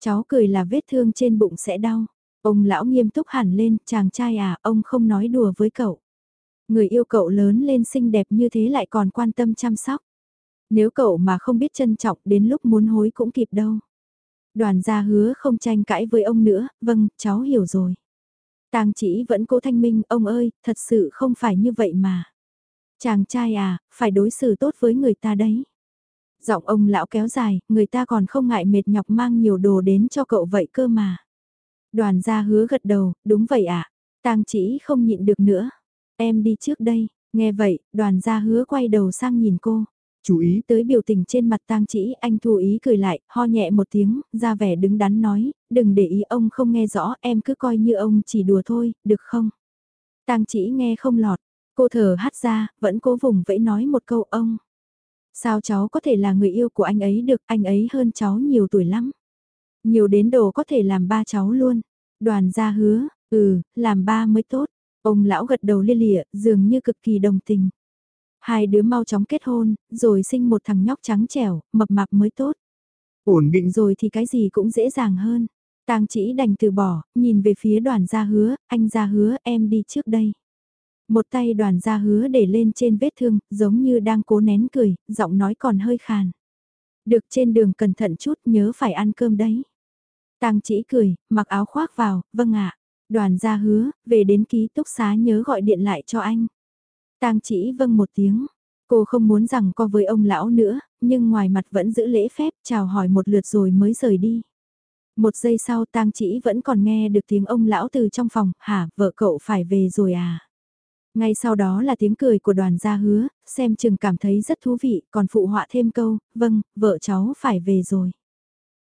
Speaker 1: Cháu cười là vết thương trên bụng sẽ đau. Ông lão nghiêm túc hẳn lên, chàng trai à, ông không nói đùa với cậu. Người yêu cậu lớn lên xinh đẹp như thế lại còn quan tâm chăm sóc. Nếu cậu mà không biết trân trọng đến lúc muốn hối cũng kịp đâu. Đoàn gia hứa không tranh cãi với ông nữa, vâng, cháu hiểu rồi. Tang chỉ vẫn cố thanh minh, ông ơi, thật sự không phải như vậy mà. Chàng trai à, phải đối xử tốt với người ta đấy. Giọng ông lão kéo dài, người ta còn không ngại mệt nhọc mang nhiều đồ đến cho cậu vậy cơ mà. Đoàn gia hứa gật đầu, đúng vậy ạ. À. Tang chỉ không nhịn được nữa. Em đi trước đây, nghe vậy, đoàn gia hứa quay đầu sang nhìn cô. Chú ý tới biểu tình trên mặt tang chỉ, anh thu ý cười lại, ho nhẹ một tiếng, ra vẻ đứng đắn nói, đừng để ý ông không nghe rõ, em cứ coi như ông chỉ đùa thôi, được không? Tang chỉ nghe không lọt, cô thở hắt ra, vẫn cố vùng vẫy nói một câu ông. Sao cháu có thể là người yêu của anh ấy được, anh ấy hơn cháu nhiều tuổi lắm. Nhiều đến đồ có thể làm ba cháu luôn. Đoàn gia hứa, ừ, làm ba mới tốt. Ông lão gật đầu lia lịa, dường như cực kỳ đồng tình. Hai đứa mau chóng kết hôn, rồi sinh một thằng nhóc trắng trẻo, mập mạp mới tốt. Ổn định rồi thì cái gì cũng dễ dàng hơn. Tang chỉ đành từ bỏ, nhìn về phía đoàn gia hứa, anh gia hứa em đi trước đây. Một tay đoàn gia hứa để lên trên vết thương, giống như đang cố nén cười, giọng nói còn hơi khàn. Được trên đường cẩn thận chút nhớ phải ăn cơm đấy. Tang chỉ cười, mặc áo khoác vào, vâng ạ. Đoàn gia hứa, về đến ký túc xá nhớ gọi điện lại cho anh. Tang chỉ vâng một tiếng. Cô không muốn rằng co với ông lão nữa, nhưng ngoài mặt vẫn giữ lễ phép chào hỏi một lượt rồi mới rời đi. Một giây sau tang chỉ vẫn còn nghe được tiếng ông lão từ trong phòng, hả, vợ cậu phải về rồi à? Ngay sau đó là tiếng cười của đoàn gia hứa, xem chừng cảm thấy rất thú vị, còn phụ họa thêm câu, vâng, vợ cháu phải về rồi.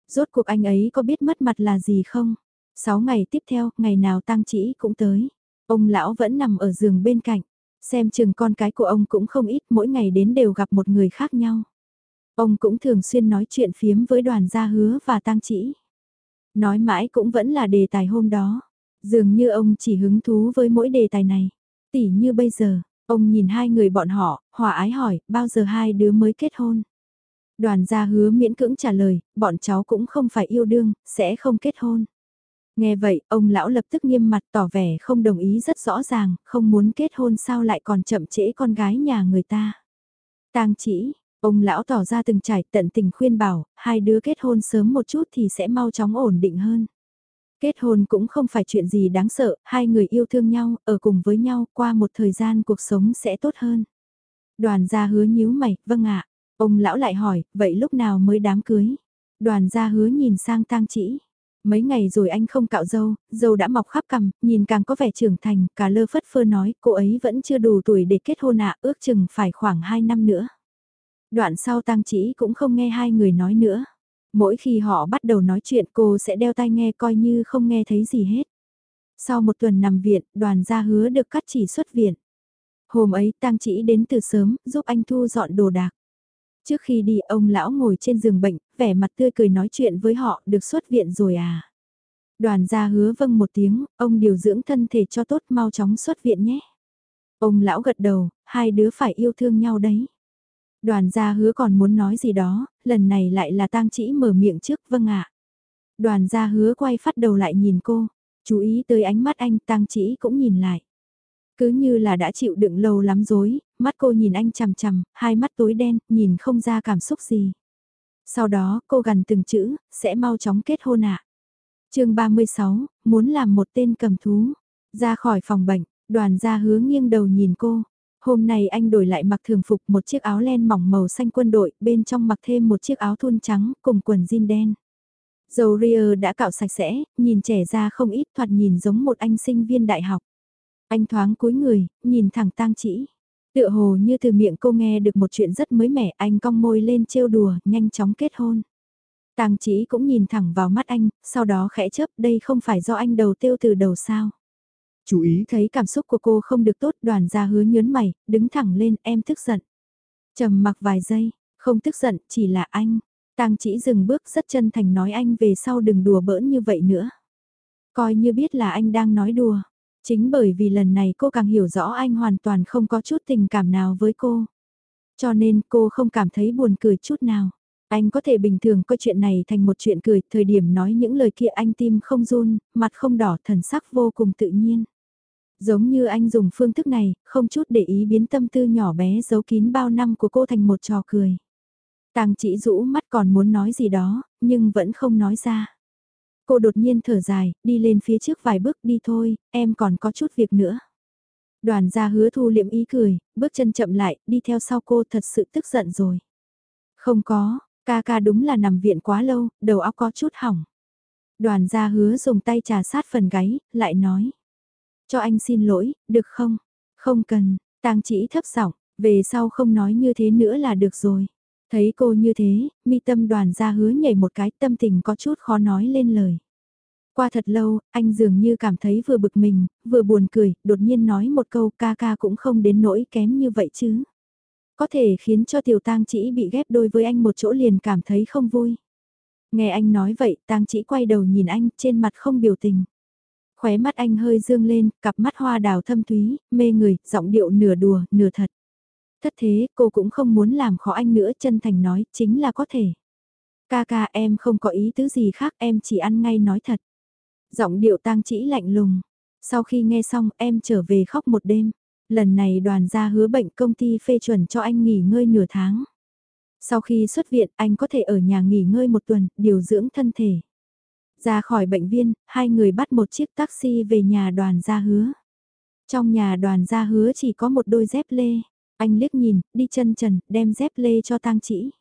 Speaker 1: Rốt cuộc anh ấy có biết mất mặt là gì không? Sáu ngày tiếp theo, ngày nào tang chỉ cũng tới. Ông lão vẫn nằm ở giường bên cạnh. Xem chừng con cái của ông cũng không ít, mỗi ngày đến đều gặp một người khác nhau. Ông cũng thường xuyên nói chuyện phiếm với đoàn gia hứa và tang chỉ. Nói mãi cũng vẫn là đề tài hôm đó. Dường như ông chỉ hứng thú với mỗi đề tài này. Tỉ như bây giờ, ông nhìn hai người bọn họ, hòa ái hỏi, bao giờ hai đứa mới kết hôn? Đoàn gia hứa miễn cưỡng trả lời, bọn cháu cũng không phải yêu đương, sẽ không kết hôn. Nghe vậy, ông lão lập tức nghiêm mặt tỏ vẻ không đồng ý rất rõ ràng, không muốn kết hôn sao lại còn chậm trễ con gái nhà người ta. tang chỉ, ông lão tỏ ra từng trải tận tình khuyên bảo, hai đứa kết hôn sớm một chút thì sẽ mau chóng ổn định hơn. Kết hôn cũng không phải chuyện gì đáng sợ, hai người yêu thương nhau, ở cùng với nhau qua một thời gian cuộc sống sẽ tốt hơn. Đoàn gia hứa nhíu mày, vâng ạ. Ông lão lại hỏi, vậy lúc nào mới đám cưới? Đoàn gia hứa nhìn sang tang chỉ. Mấy ngày rồi anh không cạo dâu, dâu đã mọc khắp cằm, nhìn càng có vẻ trưởng thành, cả lơ phất phơ nói, cô ấy vẫn chưa đủ tuổi để kết hôn ạ, ước chừng phải khoảng 2 năm nữa. Đoạn sau tang chỉ cũng không nghe hai người nói nữa. Mỗi khi họ bắt đầu nói chuyện cô sẽ đeo tai nghe coi như không nghe thấy gì hết. Sau một tuần nằm viện, đoàn gia hứa được cắt chỉ xuất viện. Hôm ấy tang chỉ đến từ sớm, giúp anh thu dọn đồ đạc. Trước khi đi ông lão ngồi trên giường bệnh, vẻ mặt tươi cười nói chuyện với họ, được xuất viện rồi à. Đoàn gia hứa vâng một tiếng, ông điều dưỡng thân thể cho tốt mau chóng xuất viện nhé. Ông lão gật đầu, hai đứa phải yêu thương nhau đấy. Đoàn gia hứa còn muốn nói gì đó, lần này lại là tang chỉ mở miệng trước vâng ạ. Đoàn gia hứa quay phát đầu lại nhìn cô, chú ý tới ánh mắt anh tang chỉ cũng nhìn lại. Cứ như là đã chịu đựng lâu lắm rồi, mắt cô nhìn anh chằm chằm, hai mắt tối đen, nhìn không ra cảm xúc gì. Sau đó cô gần từng chữ, sẽ mau chóng kết hôn ạ. À. chương 36, muốn làm một tên cầm thú. Ra khỏi phòng bệnh, đoàn gia hứa nghiêng đầu nhìn cô. Hôm nay anh đổi lại mặc thường phục một chiếc áo len mỏng màu xanh quân đội, bên trong mặc thêm một chiếc áo thun trắng cùng quần jean đen. Dầu Ria đã cạo sạch sẽ, nhìn trẻ ra không ít thoạt nhìn giống một anh sinh viên đại học. Anh thoáng cúi người, nhìn thẳng tang chỉ. Tựa hồ như từ miệng cô nghe được một chuyện rất mới mẻ, anh cong môi lên trêu đùa, nhanh chóng kết hôn. Tang chỉ cũng nhìn thẳng vào mắt anh, sau đó khẽ chớp đây không phải do anh đầu tiêu từ đầu sao. Chú ý thấy cảm xúc của cô không được tốt đoàn ra hứa nhớn mày, đứng thẳng lên em tức giận. trầm mặc vài giây, không tức giận chỉ là anh. Tang chỉ dừng bước rất chân thành nói anh về sau đừng đùa bỡn như vậy nữa. Coi như biết là anh đang nói đùa. Chính bởi vì lần này cô càng hiểu rõ anh hoàn toàn không có chút tình cảm nào với cô. Cho nên cô không cảm thấy buồn cười chút nào. Anh có thể bình thường coi chuyện này thành một chuyện cười, thời điểm nói những lời kia anh tim không run, mặt không đỏ, thần sắc vô cùng tự nhiên. Giống như anh dùng phương thức này, không chút để ý biến tâm tư nhỏ bé giấu kín bao năm của cô thành một trò cười. Tàng chỉ rũ mắt còn muốn nói gì đó, nhưng vẫn không nói ra. Cô đột nhiên thở dài, đi lên phía trước vài bước đi thôi, em còn có chút việc nữa. Đoàn gia hứa thu liệm ý cười, bước chân chậm lại, đi theo sau cô thật sự tức giận rồi. Không có, ca ca đúng là nằm viện quá lâu, đầu óc có chút hỏng. Đoàn gia hứa dùng tay trà sát phần gáy, lại nói. Cho anh xin lỗi, được không? Không cần, tang chỉ thấp giọng, về sau không nói như thế nữa là được rồi. Thấy cô như thế, mi tâm đoàn ra hứa nhảy một cái tâm tình có chút khó nói lên lời. Qua thật lâu, anh dường như cảm thấy vừa bực mình, vừa buồn cười, đột nhiên nói một câu ca ca cũng không đến nỗi kém như vậy chứ. Có thể khiến cho tiểu tang chỉ bị ghép đôi với anh một chỗ liền cảm thấy không vui. Nghe anh nói vậy, tang chỉ quay đầu nhìn anh trên mặt không biểu tình. Khóe mắt anh hơi dương lên, cặp mắt hoa đào thâm thúy, mê người, giọng điệu nửa đùa, nửa thật. Thất thế, cô cũng không muốn làm khó anh nữa, chân thành nói, chính là có thể. Ca ca em không có ý tứ gì khác, em chỉ ăn ngay nói thật. Giọng điệu tang chỉ lạnh lùng. Sau khi nghe xong em trở về khóc một đêm. Lần này đoàn gia hứa bệnh công ty phê chuẩn cho anh nghỉ ngơi nửa tháng. Sau khi xuất viện anh có thể ở nhà nghỉ ngơi một tuần, điều dưỡng thân thể. Ra khỏi bệnh viên, hai người bắt một chiếc taxi về nhà đoàn gia hứa. Trong nhà đoàn gia hứa chỉ có một đôi dép lê. Anh liếc nhìn, đi chân trần, đem dép lê cho tang chỉ.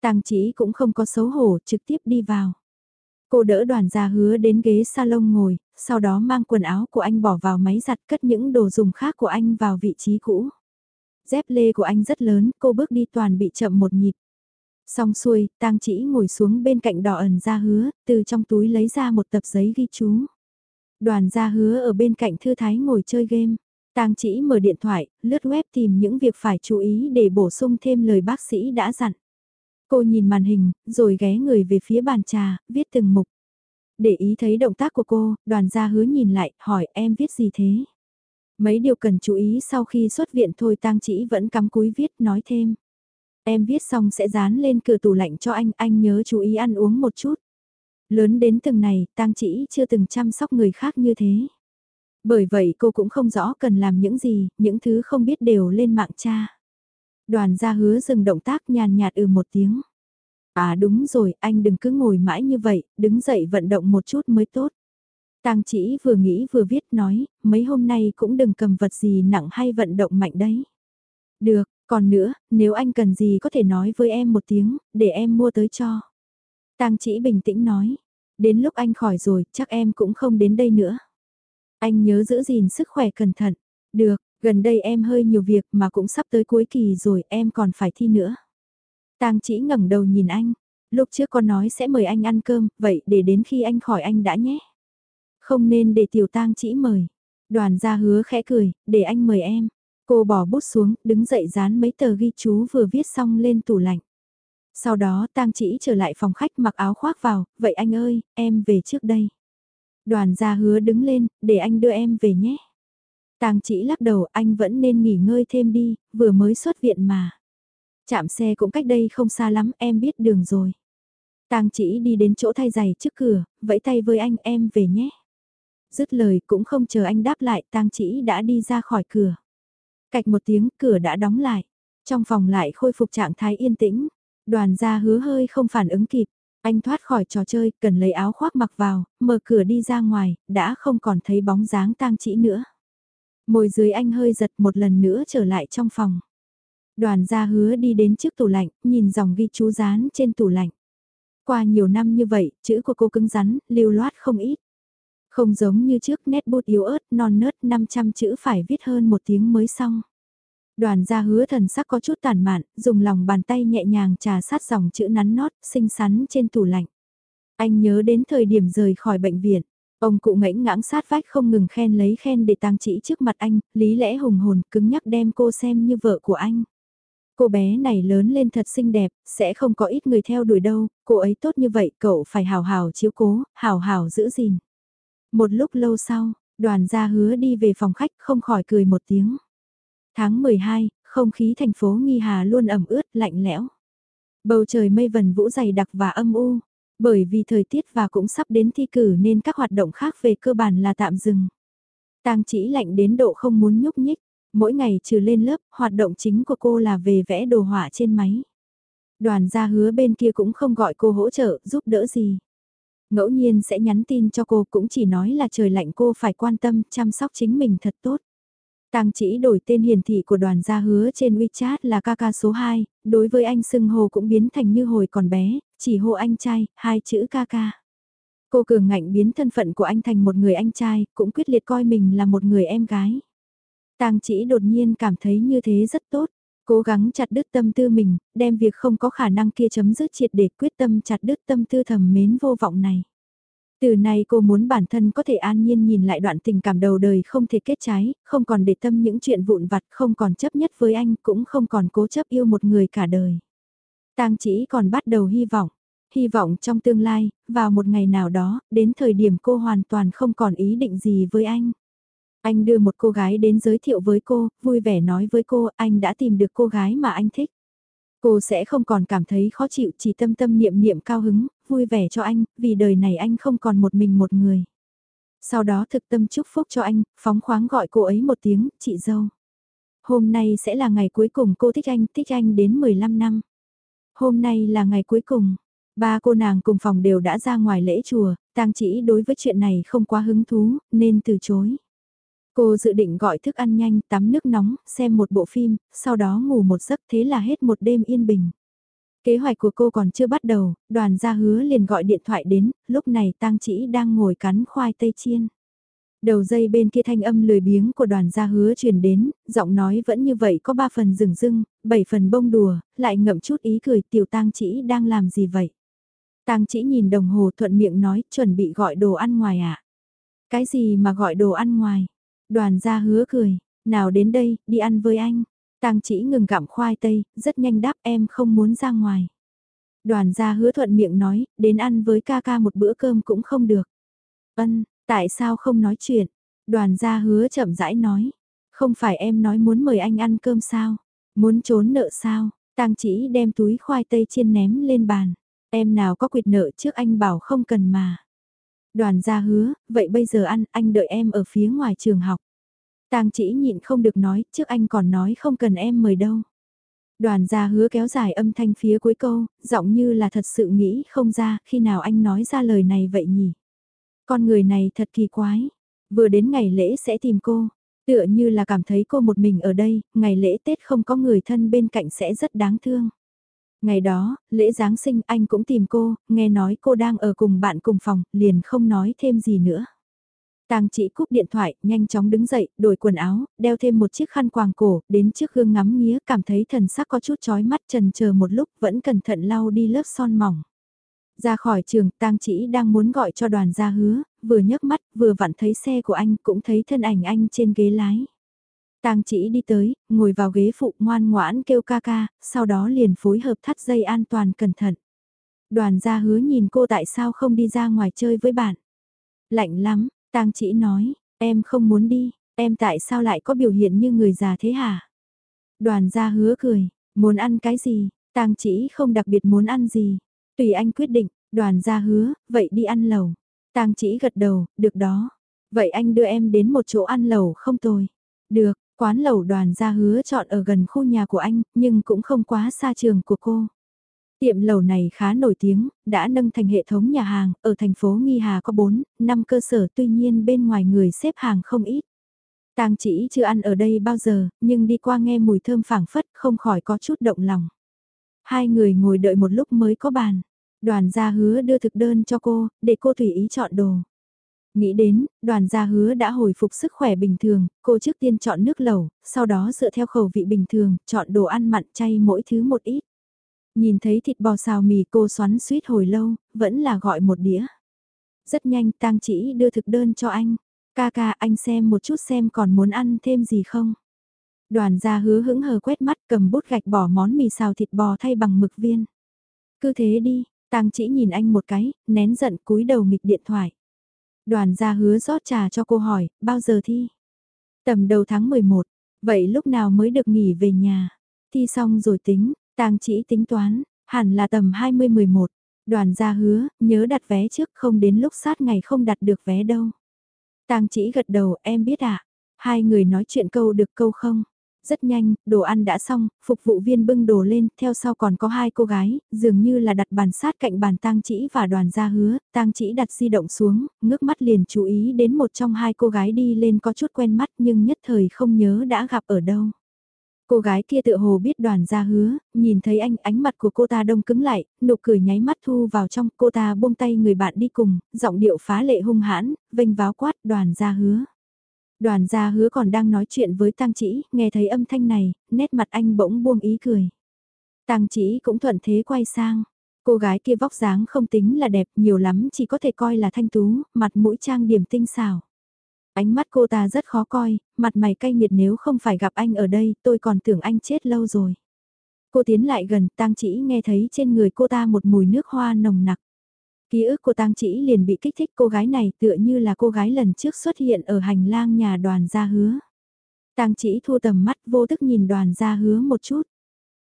Speaker 1: Tang chỉ cũng không có xấu hổ, trực tiếp đi vào. Cô đỡ đoàn gia hứa đến ghế salon ngồi, sau đó mang quần áo của anh bỏ vào máy giặt cất những đồ dùng khác của anh vào vị trí cũ. Dép lê của anh rất lớn, cô bước đi toàn bị chậm một nhịp. Xong xuôi, tang chỉ ngồi xuống bên cạnh đỏ ẩn ra hứa, từ trong túi lấy ra một tập giấy ghi chú. Đoàn gia hứa ở bên cạnh thư thái ngồi chơi game. Tang chỉ mở điện thoại, lướt web tìm những việc phải chú ý để bổ sung thêm lời bác sĩ đã dặn. Cô nhìn màn hình, rồi ghé người về phía bàn trà, viết từng mục. Để ý thấy động tác của cô, đoàn gia hứa nhìn lại, hỏi em viết gì thế? Mấy điều cần chú ý sau khi xuất viện thôi tang chỉ vẫn cắm cúi viết nói thêm. Em viết xong sẽ dán lên cửa tủ lạnh cho anh, anh nhớ chú ý ăn uống một chút. Lớn đến từng này, tang chỉ chưa từng chăm sóc người khác như thế. Bởi vậy cô cũng không rõ cần làm những gì, những thứ không biết đều lên mạng cha. Đoàn gia hứa dừng động tác nhàn nhạt ừ một tiếng. À đúng rồi, anh đừng cứ ngồi mãi như vậy, đứng dậy vận động một chút mới tốt. Tang chỉ vừa nghĩ vừa viết nói, mấy hôm nay cũng đừng cầm vật gì nặng hay vận động mạnh đấy. Được, còn nữa, nếu anh cần gì có thể nói với em một tiếng, để em mua tới cho. Tang chỉ bình tĩnh nói, đến lúc anh khỏi rồi, chắc em cũng không đến đây nữa. Anh nhớ giữ gìn sức khỏe cẩn thận. Được, gần đây em hơi nhiều việc mà cũng sắp tới cuối kỳ rồi, em còn phải thi nữa. Tang chỉ ngẩng đầu nhìn anh, lúc trước con nói sẽ mời anh ăn cơm, vậy để đến khi anh khỏi anh đã nhé. Không nên để tiểu tang chỉ mời. Đoàn gia hứa khẽ cười, để anh mời em. Cô bỏ bút xuống, đứng dậy dán mấy tờ ghi chú vừa viết xong lên tủ lạnh. Sau đó tang chỉ trở lại phòng khách mặc áo khoác vào, vậy anh ơi, em về trước đây. Đoàn gia hứa đứng lên, để anh đưa em về nhé. Tang chỉ lắc đầu anh vẫn nên nghỉ ngơi thêm đi, vừa mới xuất viện mà. Chạm xe cũng cách đây không xa lắm, em biết đường rồi. Tang chỉ đi đến chỗ thay giày trước cửa, vẫy tay với anh em về nhé. Dứt lời cũng không chờ anh đáp lại, Tang chỉ đã đi ra khỏi cửa. Cạch một tiếng, cửa đã đóng lại. Trong phòng lại khôi phục trạng thái yên tĩnh. Đoàn gia hứa hơi không phản ứng kịp. Anh thoát khỏi trò chơi, cần lấy áo khoác mặc vào, mở cửa đi ra ngoài, đã không còn thấy bóng dáng tang chỉ nữa. Môi dưới anh hơi giật một lần nữa trở lại trong phòng. Đoàn gia hứa đi đến trước tủ lạnh, nhìn dòng ghi chú dán trên tủ lạnh. Qua nhiều năm như vậy, chữ của cô cứng rắn, lưu loát không ít. Không giống như trước nét bút yếu ớt non nớt 500 chữ phải viết hơn một tiếng mới xong. Đoàn gia hứa thần sắc có chút tàn mạn, dùng lòng bàn tay nhẹ nhàng trà sát dòng chữ nắn nót, xinh xắn trên tủ lạnh. Anh nhớ đến thời điểm rời khỏi bệnh viện, ông cụ ngãnh ngãng sát vách không ngừng khen lấy khen để tang chỉ trước mặt anh, lý lẽ hùng hồn cứng nhắc đem cô xem như vợ của anh. Cô bé này lớn lên thật xinh đẹp, sẽ không có ít người theo đuổi đâu, cô ấy tốt như vậy cậu phải hào hào chiếu cố, hào hào giữ gìn. Một lúc lâu sau, đoàn gia hứa đi về phòng khách không khỏi cười một tiếng. Tháng 12, không khí thành phố Nghi Hà luôn ẩm ướt, lạnh lẽo. Bầu trời mây vần vũ dày đặc và âm u, bởi vì thời tiết và cũng sắp đến thi cử nên các hoạt động khác về cơ bản là tạm dừng. Tang chỉ lạnh đến độ không muốn nhúc nhích, mỗi ngày trừ lên lớp, hoạt động chính của cô là về vẽ đồ họa trên máy. Đoàn gia hứa bên kia cũng không gọi cô hỗ trợ, giúp đỡ gì. Ngẫu nhiên sẽ nhắn tin cho cô cũng chỉ nói là trời lạnh cô phải quan tâm, chăm sóc chính mình thật tốt. Tang chỉ đổi tên hiển thị của đoàn gia hứa trên WeChat là Kaka số 2, đối với anh xưng hồ cũng biến thành như hồi còn bé, chỉ hô anh trai, hai chữ Kaka. Cô cường ngạnh biến thân phận của anh thành một người anh trai, cũng quyết liệt coi mình là một người em gái. Tang chỉ đột nhiên cảm thấy như thế rất tốt, cố gắng chặt đứt tâm tư mình, đem việc không có khả năng kia chấm dứt triệt để quyết tâm chặt đứt tâm tư thầm mến vô vọng này. Từ nay cô muốn bản thân có thể an nhiên nhìn lại đoạn tình cảm đầu đời không thể kết trái, không còn để tâm những chuyện vụn vặt, không còn chấp nhất với anh, cũng không còn cố chấp yêu một người cả đời. Tang chỉ còn bắt đầu hy vọng, hy vọng trong tương lai, vào một ngày nào đó, đến thời điểm cô hoàn toàn không còn ý định gì với anh. Anh đưa một cô gái đến giới thiệu với cô, vui vẻ nói với cô anh đã tìm được cô gái mà anh thích. Cô sẽ không còn cảm thấy khó chịu chỉ tâm tâm niệm niệm cao hứng, vui vẻ cho anh, vì đời này anh không còn một mình một người. Sau đó thực tâm chúc phúc cho anh, phóng khoáng gọi cô ấy một tiếng, chị dâu. Hôm nay sẽ là ngày cuối cùng cô thích anh, thích anh đến 15 năm. Hôm nay là ngày cuối cùng. Ba cô nàng cùng phòng đều đã ra ngoài lễ chùa, tang chỉ đối với chuyện này không quá hứng thú, nên từ chối. Cô dự định gọi thức ăn nhanh, tắm nước nóng, xem một bộ phim, sau đó ngủ một giấc thế là hết một đêm yên bình. Kế hoạch của cô còn chưa bắt đầu, đoàn gia hứa liền gọi điện thoại đến, lúc này tang chỉ đang ngồi cắn khoai tây chiên. Đầu dây bên kia thanh âm lười biếng của đoàn gia hứa truyền đến, giọng nói vẫn như vậy có ba phần rừng rưng, bảy phần bông đùa, lại ngậm chút ý cười tiểu tang chỉ đang làm gì vậy. Tang chỉ nhìn đồng hồ thuận miệng nói chuẩn bị gọi đồ ăn ngoài à. Cái gì mà gọi đồ ăn ngoài? Đoàn gia hứa cười, nào đến đây, đi ăn với anh. Tang chỉ ngừng gặm khoai tây, rất nhanh đáp em không muốn ra ngoài. Đoàn gia hứa thuận miệng nói, đến ăn với ca ca một bữa cơm cũng không được. Ân, tại sao không nói chuyện? Đoàn gia hứa chậm rãi nói, không phải em nói muốn mời anh ăn cơm sao? Muốn trốn nợ sao? Tang chỉ đem túi khoai tây chiên ném lên bàn. Em nào có quyệt nợ trước anh bảo không cần mà. Đoàn gia hứa, vậy bây giờ ăn, anh đợi em ở phía ngoài trường học. Tang chỉ nhịn không được nói, trước anh còn nói không cần em mời đâu. Đoàn gia hứa kéo dài âm thanh phía cuối câu, giọng như là thật sự nghĩ không ra khi nào anh nói ra lời này vậy nhỉ. Con người này thật kỳ quái, vừa đến ngày lễ sẽ tìm cô, tựa như là cảm thấy cô một mình ở đây, ngày lễ Tết không có người thân bên cạnh sẽ rất đáng thương. Ngày đó, lễ Giáng sinh anh cũng tìm cô, nghe nói cô đang ở cùng bạn cùng phòng, liền không nói thêm gì nữa. Tang chỉ cúp điện thoại, nhanh chóng đứng dậy, đổi quần áo, đeo thêm một chiếc khăn quàng cổ, đến trước gương ngắm nghía, cảm thấy thần sắc có chút chói mắt trần chờ một lúc, vẫn cẩn thận lau đi lớp son mỏng. Ra khỏi trường, Tang chỉ đang muốn gọi cho đoàn gia hứa, vừa nhấc mắt, vừa vặn thấy xe của anh, cũng thấy thân ảnh anh trên ghế lái. Tang chỉ đi tới, ngồi vào ghế phụ ngoan ngoãn kêu ca ca, sau đó liền phối hợp thắt dây an toàn cẩn thận. Đoàn gia hứa nhìn cô tại sao không đi ra ngoài chơi với bạn. Lạnh lắm, Tang chỉ nói, em không muốn đi, em tại sao lại có biểu hiện như người già thế hả? Đoàn gia hứa cười, muốn ăn cái gì, Tang chỉ không đặc biệt muốn ăn gì, tùy anh quyết định, đoàn gia hứa, vậy đi ăn lẩu. Tang chỉ gật đầu, được đó. Vậy anh đưa em đến một chỗ ăn lẩu không tồi. Được, quán lẩu đoàn gia hứa chọn ở gần khu nhà của anh, nhưng cũng không quá xa trường của cô. Tiệm lẩu này khá nổi tiếng, đã nâng thành hệ thống nhà hàng, ở thành phố Nghi Hà có 4, 5 cơ sở tuy nhiên bên ngoài người xếp hàng không ít. Tang chỉ chưa ăn ở đây bao giờ, nhưng đi qua nghe mùi thơm phảng phất không khỏi có chút động lòng. Hai người ngồi đợi một lúc mới có bàn. Đoàn gia hứa đưa thực đơn cho cô, để cô tùy ý chọn đồ. Nghĩ đến, đoàn gia hứa đã hồi phục sức khỏe bình thường, cô trước tiên chọn nước lẩu, sau đó dựa theo khẩu vị bình thường, chọn đồ ăn mặn chay mỗi thứ một ít. Nhìn thấy thịt bò xào mì cô xoắn suýt hồi lâu, vẫn là gọi một đĩa. Rất nhanh tang chỉ đưa thực đơn cho anh. Ca ca anh xem một chút xem còn muốn ăn thêm gì không. Đoàn gia hứa hững hờ quét mắt cầm bút gạch bỏ món mì xào thịt bò thay bằng mực viên. Cứ thế đi, tang chỉ nhìn anh một cái, nén giận cúi đầu nghịch điện thoại. Đoàn gia hứa rót trà cho cô hỏi, bao giờ thi? Tầm đầu tháng 11, vậy lúc nào mới được nghỉ về nhà? Thi xong rồi tính, tang chỉ tính toán, hẳn là tầm 20-11. Đoàn gia hứa, nhớ đặt vé trước không đến lúc sát ngày không đặt được vé đâu. Tang chỉ gật đầu, em biết ạ. À? Hai người nói chuyện câu được câu không? Rất nhanh, đồ ăn đã xong, phục vụ viên bưng đồ lên, theo sau còn có hai cô gái, dường như là đặt bàn sát cạnh bàn tang chỉ và đoàn gia hứa, tang chỉ đặt di động xuống, ngước mắt liền chú ý đến một trong hai cô gái đi lên có chút quen mắt nhưng nhất thời không nhớ đã gặp ở đâu. Cô gái kia tự hồ biết đoàn gia hứa, nhìn thấy anh ánh mặt của cô ta đông cứng lại, nụ cười nháy mắt thu vào trong cô ta buông tay người bạn đi cùng, giọng điệu phá lệ hung hãn, vênh váo quát đoàn gia hứa. Đoàn gia hứa còn đang nói chuyện với tăng chỉ, nghe thấy âm thanh này, nét mặt anh bỗng buông ý cười. tăng chỉ cũng thuận thế quay sang. Cô gái kia vóc dáng không tính là đẹp nhiều lắm chỉ có thể coi là thanh tú, mặt mũi trang điểm tinh xảo. Ánh mắt cô ta rất khó coi, mặt mày cay nghiệt nếu không phải gặp anh ở đây tôi còn tưởng anh chết lâu rồi. Cô tiến lại gần tăng chỉ nghe thấy trên người cô ta một mùi nước hoa nồng nặc. Ký ức của tang chỉ liền bị kích thích cô gái này tựa như là cô gái lần trước xuất hiện ở hành lang nhà đoàn gia hứa. Tang chỉ thu tầm mắt vô thức nhìn đoàn gia hứa một chút.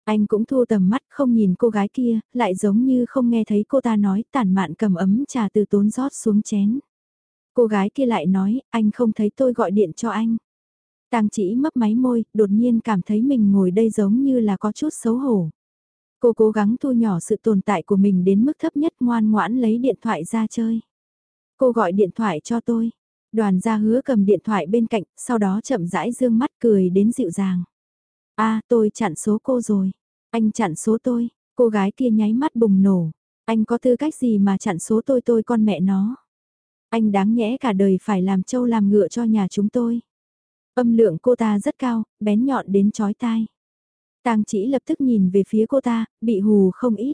Speaker 1: Anh cũng thu tầm mắt không nhìn cô gái kia, lại giống như không nghe thấy cô ta nói tản mạn cầm ấm trà từ tốn rót xuống chén. Cô gái kia lại nói, anh không thấy tôi gọi điện cho anh. Tang chỉ mấp máy môi, đột nhiên cảm thấy mình ngồi đây giống như là có chút xấu hổ. Cô cố gắng thu nhỏ sự tồn tại của mình đến mức thấp nhất ngoan ngoãn lấy điện thoại ra chơi. Cô gọi điện thoại cho tôi. Đoàn gia hứa cầm điện thoại bên cạnh, sau đó chậm rãi dương mắt cười đến dịu dàng. a tôi chặn số cô rồi. Anh chặn số tôi. Cô gái kia nháy mắt bùng nổ. Anh có tư cách gì mà chặn số tôi tôi con mẹ nó. Anh đáng nhẽ cả đời phải làm trâu làm ngựa cho nhà chúng tôi. Âm lượng cô ta rất cao, bén nhọn đến chói tai. Tang chỉ lập tức nhìn về phía cô ta, bị hù không ít.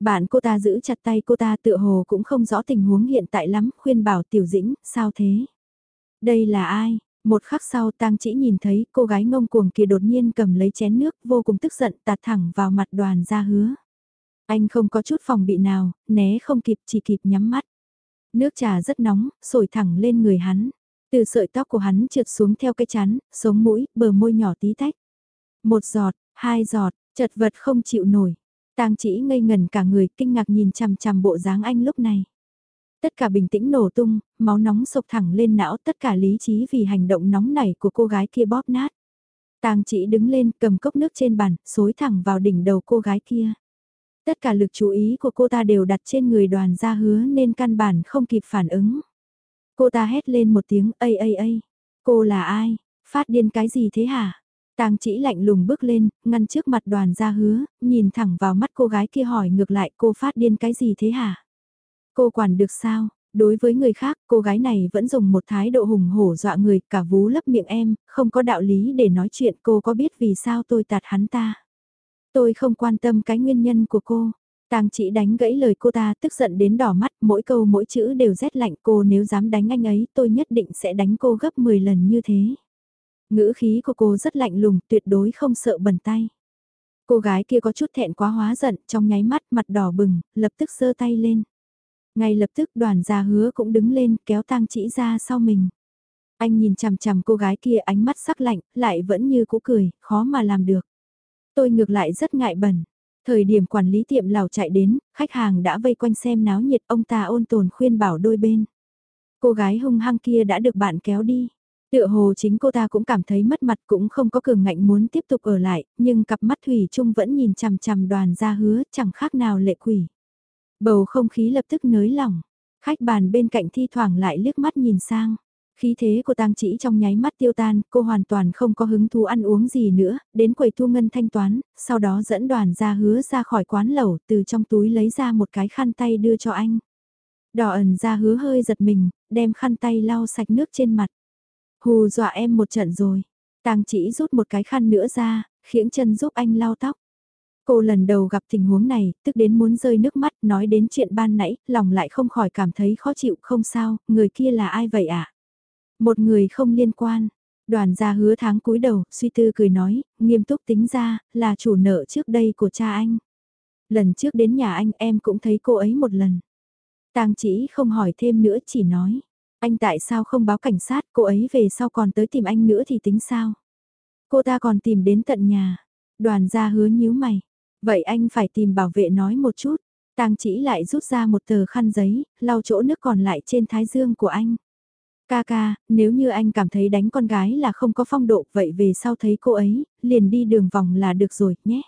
Speaker 1: Bạn cô ta giữ chặt tay cô ta tựa hồ cũng không rõ tình huống hiện tại lắm, khuyên bảo tiểu dĩnh, sao thế? Đây là ai? Một khắc sau tang chỉ nhìn thấy cô gái ngông cuồng kia đột nhiên cầm lấy chén nước vô cùng tức giận tạt thẳng vào mặt đoàn ra hứa. Anh không có chút phòng bị nào, né không kịp chỉ kịp nhắm mắt. Nước trà rất nóng, sổi thẳng lên người hắn. Từ sợi tóc của hắn trượt xuống theo cái chán, sống mũi, bờ môi nhỏ tí tách. Một giọt, hai giọt, chật vật không chịu nổi. Tang chỉ ngây ngần cả người kinh ngạc nhìn chằm chằm bộ dáng anh lúc này. Tất cả bình tĩnh nổ tung, máu nóng sộc thẳng lên não tất cả lý trí vì hành động nóng nảy của cô gái kia bóp nát. Tang chỉ đứng lên cầm cốc nước trên bàn, xối thẳng vào đỉnh đầu cô gái kia. Tất cả lực chú ý của cô ta đều đặt trên người đoàn gia hứa nên căn bản không kịp phản ứng. Cô ta hét lên một tiếng ây ây ây. Cô là ai? Phát điên cái gì thế hả? Tang chỉ lạnh lùng bước lên, ngăn trước mặt đoàn gia hứa, nhìn thẳng vào mắt cô gái kia hỏi ngược lại cô phát điên cái gì thế hả? Cô quản được sao? Đối với người khác, cô gái này vẫn dùng một thái độ hùng hổ dọa người, cả vú lấp miệng em, không có đạo lý để nói chuyện cô có biết vì sao tôi tạt hắn ta. Tôi không quan tâm cái nguyên nhân của cô. Tang chỉ đánh gãy lời cô ta tức giận đến đỏ mắt, mỗi câu mỗi chữ đều rét lạnh cô nếu dám đánh anh ấy tôi nhất định sẽ đánh cô gấp 10 lần như thế. Ngữ khí của cô rất lạnh lùng, tuyệt đối không sợ bẩn tay. Cô gái kia có chút thẹn quá hóa giận, trong nháy mắt mặt đỏ bừng, lập tức giơ tay lên. Ngay lập tức đoàn gia hứa cũng đứng lên kéo tang chỉ ra sau mình. Anh nhìn chằm chằm cô gái kia ánh mắt sắc lạnh, lại vẫn như cũ cười, khó mà làm được. Tôi ngược lại rất ngại bẩn. Thời điểm quản lý tiệm lào chạy đến, khách hàng đã vây quanh xem náo nhiệt ông ta ôn tồn khuyên bảo đôi bên. Cô gái hung hăng kia đã được bạn kéo đi. Tựa hồ chính cô ta cũng cảm thấy mất mặt cũng không có cường ngạnh muốn tiếp tục ở lại, nhưng cặp mắt Thủy Trung vẫn nhìn chằm chằm đoàn ra hứa chẳng khác nào lệ quỷ. Bầu không khí lập tức nới lỏng, khách bàn bên cạnh thi thoảng lại liếc mắt nhìn sang. Khí thế của tang chỉ trong nháy mắt tiêu tan, cô hoàn toàn không có hứng thú ăn uống gì nữa, đến quầy thu ngân thanh toán, sau đó dẫn đoàn ra hứa ra khỏi quán lẩu, từ trong túi lấy ra một cái khăn tay đưa cho anh. Đỏ ẩn ra hứa hơi giật mình, đem khăn tay lau sạch nước trên mặt. Hù dọa em một trận rồi. Tang chỉ rút một cái khăn nữa ra, khiễng chân giúp anh lau tóc. Cô lần đầu gặp tình huống này, tức đến muốn rơi nước mắt, nói đến chuyện ban nãy, lòng lại không khỏi cảm thấy khó chịu, không sao, người kia là ai vậy ạ? À? Một người không liên quan. Đoàn gia hứa tháng cúi đầu, suy tư cười nói, nghiêm túc tính ra, là chủ nợ trước đây của cha anh. Lần trước đến nhà anh em cũng thấy cô ấy một lần. Tang chỉ không hỏi thêm nữa chỉ nói, anh tại sao không báo cảnh sát, cô ấy về sau còn tới tìm anh nữa thì tính sao? Cô ta còn tìm đến tận nhà. Đoàn gia hứa nhíu mày. Vậy anh phải tìm bảo vệ nói một chút. Tang chỉ lại rút ra một tờ khăn giấy, lau chỗ nước còn lại trên thái dương của anh. Ca ca, nếu như anh cảm thấy đánh con gái là không có phong độ, vậy về sau thấy cô ấy, liền đi đường vòng là được rồi, nhé.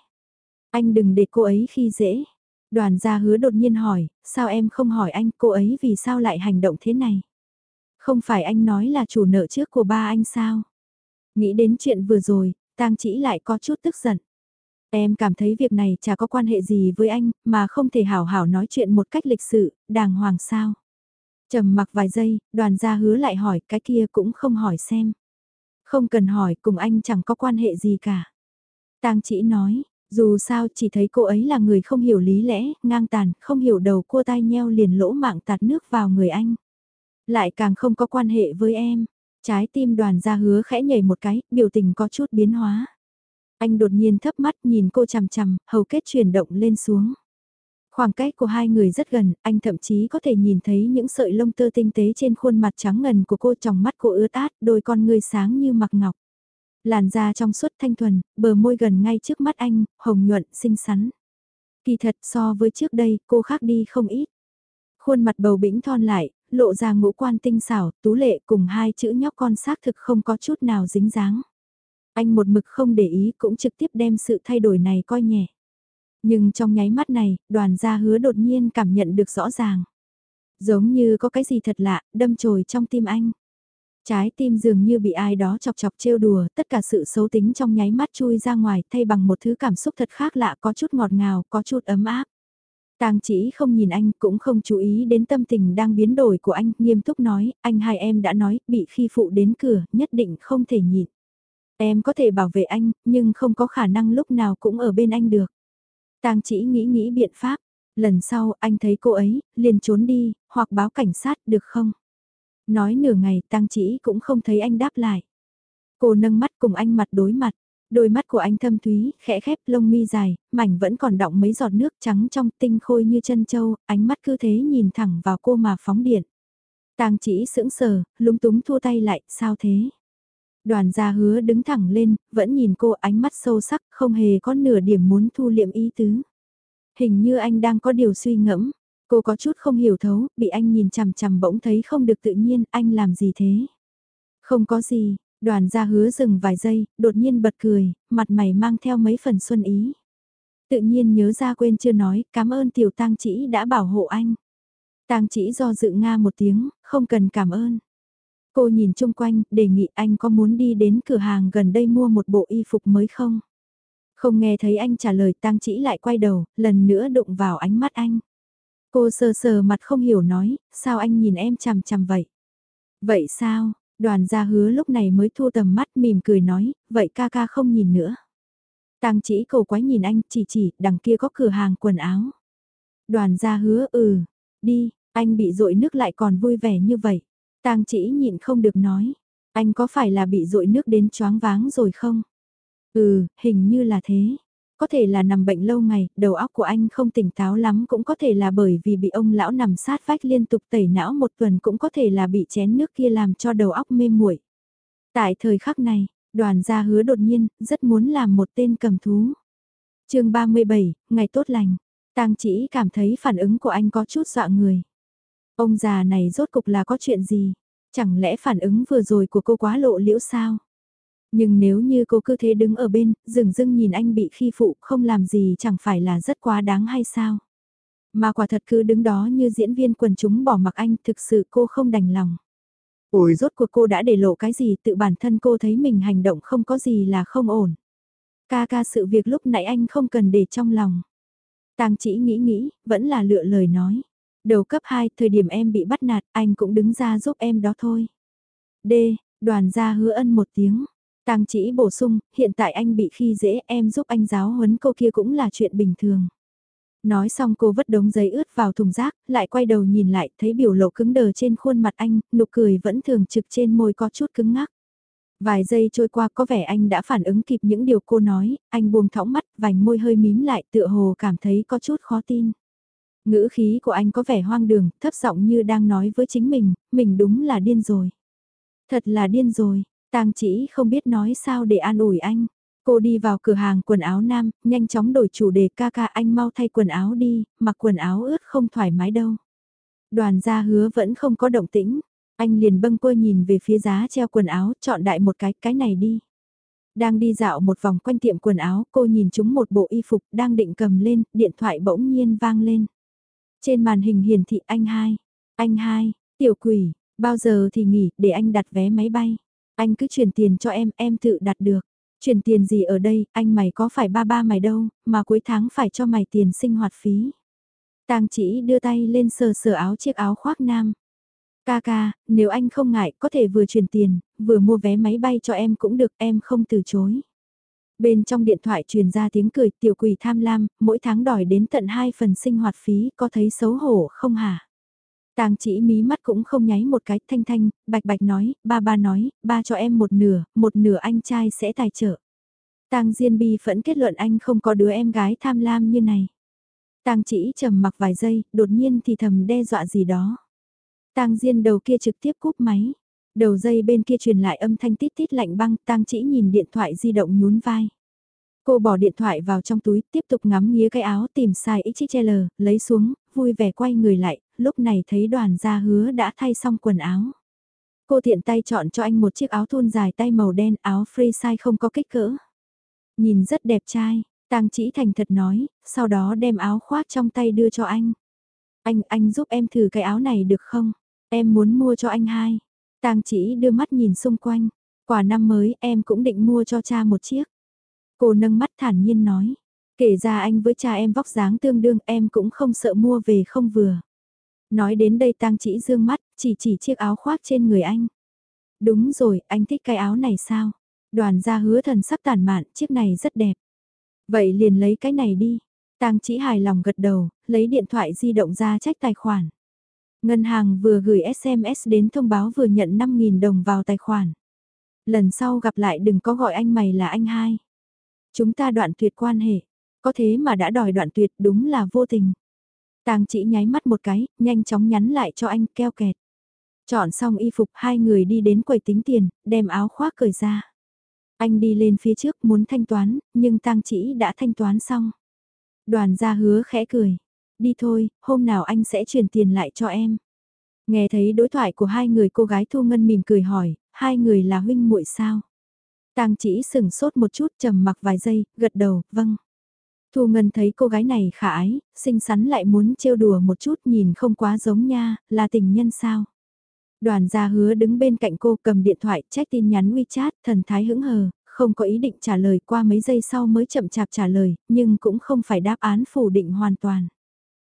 Speaker 1: Anh đừng để cô ấy khi dễ. Đoàn gia hứa đột nhiên hỏi, sao em không hỏi anh cô ấy vì sao lại hành động thế này? Không phải anh nói là chủ nợ trước của ba anh sao? Nghĩ đến chuyện vừa rồi, tang chỉ lại có chút tức giận. Em cảm thấy việc này chả có quan hệ gì với anh, mà không thể hảo hảo nói chuyện một cách lịch sự, đàng hoàng sao. trầm mặc vài giây, đoàn gia hứa lại hỏi cái kia cũng không hỏi xem. Không cần hỏi, cùng anh chẳng có quan hệ gì cả. tang chỉ nói, dù sao chỉ thấy cô ấy là người không hiểu lý lẽ, ngang tàn, không hiểu đầu cua tai nheo liền lỗ mạng tạt nước vào người anh. Lại càng không có quan hệ với em. Trái tim đoàn ra hứa khẽ nhảy một cái, biểu tình có chút biến hóa. Anh đột nhiên thấp mắt nhìn cô chằm chằm, hầu kết chuyển động lên xuống. Khoảng cách của hai người rất gần, anh thậm chí có thể nhìn thấy những sợi lông tơ tinh tế trên khuôn mặt trắng ngần của cô trong mắt cô ướt át, đôi con ngươi sáng như mặc ngọc. Làn da trong suốt thanh thuần, bờ môi gần ngay trước mắt anh, hồng nhuận, xinh xắn. Kỳ thật so với trước đây, cô khác đi không ít. Khuôn mặt bầu bĩnh thon lại, lộ ra ngũ quan tinh xảo, tú lệ cùng hai chữ nhóc con xác thực không có chút nào dính dáng. Anh một mực không để ý cũng trực tiếp đem sự thay đổi này coi nhẹ. Nhưng trong nháy mắt này, đoàn gia hứa đột nhiên cảm nhận được rõ ràng. Giống như có cái gì thật lạ, đâm chồi trong tim anh. Trái tim dường như bị ai đó chọc chọc trêu đùa, tất cả sự xấu tính trong nháy mắt chui ra ngoài thay bằng một thứ cảm xúc thật khác lạ có chút ngọt ngào, có chút ấm áp. Tang chỉ không nhìn anh cũng không chú ý đến tâm tình đang biến đổi của anh, nghiêm túc nói, anh hai em đã nói, bị khi phụ đến cửa, nhất định không thể nhịn. Em có thể bảo vệ anh, nhưng không có khả năng lúc nào cũng ở bên anh được. Tang chỉ nghĩ nghĩ biện pháp, lần sau anh thấy cô ấy, liền trốn đi, hoặc báo cảnh sát được không? Nói nửa ngày Tang chỉ cũng không thấy anh đáp lại. Cô nâng mắt cùng anh mặt đối mặt. Đôi mắt của anh thâm thúy, khẽ khép lông mi dài, mảnh vẫn còn đọng mấy giọt nước trắng trong tinh khôi như chân châu, ánh mắt cứ thế nhìn thẳng vào cô mà phóng điện. Tang chỉ sững sờ, lúng túng thua tay lại, sao thế? Đoàn gia hứa đứng thẳng lên, vẫn nhìn cô ánh mắt sâu sắc, không hề có nửa điểm muốn thu liệm ý tứ. Hình như anh đang có điều suy ngẫm, cô có chút không hiểu thấu, bị anh nhìn chằm chằm bỗng thấy không được tự nhiên, anh làm gì thế? Không có gì, Đoàn gia hứa dừng vài giây, đột nhiên bật cười, mặt mày mang theo mấy phần xuân ý. Tự nhiên nhớ ra quên chưa nói, cảm ơn tiểu tang chỉ đã bảo hộ anh. Tang chỉ do dự nga một tiếng, không cần cảm ơn. Cô nhìn chung quanh, đề nghị anh có muốn đi đến cửa hàng gần đây mua một bộ y phục mới không? Không nghe thấy anh trả lời tang chỉ lại quay đầu, lần nữa đụng vào ánh mắt anh. Cô sờ sờ mặt không hiểu nói, sao anh nhìn em chằm chằm vậy? Vậy sao, Đoàn gia hứa lúc này mới thu tầm mắt mỉm cười nói, vậy ca ca không nhìn nữa. Tang chỉ cầu quái nhìn anh, chỉ chỉ, đằng kia có cửa hàng quần áo. Đoàn gia hứa ừ, đi, anh bị dội nước lại còn vui vẻ như vậy. Tang chỉ nhịn không được nói, anh có phải là bị dội nước đến choáng váng rồi không? Ừ, hình như là thế. Có thể là nằm bệnh lâu ngày, đầu óc của anh không tỉnh táo lắm cũng có thể là bởi vì bị ông lão nằm sát vách liên tục tẩy não một tuần cũng có thể là bị chén nước kia làm cho đầu óc mê muội. Tại thời khắc này, đoàn gia hứa đột nhiên, rất muốn làm một tên cầm thú. chương 37, ngày tốt lành, tang chỉ cảm thấy phản ứng của anh có chút dọa người. Ông già này rốt cục là có chuyện gì? Chẳng lẽ phản ứng vừa rồi của cô quá lộ liễu sao? Nhưng nếu như cô cứ thế đứng ở bên, dừng dưng nhìn anh bị khi phụ không làm gì chẳng phải là rất quá đáng hay sao? Mà quả thật cứ đứng đó như diễn viên quần chúng bỏ mặc anh thực sự cô không đành lòng. Ôi rốt cuộc cô đã để lộ cái gì tự bản thân cô thấy mình hành động không có gì là không ổn. Ca ca sự việc lúc nãy anh không cần để trong lòng. Tàng chỉ nghĩ nghĩ, vẫn là lựa lời nói. Đầu cấp 2, thời điểm em bị bắt nạt, anh cũng đứng ra giúp em đó thôi. D, đoàn gia hứa ân một tiếng. Tang chỉ bổ sung, hiện tại anh bị khi dễ em giúp anh giáo huấn cô kia cũng là chuyện bình thường. Nói xong cô vứt đống giấy ướt vào thùng rác, lại quay đầu nhìn lại, thấy biểu lộ cứng đờ trên khuôn mặt anh, nụ cười vẫn thường trực trên môi có chút cứng ngắc. Vài giây trôi qua có vẻ anh đã phản ứng kịp những điều cô nói, anh buông thõng mắt, vành môi hơi mím lại tựa hồ cảm thấy có chút khó tin. Ngữ khí của anh có vẻ hoang đường, thấp giọng như đang nói với chính mình, mình đúng là điên rồi. Thật là điên rồi, tang chỉ không biết nói sao để an ủi anh. Cô đi vào cửa hàng quần áo nam, nhanh chóng đổi chủ đề ca ca anh mau thay quần áo đi, mặc quần áo ướt không thoải mái đâu. Đoàn gia hứa vẫn không có động tĩnh, anh liền bâng quơ nhìn về phía giá treo quần áo, chọn đại một cái, cái này đi. Đang đi dạo một vòng quanh tiệm quần áo, cô nhìn chúng một bộ y phục đang định cầm lên, điện thoại bỗng nhiên vang lên. Trên màn hình hiển thị anh hai, anh hai, tiểu quỷ, bao giờ thì nghỉ, để anh đặt vé máy bay. Anh cứ chuyển tiền cho em, em tự đặt được. Chuyển tiền gì ở đây, anh mày có phải ba ba mày đâu, mà cuối tháng phải cho mày tiền sinh hoạt phí. Tang chỉ đưa tay lên sờ sờ áo chiếc áo khoác nam. Ca ca, nếu anh không ngại, có thể vừa chuyển tiền, vừa mua vé máy bay cho em cũng được, em không từ chối. Bên trong điện thoại truyền ra tiếng cười tiểu quỷ tham lam, mỗi tháng đòi đến tận 2 phần sinh hoạt phí, có thấy xấu hổ không hả? Tang chỉ mí mắt cũng không nháy một cái thanh thanh, bạch bạch nói, ba ba nói, ba cho em một nửa, một nửa anh trai sẽ tài trợ. Tang Diên Bi phẫn kết luận anh không có đứa em gái tham lam như này. Tang chỉ trầm mặc vài giây, đột nhiên thì thầm đe dọa gì đó. Tang Diên đầu kia trực tiếp cúp máy. Đầu dây bên kia truyền lại âm thanh tít tít lạnh băng, Tang chỉ nhìn điện thoại di động nhún vai. Cô bỏ điện thoại vào trong túi, tiếp tục ngắm nghía cái áo tìm size XXL, lấy xuống, vui vẻ quay người lại, lúc này thấy đoàn gia hứa đã thay xong quần áo. Cô tiện tay chọn cho anh một chiếc áo thun dài tay màu đen áo free size không có kích cỡ. Nhìn rất đẹp trai, tang chỉ thành thật nói, sau đó đem áo khoác trong tay đưa cho anh. Anh, anh giúp em thử cái áo này được không? Em muốn mua cho anh hai. Tang chỉ đưa mắt nhìn xung quanh. Quả năm mới em cũng định mua cho cha một chiếc. Cô nâng mắt thản nhiên nói. Kể ra anh với cha em vóc dáng tương đương em cũng không sợ mua về không vừa. Nói đến đây tang chỉ dương mắt, chỉ chỉ chiếc áo khoác trên người anh. Đúng rồi, anh thích cái áo này sao? Đoàn gia hứa thần sắp tàn mạn, chiếc này rất đẹp. Vậy liền lấy cái này đi. Tang chỉ hài lòng gật đầu, lấy điện thoại di động ra trách tài khoản. Ngân hàng vừa gửi SMS đến thông báo vừa nhận 5.000 đồng vào tài khoản. Lần sau gặp lại đừng có gọi anh mày là anh hai. Chúng ta đoạn tuyệt quan hệ. Có thế mà đã đòi đoạn tuyệt đúng là vô tình. Tang chỉ nháy mắt một cái, nhanh chóng nhắn lại cho anh keo kẹt. Chọn xong y phục hai người đi đến quầy tính tiền, đem áo khoác cởi ra. Anh đi lên phía trước muốn thanh toán, nhưng tang chỉ đã thanh toán xong. Đoàn gia hứa khẽ cười. Đi thôi, hôm nào anh sẽ chuyển tiền lại cho em. Nghe thấy đối thoại của hai người cô gái Thu Ngân mỉm cười hỏi, hai người là huynh muội sao? Tang chỉ sừng sốt một chút trầm mặc vài giây, gật đầu, vâng. Thu Ngân thấy cô gái này khả ái, xinh xắn lại muốn trêu đùa một chút nhìn không quá giống nha, là tình nhân sao. Đoàn gia hứa đứng bên cạnh cô cầm điện thoại check tin nhắn WeChat thần thái hững hờ, không có ý định trả lời qua mấy giây sau mới chậm chạp trả lời, nhưng cũng không phải đáp án phủ định hoàn toàn.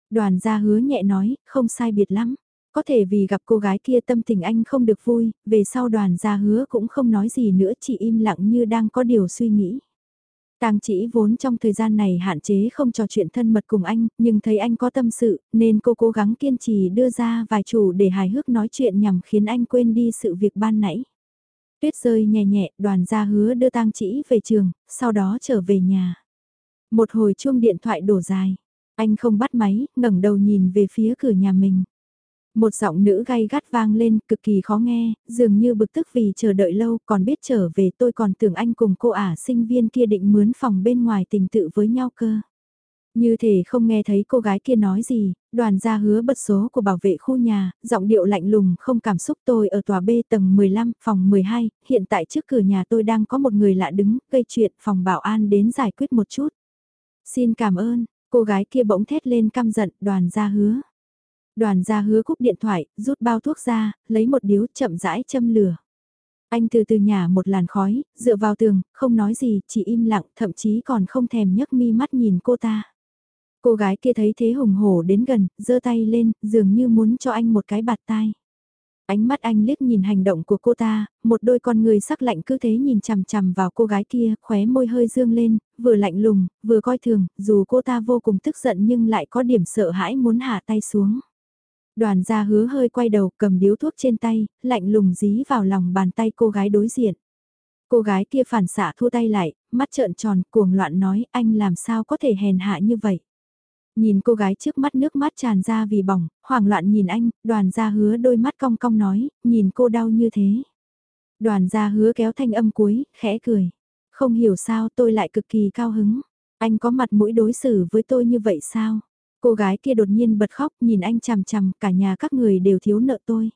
Speaker 1: Đoàn gia hứa nhẹ nói, không sai biệt lắm. Có thể vì gặp cô gái kia tâm tình anh không được vui, về sau đoàn gia hứa cũng không nói gì nữa chỉ im lặng như đang có điều suy nghĩ. Tang chỉ vốn trong thời gian này hạn chế không trò chuyện thân mật cùng anh, nhưng thấy anh có tâm sự, nên cô cố gắng kiên trì đưa ra vài chủ để hài hước nói chuyện nhằm khiến anh quên đi sự việc ban nãy. Tuyết rơi nhẹ nhẹ, đoàn gia hứa đưa tang chỉ về trường, sau đó trở về nhà. Một hồi chuông điện thoại đổ dài, anh không bắt máy, ngẩng đầu nhìn về phía cửa nhà mình. Một giọng nữ gay gắt vang lên, cực kỳ khó nghe, dường như bực tức vì chờ đợi lâu, còn biết trở về tôi còn tưởng anh cùng cô ả sinh viên kia định mướn phòng bên ngoài tình tự với nhau cơ. Như thể không nghe thấy cô gái kia nói gì, đoàn gia hứa bật số của bảo vệ khu nhà, giọng điệu lạnh lùng không cảm xúc tôi ở tòa B tầng 15, phòng 12, hiện tại trước cửa nhà tôi đang có một người lạ đứng, gây chuyện phòng bảo an đến giải quyết một chút. Xin cảm ơn, cô gái kia bỗng thét lên căm giận, đoàn gia hứa. Đoàn gia hứa cúp điện thoại, rút bao thuốc ra, lấy một điếu chậm rãi châm lửa. Anh từ từ nhả một làn khói, dựa vào tường, không nói gì, chỉ im lặng, thậm chí còn không thèm nhấc mi mắt nhìn cô ta. Cô gái kia thấy thế hùng hổ đến gần, giơ tay lên, dường như muốn cho anh một cái bạt tai. Ánh mắt anh liếc nhìn hành động của cô ta, một đôi con người sắc lạnh cứ thế nhìn chằm chằm vào cô gái kia, khóe môi hơi dương lên, vừa lạnh lùng, vừa coi thường, dù cô ta vô cùng tức giận nhưng lại có điểm sợ hãi muốn hạ tay xuống. Đoàn gia hứa hơi quay đầu cầm điếu thuốc trên tay, lạnh lùng dí vào lòng bàn tay cô gái đối diện. Cô gái kia phản xạ thu tay lại, mắt trợn tròn cuồng loạn nói anh làm sao có thể hèn hạ như vậy. Nhìn cô gái trước mắt nước mắt tràn ra vì bỏng, hoảng loạn nhìn anh, đoàn gia hứa đôi mắt cong cong nói, nhìn cô đau như thế. Đoàn gia hứa kéo thanh âm cuối, khẽ cười. Không hiểu sao tôi lại cực kỳ cao hứng. Anh có mặt mũi đối xử với tôi như vậy sao? Cô gái kia đột nhiên bật khóc nhìn anh chằm chằm cả nhà các người đều thiếu nợ tôi.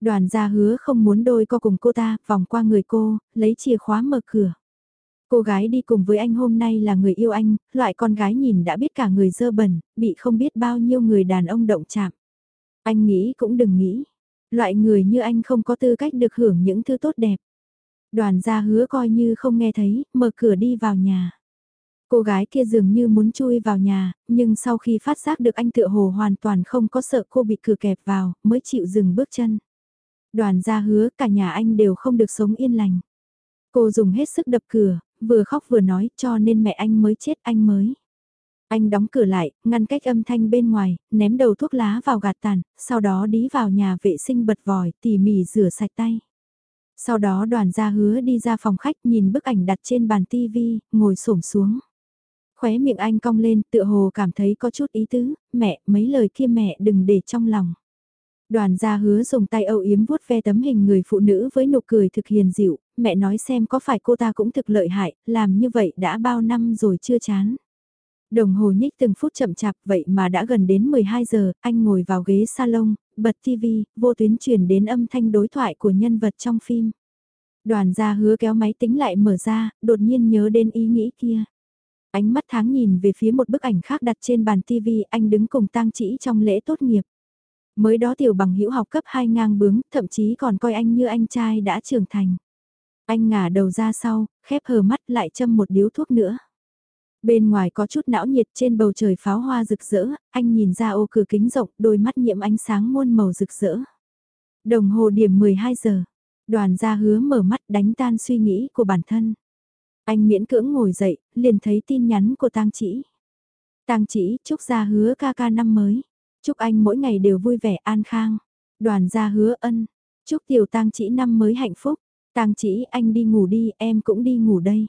Speaker 1: Đoàn gia hứa không muốn đôi co cùng cô ta, vòng qua người cô, lấy chìa khóa mở cửa. Cô gái đi cùng với anh hôm nay là người yêu anh, loại con gái nhìn đã biết cả người dơ bẩn, bị không biết bao nhiêu người đàn ông động chạm. Anh nghĩ cũng đừng nghĩ. Loại người như anh không có tư cách được hưởng những thứ tốt đẹp. Đoàn gia hứa coi như không nghe thấy, mở cửa đi vào nhà. Cô gái kia dường như muốn chui vào nhà, nhưng sau khi phát giác được anh tựa hồ hoàn toàn không có sợ cô bị cửa kẹp vào, mới chịu dừng bước chân. Đoàn gia hứa cả nhà anh đều không được sống yên lành. Cô dùng hết sức đập cửa, vừa khóc vừa nói cho nên mẹ anh mới chết anh mới. Anh đóng cửa lại, ngăn cách âm thanh bên ngoài, ném đầu thuốc lá vào gạt tàn, sau đó đi vào nhà vệ sinh bật vòi, tỉ mỉ rửa sạch tay. Sau đó đoàn gia hứa đi ra phòng khách nhìn bức ảnh đặt trên bàn tivi, ngồi xổm xuống. Khóe miệng anh cong lên, tựa hồ cảm thấy có chút ý tứ, mẹ, mấy lời kia mẹ đừng để trong lòng. Đoàn gia hứa dùng tay âu yếm vuốt ve tấm hình người phụ nữ với nụ cười thực hiền dịu, mẹ nói xem có phải cô ta cũng thực lợi hại, làm như vậy đã bao năm rồi chưa chán. Đồng hồ nhích từng phút chậm chạp vậy mà đã gần đến 12 giờ, anh ngồi vào ghế salon, bật TV, vô tuyến truyền đến âm thanh đối thoại của nhân vật trong phim. Đoàn gia hứa kéo máy tính lại mở ra, đột nhiên nhớ đến ý nghĩ kia. Ánh mắt tháng nhìn về phía một bức ảnh khác đặt trên bàn TV, anh đứng cùng tang chỉ trong lễ tốt nghiệp. Mới đó tiểu bằng hữu học cấp 2 ngang bướng, thậm chí còn coi anh như anh trai đã trưởng thành. Anh ngả đầu ra sau, khép hờ mắt lại châm một điếu thuốc nữa. Bên ngoài có chút não nhiệt trên bầu trời pháo hoa rực rỡ, anh nhìn ra ô cửa kính rộng, đôi mắt nhiễm ánh sáng muôn màu rực rỡ. Đồng hồ điểm 12 giờ, đoàn gia hứa mở mắt đánh tan suy nghĩ của bản thân. Anh miễn cưỡng ngồi dậy, liền thấy tin nhắn của tang chỉ. Tang chỉ chúc gia hứa ca ca năm mới. Chúc anh mỗi ngày đều vui vẻ an khang. Đoàn gia hứa ân. Chúc tiểu tang chỉ năm mới hạnh phúc. Tang chỉ anh đi ngủ đi, em cũng đi ngủ đây.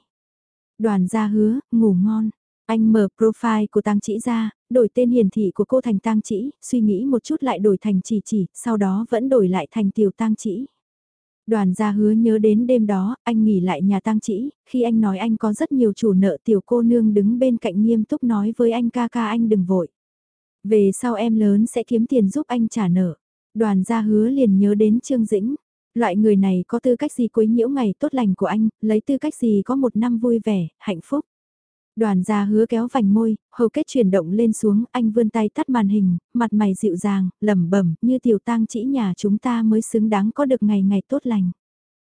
Speaker 1: Đoàn gia hứa, ngủ ngon. Anh mở profile của tang chỉ ra, đổi tên hiển thị của cô thành tang chỉ, suy nghĩ một chút lại đổi thành chỉ chỉ, sau đó vẫn đổi lại thành tiểu tang chỉ. Đoàn gia hứa nhớ đến đêm đó, anh nghỉ lại nhà tang chỉ, khi anh nói anh có rất nhiều chủ nợ tiểu cô nương đứng bên cạnh nghiêm túc nói với anh ca ca anh đừng vội. Về sau em lớn sẽ kiếm tiền giúp anh trả nợ. Đoàn gia hứa liền nhớ đến Trương Dĩnh. Loại người này có tư cách gì quấy nhiễu ngày tốt lành của anh, lấy tư cách gì có một năm vui vẻ, hạnh phúc. Đoàn gia hứa kéo vành môi, hầu kết chuyển động lên xuống, anh vươn tay tắt màn hình, mặt mày dịu dàng, lẩm bẩm như tiểu tang chỉ nhà chúng ta mới xứng đáng có được ngày ngày tốt lành.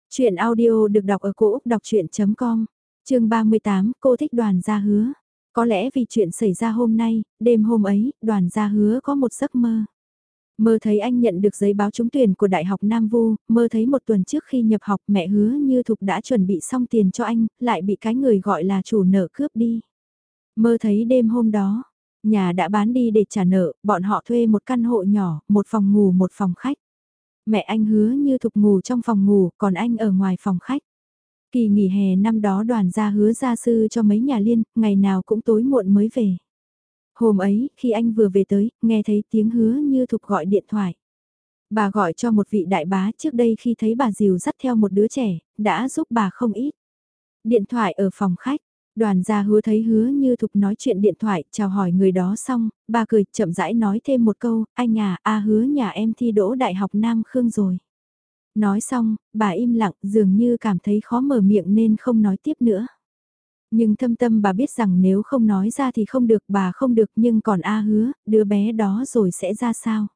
Speaker 1: Chuyện audio được đọc ở cổ Úc đọc chuyện.com, chương 38, cô thích đoàn gia hứa. Có lẽ vì chuyện xảy ra hôm nay, đêm hôm ấy, đoàn gia hứa có một giấc mơ. Mơ thấy anh nhận được giấy báo trúng tuyển của Đại học Nam Vu, mơ thấy một tuần trước khi nhập học mẹ hứa như Thục đã chuẩn bị xong tiền cho anh, lại bị cái người gọi là chủ nợ cướp đi. Mơ thấy đêm hôm đó, nhà đã bán đi để trả nợ, bọn họ thuê một căn hộ nhỏ, một phòng ngủ một phòng khách. Mẹ anh hứa như Thục ngủ trong phòng ngủ, còn anh ở ngoài phòng khách. Kỳ nghỉ hè năm đó đoàn gia hứa gia sư cho mấy nhà liên, ngày nào cũng tối muộn mới về. Hôm ấy, khi anh vừa về tới, nghe thấy tiếng hứa như thục gọi điện thoại. Bà gọi cho một vị đại bá trước đây khi thấy bà Diều dắt theo một đứa trẻ, đã giúp bà không ít. Điện thoại ở phòng khách, đoàn gia hứa thấy hứa như thục nói chuyện điện thoại, chào hỏi người đó xong, bà cười chậm rãi nói thêm một câu, anh à, a hứa nhà em thi đỗ đại học Nam Khương rồi. Nói xong, bà im lặng dường như cảm thấy khó mở miệng nên không nói tiếp nữa. Nhưng thâm tâm bà biết rằng nếu không nói ra thì không được bà không được nhưng còn A hứa, đứa bé đó rồi sẽ ra sao?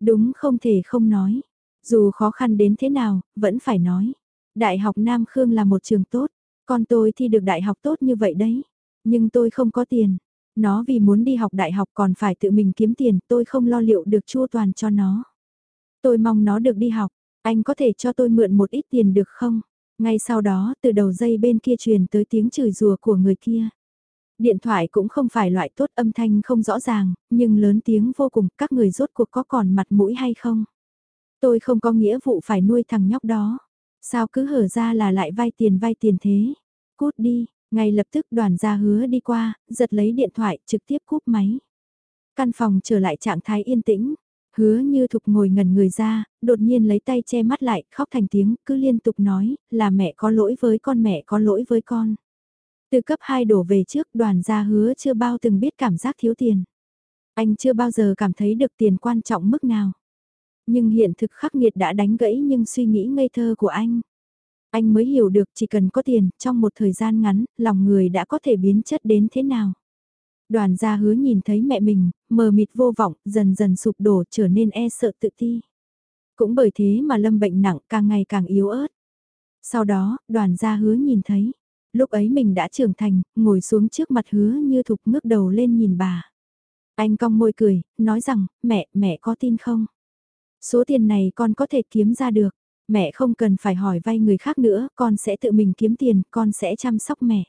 Speaker 1: Đúng không thể không nói. Dù khó khăn đến thế nào, vẫn phải nói. Đại học Nam Khương là một trường tốt, con tôi thi được đại học tốt như vậy đấy. Nhưng tôi không có tiền. Nó vì muốn đi học đại học còn phải tự mình kiếm tiền, tôi không lo liệu được chua toàn cho nó. Tôi mong nó được đi học, anh có thể cho tôi mượn một ít tiền được không? Ngay sau đó, từ đầu dây bên kia truyền tới tiếng chửi rùa của người kia. Điện thoại cũng không phải loại tốt âm thanh không rõ ràng, nhưng lớn tiếng vô cùng, các người rốt cuộc có còn mặt mũi hay không? Tôi không có nghĩa vụ phải nuôi thằng nhóc đó. Sao cứ hở ra là lại vay tiền vay tiền thế? Cút đi, ngay lập tức đoàn gia hứa đi qua, giật lấy điện thoại trực tiếp cúp máy. Căn phòng trở lại trạng thái yên tĩnh, hứa như thục ngồi ngẩn người ra, đột nhiên lấy tay che mắt lại, khóc thành tiếng, cứ liên tục nói, là mẹ có lỗi với con mẹ có lỗi với con. Từ cấp 2 đổ về trước đoàn gia hứa chưa bao từng biết cảm giác thiếu tiền. Anh chưa bao giờ cảm thấy được tiền quan trọng mức nào. Nhưng hiện thực khắc nghiệt đã đánh gãy nhưng suy nghĩ ngây thơ của anh. Anh mới hiểu được chỉ cần có tiền, trong một thời gian ngắn, lòng người đã có thể biến chất đến thế nào. Đoàn gia hứa nhìn thấy mẹ mình, mờ mịt vô vọng, dần dần sụp đổ trở nên e sợ tự ti. Cũng bởi thế mà lâm bệnh nặng càng ngày càng yếu ớt. Sau đó, đoàn gia hứa nhìn thấy. Lúc ấy mình đã trưởng thành, ngồi xuống trước mặt hứa như thục ngước đầu lên nhìn bà. Anh cong môi cười, nói rằng, mẹ, mẹ có tin không? Số tiền này con có thể kiếm ra được. Mẹ không cần phải hỏi vay người khác nữa, con sẽ tự mình kiếm tiền, con sẽ chăm sóc mẹ.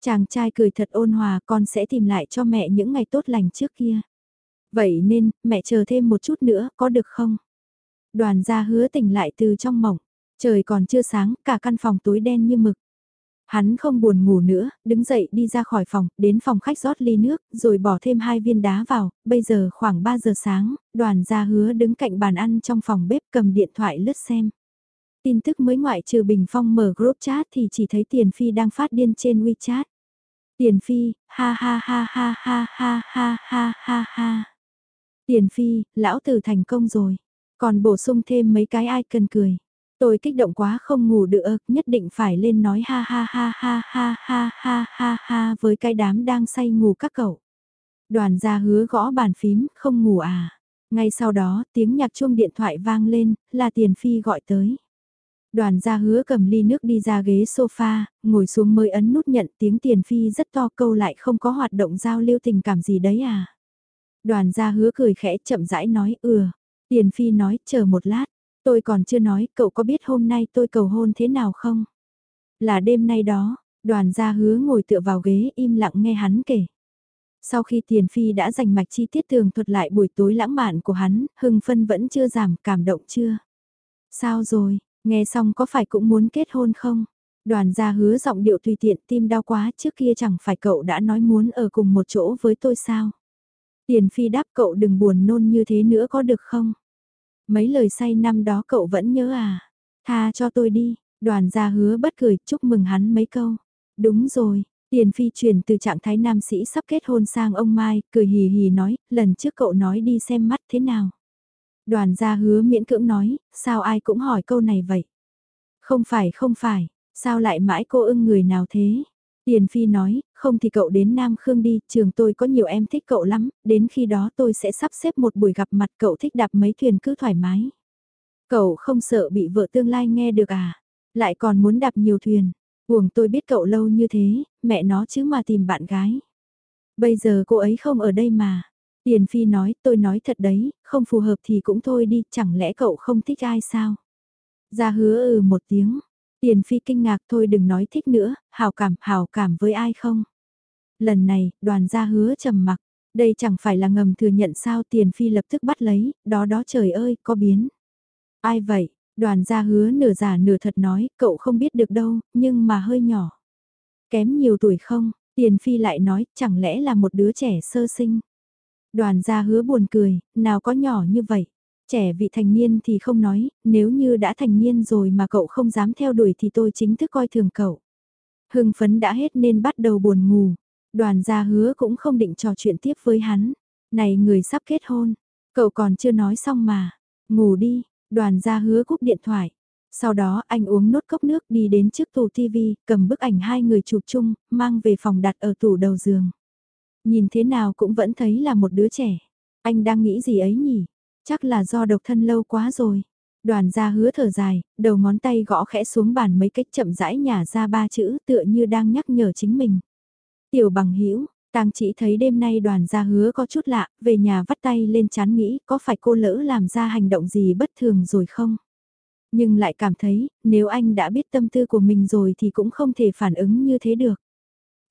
Speaker 1: Chàng trai cười thật ôn hòa, con sẽ tìm lại cho mẹ những ngày tốt lành trước kia. Vậy nên, mẹ chờ thêm một chút nữa, có được không? Đoàn gia hứa tỉnh lại từ trong mộng. Trời còn chưa sáng, cả căn phòng tối đen như mực. Hắn không buồn ngủ nữa, đứng dậy đi ra khỏi phòng, đến phòng khách rót ly nước, rồi bỏ thêm hai viên đá vào, bây giờ khoảng 3 giờ sáng, đoàn gia hứa đứng cạnh bàn ăn trong phòng bếp cầm điện thoại lướt xem. Tin tức mới ngoại trừ Bình Phong mở group chat thì chỉ thấy Tiền Phi đang phát điên trên WeChat. Tiền Phi, ha ha ha ha ha ha ha ha ha ha. Tiền Phi, lão tử thành công rồi. Còn bổ sung thêm mấy cái ai cần cười. Tôi kích động quá không ngủ được, nhất định phải lên nói ha ha ha ha ha ha ha ha ha với cái đám đang say ngủ các cậu. Đoàn gia hứa gõ bàn phím, không ngủ à. Ngay sau đó, tiếng nhạc chuông điện thoại vang lên, là Tiền Phi gọi tới. Đoàn gia hứa cầm ly nước đi ra ghế sofa, ngồi xuống mới ấn nút nhận tiếng tiền phi rất to câu lại không có hoạt động giao lưu tình cảm gì đấy à. Đoàn gia hứa cười khẽ chậm rãi nói ừa. Tiền phi nói chờ một lát, tôi còn chưa nói cậu có biết hôm nay tôi cầu hôn thế nào không? Là đêm nay đó, đoàn gia hứa ngồi tựa vào ghế im lặng nghe hắn kể. Sau khi Tiền Phi đã dành mạch chi tiết tường thuật lại buổi tối lãng mạn của hắn, hưng phân vẫn chưa giảm, cảm động chưa? Sao rồi, Nghe xong có phải cũng muốn kết hôn không? Đoàn gia hứa giọng điệu tùy tiện tim đau quá trước kia chẳng phải cậu đã nói muốn ở cùng một chỗ với tôi sao? Tiền phi đáp cậu đừng buồn nôn như thế nữa có được không? Mấy lời say năm đó cậu vẫn nhớ à? Tha cho tôi đi, đoàn gia hứa bất cười chúc mừng hắn mấy câu. Đúng rồi, Tiền phi chuyển từ trạng thái nam sĩ sắp kết hôn sang ông Mai, cười hì hì nói, lần trước cậu nói đi xem mắt thế nào. Đoàn gia hứa miễn cưỡng nói, sao ai cũng hỏi câu này vậy? Không phải không phải, sao lại mãi cô ưng người nào thế? Tiền Phi nói, không thì cậu đến Nam Khương đi, trường tôi có nhiều em thích cậu lắm, đến khi đó tôi sẽ sắp xếp một buổi gặp mặt cậu thích đạp mấy thuyền cứ thoải mái. Cậu không sợ bị vợ tương lai nghe được à? Lại còn muốn đạp nhiều thuyền. Uổng tôi biết cậu lâu như thế, mẹ nó chứ mà tìm bạn gái. Bây giờ cô ấy không ở đây mà. Tiền Phi nói, tôi nói thật đấy, không phù hợp thì cũng thôi đi, chẳng lẽ cậu không thích ai sao? Gia hứa ừ một tiếng. Tiền Phi kinh ngạc thôi đừng nói thích nữa, hào cảm, hào cảm với ai không? Lần này, đoàn gia hứa trầm mặc, đây chẳng phải là ngầm thừa nhận sao Tiền Phi lập tức bắt lấy, đó đó trời ơi, có biến. Ai vậy? Đoàn gia hứa nửa giả nửa thật nói, cậu không biết được đâu, nhưng mà hơi nhỏ. Kém nhiều tuổi không? Tiền Phi lại nói, chẳng lẽ là một đứa trẻ sơ sinh? Đoàn gia hứa buồn cười, nào có nhỏ như vậy. Trẻ vị thành niên thì không nói, nếu như đã thành niên rồi mà cậu không dám theo đuổi thì tôi chính thức coi thường cậu. Hưng phấn đã hết nên bắt đầu buồn ngủ. Đoàn gia hứa cũng không định trò chuyện tiếp với hắn. Này người sắp kết hôn, cậu còn chưa nói xong mà. Ngủ đi, đoàn gia hứa cúp điện thoại. Sau đó anh uống nốt cốc nước đi đến trước tủ TV, cầm bức ảnh hai người chụp chung, mang về phòng đặt ở tủ đầu giường. Nhìn thế nào cũng vẫn thấy là một đứa trẻ. Anh đang nghĩ gì ấy nhỉ? Chắc là do độc thân lâu quá rồi. Đoàn gia hứa thở dài, đầu ngón tay gõ khẽ xuống bàn mấy cách chậm rãi nhả ra ba chữ tựa như đang nhắc nhở chính mình. Tiểu bằng hữu tang chỉ thấy đêm nay đoàn gia hứa có chút lạ, về nhà vắt tay lên chán nghĩ có phải cô lỡ làm ra hành động gì bất thường rồi không? Nhưng lại cảm thấy, nếu anh đã biết tâm tư của mình rồi thì cũng không thể phản ứng như thế được.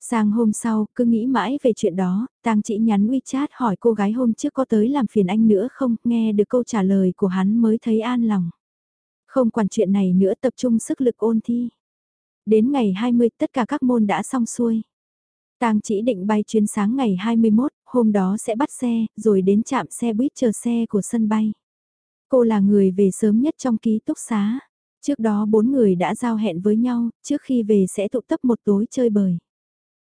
Speaker 1: Sang hôm sau, cứ nghĩ mãi về chuyện đó, tang chỉ nhắn WeChat hỏi cô gái hôm trước có tới làm phiền anh nữa không, nghe được câu trả lời của hắn mới thấy an lòng. Không quản chuyện này nữa tập trung sức lực ôn thi. Đến ngày 20 tất cả các môn đã xong xuôi. Tang chỉ định bay chuyến sáng ngày 21, hôm đó sẽ bắt xe, rồi đến trạm xe buýt chờ xe của sân bay. Cô là người về sớm nhất trong ký túc xá. Trước đó bốn người đã giao hẹn với nhau, trước khi về sẽ tụ tập một tối chơi bời.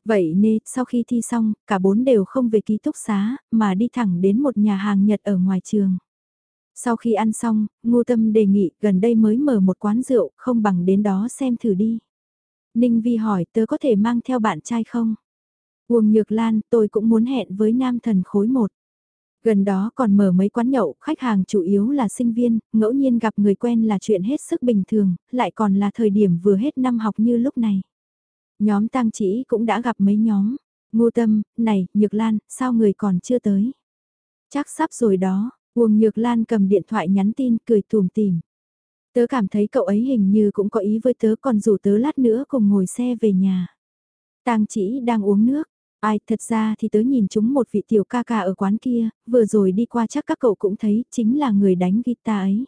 Speaker 1: Vậy nên, sau khi thi xong, cả bốn đều không về ký túc xá, mà đi thẳng đến một nhà hàng Nhật ở ngoài trường. Sau khi ăn xong, Ngô Tâm đề nghị gần đây mới mở một quán rượu, không bằng đến đó xem thử đi. Ninh Vi hỏi tớ có thể mang theo bạn trai không? Uông Nhược Lan, tôi cũng muốn hẹn với nam thần khối một. Gần đó còn mở mấy quán nhậu, khách hàng chủ yếu là sinh viên, ngẫu nhiên gặp người quen là chuyện hết sức bình thường, lại còn là thời điểm vừa hết năm học như lúc này. Nhóm tang chỉ cũng đã gặp mấy nhóm. Ngô tâm, này, Nhược Lan, sao người còn chưa tới? Chắc sắp rồi đó, Uông Nhược Lan cầm điện thoại nhắn tin cười tùm tìm. Tớ cảm thấy cậu ấy hình như cũng có ý với tớ còn rủ tớ lát nữa cùng ngồi xe về nhà. Tang chỉ đang uống nước. Ai, thật ra thì tớ nhìn chúng một vị tiểu ca ca ở quán kia, vừa rồi đi qua chắc các cậu cũng thấy, chính là người đánh guitar ấy.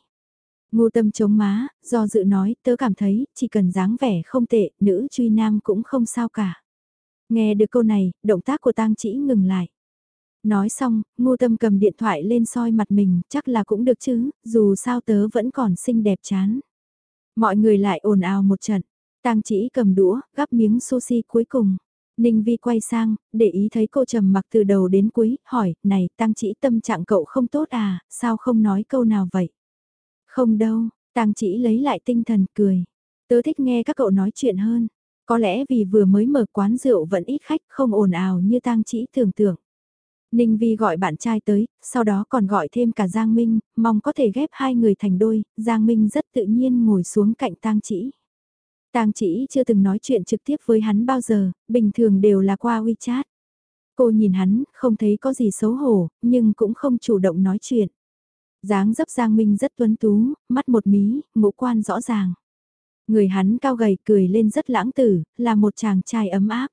Speaker 1: Ngô tâm chống má, do dự nói, tớ cảm thấy, chỉ cần dáng vẻ không tệ, nữ truy nam cũng không sao cả. Nghe được câu này, động tác của tang chỉ ngừng lại. Nói xong, ngô tâm cầm điện thoại lên soi mặt mình, chắc là cũng được chứ, dù sao tớ vẫn còn xinh đẹp chán. Mọi người lại ồn ào một trận, tang chỉ cầm đũa, gắp miếng sushi cuối cùng. Ninh Vi quay sang, để ý thấy cô trầm mặc từ đầu đến cuối, hỏi, này, tăng chỉ tâm trạng cậu không tốt à, sao không nói câu nào vậy? Không đâu, tang chỉ lấy lại tinh thần, cười. Tớ thích nghe các cậu nói chuyện hơn. Có lẽ vì vừa mới mở quán rượu vẫn ít khách không ồn ào như tang chỉ tưởng tượng. Ninh Vi gọi bạn trai tới, sau đó còn gọi thêm cả Giang Minh, mong có thể ghép hai người thành đôi, Giang Minh rất tự nhiên ngồi xuống cạnh tang chỉ. Tang chỉ chưa từng nói chuyện trực tiếp với hắn bao giờ, bình thường đều là qua WeChat. Cô nhìn hắn, không thấy có gì xấu hổ, nhưng cũng không chủ động nói chuyện dáng dấp Giang Minh rất tuấn tú, mắt một mí, ngũ quan rõ ràng. Người hắn cao gầy cười lên rất lãng tử, là một chàng trai ấm áp.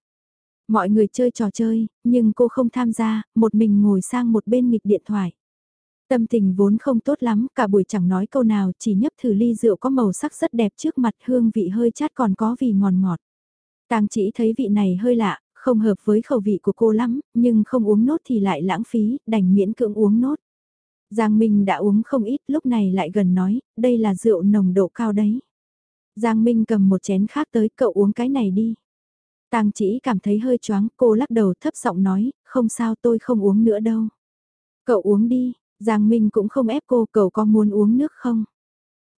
Speaker 1: Mọi người chơi trò chơi, nhưng cô không tham gia, một mình ngồi sang một bên nghịch điện thoại. Tâm tình vốn không tốt lắm, cả buổi chẳng nói câu nào, chỉ nhấp thử ly rượu có màu sắc rất đẹp trước mặt hương vị hơi chát còn có vị ngọt ngọt. Tàng chỉ thấy vị này hơi lạ, không hợp với khẩu vị của cô lắm, nhưng không uống nốt thì lại lãng phí, đành miễn cưỡng uống nốt. Giang Minh đã uống không ít, lúc này lại gần nói, đây là rượu nồng độ cao đấy. Giang Minh cầm một chén khác tới, cậu uống cái này đi. Tàng chỉ cảm thấy hơi choáng, cô lắc đầu thấp giọng nói, không sao tôi không uống nữa đâu. Cậu uống đi, Giang Minh cũng không ép cô, cậu có muốn uống nước không?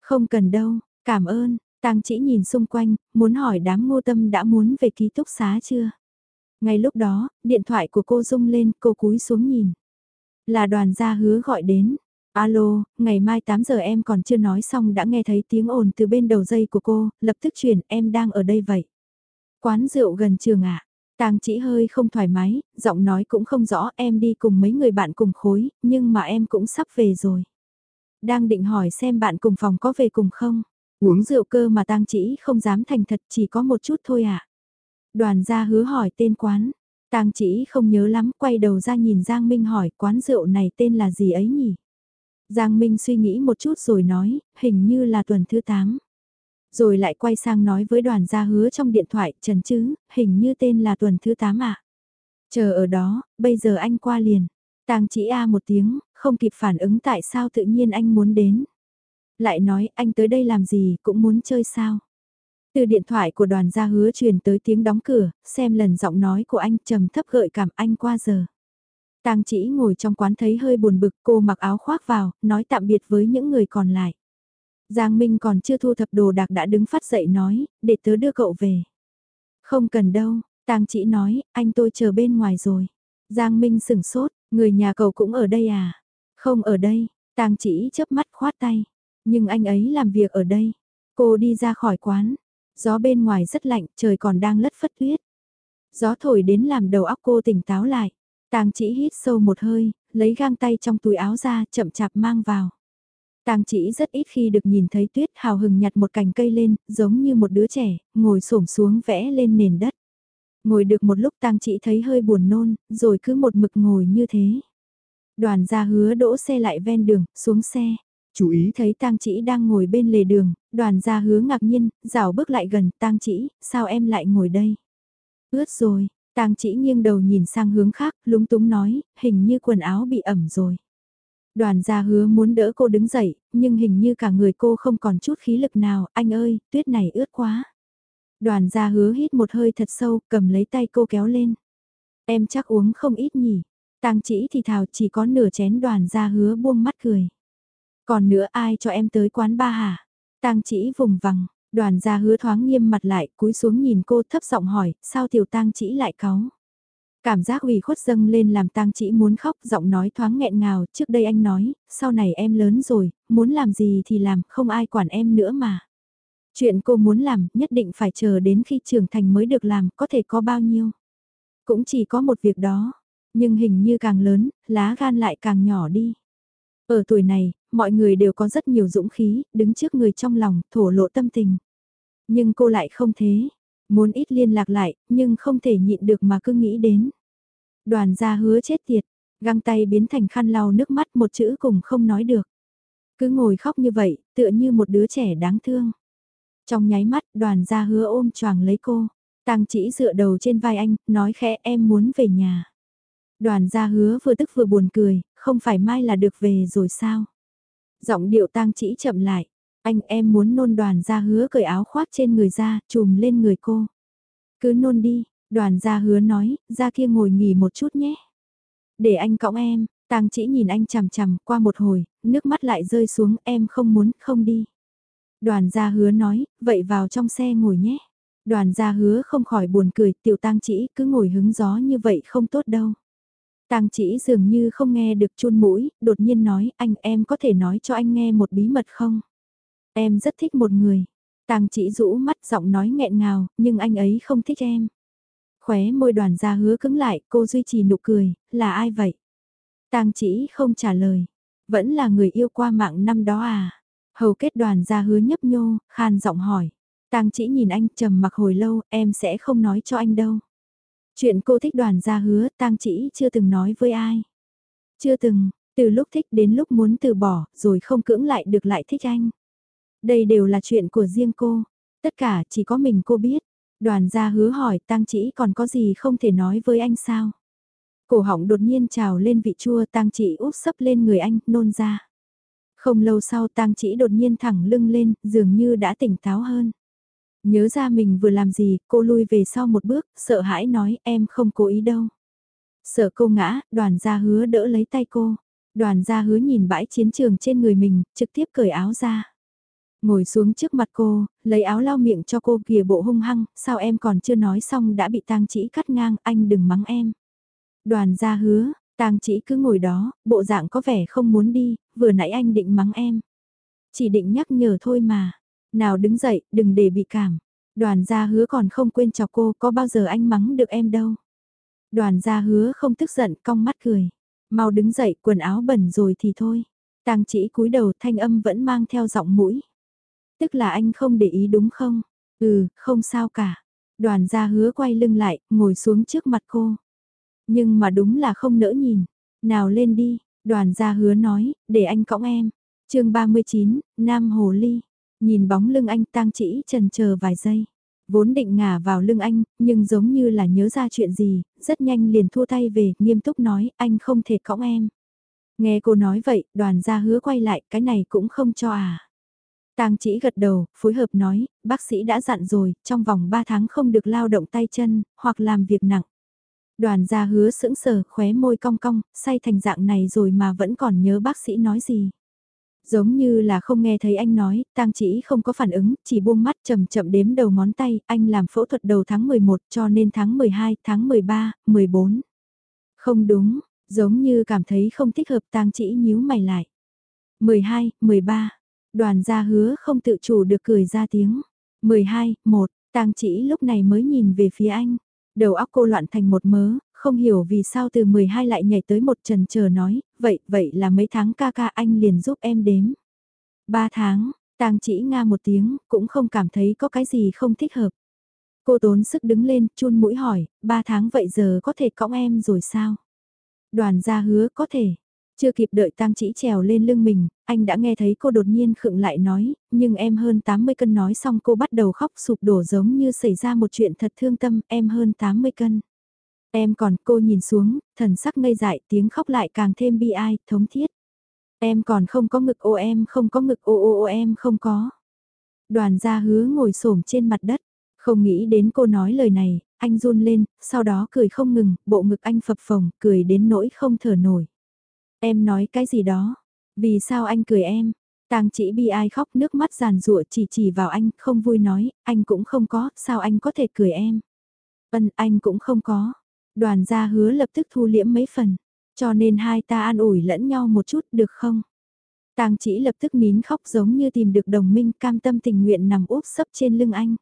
Speaker 1: Không cần đâu, cảm ơn, Tang chỉ nhìn xung quanh, muốn hỏi đám ngô tâm đã muốn về ký túc xá chưa? Ngay lúc đó, điện thoại của cô rung lên, cô cúi xuống nhìn. Là đoàn gia hứa gọi đến. Alo, ngày mai 8 giờ em còn chưa nói xong đã nghe thấy tiếng ồn từ bên đầu dây của cô, lập tức chuyển em đang ở đây vậy. Quán rượu gần trường ạ. Tang chỉ hơi không thoải mái, giọng nói cũng không rõ em đi cùng mấy người bạn cùng khối, nhưng mà em cũng sắp về rồi. Đang định hỏi xem bạn cùng phòng có về cùng không? Uống rượu cơ mà tang chỉ không dám thành thật chỉ có một chút thôi ạ. À? Đoàn gia hứa hỏi tên quán. Tang chỉ không nhớ lắm, quay đầu ra nhìn Giang Minh hỏi quán rượu này tên là gì ấy nhỉ? Giang Minh suy nghĩ một chút rồi nói, hình như là tuần thứ 8. Rồi lại quay sang nói với đoàn gia hứa trong điện thoại, Trần chứ, hình như tên là tuần thứ 8 ạ. À? Chờ ở đó, bây giờ anh qua liền. Tang chỉ A một tiếng, không kịp phản ứng tại sao tự nhiên anh muốn đến. Lại nói anh tới đây làm gì cũng muốn chơi sao. Từ điện thoại của đoàn gia hứa truyền tới tiếng đóng cửa, xem lần giọng nói của anh trầm thấp gợi cảm anh qua giờ. Tang chỉ ngồi trong quán thấy hơi buồn bực cô mặc áo khoác vào, nói tạm biệt với những người còn lại. Giang Minh còn chưa thu thập đồ đạc đã đứng phát dậy nói, để tớ đưa cậu về. Không cần đâu, Tang chỉ nói, anh tôi chờ bên ngoài rồi. Giang Minh sửng sốt, người nhà cậu cũng ở đây à? Không ở đây, Tang chỉ chớp mắt khoát tay. Nhưng anh ấy làm việc ở đây. Cô đi ra khỏi quán. Gió bên ngoài rất lạnh, trời còn đang lất phất tuyết. Gió thổi đến làm đầu óc cô tỉnh táo lại. Tàng chỉ hít sâu một hơi, lấy găng tay trong túi áo ra, chậm chạp mang vào. Tàng chỉ rất ít khi được nhìn thấy tuyết hào hừng nhặt một cành cây lên, giống như một đứa trẻ, ngồi xổm xuống vẽ lên nền đất. Ngồi được một lúc Tang chỉ thấy hơi buồn nôn, rồi cứ một mực ngồi như thế. Đoàn ra hứa đỗ xe lại ven đường, xuống xe. Chú ý thấy Tang chỉ đang ngồi bên lề đường, đoàn gia hứa ngạc nhiên, rảo bước lại gần, Tang chỉ, sao em lại ngồi đây? Ướt rồi, Tang chỉ nghiêng đầu nhìn sang hướng khác, lúng túng nói, hình như quần áo bị ẩm rồi. Đoàn gia hứa muốn đỡ cô đứng dậy, nhưng hình như cả người cô không còn chút khí lực nào, anh ơi, tuyết này ướt quá. Đoàn gia hứa hít một hơi thật sâu, cầm lấy tay cô kéo lên. Em chắc uống không ít nhỉ. Tang chỉ thì thào chỉ có nửa chén đoàn gia hứa buông mắt cười. Còn nữa ai cho em tới quán ba hả? Tang chỉ vùng vằng, đoàn gia hứa thoáng nghiêm mặt lại, cúi xuống nhìn cô thấp giọng hỏi, sao tiểu tang chỉ lại cáu? Cảm giác ủy khuất dâng lên làm tang chỉ muốn khóc, giọng nói thoáng nghẹn ngào, trước đây anh nói, sau này em lớn rồi, muốn làm gì thì làm, không ai quản em nữa mà. Chuyện cô muốn làm, nhất định phải chờ đến khi trưởng thành mới được làm, có thể có bao nhiêu. Cũng chỉ có một việc đó, nhưng hình như càng lớn, lá gan lại càng nhỏ đi. Ở tuổi này, mọi người đều có rất nhiều dũng khí, đứng trước người trong lòng, thổ lộ tâm tình. Nhưng cô lại không thế, muốn ít liên lạc lại, nhưng không thể nhịn được mà cứ nghĩ đến. Đoàn gia hứa chết tiệt, găng tay biến thành khăn lau nước mắt một chữ cùng không nói được. Cứ ngồi khóc như vậy, tựa như một đứa trẻ đáng thương. Trong nháy mắt, đoàn gia hứa ôm choàng lấy cô. Tang chỉ dựa đầu trên vai anh, nói khẽ em muốn về nhà. Đoàn gia hứa vừa tức vừa buồn cười, không phải mai là được về rồi sao? Giọng điệu tang chỉ chậm lại, anh em muốn nôn đoàn gia hứa cởi áo khoác trên người ra, chùm lên người cô. Cứ nôn đi, đoàn gia hứa nói, ra kia ngồi nghỉ một chút nhé. Để anh cõng em, tang chỉ nhìn anh chằm chằm qua một hồi, nước mắt lại rơi xuống em không muốn, không đi. Đoàn gia hứa nói, vậy vào trong xe ngồi nhé. Đoàn gia hứa không khỏi buồn cười, tiểu tang chỉ cứ ngồi hứng gió như vậy không tốt đâu. Tang chỉ dường như không nghe được chun mũi, đột nhiên nói, anh em có thể nói cho anh nghe một bí mật không? Em rất thích một người. Tang chỉ rũ mắt giọng nói nghẹn ngào, nhưng anh ấy không thích em. Khóe môi đoàn ra hứa cứng lại, cô duy trì nụ cười, là ai vậy? Tang chỉ không trả lời. Vẫn là người yêu qua mạng năm đó à? Hầu kết đoàn ra hứa nhấp nhô, khan giọng hỏi. Tang chỉ nhìn anh trầm mặc hồi lâu, em sẽ không nói cho anh đâu. Chuyện cô thích đoàn gia hứa, Tang chỉ chưa từng nói với ai. Chưa từng, từ lúc thích đến lúc muốn từ bỏ, rồi không cưỡng lại được lại thích anh. Đây đều là chuyện của riêng cô, tất cả chỉ có mình cô biết. Đoàn gia hứa hỏi Tang chỉ còn có gì không thể nói với anh sao? Cổ họng đột nhiên trào lên vị chua Tang chỉ úp sấp lên người anh, nôn ra. Không lâu sau Tang chỉ đột nhiên thẳng lưng lên, dường như đã tỉnh táo hơn. Nhớ ra mình vừa làm gì, cô lui về sau một bước, sợ hãi nói em không cố ý đâu. Sợ cô ngã, đoàn gia hứa đỡ lấy tay cô. Đoàn gia hứa nhìn bãi chiến trường trên người mình, trực tiếp cởi áo ra. Ngồi xuống trước mặt cô, lấy áo lau miệng cho cô kìa bộ hung hăng, sao em còn chưa nói xong đã bị tang chỉ cắt ngang, anh đừng mắng em. Đoàn gia hứa, tang chỉ cứ ngồi đó, bộ dạng có vẻ không muốn đi, vừa nãy anh định mắng em. Chỉ định nhắc nhở thôi mà. Nào đứng dậy, đừng để bị cảm. Đoàn gia hứa còn không quên chọc cô, có bao giờ anh mắng được em đâu. Đoàn gia hứa không tức giận, cong mắt cười. Mau đứng dậy, quần áo bẩn rồi thì thôi. Tang chỉ cúi đầu thanh âm vẫn mang theo giọng mũi. Tức là anh không để ý đúng không? Ừ, không sao cả. Đoàn gia hứa quay lưng lại, ngồi xuống trước mặt cô. Nhưng mà đúng là không nỡ nhìn. Nào lên đi, đoàn gia hứa nói, để anh cõng em. chương 39, Nam Hồ Ly. Nhìn bóng lưng anh tang chỉ trần chờ vài giây. Vốn định ngả vào lưng anh, nhưng giống như là nhớ ra chuyện gì, rất nhanh liền thua tay về, nghiêm túc nói, anh không thể cõng em. Nghe cô nói vậy, đoàn gia hứa quay lại, cái này cũng không cho à. Tang chỉ gật đầu, phối hợp nói, bác sĩ đã dặn rồi, trong vòng 3 tháng không được lao động tay chân, hoặc làm việc nặng. Đoàn gia hứa sững sờ, khóe môi cong cong, say thành dạng này rồi mà vẫn còn nhớ bác sĩ nói gì. Giống như là không nghe thấy anh nói, tang chỉ không có phản ứng, chỉ buông mắt chậm chậm đếm đầu ngón tay, anh làm phẫu thuật đầu tháng 11 cho nên tháng 12, tháng 13, 14. Không đúng, giống như cảm thấy không thích hợp tang chỉ nhíu mày lại. 12, 13. Đoàn gia hứa không tự chủ được cười ra tiếng. 12, 1, tang chỉ lúc này mới nhìn về phía anh. Đầu óc cô loạn thành một mớ, không hiểu vì sao từ 12 lại nhảy tới một trần chờ nói, vậy, vậy là mấy tháng ca ca anh liền giúp em đếm. Ba tháng, tang chỉ nga một tiếng, cũng không cảm thấy có cái gì không thích hợp. Cô tốn sức đứng lên, chun mũi hỏi, ba tháng vậy giờ có thể cõng em rồi sao? Đoàn gia hứa có thể. Chưa kịp đợi tang chỉ trèo lên lưng mình, anh đã nghe thấy cô đột nhiên khựng lại nói, nhưng em hơn 80 cân nói xong cô bắt đầu khóc sụp đổ giống như xảy ra một chuyện thật thương tâm, em hơn 80 cân. Em còn cô nhìn xuống, thần sắc ngây dại tiếng khóc lại càng thêm bi ai, thống thiết. Em còn không có ngực ô em không có ngực ô ô ô em không có. Đoàn gia hứa ngồi xổm trên mặt đất, không nghĩ đến cô nói lời này, anh run lên, sau đó cười không ngừng, bộ ngực anh phập phồng, cười đến nỗi không thở nổi. Em nói cái gì đó? Vì sao anh cười em? Tang chỉ bi ai khóc nước mắt giàn rụa chỉ chỉ vào anh, không vui nói, anh cũng không có, sao anh có thể cười em? Ân, anh cũng không có. Đoàn gia hứa lập tức thu liễm mấy phần, cho nên hai ta an ủi lẫn nhau một chút được không? Tang chỉ lập tức nín khóc giống như tìm được đồng minh cam tâm tình nguyện nằm úp sấp trên lưng anh.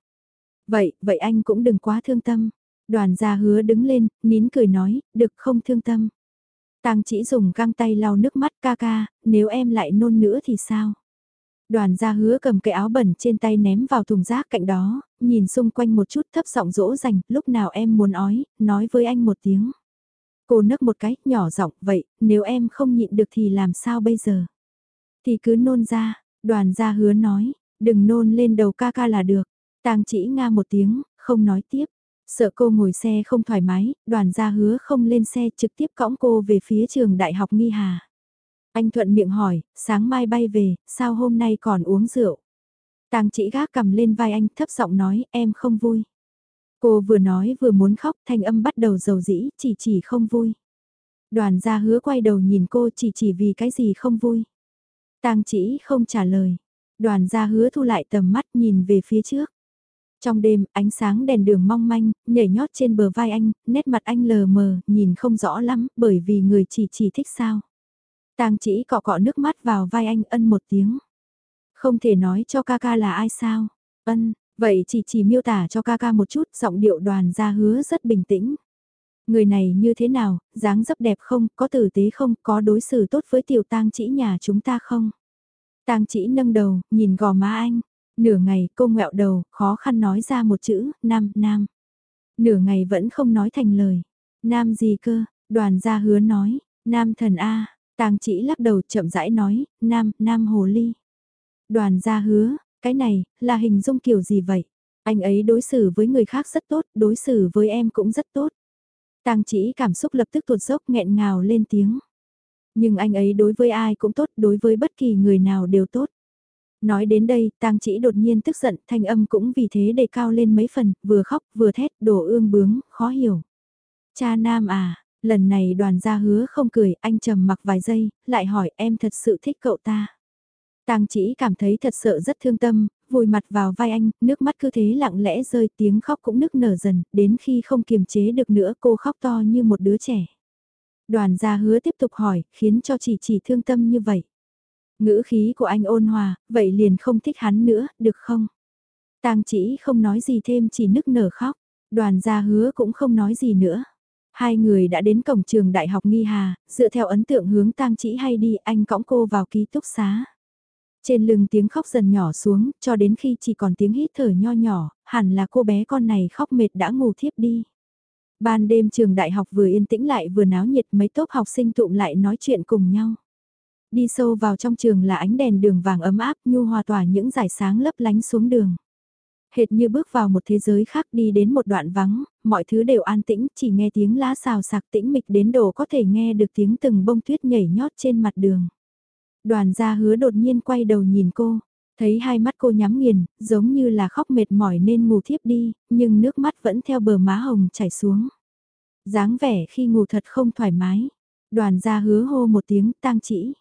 Speaker 1: Vậy, vậy anh cũng đừng quá thương tâm. Đoàn gia hứa đứng lên, nín cười nói, được không thương tâm. Tang chỉ dùng găng tay lau nước mắt ca ca, nếu em lại nôn nữa thì sao? Đoàn gia hứa cầm cái áo bẩn trên tay ném vào thùng rác cạnh đó, nhìn xung quanh một chút thấp giọng dỗ dành, lúc nào em muốn ói, nói với anh một tiếng. Cô nấc một cái, nhỏ giọng, vậy, nếu em không nhịn được thì làm sao bây giờ? Thì cứ nôn ra, đoàn gia hứa nói, đừng nôn lên đầu ca ca là được. Tang chỉ nga một tiếng, không nói tiếp. Sợ cô ngồi xe không thoải mái, đoàn gia hứa không lên xe trực tiếp cõng cô về phía trường đại học Nghi Hà. Anh thuận miệng hỏi, sáng mai bay về, sao hôm nay còn uống rượu? Tang chỉ gác cầm lên vai anh thấp giọng nói, em không vui. Cô vừa nói vừa muốn khóc, thanh âm bắt đầu dầu dĩ, chỉ chỉ không vui. Đoàn gia hứa quay đầu nhìn cô chỉ chỉ vì cái gì không vui. Tang chỉ không trả lời. Đoàn gia hứa thu lại tầm mắt nhìn về phía trước. Trong đêm, ánh sáng đèn đường mong manh, nhảy nhót trên bờ vai anh, nét mặt anh lờ mờ, nhìn không rõ lắm, bởi vì người chỉ chỉ thích sao. Tang chỉ cọ cọ nước mắt vào vai anh ân một tiếng. Không thể nói cho ca ca là ai sao. Ân, vậy chỉ chỉ miêu tả cho ca ca một chút, giọng điệu đoàn ra hứa rất bình tĩnh. Người này như thế nào, dáng dấp đẹp không, có tử tế không, có đối xử tốt với tiểu tang chỉ nhà chúng ta không? Tang chỉ nâng đầu, nhìn gò má anh. Nửa ngày cô ngẹo đầu, khó khăn nói ra một chữ, nam, nam. Nửa ngày vẫn không nói thành lời. Nam gì cơ, đoàn gia hứa nói, nam thần A, tang chỉ lắc đầu chậm rãi nói, nam, nam hồ ly. Đoàn gia hứa, cái này, là hình dung kiểu gì vậy? Anh ấy đối xử với người khác rất tốt, đối xử với em cũng rất tốt. Tang chỉ cảm xúc lập tức tuột dốc nghẹn ngào lên tiếng. Nhưng anh ấy đối với ai cũng tốt, đối với bất kỳ người nào đều tốt. Nói đến đây, tang chỉ đột nhiên tức giận, thanh âm cũng vì thế đề cao lên mấy phần, vừa khóc, vừa thét, đổ ương bướng, khó hiểu. Cha nam à, lần này đoàn gia hứa không cười, anh trầm mặc vài giây, lại hỏi em thật sự thích cậu ta. Tang chỉ cảm thấy thật sự rất thương tâm, vùi mặt vào vai anh, nước mắt cứ thế lặng lẽ rơi tiếng khóc cũng nức nở dần, đến khi không kiềm chế được nữa cô khóc to như một đứa trẻ. Đoàn gia hứa tiếp tục hỏi, khiến cho chỉ chỉ thương tâm như vậy. Ngữ khí của anh ôn hòa, vậy liền không thích hắn nữa, được không? Tang chỉ không nói gì thêm chỉ nức nở khóc, đoàn gia hứa cũng không nói gì nữa. Hai người đã đến cổng trường đại học Nghi Hà, dựa theo ấn tượng hướng tang chỉ hay đi anh cõng cô vào ký túc xá. Trên lưng tiếng khóc dần nhỏ xuống, cho đến khi chỉ còn tiếng hít thở nho nhỏ, hẳn là cô bé con này khóc mệt đã ngủ thiếp đi. Ban đêm trường đại học vừa yên tĩnh lại vừa náo nhiệt mấy tốp học sinh tụm lại nói chuyện cùng nhau. Đi sâu vào trong trường là ánh đèn đường vàng ấm áp nhu hòa tỏa những giải sáng lấp lánh xuống đường. Hệt như bước vào một thế giới khác đi đến một đoạn vắng, mọi thứ đều an tĩnh, chỉ nghe tiếng lá xào sạc tĩnh mịch đến độ có thể nghe được tiếng từng bông tuyết nhảy nhót trên mặt đường. Đoàn gia hứa đột nhiên quay đầu nhìn cô, thấy hai mắt cô nhắm nghiền, giống như là khóc mệt mỏi nên ngủ thiếp đi, nhưng nước mắt vẫn theo bờ má hồng chảy xuống. dáng vẻ khi ngủ thật không thoải mái. Đoàn gia hứa hô một tiếng tang chỉ.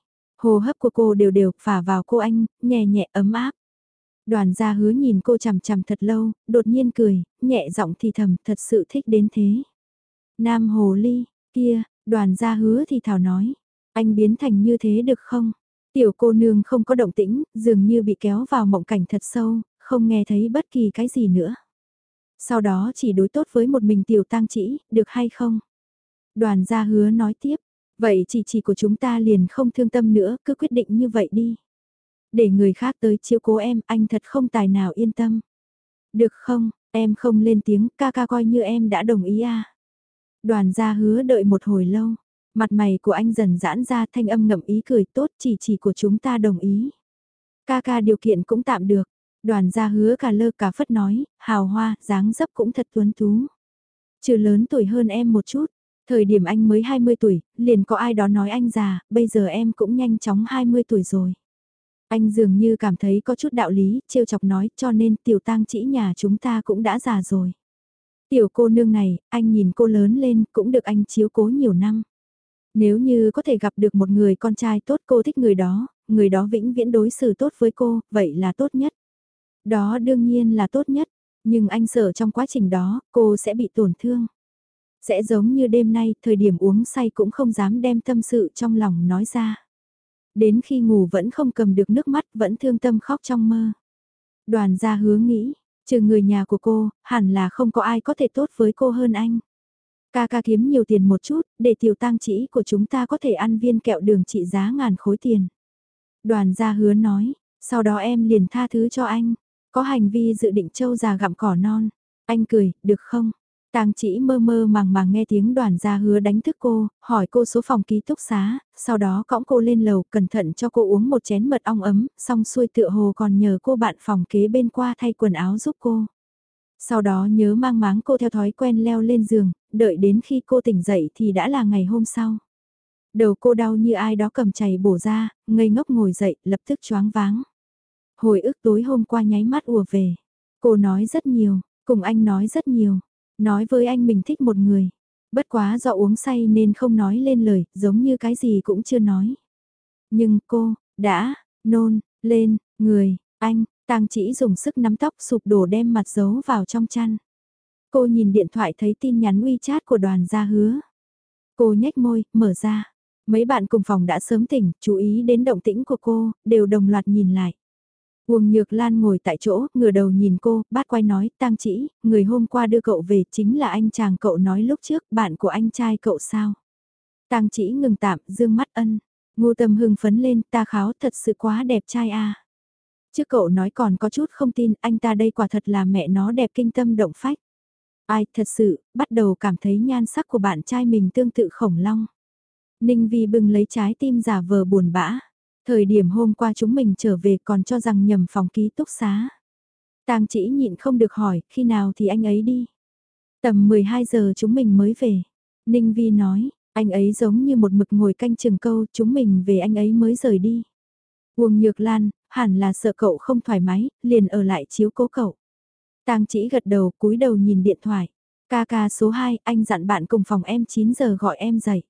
Speaker 1: Hồ hấp của cô đều đều phả vào cô anh, nhẹ nhẹ ấm áp. Đoàn gia hứa nhìn cô chằm chằm thật lâu, đột nhiên cười, nhẹ giọng thì thầm, thật sự thích đến thế. Nam hồ ly, kia, đoàn gia hứa thì thảo nói, anh biến thành như thế được không? Tiểu cô nương không có động tĩnh, dường như bị kéo vào mộng cảnh thật sâu, không nghe thấy bất kỳ cái gì nữa. Sau đó chỉ đối tốt với một mình tiểu tang chỉ, được hay không? Đoàn gia hứa nói tiếp, vậy chỉ chỉ của chúng ta liền không thương tâm nữa, cứ quyết định như vậy đi. Để người khác tới chiếu cố em, anh thật không tài nào yên tâm. Được không, em không lên tiếng, ca ca coi như em đã đồng ý à. Đoàn gia hứa đợi một hồi lâu. Mặt mày của anh dần giãn ra thanh âm ngậm ý cười tốt chỉ chỉ của chúng ta đồng ý. Ca ca điều kiện cũng tạm được. Đoàn gia hứa cả lơ cả phất nói, hào hoa, dáng dấp cũng thật tuấn tú. Trừ lớn tuổi hơn em một chút, thời điểm anh mới 20 tuổi, liền có ai đó nói anh già, bây giờ em cũng nhanh chóng 20 tuổi rồi. Anh dường như cảm thấy có chút đạo lý, trêu chọc nói cho nên tiểu tang chỉ nhà chúng ta cũng đã già rồi. Tiểu cô nương này, anh nhìn cô lớn lên cũng được anh chiếu cố nhiều năm. Nếu như có thể gặp được một người con trai tốt cô thích người đó, người đó vĩnh viễn đối xử tốt với cô, vậy là tốt nhất. Đó đương nhiên là tốt nhất, nhưng anh sợ trong quá trình đó, cô sẽ bị tổn thương. Sẽ giống như đêm nay, thời điểm uống say cũng không dám đem tâm sự trong lòng nói ra. Đến khi ngủ vẫn không cầm được nước mắt, vẫn thương tâm khóc trong mơ. Đoàn gia hứa nghĩ, trừ người nhà của cô, hẳn là không có ai có thể tốt với cô hơn anh. Ca ca kiếm nhiều tiền một chút, để tiểu tang chỉ của chúng ta có thể ăn viên kẹo đường trị giá ngàn khối tiền. Đoàn gia hứa nói, sau đó em liền tha thứ cho anh, có hành vi dự định châu già gặm cỏ non. Anh cười, được không? Tang chỉ mơ mơ màng màng nghe tiếng đoàn gia hứa đánh thức cô, hỏi cô số phòng ký túc xá, sau đó cõng cô lên lầu cẩn thận cho cô uống một chén mật ong ấm, xong xuôi tựa hồ còn nhờ cô bạn phòng kế bên qua thay quần áo giúp cô. Sau đó nhớ mang máng cô theo thói quen leo lên giường, đợi đến khi cô tỉnh dậy thì đã là ngày hôm sau. Đầu cô đau như ai đó cầm chày bổ ra, ngây ngốc ngồi dậy, lập tức choáng váng. Hồi ức tối hôm qua nháy mắt ùa về. Cô nói rất nhiều, cùng anh nói rất nhiều. Nói với anh mình thích một người. Bất quá do uống say nên không nói lên lời, giống như cái gì cũng chưa nói. Nhưng cô, đã, nôn, lên, người, anh, tang chỉ dùng sức nắm tóc sụp đổ đem mặt giấu vào trong chăn. Cô nhìn điện thoại thấy tin nhắn WeChat của đoàn gia hứa. Cô nhếch môi, mở ra. Mấy bạn cùng phòng đã sớm tỉnh, chú ý đến động tĩnh của cô, đều đồng loạt nhìn lại. Uông Nhược Lan ngồi tại chỗ, ngửa đầu nhìn cô, bát quay nói, tang chỉ, người hôm qua đưa cậu về chính là anh chàng cậu nói lúc trước, bạn của anh trai cậu sao? Tang chỉ ngừng tạm, dương mắt ân. Ngô tâm hưng phấn lên, ta kháo thật sự quá đẹp trai a. Trước cậu nói còn có chút không tin, anh ta đây quả thật là mẹ nó đẹp kinh tâm động phách. Ai, thật sự, bắt đầu cảm thấy nhan sắc của bạn trai mình tương tự khổng long. Ninh Vi bưng lấy trái tim giả vờ buồn bã. Thời điểm hôm qua chúng mình trở về còn cho rằng nhầm phòng ký túc xá. Tang chỉ nhịn không được hỏi, khi nào thì anh ấy đi. Tầm 12 giờ chúng mình mới về. Ninh Vi nói, anh ấy giống như một mực ngồi canh chừng câu, chúng mình về anh ấy mới rời đi. Uông Nhược Lan, hẳn là sợ cậu không thoải mái, liền ở lại chiếu cố cậu. Tang chỉ gật đầu, cúi đầu nhìn điện thoại. Ca ca số 2, anh dặn bạn cùng phòng em 9 giờ gọi em dậy.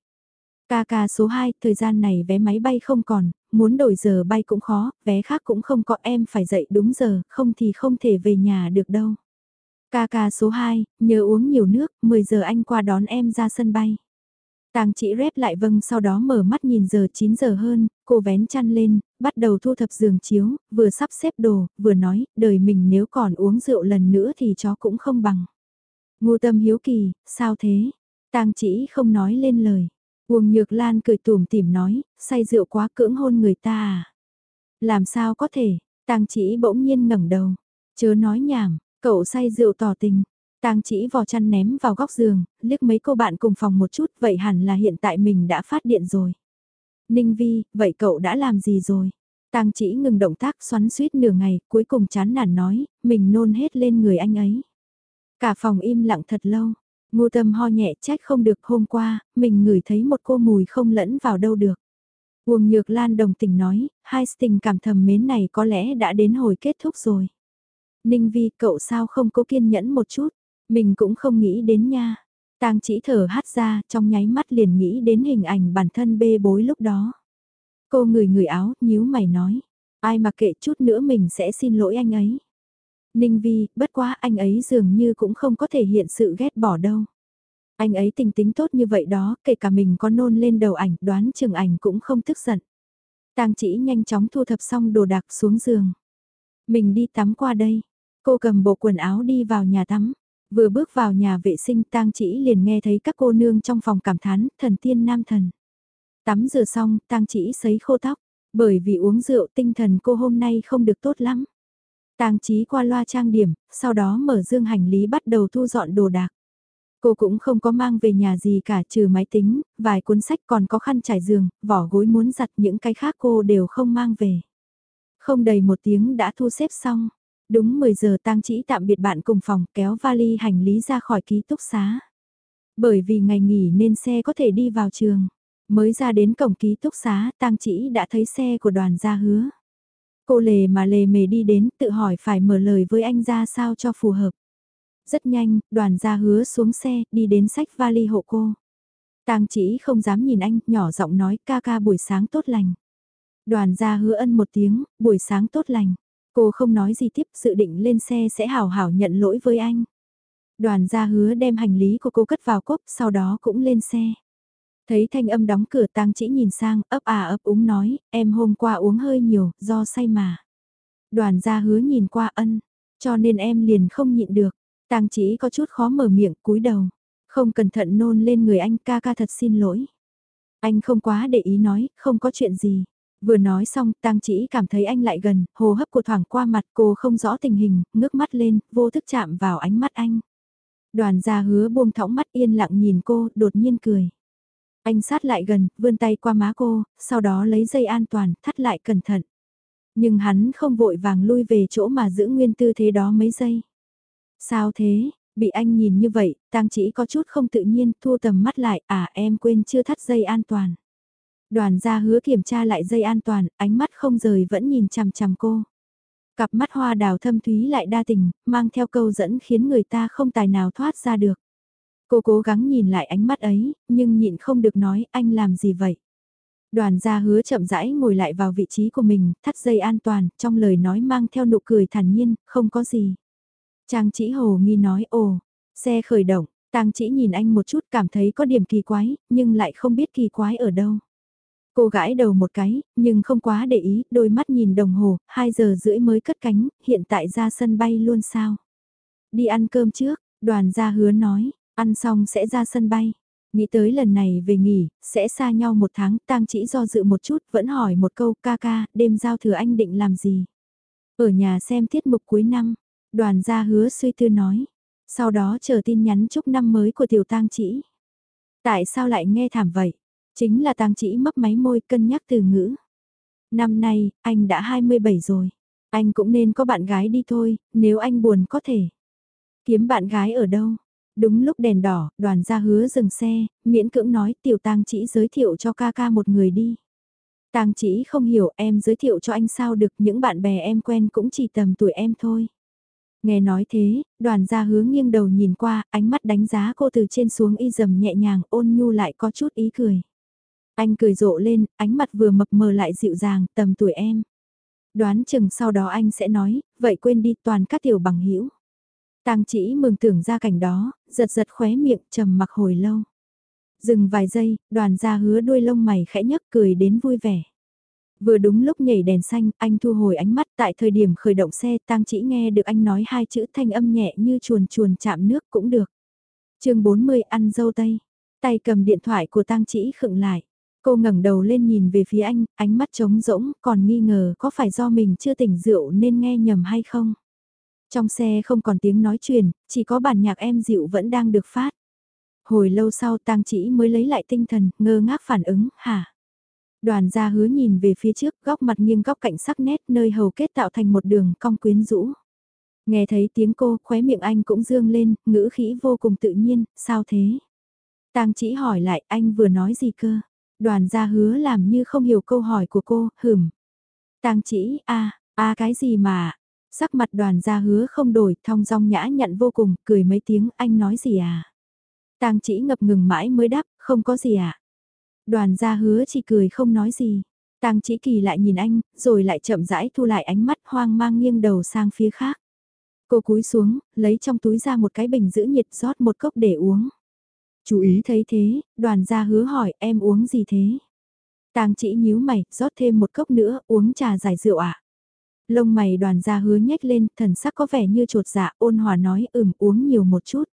Speaker 1: Ca ca số 2, thời gian này vé máy bay không còn, muốn đổi giờ bay cũng khó, vé khác cũng không có em phải dậy đúng giờ, không thì không thể về nhà được đâu. Ca ca số 2, nhớ uống nhiều nước, 10 giờ anh qua đón em ra sân bay. Tàng chỉ rép lại vâng sau đó mở mắt nhìn giờ 9 giờ hơn, cô vén chăn lên, bắt đầu thu thập giường chiếu, vừa sắp xếp đồ, vừa nói, đời mình nếu còn uống rượu lần nữa thì chó cũng không bằng. Ngô tâm hiếu kỳ, sao thế? Tàng chỉ không nói lên lời. Uông Nhược Lan cười tùm tìm nói, say rượu quá cưỡng hôn người ta à? Làm sao có thể? Tang chỉ bỗng nhiên ngẩng đầu. Chớ nói nhảm, cậu say rượu tỏ tình. Tang chỉ vò chăn ném vào góc giường, liếc mấy cô bạn cùng phòng một chút, vậy hẳn là hiện tại mình đã phát điện rồi. Ninh Vi, vậy cậu đã làm gì rồi? Tang chỉ ngừng động tác xoắn suýt nửa ngày, cuối cùng chán nản nói, mình nôn hết lên người anh ấy. Cả phòng im lặng thật lâu, Ngô tâm ho nhẹ trách không được hôm qua, mình ngửi thấy một cô mùi không lẫn vào đâu được. Uông Nhược Lan đồng tình nói, hai tình cảm thầm mến này có lẽ đã đến hồi kết thúc rồi. Ninh Vi, cậu sao không có kiên nhẫn một chút, mình cũng không nghĩ đến nha. Tang chỉ thở hát ra, trong nháy mắt liền nghĩ đến hình ảnh bản thân bê bối lúc đó. Cô người người áo, nhíu mày nói, ai mà kệ chút nữa mình sẽ xin lỗi anh ấy. Ninh Vi, bất quá anh ấy dường như cũng không có thể hiện sự ghét bỏ đâu. Anh ấy tình tính tốt như vậy đó, kể cả mình có nôn lên đầu ảnh, đoán chừng ảnh cũng không tức giận. Tang chỉ nhanh chóng thu thập xong đồ đạc xuống giường. Mình đi tắm qua đây. Cô cầm bộ quần áo đi vào nhà tắm. Vừa bước vào nhà vệ sinh tang chỉ liền nghe thấy các cô nương trong phòng cảm thán, thần tiên nam thần. Tắm rửa xong, tang chỉ sấy khô tóc. Bởi vì uống rượu tinh thần cô hôm nay không được tốt lắm. Tang Chí qua loa trang điểm, sau đó mở dương hành lý bắt đầu thu dọn đồ đạc. Cô cũng không có mang về nhà gì cả trừ máy tính, vài cuốn sách còn có khăn trải giường, vỏ gối muốn giặt những cái khác cô đều không mang về. Không đầy một tiếng đã thu xếp xong. Đúng 10 giờ tang chỉ tạm biệt bạn cùng phòng kéo vali hành lý ra khỏi ký túc xá. Bởi vì ngày nghỉ nên xe có thể đi vào trường. Mới ra đến cổng ký túc xá, tang chỉ đã thấy xe của đoàn gia hứa. Cô lề mà lề mề đi đến tự hỏi phải mở lời với anh ra sao cho phù hợp. Rất nhanh, đoàn gia hứa xuống xe, đi đến sách vali hộ cô. Tang chỉ không dám nhìn anh, nhỏ giọng nói ca ca buổi sáng tốt lành. Đoàn gia hứa ân một tiếng, buổi sáng tốt lành. Cô không nói gì tiếp, dự định lên xe sẽ hào hảo nhận lỗi với anh. Đoàn gia hứa đem hành lý của cô cất vào cốp, sau đó cũng lên xe. Thấy thanh âm đóng cửa tang chỉ nhìn sang, ấp à ấp úng nói, em hôm qua uống hơi nhiều, do say mà. Đoàn gia hứa nhìn qua ân, cho nên em liền không nhịn được. Tang chỉ có chút khó mở miệng, cúi đầu. Không cẩn thận nôn lên người anh ca ca thật xin lỗi. Anh không quá để ý nói, không có chuyện gì. Vừa nói xong, tang chỉ cảm thấy anh lại gần, hồ hấp của thoảng qua mặt cô không rõ tình hình, ngước mắt lên, vô thức chạm vào ánh mắt anh. Đoàn gia hứa buông thõng mắt yên lặng nhìn cô, đột nhiên cười. Anh sát lại gần, vươn tay qua má cô, sau đó lấy dây an toàn, thắt lại cẩn thận. Nhưng hắn không vội vàng lui về chỗ mà giữ nguyên tư thế đó mấy giây. Sao thế, bị anh nhìn như vậy, tang chỉ có chút không tự nhiên, thu tầm mắt lại, à em quên chưa thắt dây an toàn. Đoàn gia hứa kiểm tra lại dây an toàn, ánh mắt không rời vẫn nhìn chằm chằm cô. Cặp mắt hoa đào thâm thúy lại đa tình, mang theo câu dẫn khiến người ta không tài nào thoát ra được. Cô cố gắng nhìn lại ánh mắt ấy, nhưng nhịn không được nói anh làm gì vậy. Đoàn gia hứa chậm rãi ngồi lại vào vị trí của mình, thắt dây an toàn, trong lời nói mang theo nụ cười thản nhiên, không có gì. Trang chỉ hồ nghi nói ồ, xe khởi động, tang chỉ nhìn anh một chút cảm thấy có điểm kỳ quái, nhưng lại không biết kỳ quái ở đâu. Cô gãi đầu một cái, nhưng không quá để ý, đôi mắt nhìn đồng hồ, 2 giờ rưỡi mới cất cánh, hiện tại ra sân bay luôn sao. Đi ăn cơm trước, đoàn gia hứa nói, ăn xong sẽ ra sân bay. Nghĩ tới lần này về nghỉ, sẽ xa nhau một tháng, tang chỉ do dự một chút, vẫn hỏi một câu ca ca, đêm giao thừa anh định làm gì. Ở nhà xem tiết mục cuối năm, đoàn gia hứa suy tư nói. Sau đó chờ tin nhắn chúc năm mới của tiểu tang chỉ. Tại sao lại nghe thảm vậy? Chính là tang chỉ mấp máy môi cân nhắc từ ngữ. Năm nay, anh đã 27 rồi. Anh cũng nên có bạn gái đi thôi, nếu anh buồn có thể. Kiếm bạn gái ở đâu? Đúng lúc đèn đỏ, đoàn gia hứa dừng xe, miễn cưỡng nói tiểu tang chỉ giới thiệu cho ca ca một người đi. Tang chỉ không hiểu em giới thiệu cho anh sao được những bạn bè em quen cũng chỉ tầm tuổi em thôi. Nghe nói thế, đoàn gia hứa nghiêng đầu nhìn qua, ánh mắt đánh giá cô từ trên xuống y dầm nhẹ nhàng ôn nhu lại có chút ý cười. Anh cười rộ lên, ánh mặt vừa mập mờ lại dịu dàng, tầm tuổi em. Đoán chừng sau đó anh sẽ nói, vậy quên đi toàn các tiểu bằng hữu Tang chỉ mừng tưởng ra cảnh đó, giật giật khóe miệng trầm mặc hồi lâu. Dừng vài giây, đoàn gia hứa đuôi lông mày khẽ nhấc cười đến vui vẻ. Vừa đúng lúc nhảy đèn xanh, anh thu hồi ánh mắt tại thời điểm khởi động xe tang chỉ nghe được anh nói hai chữ thanh âm nhẹ như chuồn chuồn chạm nước cũng được. chương 40 ăn dâu tây, tay cầm điện thoại của tang chỉ khựng lại. Cô ngẩng đầu lên nhìn về phía anh, ánh mắt trống rỗng, còn nghi ngờ có phải do mình chưa tỉnh rượu nên nghe nhầm hay không. Trong xe không còn tiếng nói chuyện, chỉ có bản nhạc em dịu vẫn đang được phát. Hồi lâu sau tang chỉ mới lấy lại tinh thần, ngơ ngác phản ứng, hả? Đoàn gia hứa nhìn về phía trước, góc mặt nghiêng góc cạnh sắc nét nơi hầu kết tạo thành một đường cong quyến rũ. Nghe thấy tiếng cô, khóe miệng anh cũng dương lên, ngữ khí vô cùng tự nhiên, sao thế? Tang chỉ hỏi lại anh vừa nói gì cơ? Đoàn gia hứa làm như không hiểu câu hỏi của cô, hửm. Tang chỉ, a a cái gì mà, Sắc mặt đoàn gia hứa không đổi, thong dong nhã nhận vô cùng, cười mấy tiếng, anh nói gì à? Tang chỉ ngập ngừng mãi mới đáp, không có gì à? Đoàn gia hứa chỉ cười không nói gì. Tang chỉ kỳ lại nhìn anh, rồi lại chậm rãi thu lại ánh mắt hoang mang nghiêng đầu sang phía khác. Cô cúi xuống, lấy trong túi ra một cái bình giữ nhiệt rót một cốc để uống. Chú ý thấy thế, đoàn gia hứa hỏi em uống gì thế? Tang chỉ nhíu mày, rót thêm một cốc nữa, uống trà giải rượu ạ. À? Lông mày đoàn gia hứa nhếch lên, thần sắc có vẻ như trột dạ, ôn hòa nói ừm uống nhiều một chút.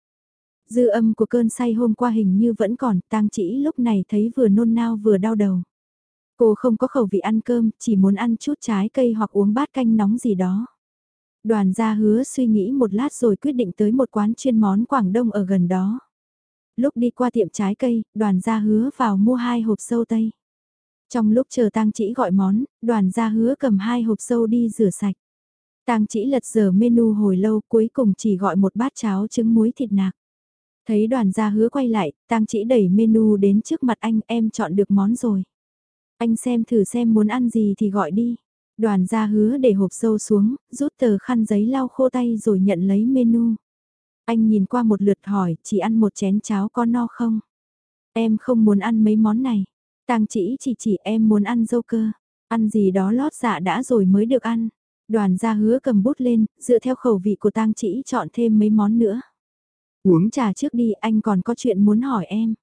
Speaker 1: Dư âm của cơn say hôm qua hình như vẫn còn, tang chỉ lúc này thấy vừa nôn nao vừa đau đầu. Cô không có khẩu vị ăn cơm, chỉ muốn ăn chút trái cây hoặc uống bát canh nóng gì đó. Đoàn gia hứa suy nghĩ một lát rồi quyết định tới một quán chuyên món Quảng Đông ở gần đó. Lúc đi qua tiệm trái cây, đoàn gia hứa vào mua hai hộp sâu tây. Trong lúc chờ tang chỉ gọi món, đoàn gia hứa cầm hai hộp sâu đi rửa sạch. Tang chỉ lật dở menu hồi lâu cuối cùng chỉ gọi một bát cháo trứng muối thịt nạc. Thấy đoàn gia hứa quay lại, tang chỉ đẩy menu đến trước mặt anh em chọn được món rồi. Anh xem thử xem muốn ăn gì thì gọi đi. Đoàn gia hứa để hộp sâu xuống, rút tờ khăn giấy lau khô tay rồi nhận lấy menu. Anh nhìn qua một lượt hỏi, chỉ ăn một chén cháo có no không? Em không muốn ăn mấy món này. Tang chỉ chỉ chỉ em muốn ăn dâu cơ. Ăn gì đó lót dạ đã rồi mới được ăn. Đoàn gia hứa cầm bút lên, dựa theo khẩu vị của tang chỉ chọn thêm mấy món nữa. Uống trà trước đi, anh còn có chuyện muốn hỏi em.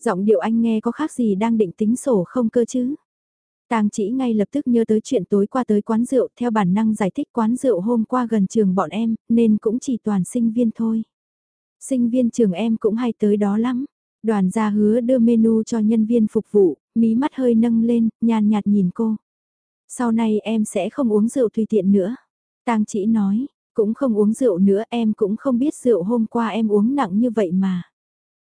Speaker 1: Giọng điệu anh nghe có khác gì đang định tính sổ không cơ chứ? Tang chỉ ngay lập tức nhớ tới chuyện tối qua tới quán rượu theo bản năng giải thích quán rượu hôm qua gần trường bọn em, nên cũng chỉ toàn sinh viên thôi. Sinh viên trường em cũng hay tới đó lắm. Đoàn gia hứa đưa menu cho nhân viên phục vụ, mí mắt hơi nâng lên, nhàn nhạt nhìn cô. Sau này em sẽ không uống rượu tùy tiện nữa. Tang chỉ nói, cũng không uống rượu nữa em cũng không biết rượu hôm qua em uống nặng như vậy mà.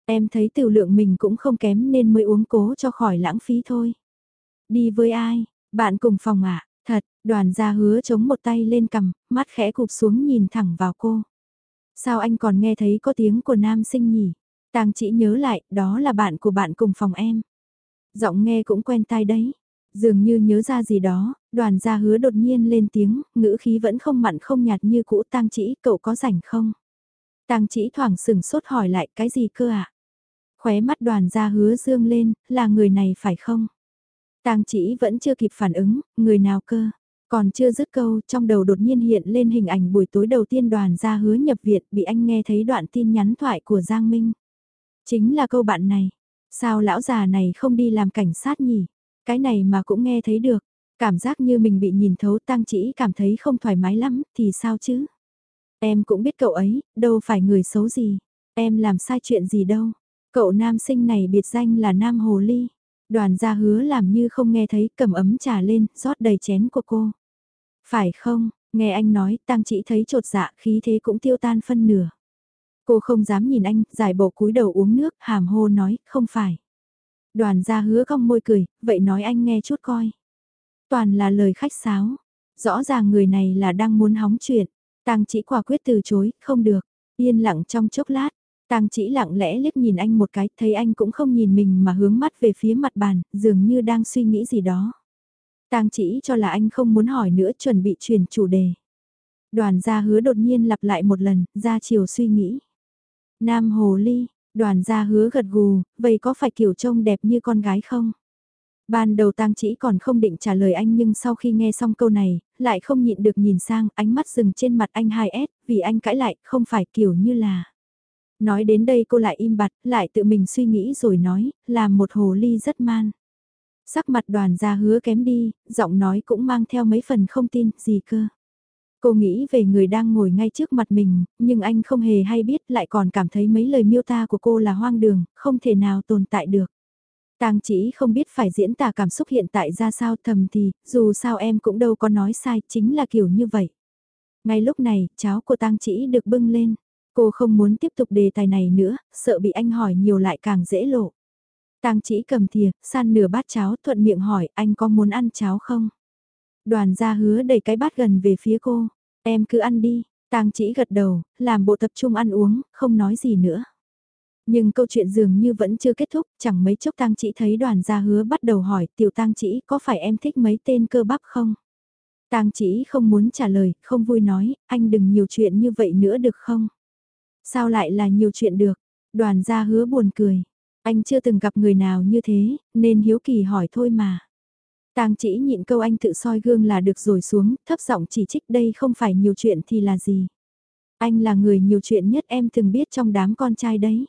Speaker 1: Em thấy tiểu lượng mình cũng không kém nên mới uống cố cho khỏi lãng phí thôi. Đi với ai? Bạn cùng phòng ạ? À? Thật, đoàn gia hứa chống một tay lên cầm, mắt khẽ cụp xuống nhìn thẳng vào cô. Sao anh còn nghe thấy có tiếng của nam sinh nhỉ? Tang chỉ nhớ lại, đó là bạn của bạn cùng phòng em. Giọng nghe cũng quen tai đấy. Dường như nhớ ra gì đó, đoàn gia hứa đột nhiên lên tiếng, ngữ khí vẫn không mặn không nhạt như cũ tang chỉ, cậu có rảnh không? Tang chỉ thoảng sừng sốt hỏi lại cái gì cơ ạ? À? Khóe mắt đoàn gia hứa dương lên, là người này phải không? Tang chỉ vẫn chưa kịp phản ứng, người nào cơ? Còn chưa dứt câu, trong đầu đột nhiên hiện lên hình ảnh buổi tối đầu tiên đoàn gia hứa nhập viện bị anh nghe thấy đoạn tin nhắn thoại của Giang Minh. Chính là câu bạn này. Sao lão già này không đi làm cảnh sát nhỉ? Cái này mà cũng nghe thấy được. Cảm giác như mình bị nhìn thấu tăng chỉ cảm thấy không thoải mái lắm, thì sao chứ? Em cũng biết cậu ấy, đâu phải người xấu gì. Em làm sai chuyện gì đâu. Cậu nam sinh này biệt danh là Nam Hồ Ly. Đoàn gia hứa làm như không nghe thấy cầm ấm trà lên, rót đầy chén của cô. Phải không, nghe anh nói, tăng chỉ thấy trột dạ khí thế cũng tiêu tan phân nửa. Cô không dám nhìn anh, giải bộ cúi đầu uống nước, hàm hô nói, không phải. Đoàn gia hứa cong môi cười, vậy nói anh nghe chút coi. Toàn là lời khách sáo. Rõ ràng người này là đang muốn hóng chuyện. Tang chỉ quả quyết từ chối, không được. Yên lặng trong chốc lát. Tang chỉ lặng lẽ liếc nhìn anh một cái, thấy anh cũng không nhìn mình mà hướng mắt về phía mặt bàn, dường như đang suy nghĩ gì đó. Tang chỉ cho là anh không muốn hỏi nữa chuẩn bị chuyển chủ đề. Đoàn gia hứa đột nhiên lặp lại một lần, ra chiều suy nghĩ. Nam Hồ Ly, đoàn gia hứa gật gù, vậy có phải kiểu trông đẹp như con gái không? Ban đầu tang chỉ còn không định trả lời anh nhưng sau khi nghe xong câu này, lại không nhịn được nhìn sang ánh mắt dừng trên mặt anh 2S, vì anh cãi lại, không phải kiểu như là. Nói đến đây cô lại im bặt, lại tự mình suy nghĩ rồi nói, là một hồ ly rất man. Sắc mặt đoàn gia hứa kém đi, giọng nói cũng mang theo mấy phần không tin, gì cơ. Cô nghĩ về người đang ngồi ngay trước mặt mình, nhưng anh không hề hay biết lại còn cảm thấy mấy lời miêu tả của cô là hoang đường, không thể nào tồn tại được. Tang chỉ không biết phải diễn tả cảm xúc hiện tại ra sao thầm thì, dù sao em cũng đâu có nói sai, chính là kiểu như vậy. Ngay lúc này, cháu của Tang chỉ được bưng lên. Cô không muốn tiếp tục đề tài này nữa, sợ bị anh hỏi nhiều lại càng dễ lộ. Tang chỉ cầm thìa, san nửa bát cháo thuận miệng hỏi anh có muốn ăn cháo không? Đoàn gia hứa đẩy cái bát gần về phía cô. Em cứ ăn đi, tang chỉ gật đầu, làm bộ tập trung ăn uống, không nói gì nữa. Nhưng câu chuyện dường như vẫn chưa kết thúc, chẳng mấy chốc tang chỉ thấy đoàn gia hứa bắt đầu hỏi tiểu tang chỉ có phải em thích mấy tên cơ bắp không? Tang chỉ không muốn trả lời, không vui nói, anh đừng nhiều chuyện như vậy nữa được không? Sao lại là nhiều chuyện được? Đoàn gia hứa buồn cười. Anh chưa từng gặp người nào như thế, nên hiếu kỳ hỏi thôi mà. Tang chỉ nhịn câu anh tự soi gương là được rồi xuống, thấp giọng chỉ trích đây không phải nhiều chuyện thì là gì. Anh là người nhiều chuyện nhất em từng biết trong đám con trai đấy.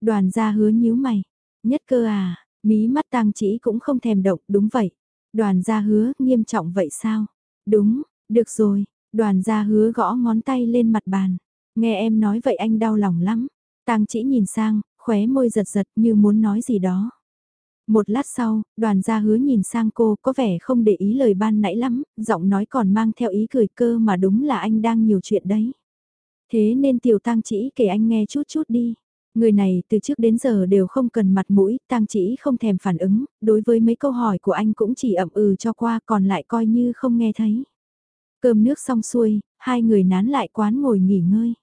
Speaker 1: Đoàn gia hứa nhíu mày. Nhất cơ à, mí mắt tang chỉ cũng không thèm động, đúng vậy. Đoàn gia hứa, nghiêm trọng vậy sao? Đúng, được rồi, đoàn gia hứa gõ ngón tay lên mặt bàn. Nghe em nói vậy anh đau lòng lắm. Tang chỉ nhìn sang, khóe môi giật giật như muốn nói gì đó. Một lát sau, đoàn gia hứa nhìn sang cô có vẻ không để ý lời ban nãy lắm, giọng nói còn mang theo ý cười cơ mà đúng là anh đang nhiều chuyện đấy. Thế nên tiểu tang chỉ kể anh nghe chút chút đi. Người này từ trước đến giờ đều không cần mặt mũi, tang chỉ không thèm phản ứng, đối với mấy câu hỏi của anh cũng chỉ ậm ừ cho qua còn lại coi như không nghe thấy. Cơm nước xong xuôi, hai người nán lại quán ngồi nghỉ ngơi.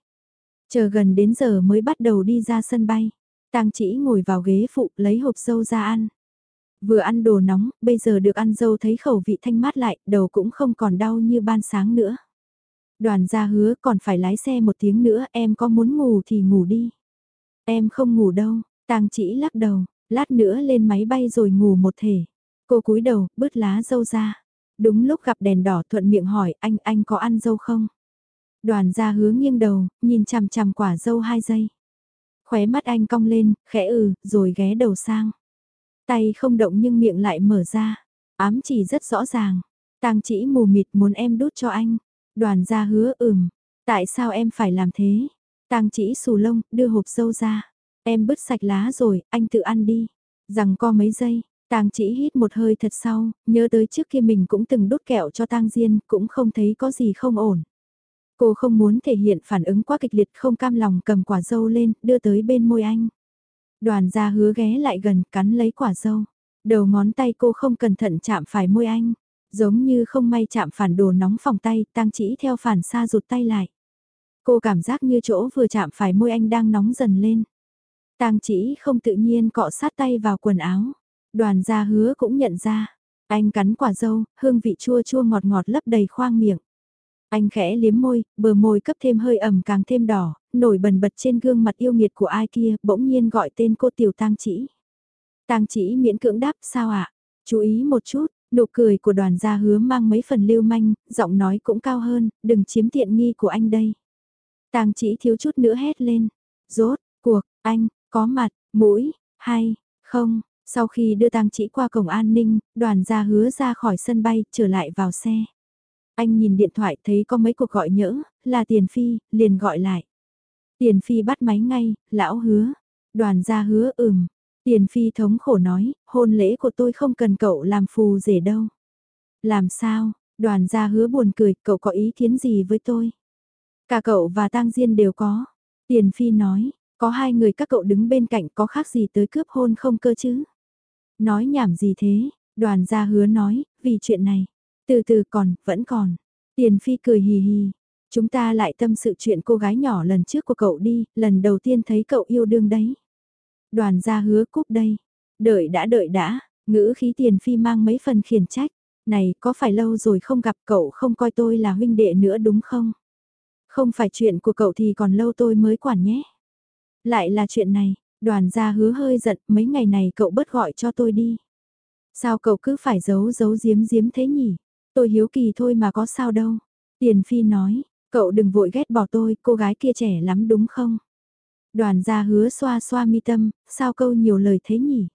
Speaker 1: Chờ gần đến giờ mới bắt đầu đi ra sân bay. Tang chỉ ngồi vào ghế phụ lấy hộp sâu ra ăn. Vừa ăn đồ nóng, bây giờ được ăn dâu thấy khẩu vị thanh mát lại, đầu cũng không còn đau như ban sáng nữa. Đoàn gia hứa còn phải lái xe một tiếng nữa, em có muốn ngủ thì ngủ đi. Em không ngủ đâu, tang chỉ lắc đầu, lát nữa lên máy bay rồi ngủ một thể. Cô cúi đầu, bứt lá dâu ra. Đúng lúc gặp đèn đỏ thuận miệng hỏi anh, anh có ăn dâu không? Đoàn gia hứa nghiêng đầu, nhìn chằm chằm quả dâu hai giây. Khóe mắt anh cong lên, khẽ ừ, rồi ghé đầu sang. Tay không động nhưng miệng lại mở ra. Ám chỉ rất rõ ràng. Tang chỉ mù mịt muốn em đút cho anh. Đoàn gia hứa ừm. Tại sao em phải làm thế? Tang chỉ xù lông, đưa hộp dâu ra. Em bứt sạch lá rồi, anh tự ăn đi. Rằng co mấy giây, Tang chỉ hít một hơi thật sau, nhớ tới trước kia mình cũng từng đốt kẹo cho Tang Diên, cũng không thấy có gì không ổn. Cô không muốn thể hiện phản ứng quá kịch liệt không cam lòng cầm quả dâu lên, đưa tới bên môi anh. Đoàn gia hứa ghé lại gần, cắn lấy quả dâu. Đầu ngón tay cô không cẩn thận chạm phải môi anh. Giống như không may chạm phản đồ nóng phòng tay, Tang chỉ theo phản xa rụt tay lại. Cô cảm giác như chỗ vừa chạm phải môi anh đang nóng dần lên. Tang chỉ không tự nhiên cọ sát tay vào quần áo. Đoàn gia hứa cũng nhận ra. Anh cắn quả dâu, hương vị chua chua ngọt ngọt lấp đầy khoang miệng. Anh khẽ liếm môi, bờ môi cấp thêm hơi ẩm càng thêm đỏ, nổi bần bật trên gương mặt yêu nghiệt của ai kia, bỗng nhiên gọi tên cô tiểu tang chỉ. Tang chỉ miễn cưỡng đáp, sao ạ? Chú ý một chút, nụ cười của đoàn gia hứa mang mấy phần lưu manh, giọng nói cũng cao hơn, đừng chiếm tiện nghi của anh đây. Tang chỉ thiếu chút nữa hét lên. Rốt, cuộc, anh, có mặt, mũi, hay, không, sau khi đưa tang chỉ qua cổng an ninh, đoàn gia hứa ra khỏi sân bay, trở lại vào xe. Anh nhìn điện thoại thấy có mấy cuộc gọi nhỡ, là Tiền Phi, liền gọi lại. Tiền Phi bắt máy ngay, lão hứa. Đoàn gia hứa ừm. Tiền Phi thống khổ nói, hôn lễ của tôi không cần cậu làm phù rể đâu. Làm sao, đoàn gia hứa buồn cười, cậu có ý kiến gì với tôi? Cả cậu và Tang Diên đều có. Tiền Phi nói, có hai người các cậu đứng bên cạnh có khác gì tới cướp hôn không cơ chứ? Nói nhảm gì thế? Đoàn gia hứa nói, vì chuyện này. Từ từ còn, vẫn còn. Tiền Phi cười hì hì. Chúng ta lại tâm sự chuyện cô gái nhỏ lần trước của cậu đi, lần đầu tiên thấy cậu yêu đương đấy. Đoàn gia hứa cúp đây. Đợi đã đợi đã, ngữ khí Tiền Phi mang mấy phần khiển trách. Này, có phải lâu rồi không gặp cậu không coi tôi là huynh đệ nữa đúng không? Không phải chuyện của cậu thì còn lâu tôi mới quản nhé. Lại là chuyện này, đoàn gia hứa hơi giận mấy ngày này cậu bớt gọi cho tôi đi. Sao cậu cứ phải giấu giấu giếm giếm thế nhỉ? Tôi hiếu kỳ thôi mà có sao đâu. Tiền Phi nói, cậu đừng vội ghét bỏ tôi, cô gái kia trẻ lắm đúng không? Đoàn gia hứa xoa xoa mi tâm, sao câu nhiều lời thế nhỉ?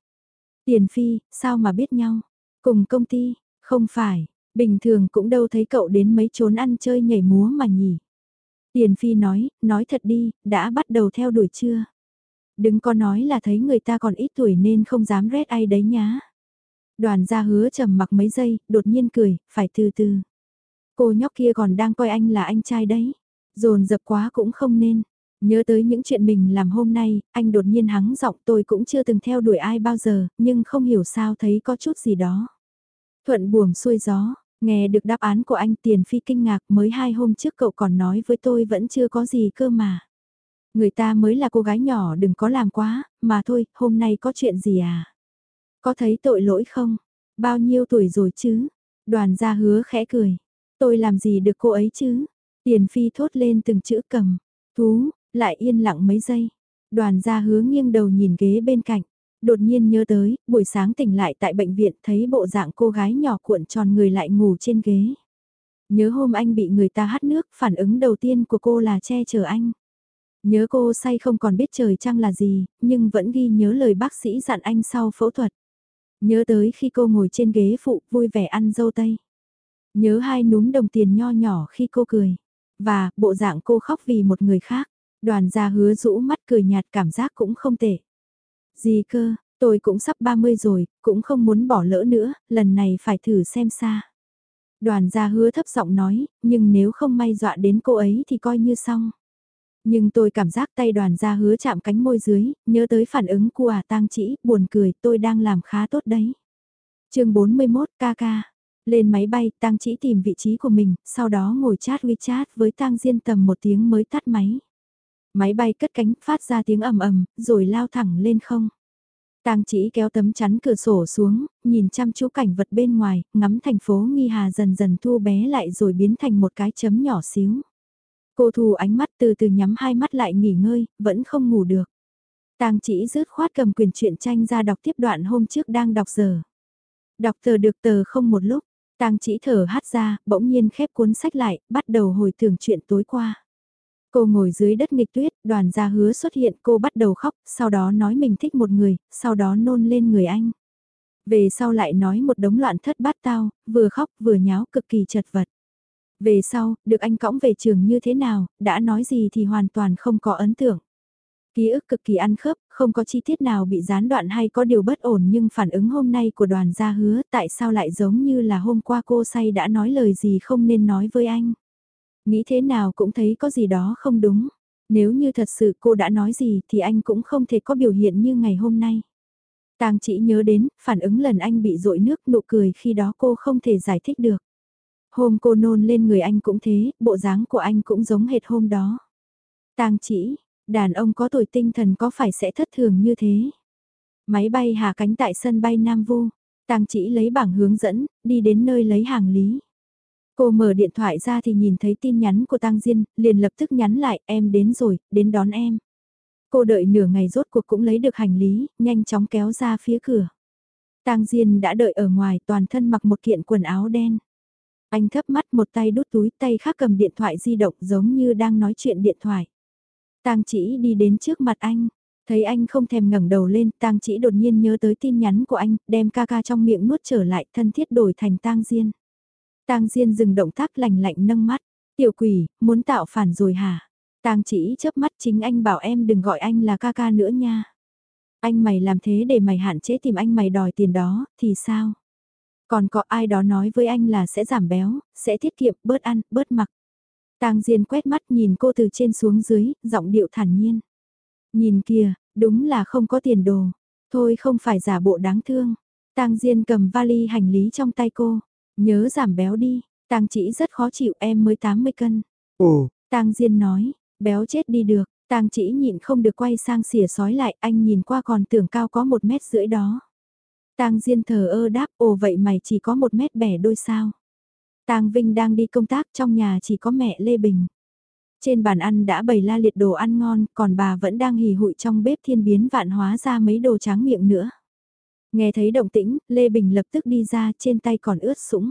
Speaker 1: Tiền Phi, sao mà biết nhau? Cùng công ty, không phải, bình thường cũng đâu thấy cậu đến mấy chốn ăn chơi nhảy múa mà nhỉ? Tiền Phi nói, nói thật đi, đã bắt đầu theo đuổi chưa? Đừng có nói là thấy người ta còn ít tuổi nên không dám rét ai đấy nhá. Đoàn gia hứa trầm mặc mấy giây, đột nhiên cười, phải từ từ. Cô nhóc kia còn đang coi anh là anh trai đấy. Dồn dập quá cũng không nên. Nhớ tới những chuyện mình làm hôm nay, anh đột nhiên hắng giọng tôi cũng chưa từng theo đuổi ai bao giờ, nhưng không hiểu sao thấy có chút gì đó. Thuận buồm xuôi gió, nghe được đáp án của anh Tiền Phi kinh ngạc mới hai hôm trước cậu còn nói với tôi vẫn chưa có gì cơ mà. Người ta mới là cô gái nhỏ đừng có làm quá, mà thôi, hôm nay có chuyện gì à? Có thấy tội lỗi không? Bao nhiêu tuổi rồi chứ? Đoàn gia hứa khẽ cười. Tôi làm gì được cô ấy chứ? Tiền phi thốt lên từng chữ cầm. Thú, lại yên lặng mấy giây. Đoàn gia hứa nghiêng đầu nhìn ghế bên cạnh. Đột nhiên nhớ tới, buổi sáng tỉnh lại tại bệnh viện thấy bộ dạng cô gái nhỏ cuộn tròn người lại ngủ trên ghế. Nhớ hôm anh bị người ta hắt nước, phản ứng đầu tiên của cô là che chở anh. Nhớ cô say không còn biết trời trăng là gì, nhưng vẫn ghi nhớ lời bác sĩ dặn anh sau phẫu thuật. Nhớ tới khi cô ngồi trên ghế phụ vui vẻ ăn dâu tây. Nhớ hai núm đồng tiền nho nhỏ khi cô cười. Và bộ dạng cô khóc vì một người khác. Đoàn gia hứa rũ mắt cười nhạt cảm giác cũng không tệ. Gì cơ, tôi cũng sắp 30 rồi, cũng không muốn bỏ lỡ nữa, lần này phải thử xem xa. Đoàn gia hứa thấp giọng nói, nhưng nếu không may dọa đến cô ấy thì coi như xong. Nhưng tôi cảm giác tay đoàn ra hứa chạm cánh môi dưới, nhớ tới phản ứng của à tang chỉ, buồn cười, tôi đang làm khá tốt đấy. chương 41 KK. Lên máy bay, tang chỉ tìm vị trí của mình, sau đó ngồi chat WeChat với tang diên tầm một tiếng mới tắt máy. Máy bay cất cánh phát ra tiếng ầm ầm, rồi lao thẳng lên không. Tang chỉ kéo tấm chắn cửa sổ xuống, nhìn chăm chú cảnh vật bên ngoài, ngắm thành phố Nghi Hà dần dần thu bé lại rồi biến thành một cái chấm nhỏ xíu. Cô thù ánh mắt từ từ nhắm hai mắt lại nghỉ ngơi, vẫn không ngủ được. Tang chỉ rứt khoát cầm quyền truyện tranh ra đọc tiếp đoạn hôm trước đang đọc giờ. Đọc tờ được tờ không một lúc, Tang chỉ thở hát ra, bỗng nhiên khép cuốn sách lại, bắt đầu hồi tưởng chuyện tối qua. Cô ngồi dưới đất nghịch tuyết, đoàn gia hứa xuất hiện cô bắt đầu khóc, sau đó nói mình thích một người, sau đó nôn lên người anh. Về sau lại nói một đống loạn thất bát tao, vừa khóc vừa nháo cực kỳ chật vật. Về sau, được anh cõng về trường như thế nào, đã nói gì thì hoàn toàn không có ấn tượng. Ký ức cực kỳ ăn khớp, không có chi tiết nào bị gián đoạn hay có điều bất ổn nhưng phản ứng hôm nay của đoàn gia hứa tại sao lại giống như là hôm qua cô say đã nói lời gì không nên nói với anh. Nghĩ thế nào cũng thấy có gì đó không đúng. Nếu như thật sự cô đã nói gì thì anh cũng không thể có biểu hiện như ngày hôm nay. Tang chỉ nhớ đến, phản ứng lần anh bị dội nước nụ cười khi đó cô không thể giải thích được. Hôm cô nôn lên người anh cũng thế, bộ dáng của anh cũng giống hệt hôm đó. Tang chỉ, đàn ông có tuổi tinh thần có phải sẽ thất thường như thế? Máy bay hạ cánh tại sân bay Nam Vu, Tang chỉ lấy bảng hướng dẫn, đi đến nơi lấy hàng lý. Cô mở điện thoại ra thì nhìn thấy tin nhắn của Tang Diên, liền lập tức nhắn lại, em đến rồi, đến đón em. Cô đợi nửa ngày rốt cuộc cũng lấy được hành lý, nhanh chóng kéo ra phía cửa. Tang Diên đã đợi ở ngoài toàn thân mặc một kiện quần áo đen. Anh thấp mắt một tay đút túi tay khác cầm điện thoại di động giống như đang nói chuyện điện thoại. Tang chỉ đi đến trước mặt anh, thấy anh không thèm ngẩng đầu lên, Tang chỉ đột nhiên nhớ tới tin nhắn của anh, đem ca ca trong miệng nuốt trở lại thân thiết đổi thành Tang Diên. Tang Diên dừng động tác lành lạnh nâng mắt, tiểu quỷ, muốn tạo phản rồi hả? Tang chỉ chớp mắt chính anh bảo em đừng gọi anh là ca ca nữa nha. Anh mày làm thế để mày hạn chế tìm anh mày đòi tiền đó, thì sao? Còn có ai đó nói với anh là sẽ giảm béo, sẽ tiết kiệm, bớt ăn, bớt mặc. Tang Diên quét mắt nhìn cô từ trên xuống dưới, giọng điệu thản nhiên. Nhìn kìa, đúng là không có tiền đồ. Thôi không phải giả bộ đáng thương. Tang Diên cầm vali hành lý trong tay cô. Nhớ giảm béo đi, Tang chỉ rất khó chịu em mới 80 cân.
Speaker 2: Ồ,
Speaker 1: Tang Diên nói, béo chết đi được, Tang chỉ nhịn không được quay sang xỉa sói lại anh nhìn qua còn tưởng cao có một mét rưỡi đó. Tang Diên thờ ơ đáp ồ vậy mày chỉ có một mét bẻ đôi sao. Tang Vinh đang đi công tác trong nhà chỉ có mẹ Lê Bình. Trên bàn ăn đã bày la liệt đồ ăn ngon, còn bà vẫn đang hì hụi trong bếp thiên biến vạn hóa ra mấy đồ tráng miệng nữa. Nghe thấy động tĩnh, Lê Bình lập tức đi ra trên tay còn ướt sũng.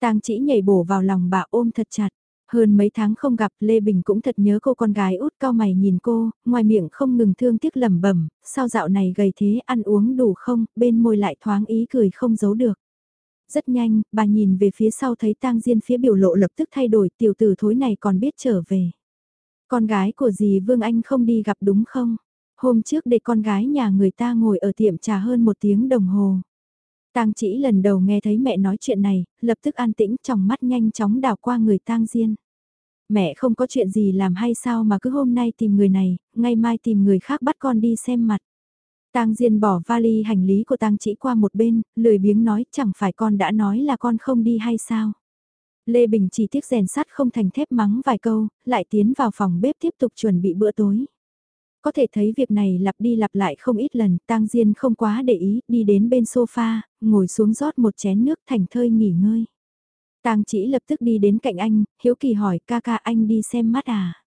Speaker 1: Tang chỉ nhảy bổ vào lòng bà ôm thật chặt. Hơn mấy tháng không gặp Lê Bình cũng thật nhớ cô con gái út cao mày nhìn cô, ngoài miệng không ngừng thương tiếc lẩm bẩm, sao dạo này gầy thế ăn uống đủ không, bên môi lại thoáng ý cười không giấu được. Rất nhanh, bà nhìn về phía sau thấy tang diên phía biểu lộ lập tức thay đổi tiểu tử thối này còn biết trở về. Con gái của dì Vương Anh không đi gặp đúng không? Hôm trước để con gái nhà người ta ngồi ở tiệm trà hơn một tiếng đồng hồ. Tang chỉ lần đầu nghe thấy mẹ nói chuyện này, lập tức an tĩnh trong mắt nhanh chóng đảo qua người tang diên. Mẹ không có chuyện gì làm hay sao mà cứ hôm nay tìm người này, ngày mai tìm người khác bắt con đi xem mặt. Tang Diên bỏ vali hành lý của Tang Chỉ qua một bên, lười biếng nói chẳng phải con đã nói là con không đi hay sao. Lê Bình chỉ tiếc rèn sắt không thành thép mắng vài câu, lại tiến vào phòng bếp tiếp tục chuẩn bị bữa tối. Có thể thấy việc này lặp đi lặp lại không ít lần, Tang Diên không quá để ý, đi đến bên sofa, ngồi xuống rót một chén nước thành thơi nghỉ ngơi. Tang chỉ lập tức đi đến cạnh anh, hiếu kỳ hỏi ca ca anh đi xem mắt à.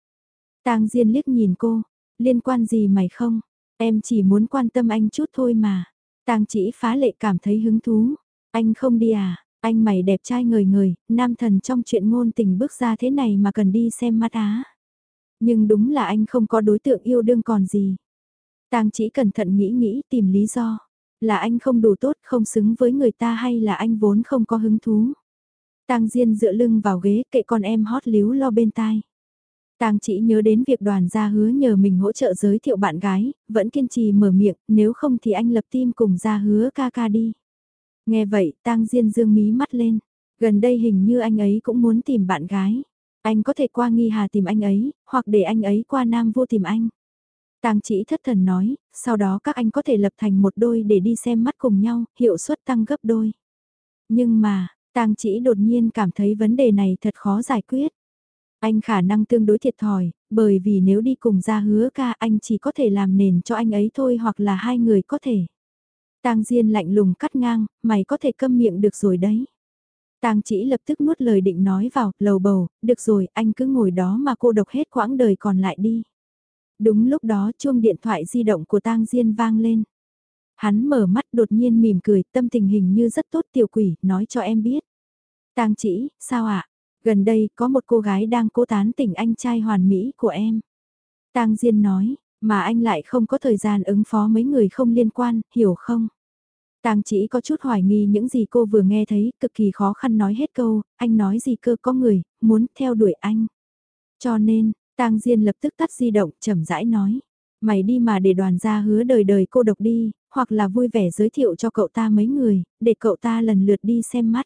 Speaker 1: Tang Diên liếc nhìn cô, liên quan gì mày không? Em chỉ muốn quan tâm anh chút thôi mà. Tang chỉ phá lệ cảm thấy hứng thú. Anh không đi à, anh mày đẹp trai ngời ngời, nam thần trong chuyện ngôn tình bước ra thế này mà cần đi xem mắt á. Nhưng đúng là anh không có đối tượng yêu đương còn gì. Tang chỉ cẩn thận nghĩ nghĩ tìm lý do. Là anh không đủ tốt không xứng với người ta hay là anh vốn không có hứng thú. Tang Diên dựa lưng vào ghế kệ con em hót líu lo bên tai. Tang chỉ nhớ đến việc đoàn gia hứa nhờ mình hỗ trợ giới thiệu bạn gái, vẫn kiên trì mở miệng, nếu không thì anh lập tim cùng gia hứa ca ca đi. Nghe vậy, Tang Diên dương mí mắt lên. Gần đây hình như anh ấy cũng muốn tìm bạn gái. Anh có thể qua nghi hà tìm anh ấy, hoặc để anh ấy qua Nam Vô tìm anh. Tàng chỉ thất thần nói, sau đó các anh có thể lập thành một đôi để đi xem mắt cùng nhau, hiệu suất tăng gấp đôi. Nhưng mà, Tàng chỉ đột nhiên cảm thấy vấn đề này thật khó giải quyết. Anh khả năng tương đối thiệt thòi, bởi vì nếu đi cùng ra hứa ca anh chỉ có thể làm nền cho anh ấy thôi hoặc là hai người có thể. Tang Diên lạnh lùng cắt ngang, mày có thể câm miệng được rồi đấy. Tang chỉ lập tức nuốt lời định nói vào, lầu bầu, được rồi, anh cứ ngồi đó mà cô độc hết quãng đời còn lại đi. Đúng lúc đó chuông điện thoại di động của Tang Diên vang lên. Hắn mở mắt đột nhiên mỉm cười, tâm tình hình như rất tốt tiểu quỷ, nói cho em biết. Tang chỉ, sao ạ? Gần đây có một cô gái đang cố tán tỉnh anh trai hoàn mỹ của em. Tang Diên nói, mà anh lại không có thời gian ứng phó mấy người không liên quan, hiểu không? Tang chỉ có chút hoài nghi những gì cô vừa nghe thấy, cực kỳ khó khăn nói hết câu, anh nói gì cơ có người, muốn theo đuổi anh. Cho nên, Tang Diên lập tức tắt di động, chậm rãi nói. Mày đi mà để đoàn gia hứa đời đời cô độc đi, hoặc là vui vẻ giới thiệu cho cậu ta mấy người, để cậu ta lần lượt đi xem mắt.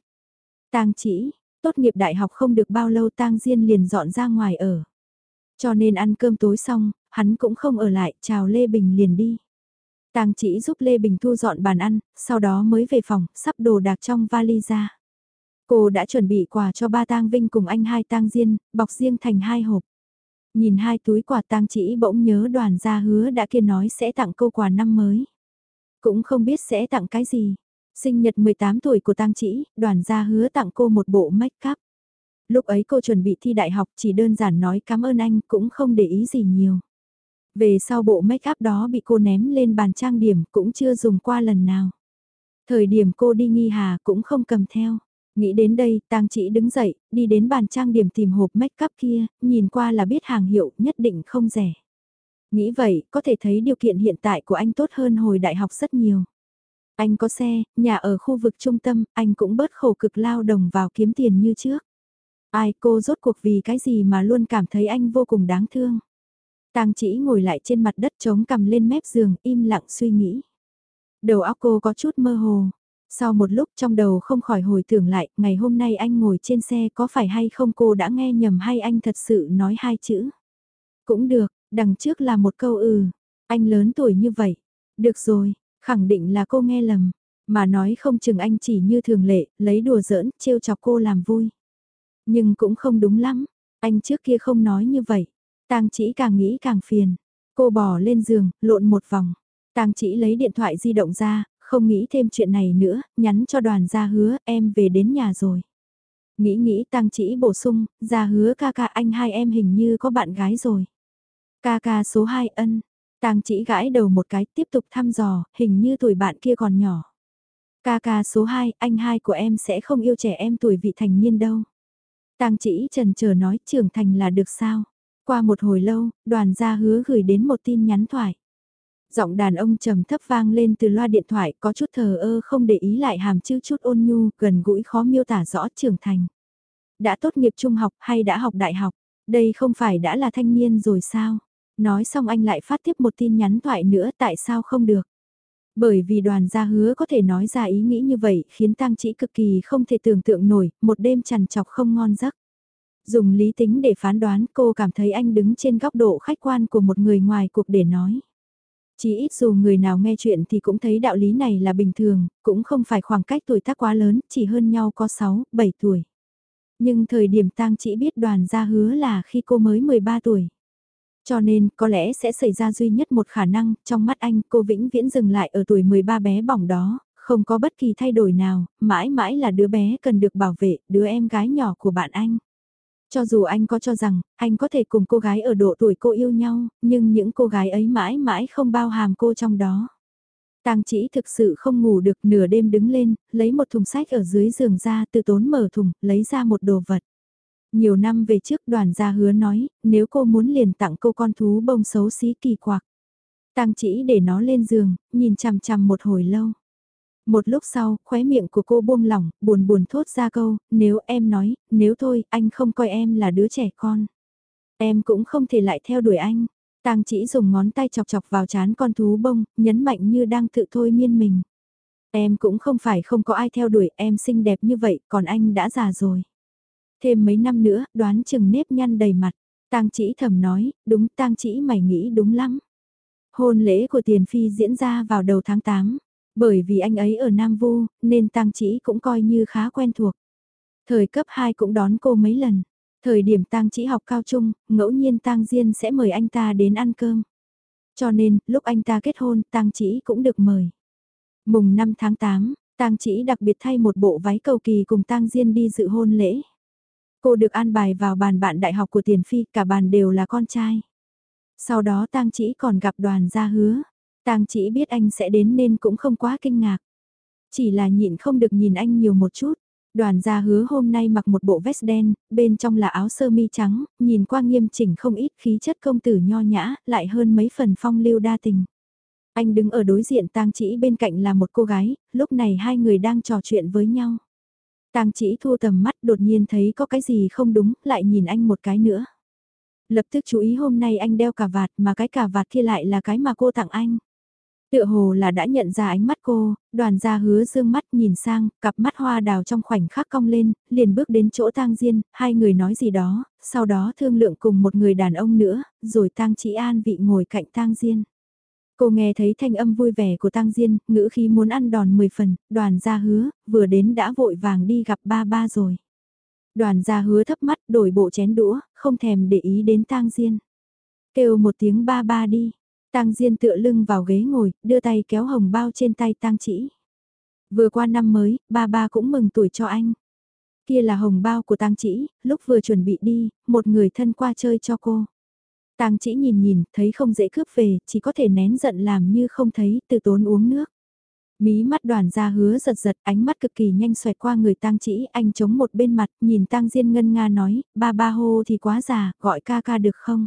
Speaker 1: Tang chỉ, tốt nghiệp đại học không được bao lâu Tang Diên liền dọn ra ngoài ở. Cho nên ăn cơm tối xong, hắn cũng không ở lại, chào Lê Bình liền đi. Tang chỉ giúp Lê Bình thu dọn bàn ăn, sau đó mới về phòng, sắp đồ đạc trong vali ra. Cô đã chuẩn bị quà cho ba Tang Vinh cùng anh hai Tang Diên, bọc riêng thành hai hộp. Nhìn hai túi quà Tang chỉ bỗng nhớ đoàn gia hứa đã kia nói sẽ tặng cô quà năm mới. Cũng không biết sẽ tặng cái gì. Sinh nhật 18 tuổi của Tang chỉ, đoàn gia hứa tặng cô một bộ make up. Lúc ấy cô chuẩn bị thi đại học chỉ đơn giản nói cảm ơn anh cũng không để ý gì nhiều. Về sau bộ make up đó bị cô ném lên bàn trang điểm cũng chưa dùng qua lần nào. Thời điểm cô đi nghi hà cũng không cầm theo. Nghĩ đến đây, tang chỉ đứng dậy, đi đến bàn trang điểm tìm hộp make up kia, nhìn qua là biết hàng hiệu, nhất định không rẻ. Nghĩ vậy, có thể thấy điều kiện hiện tại của anh tốt hơn hồi đại học rất nhiều. Anh có xe, nhà ở khu vực trung tâm, anh cũng bớt khổ cực lao động vào kiếm tiền như trước. Ai cô rốt cuộc vì cái gì mà luôn cảm thấy anh vô cùng đáng thương. Tang chỉ ngồi lại trên mặt đất chống cầm lên mép giường, im lặng suy nghĩ. Đầu óc cô có chút mơ hồ. Sau một lúc trong đầu không khỏi hồi tưởng lại, ngày hôm nay anh ngồi trên xe có phải hay không cô đã nghe nhầm hay anh thật sự nói hai chữ. Cũng được, đằng trước là một câu ừ, anh lớn tuổi như vậy. Được rồi, khẳng định là cô nghe lầm, mà nói không chừng anh chỉ như thường lệ, lấy đùa giỡn, trêu chọc cô làm vui. Nhưng cũng không đúng lắm, anh trước kia không nói như vậy. Tang chỉ càng nghĩ càng phiền. Cô bỏ lên giường, lộn một vòng. Tang chỉ lấy điện thoại di động ra, không nghĩ thêm chuyện này nữa, nhắn cho đoàn gia hứa em về đến nhà rồi. Nghĩ nghĩ Tang chỉ bổ sung, gia hứa ca ca anh hai em hình như có bạn gái rồi. Ca ca số 2 ân. Tang chỉ gãi đầu một cái tiếp tục thăm dò, hình như tuổi bạn kia còn nhỏ. Ca ca số 2, anh hai của em sẽ không yêu trẻ em tuổi vị thành niên đâu. Tang chỉ trần chờ nói trưởng thành là được sao. Qua một hồi lâu, đoàn gia hứa gửi đến một tin nhắn thoại. Giọng đàn ông trầm thấp vang lên từ loa điện thoại có chút thờ ơ không để ý lại hàm chữ chút ôn nhu, gần gũi khó miêu tả rõ trưởng thành. Đã tốt nghiệp trung học hay đã học đại học? Đây không phải đã là thanh niên rồi sao? Nói xong anh lại phát tiếp một tin nhắn thoại nữa tại sao không được? Bởi vì đoàn gia hứa có thể nói ra ý nghĩ như vậy khiến tang chỉ cực kỳ không thể tưởng tượng nổi, một đêm trằn chọc không ngon giấc. Dùng lý tính để phán đoán cô cảm thấy anh đứng trên góc độ khách quan của một người ngoài cuộc để nói. Chỉ ít dù người nào nghe chuyện thì cũng thấy đạo lý này là bình thường, cũng không phải khoảng cách tuổi tác quá lớn, chỉ hơn nhau có 6, 7 tuổi. Nhưng thời điểm tang chỉ biết đoàn gia hứa là khi cô mới 13 tuổi. Cho nên, có lẽ sẽ xảy ra duy nhất một khả năng, trong mắt anh cô vĩnh viễn dừng lại ở tuổi 13 bé bỏng đó, không có bất kỳ thay đổi nào, mãi mãi là đứa bé cần được bảo vệ, đứa em gái nhỏ của bạn anh. Cho dù anh có cho rằng, anh có thể cùng cô gái ở độ tuổi cô yêu nhau, nhưng những cô gái ấy mãi mãi không bao hàm cô trong đó. Tang chỉ thực sự không ngủ được nửa đêm đứng lên, lấy một thùng sách ở dưới giường ra từ tốn mở thùng, lấy ra một đồ vật. Nhiều năm về trước đoàn gia hứa nói, nếu cô muốn liền tặng cô con thú bông xấu xí kỳ quặc. Tang chỉ để nó lên giường, nhìn chằm chằm một hồi lâu. Một lúc sau, khóe miệng của cô buông lỏng, buồn buồn thốt ra câu, nếu em nói, nếu thôi, anh không coi em là đứa trẻ con. Em cũng không thể lại theo đuổi anh. Tàng chỉ dùng ngón tay chọc chọc vào chán con thú bông, nhấn mạnh như đang tự thôi miên mình. Em cũng không phải không có ai theo đuổi, em xinh đẹp như vậy, còn anh đã già rồi. Thêm mấy năm nữa, đoán chừng nếp nhăn đầy mặt. Tang chỉ thầm nói, đúng Tang chỉ mày nghĩ đúng lắm. Hôn lễ của Tiền Phi diễn ra vào đầu tháng 8. Bởi vì anh ấy ở Nam Vu, nên Tang Chỉ cũng coi như khá quen thuộc. Thời cấp 2 cũng đón cô mấy lần. Thời điểm tang chỉ học cao trung, ngẫu nhiên tang Diên sẽ mời anh ta đến ăn cơm. Cho nên, lúc anh ta kết hôn, tang chỉ cũng được mời. Mùng 5 tháng 8, tang chỉ đặc biệt thay một bộ váy cầu kỳ cùng tang Diên đi dự hôn lễ. Cô được an bài vào bàn bạn đại học của Tiền Phi, cả bàn đều là con trai. Sau đó tang chỉ còn gặp đoàn gia hứa tang chỉ biết anh sẽ đến nên cũng không quá kinh ngạc. Chỉ là nhịn không được nhìn anh nhiều một chút. Đoàn gia hứa hôm nay mặc một bộ vest đen, bên trong là áo sơ mi trắng, nhìn qua nghiêm chỉnh không ít khí chất công tử nho nhã, lại hơn mấy phần phong lưu đa tình. Anh đứng ở đối diện tang chỉ bên cạnh là một cô gái, lúc này hai người đang trò chuyện với nhau. Tang chỉ thu tầm mắt đột nhiên thấy có cái gì không đúng, lại nhìn anh một cái nữa. Lập tức chú ý hôm nay anh đeo cà vạt mà cái cà vạt kia lại là cái mà cô tặng anh. Tựa hồ là đã nhận ra ánh mắt cô, đoàn gia hứa dương mắt nhìn sang, cặp mắt hoa đào trong khoảnh khắc cong lên, liền bước đến chỗ tang diên, hai người nói gì đó, sau đó thương lượng cùng một người đàn ông nữa, rồi tang chỉ an vị ngồi cạnh tang diên. Cô nghe thấy thanh âm vui vẻ của tang diên, ngữ khí muốn ăn đòn 10 phần, đoàn gia hứa, vừa đến đã vội vàng đi gặp ba ba rồi. Đoàn gia hứa thấp mắt đổi bộ chén đũa, không thèm để ý đến tang diên. Kêu một tiếng ba ba đi, Tang Diên tựa lưng vào ghế ngồi, đưa tay kéo hồng bao trên tay Tang Chỉ. Vừa qua năm mới, ba ba cũng mừng tuổi cho anh. Kia là hồng bao của Tang Chỉ, lúc vừa chuẩn bị đi, một người thân qua chơi cho cô. Tang Chỉ nhìn nhìn, thấy không dễ cướp về, chỉ có thể nén giận làm như không thấy, từ tốn uống nước. Mí mắt đoàn ra hứa giật giật, ánh mắt cực kỳ nhanh xoẹt qua người tang chỉ, anh chống một bên mặt, nhìn tang diên ngân nga nói, ba ba hô thì quá già, gọi ca ca được không?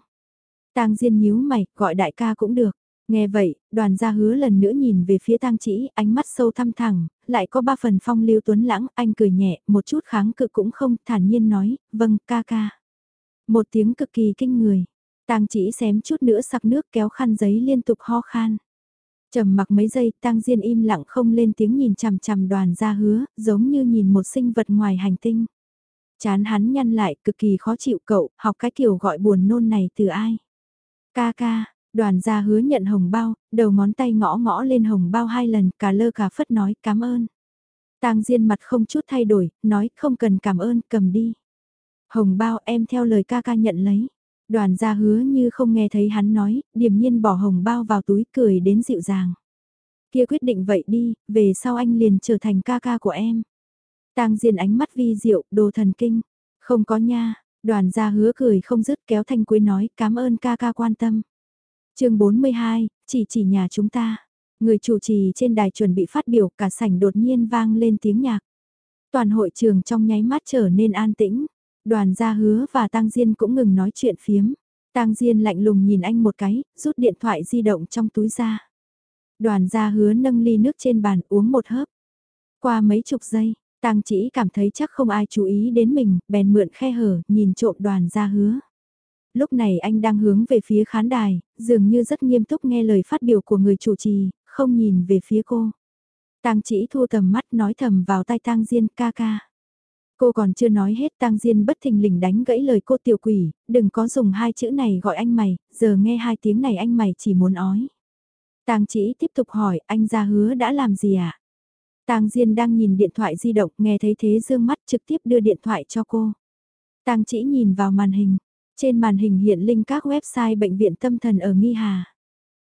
Speaker 1: Tang Diên nhíu mày, gọi đại ca cũng được. Nghe vậy, đoàn gia hứa lần nữa nhìn về phía tang chỉ, ánh mắt sâu thăm thẳng, lại có ba phần phong lưu tuấn lãng, anh cười nhẹ, một chút kháng cự cũng không, thản nhiên nói, vâng, ca ca. Một tiếng cực kỳ kinh người, tang chỉ xém chút nữa sặc nước kéo khăn giấy liên tục ho khan. trầm mặc mấy giây, tang diên im lặng không lên tiếng nhìn chằm chằm đoàn gia hứa, giống như nhìn một sinh vật ngoài hành tinh. Chán hắn nhăn lại, cực kỳ khó chịu cậu, học cái kiểu gọi buồn nôn này từ ai. Ca ca, đoàn gia hứa nhận hồng bao, đầu ngón tay ngõ ngõ lên hồng bao hai lần, cả lơ cả phất nói cảm ơn. Tang Diên mặt không chút thay đổi, nói không cần cảm ơn, cầm đi. Hồng bao em theo lời ca ca nhận lấy. Đoàn gia hứa như không nghe thấy hắn nói, điềm nhiên bỏ hồng bao vào túi cười đến dịu dàng. Kia quyết định vậy đi, về sau anh liền trở thành ca ca của em. Tang Diên ánh mắt vi diệu, đồ thần kinh. Không có nha, Đoàn gia hứa cười không dứt kéo thanh quế nói cảm ơn ca ca quan tâm. chương 42, chỉ chỉ nhà chúng ta. Người chủ trì trên đài chuẩn bị phát biểu cả sảnh đột nhiên vang lên tiếng nhạc. Toàn hội trường trong nháy mắt trở nên an tĩnh. Đoàn gia hứa và Tăng Diên cũng ngừng nói chuyện phiếm. Tăng Diên lạnh lùng nhìn anh một cái, rút điện thoại di động trong túi ra. Đoàn gia hứa nâng ly nước trên bàn uống một hớp. Qua mấy chục giây, Tang chỉ cảm thấy chắc không ai chú ý đến mình, bèn mượn khe hở, nhìn trộm đoàn ra hứa. Lúc này anh đang hướng về phía khán đài, dường như rất nghiêm túc nghe lời phát biểu của người chủ trì, không nhìn về phía cô. Tang chỉ thu tầm mắt nói thầm vào tai Tang Diên ca ca. Cô còn chưa nói hết Tang Diên bất thình lình đánh gãy lời cô tiểu quỷ, đừng có dùng hai chữ này gọi anh mày, giờ nghe hai tiếng này anh mày chỉ muốn ói. Tang chỉ tiếp tục hỏi anh ra hứa đã làm gì ạ? À? Tang Diên đang nhìn điện thoại di động, nghe thấy thế dương mắt trực tiếp đưa điện thoại cho cô. Tang chỉ nhìn vào màn hình, trên màn hình hiện link các website bệnh viện tâm thần ở Nghi Hà.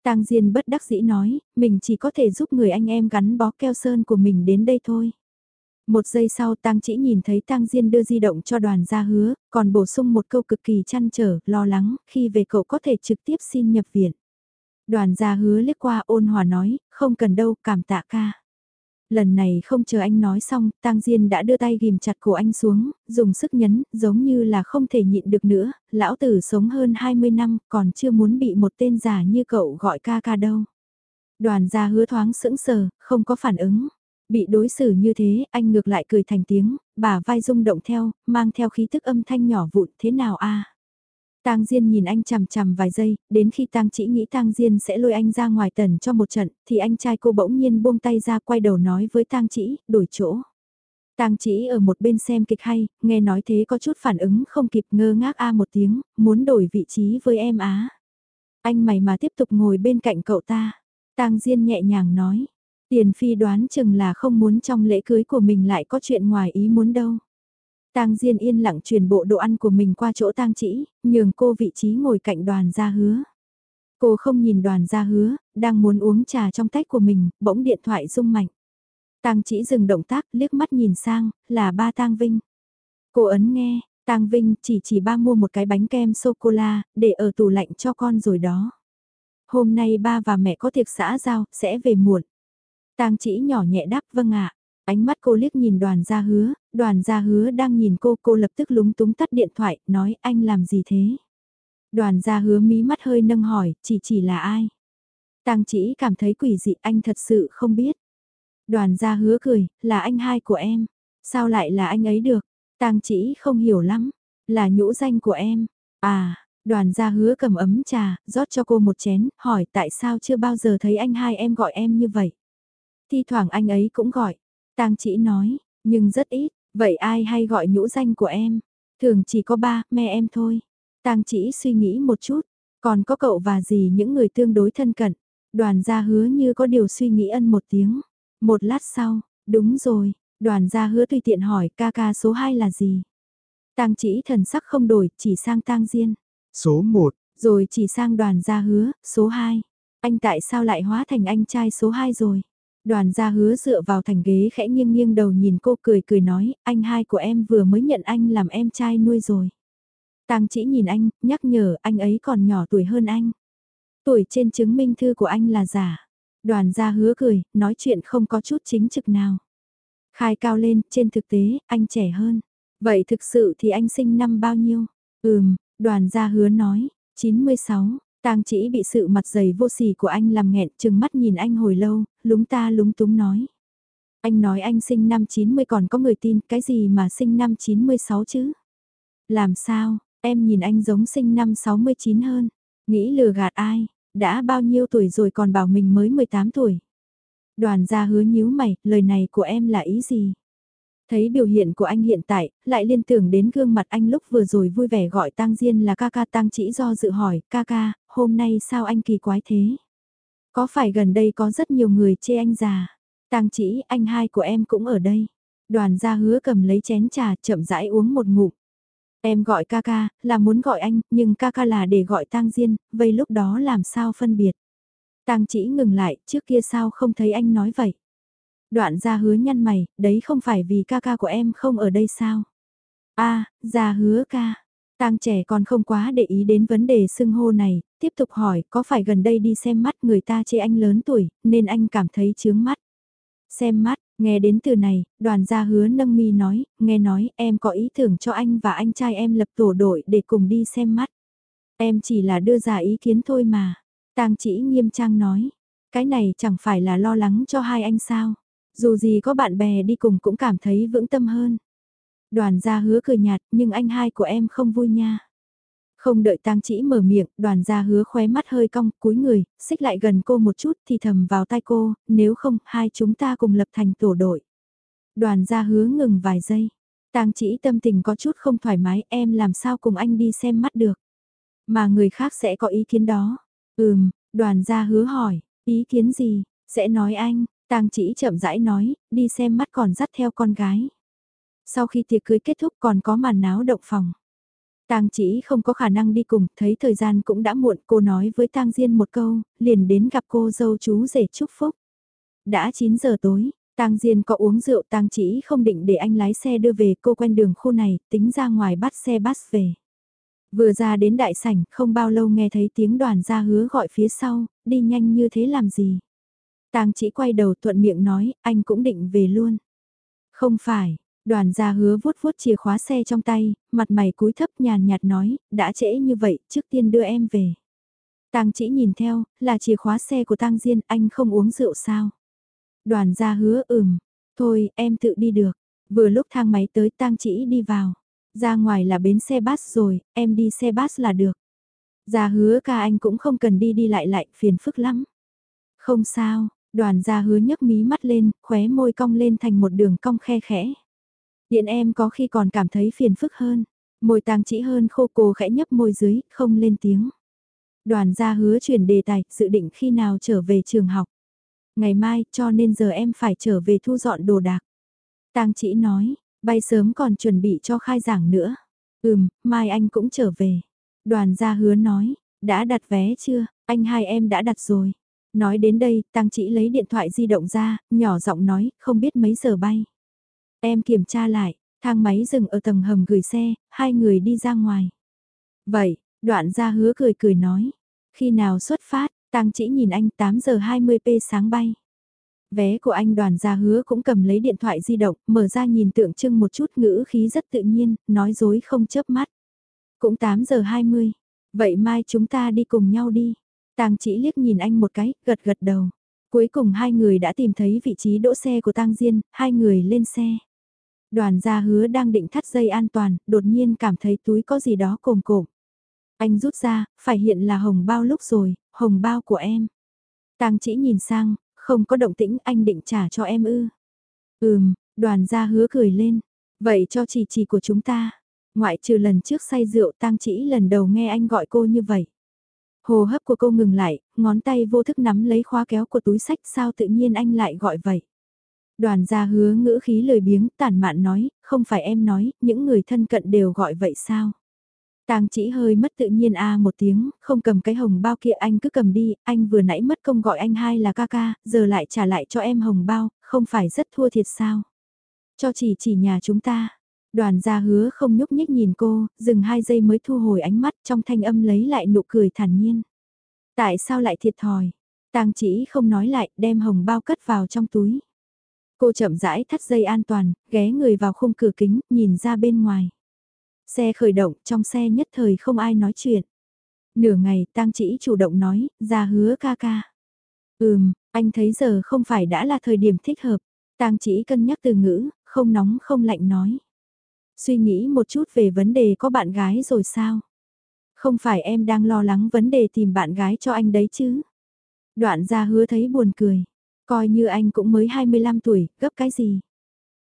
Speaker 1: Tang Diên bất đắc dĩ nói, mình chỉ có thể giúp người anh em gắn bó keo sơn của mình đến đây thôi. Một giây sau Tang chỉ nhìn thấy Tang Diên đưa di động cho đoàn gia hứa, còn bổ sung một câu cực kỳ chăn trở, lo lắng, khi về cậu có thể trực tiếp xin nhập viện. Đoàn gia hứa liếc qua ôn hòa nói, không cần đâu, cảm tạ ca. Lần này không chờ anh nói xong, Tang Diên đã đưa tay ghim chặt cổ anh xuống, dùng sức nhấn, giống như là không thể nhịn được nữa, lão tử sống hơn 20 năm, còn chưa muốn bị một tên giả như cậu gọi ca ca đâu. Đoàn gia hứa thoáng sững sờ, không có phản ứng. Bị đối xử như thế, anh ngược lại cười thành tiếng, bà vai rung động theo, mang theo khí thức âm thanh nhỏ vụn thế nào a Tang Diên nhìn anh chằm chằm vài giây, đến khi Tang Chỉ nghĩ Tang Diên sẽ lôi anh ra ngoài tần cho một trận, thì anh trai cô bỗng nhiên buông tay ra quay đầu nói với Tang Chỉ, đổi chỗ. Tang Chỉ ở một bên xem kịch hay, nghe nói thế có chút phản ứng không kịp ngơ ngác a một tiếng, muốn đổi vị trí với em á. Anh mày mà tiếp tục ngồi bên cạnh cậu ta. Tang Diên nhẹ nhàng nói, Tiền Phi đoán chừng là không muốn trong lễ cưới của mình lại có chuyện ngoài ý muốn đâu. Tang Diên yên lặng truyền bộ đồ ăn của mình qua chỗ Tang Chỉ, nhường cô vị trí ngồi cạnh đoàn gia hứa. Cô không nhìn đoàn gia hứa, đang muốn uống trà trong tách của mình, bỗng điện thoại rung mạnh. Tang Chỉ dừng động tác, liếc mắt nhìn sang, là ba Tang Vinh. Cô ấn nghe, Tang Vinh chỉ chỉ ba mua một cái bánh kem sô-cô-la, để ở tủ lạnh cho con rồi đó. Hôm nay ba và mẹ có tiệc xã giao, sẽ về muộn. Tang chỉ nhỏ nhẹ đáp vâng ạ. Ánh mắt cô liếc nhìn đoàn gia hứa, đoàn gia hứa đang nhìn cô, cô lập tức lúng túng tắt điện thoại, nói anh làm gì thế? Đoàn gia hứa mí mắt hơi nâng hỏi, chỉ chỉ là ai? Tang chỉ cảm thấy quỷ dị anh thật sự không biết. Đoàn gia hứa cười, là anh hai của em. Sao lại là anh ấy được? Tang chỉ không hiểu lắm. Là nhũ danh của em. À, đoàn gia hứa cầm ấm trà, rót cho cô một chén, hỏi tại sao chưa bao giờ thấy anh hai em gọi em như vậy. Thi thoảng anh ấy cũng gọi. Tang chỉ nói, nhưng rất ít, vậy ai hay gọi nhũ danh của em? Thường chỉ có ba, mẹ em thôi. Tang chỉ suy nghĩ một chút, còn có cậu và gì những người tương đối thân cận. Đoàn gia hứa như có điều suy nghĩ ân một tiếng. Một lát sau, đúng rồi, đoàn gia hứa tùy tiện hỏi ca ca số 2 là gì. Tang chỉ thần sắc không đổi, chỉ sang tang diên.
Speaker 2: Số 1,
Speaker 1: rồi chỉ sang đoàn gia hứa, số 2. Anh tại sao lại hóa thành anh trai số 2 rồi? Đoàn gia hứa dựa vào thành ghế khẽ nghiêng nghiêng đầu nhìn cô cười cười nói, anh hai của em vừa mới nhận anh làm em trai nuôi rồi. Tang chỉ nhìn anh, nhắc nhở anh ấy còn nhỏ tuổi hơn anh. Tuổi trên chứng minh thư của anh là giả. Đoàn gia hứa cười, nói chuyện không có chút chính trực nào. Khai cao lên, trên thực tế, anh trẻ hơn. Vậy thực sự thì anh sinh năm bao nhiêu? Ừm, đoàn gia hứa nói, 96. Tang chỉ bị sự mặt dày vô sỉ của anh làm nghẹn chừng mắt nhìn anh hồi lâu, lúng ta lúng túng nói. Anh nói anh sinh năm 90 còn có người tin cái gì mà sinh năm 96 chứ? Làm sao, em nhìn anh giống sinh năm 69 hơn, nghĩ lừa gạt ai, đã bao nhiêu tuổi rồi còn bảo mình mới 18 tuổi. Đoàn gia hứa nhíu mày, lời này của em là ý gì? Thấy biểu hiện của anh hiện tại, lại liên tưởng đến gương mặt anh lúc vừa rồi vui vẻ gọi tang Diên là ca ca tang chỉ do dự hỏi, ca ca, hôm nay sao anh kỳ quái thế? Có phải gần đây có rất nhiều người chê anh già? tang chỉ, anh hai của em cũng ở đây. Đoàn gia hứa cầm lấy chén trà chậm rãi uống một ngụm. Em gọi ca ca, là muốn gọi anh, nhưng ca ca là để gọi tang Diên, vậy lúc đó làm sao phân biệt? Tang chỉ ngừng lại, trước kia sao không thấy anh nói vậy? Đoạn ra hứa nhăn mày, đấy không phải vì ca ca của em không ở đây sao? a à, ra hứa ca. Tang trẻ còn không quá để ý đến vấn đề xưng hô này, tiếp tục hỏi có phải gần đây đi xem mắt người ta chê anh lớn tuổi, nên anh cảm thấy chướng mắt. Xem mắt, nghe đến từ này, đoàn gia hứa nâng mi nói, nghe nói em có ý tưởng cho anh và anh trai em lập tổ đội để cùng đi xem mắt. Em chỉ là đưa ra ý kiến thôi mà. Tang chỉ nghiêm trang nói, cái này chẳng phải là lo lắng cho hai anh sao. Dù gì có bạn bè đi cùng cũng cảm thấy vững tâm hơn. Đoàn gia hứa cười nhạt nhưng anh hai của em không vui nha. Không đợi tang chỉ mở miệng, đoàn gia hứa khóe mắt hơi cong, cúi người, xích lại gần cô một chút thì thầm vào tai cô, nếu không, hai chúng ta cùng lập thành tổ đội. Đoàn gia hứa ngừng vài giây. Tang chỉ tâm tình có chút không thoải mái, em làm sao cùng anh đi xem mắt được. Mà người khác sẽ có ý kiến đó. Ừm, đoàn gia hứa hỏi, ý kiến gì, sẽ nói anh, Tang chỉ chậm rãi nói, đi xem mắt còn dắt theo con gái. Sau khi tiệc cưới kết thúc còn có màn náo động phòng. Tang chỉ không có khả năng đi cùng, thấy thời gian cũng đã muộn, cô nói với Tang Diên một câu, liền đến gặp cô dâu chú rể chúc phúc. Đã 9 giờ tối, Tang Diên có uống rượu, Tang chỉ không định để anh lái xe đưa về cô quen đường khu này, tính ra ngoài bắt xe bus về. Vừa ra đến đại sảnh, không bao lâu nghe thấy tiếng đoàn gia hứa gọi phía sau, đi nhanh như thế làm gì. Tang chỉ quay đầu thuận miệng nói, anh cũng định về luôn. Không phải, đoàn gia hứa vuốt vuốt chìa khóa xe trong tay, mặt mày cúi thấp nhàn nhạt nói, đã trễ như vậy, trước tiên đưa em về. Tang chỉ nhìn theo, là chìa khóa xe của Tang Diên, anh không uống rượu sao? Đoàn gia hứa ừm, thôi em tự đi được. Vừa lúc thang máy tới Tang chỉ đi vào. Ra ngoài là bến xe bus rồi, em đi xe bus là được. Gia hứa ca anh cũng không cần đi đi lại lại, phiền phức lắm. Không sao, Đoàn gia hứa nhấc mí mắt lên, khóe môi cong lên thành một đường cong khe khẽ. Điện em có khi còn cảm thấy phiền phức hơn. Môi tàng chỉ hơn khô cô khẽ nhấp môi dưới, không lên tiếng. Đoàn gia hứa chuyển đề tài, dự định khi nào trở về trường học. Ngày mai, cho nên giờ em phải trở về thu dọn đồ đạc. Tang chỉ nói, Bay sớm còn chuẩn bị cho khai giảng nữa. Ừm, mai anh cũng trở về. Đoàn gia hứa nói, đã đặt vé chưa, anh hai em đã đặt rồi. Nói đến đây, Tăng Chỉ lấy điện thoại di động ra, nhỏ giọng nói, không biết mấy giờ bay. Em kiểm tra lại, thang máy dừng ở tầng hầm gửi xe, hai người đi ra ngoài. Vậy, đoạn ra hứa cười cười nói, khi nào xuất phát, Tăng Chỉ nhìn anh 8 giờ 20p sáng bay. Vé của anh đoàn gia hứa cũng cầm lấy điện thoại di động, mở ra nhìn tượng trưng một chút ngữ khí rất tự nhiên, nói dối không chớp mắt. Cũng 8 giờ 20, vậy mai chúng ta đi cùng nhau đi. Tang chỉ liếc nhìn anh một cái, gật gật đầu. Cuối cùng hai người đã tìm thấy vị trí đỗ xe của Tang Diên, hai người lên xe. Đoàn gia hứa đang định thắt dây an toàn, đột nhiên cảm thấy túi có gì đó cồm cộm. Anh rút ra, phải hiện là hồng bao lúc rồi, hồng bao của em. Tang chỉ nhìn sang, không có động tĩnh anh định trả cho em ư. Ừm, đoàn gia hứa cười lên. Vậy cho chỉ chỉ của chúng ta. Ngoại trừ lần trước say rượu tang chỉ lần đầu nghe anh gọi cô như vậy. Hồ hấp của cô ngừng lại, ngón tay vô thức nắm lấy khóa kéo của túi sách sao tự nhiên anh lại gọi vậy. Đoàn gia hứa ngữ khí lời biếng tàn mạn nói, không phải em nói, những người thân cận đều gọi vậy sao. Tang chỉ hơi mất tự nhiên a à một tiếng, không cầm cái hồng bao kia anh cứ cầm đi, anh vừa nãy mất công gọi anh hai là ca ca, giờ lại trả lại cho em hồng bao, không phải rất thua thiệt sao. Cho chỉ chỉ nhà chúng ta. Đoàn gia hứa không nhúc nhích nhìn cô, dừng hai giây mới thu hồi ánh mắt trong thanh âm lấy lại nụ cười thản nhiên. Tại sao lại thiệt thòi? Tang chỉ không nói lại, đem hồng bao cất vào trong túi. Cô chậm rãi thắt dây an toàn, ghé người vào khung cửa kính, nhìn ra bên ngoài. Xe khởi động, trong xe nhất thời không ai nói chuyện. Nửa ngày, tang chỉ chủ động nói, ra hứa ca ca. Ừm, anh thấy giờ không phải đã là thời điểm thích hợp. Tang chỉ cân nhắc từ ngữ, không nóng không lạnh nói. Suy nghĩ một chút về vấn đề có bạn gái rồi sao? Không phải em đang lo lắng vấn đề tìm bạn gái cho anh đấy chứ? Đoạn ra hứa thấy buồn cười. Coi như anh cũng mới 25 tuổi, gấp cái gì?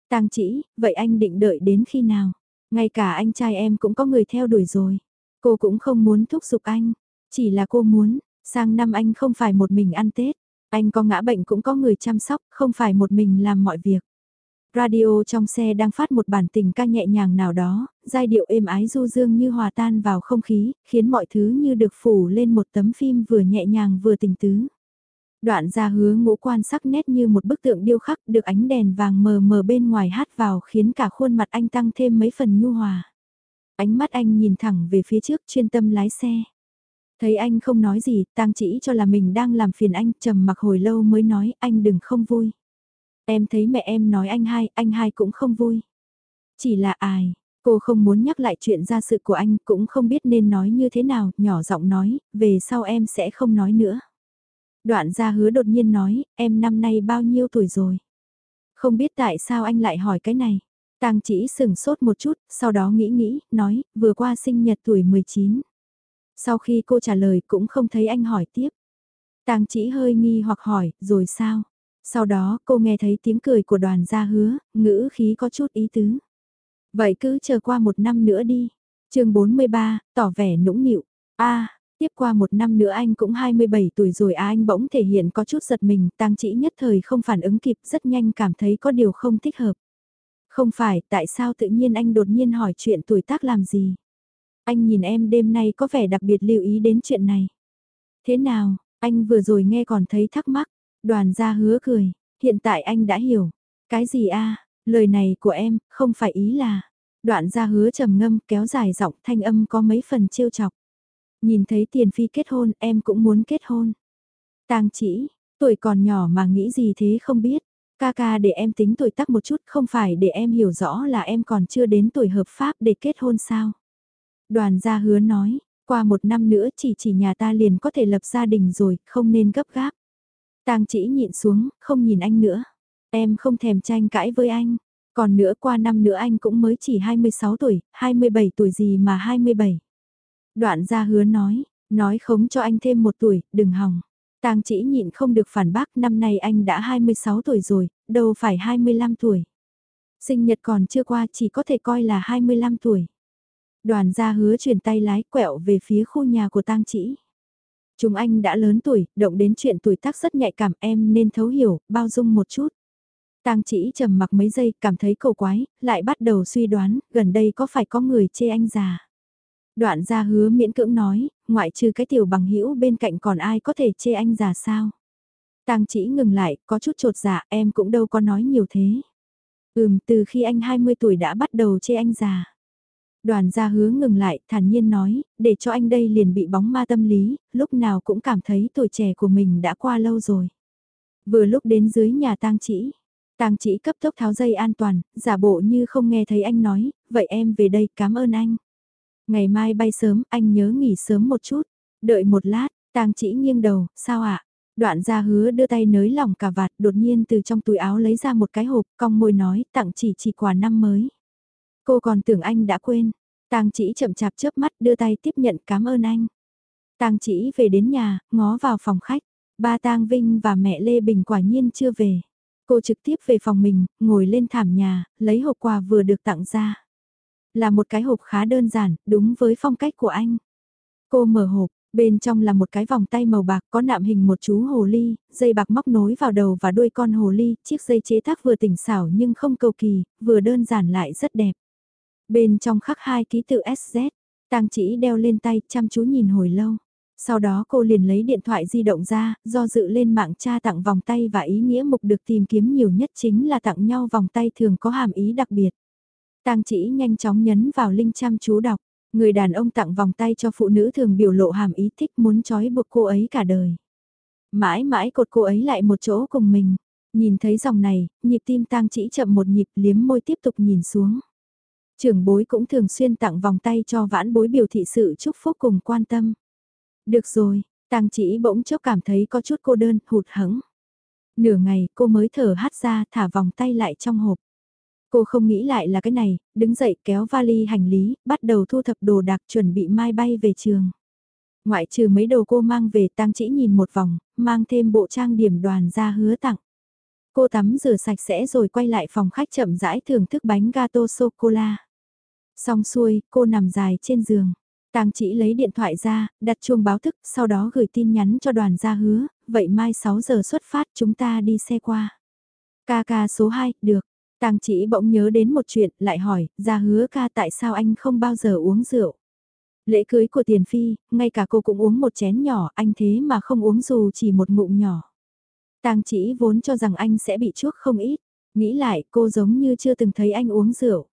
Speaker 1: Tang chỉ, vậy anh định đợi đến khi nào? Ngay cả anh trai em cũng có người theo đuổi rồi. Cô cũng không muốn thúc giục anh. Chỉ là cô muốn, sang năm anh không phải một mình ăn Tết. Anh có ngã bệnh cũng có người chăm sóc, không phải một mình làm mọi việc. Radio trong xe đang phát một bản tình ca nhẹ nhàng nào đó, giai điệu êm ái du dương như hòa tan vào không khí, khiến mọi thứ như được phủ lên một tấm phim vừa nhẹ nhàng vừa tình tứ. Đoạn ra hứa ngũ quan sắc nét như một bức tượng điêu khắc được ánh đèn vàng mờ mờ bên ngoài hát vào khiến cả khuôn mặt anh tăng thêm mấy phần nhu hòa. Ánh mắt anh nhìn thẳng về phía trước chuyên tâm lái xe. Thấy anh không nói gì, tang chỉ cho là mình đang làm phiền anh, trầm mặc hồi lâu mới nói anh đừng không vui. Em thấy mẹ em nói anh hai, anh hai cũng không vui. Chỉ là ai, cô không muốn nhắc lại chuyện gia sự của anh, cũng không biết nên nói như thế nào, nhỏ giọng nói, về sau em sẽ không nói nữa. Đoạn gia hứa đột nhiên nói, em năm nay bao nhiêu tuổi rồi? Không biết tại sao anh lại hỏi cái này. Tang chỉ sừng sốt một chút, sau đó nghĩ nghĩ, nói, vừa qua sinh nhật tuổi 19. Sau khi cô trả lời cũng không thấy anh hỏi tiếp. Tang chỉ hơi nghi hoặc hỏi, rồi sao? Sau đó cô nghe thấy tiếng cười của đoàn gia hứa, ngữ khí có chút ý tứ. Vậy cứ chờ qua một năm nữa đi. chương 43, tỏ vẻ nũng nịu. a tiếp qua một năm nữa anh cũng 27 tuổi rồi à anh bỗng thể hiện có chút giật mình, tang chỉ nhất thời không phản ứng kịp rất nhanh cảm thấy có điều không thích hợp. Không phải, tại sao tự nhiên anh đột nhiên hỏi chuyện tuổi tác làm gì? Anh nhìn em đêm nay có vẻ đặc biệt lưu ý đến chuyện này. Thế nào, anh vừa rồi nghe còn thấy thắc mắc, Đoàn gia hứa cười, hiện tại anh đã hiểu. Cái gì a lời này của em, không phải ý là. Đoạn gia hứa trầm ngâm kéo dài giọng thanh âm có mấy phần trêu chọc. Nhìn thấy tiền phi kết hôn em cũng muốn kết hôn. tang chỉ, tuổi còn nhỏ mà nghĩ gì thế không biết. Ca ca để em tính tuổi tắc một chút không phải để em hiểu rõ là em còn chưa đến tuổi hợp pháp để kết hôn sao. Đoàn gia hứa nói, qua một năm nữa chỉ chỉ nhà ta liền có thể lập gia đình rồi, không nên gấp gáp. Tang chỉ nhịn xuống, không nhìn anh nữa. Em không thèm tranh cãi với anh. Còn nữa qua năm nữa anh cũng mới chỉ 26 tuổi, 27 tuổi gì mà 27. Đoạn gia hứa nói, nói khống cho anh thêm một tuổi, đừng hòng. Tang chỉ nhịn không được phản bác năm nay anh đã 26 tuổi rồi, đâu phải 25 tuổi. Sinh nhật còn chưa qua chỉ có thể coi là 25 tuổi. Đoàn gia hứa chuyển tay lái quẹo về phía khu nhà của tang chỉ. Chúng anh đã lớn tuổi, động đến chuyện tuổi tác rất nhạy cảm em nên thấu hiểu, bao dung một chút. Tang chỉ trầm mặc mấy giây, cảm thấy cầu quái, lại bắt đầu suy đoán, gần đây có phải có người chê anh già. Đoạn ra hứa miễn cưỡng nói, ngoại trừ cái tiểu bằng hữu bên cạnh còn ai có thể chê anh già sao. Tang chỉ ngừng lại, có chút trột dạ, em cũng đâu có nói nhiều thế. Ừm, từ khi anh 20 tuổi đã bắt đầu chê anh già. Đoàn gia hứa ngừng lại, thản nhiên nói, để cho anh đây liền bị bóng ma tâm lý, lúc nào cũng cảm thấy tuổi trẻ của mình đã qua lâu rồi. Vừa lúc đến dưới nhà tang chỉ, tang chỉ cấp tốc tháo dây an toàn, giả bộ như không nghe thấy anh nói, vậy em về đây cảm ơn anh. Ngày mai bay sớm, anh nhớ nghỉ sớm một chút, đợi một lát, tang chỉ nghiêng đầu, sao ạ? Đoạn gia hứa đưa tay nới lỏng cả vạt, đột nhiên từ trong túi áo lấy ra một cái hộp, cong môi nói, tặng chỉ chỉ quà năm mới. Cô còn tưởng anh đã quên. Tang chỉ chậm chạp chớp mắt đưa tay tiếp nhận cảm ơn anh. Tang chỉ về đến nhà, ngó vào phòng khách. Ba Tang Vinh và mẹ Lê Bình quả nhiên chưa về. Cô trực tiếp về phòng mình, ngồi lên thảm nhà, lấy hộp quà vừa được tặng ra. Là một cái hộp khá đơn giản, đúng với phong cách của anh. Cô mở hộp, bên trong là một cái vòng tay màu bạc có nạm hình một chú hồ ly, dây bạc móc nối vào đầu và đuôi con hồ ly, chiếc dây chế tác vừa tỉnh xảo nhưng không cầu kỳ, vừa đơn giản lại rất đẹp. Bên trong khắc hai ký tự SZ, tang chỉ đeo lên tay chăm chú nhìn hồi lâu. Sau đó cô liền lấy điện thoại di động ra, do dự lên mạng tra tặng vòng tay và ý nghĩa mục được tìm kiếm nhiều nhất chính là tặng nhau vòng tay thường có hàm ý đặc biệt. Tang chỉ nhanh chóng nhấn vào link chăm chú đọc, người đàn ông tặng vòng tay cho phụ nữ thường biểu lộ hàm ý thích muốn trói buộc cô ấy cả đời. Mãi mãi cột cô ấy lại một chỗ cùng mình, nhìn thấy dòng này, nhịp tim tang chỉ chậm một nhịp liếm môi tiếp tục nhìn xuống. Trưởng bối cũng thường xuyên tặng vòng tay cho vãn bối biểu thị sự chúc phúc cùng quan tâm. Được rồi, tang chỉ bỗng chốc cảm thấy có chút cô đơn, hụt hẫng. Nửa ngày cô mới thở hắt ra thả vòng tay lại trong hộp. Cô không nghĩ lại là cái này, đứng dậy kéo vali hành lý, bắt đầu thu thập đồ đạc chuẩn bị mai bay về trường. Ngoại trừ mấy đồ cô mang về tang chỉ nhìn một vòng, mang thêm bộ trang điểm đoàn ra hứa tặng. Cô tắm rửa sạch sẽ rồi quay lại phòng khách chậm rãi thưởng thức bánh gato sô-cô-la. Xong xuôi, cô nằm dài trên giường. Tang chỉ lấy điện thoại ra, đặt chuông báo thức, sau đó gửi tin nhắn cho đoàn gia hứa, vậy mai 6 giờ xuất phát chúng ta đi xe qua. Ca ca số 2, được. Tang chỉ bỗng nhớ đến một chuyện, lại hỏi, gia hứa ca tại sao anh không bao giờ uống rượu. Lễ cưới của Tiền Phi, ngay cả cô cũng uống một chén nhỏ, anh thế mà không uống dù chỉ một ngụm nhỏ. Tang chỉ vốn cho rằng anh sẽ bị chuốc không ít, nghĩ lại cô giống như chưa từng thấy anh uống rượu.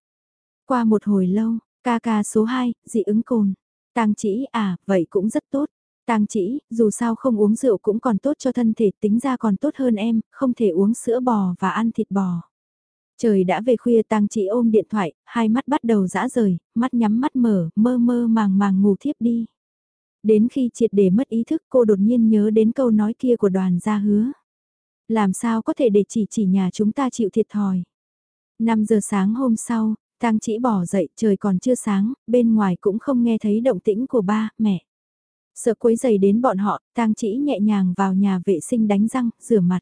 Speaker 1: Qua một hồi lâu, ca ca số 2, dị ứng cồn. Tang chỉ à, vậy cũng rất tốt. Tang chỉ, dù sao không uống rượu cũng còn tốt cho thân thể, tính ra còn tốt hơn em, không thể uống sữa bò và ăn thịt bò. Trời đã về khuya Tang chỉ ôm điện thoại, hai mắt bắt đầu dã rời, mắt nhắm mắt mở, mơ mơ màng màng ngủ thiếp đi. Đến khi triệt để mất ý thức cô đột nhiên nhớ đến câu nói kia của đoàn gia hứa. Làm sao có thể để chỉ chỉ nhà chúng ta chịu thiệt thòi. 5 giờ sáng hôm sau, Tang chỉ bỏ dậy, trời còn chưa sáng, bên ngoài cũng không nghe thấy động tĩnh của ba, mẹ. Sợ quấy giày đến bọn họ, Tang chỉ nhẹ nhàng vào nhà vệ sinh đánh răng, rửa mặt.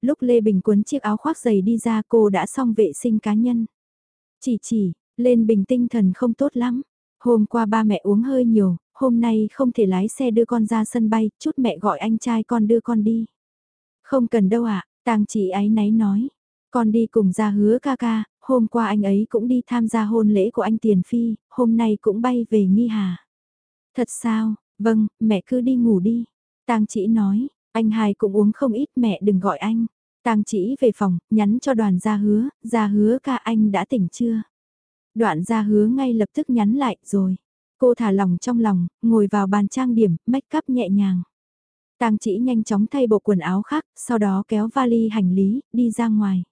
Speaker 1: Lúc Lê Bình cuốn chiếc áo khoác giày đi ra cô đã xong vệ sinh cá nhân. Chỉ chỉ, lên bình tinh thần không tốt lắm. Hôm qua ba mẹ uống hơi nhiều, hôm nay không thể lái xe đưa con ra sân bay, chút mẹ gọi anh trai con đưa con đi. Không cần đâu ạ, à, tang chỉ ái náy nói. Con đi cùng ra hứa ca ca, hôm qua anh ấy cũng đi tham gia hôn lễ của anh Tiền Phi, hôm nay cũng bay về Nghi Hà. Thật sao, vâng, mẹ cứ đi ngủ đi. Tang chỉ nói, anh hai cũng uống không ít mẹ đừng gọi anh. Tang chỉ về phòng, nhắn cho đoàn gia hứa, gia hứa ca anh đã tỉnh chưa? Đoạn gia hứa ngay lập tức nhắn lại rồi. Cô thả lòng trong lòng, ngồi vào bàn trang điểm, make up nhẹ nhàng. Tang chỉ nhanh chóng thay bộ quần áo khác, sau đó kéo vali hành lý, đi ra ngoài.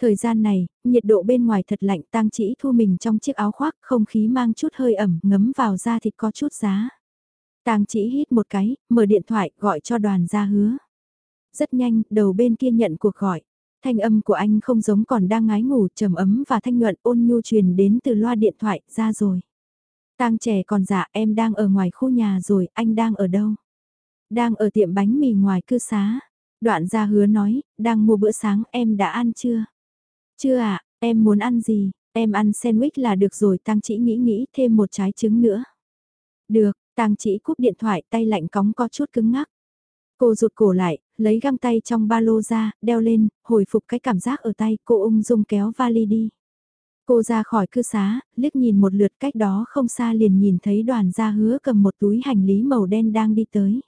Speaker 1: Thời gian này, nhiệt độ bên ngoài thật lạnh tang chỉ thu mình trong chiếc áo khoác, không khí mang chút hơi ẩm, ngấm vào da thịt có chút giá. Tang chỉ hít một cái, mở điện thoại, gọi cho đoàn gia hứa. Rất nhanh, đầu bên kia nhận cuộc gọi. Thanh âm của anh không giống còn đang ngái ngủ, trầm ấm và thanh nhuận ôn nhu truyền đến từ loa điện thoại, ra rồi. Tang trẻ còn dạ em đang ở ngoài khu nhà rồi, anh đang ở đâu? Đang ở tiệm bánh mì ngoài cư xá. Đoạn gia hứa nói, đang mua bữa sáng, em đã ăn chưa? Chưa ạ, à, em muốn ăn gì? Em ăn sandwich là được rồi, Tăng Chỉ nghĩ nghĩ thêm một trái trứng nữa. Được, Tăng Chỉ cúp điện thoại tay lạnh cóng có chút cứng ngắc. Cô rụt cổ lại, lấy găng tay trong ba lô ra, đeo lên, hồi phục cái cảm giác ở tay, cô ung dung kéo vali đi. Cô ra khỏi cư xá, liếc nhìn một lượt cách đó không xa liền nhìn thấy đoàn gia hứa cầm một túi hành lý màu đen đang đi tới.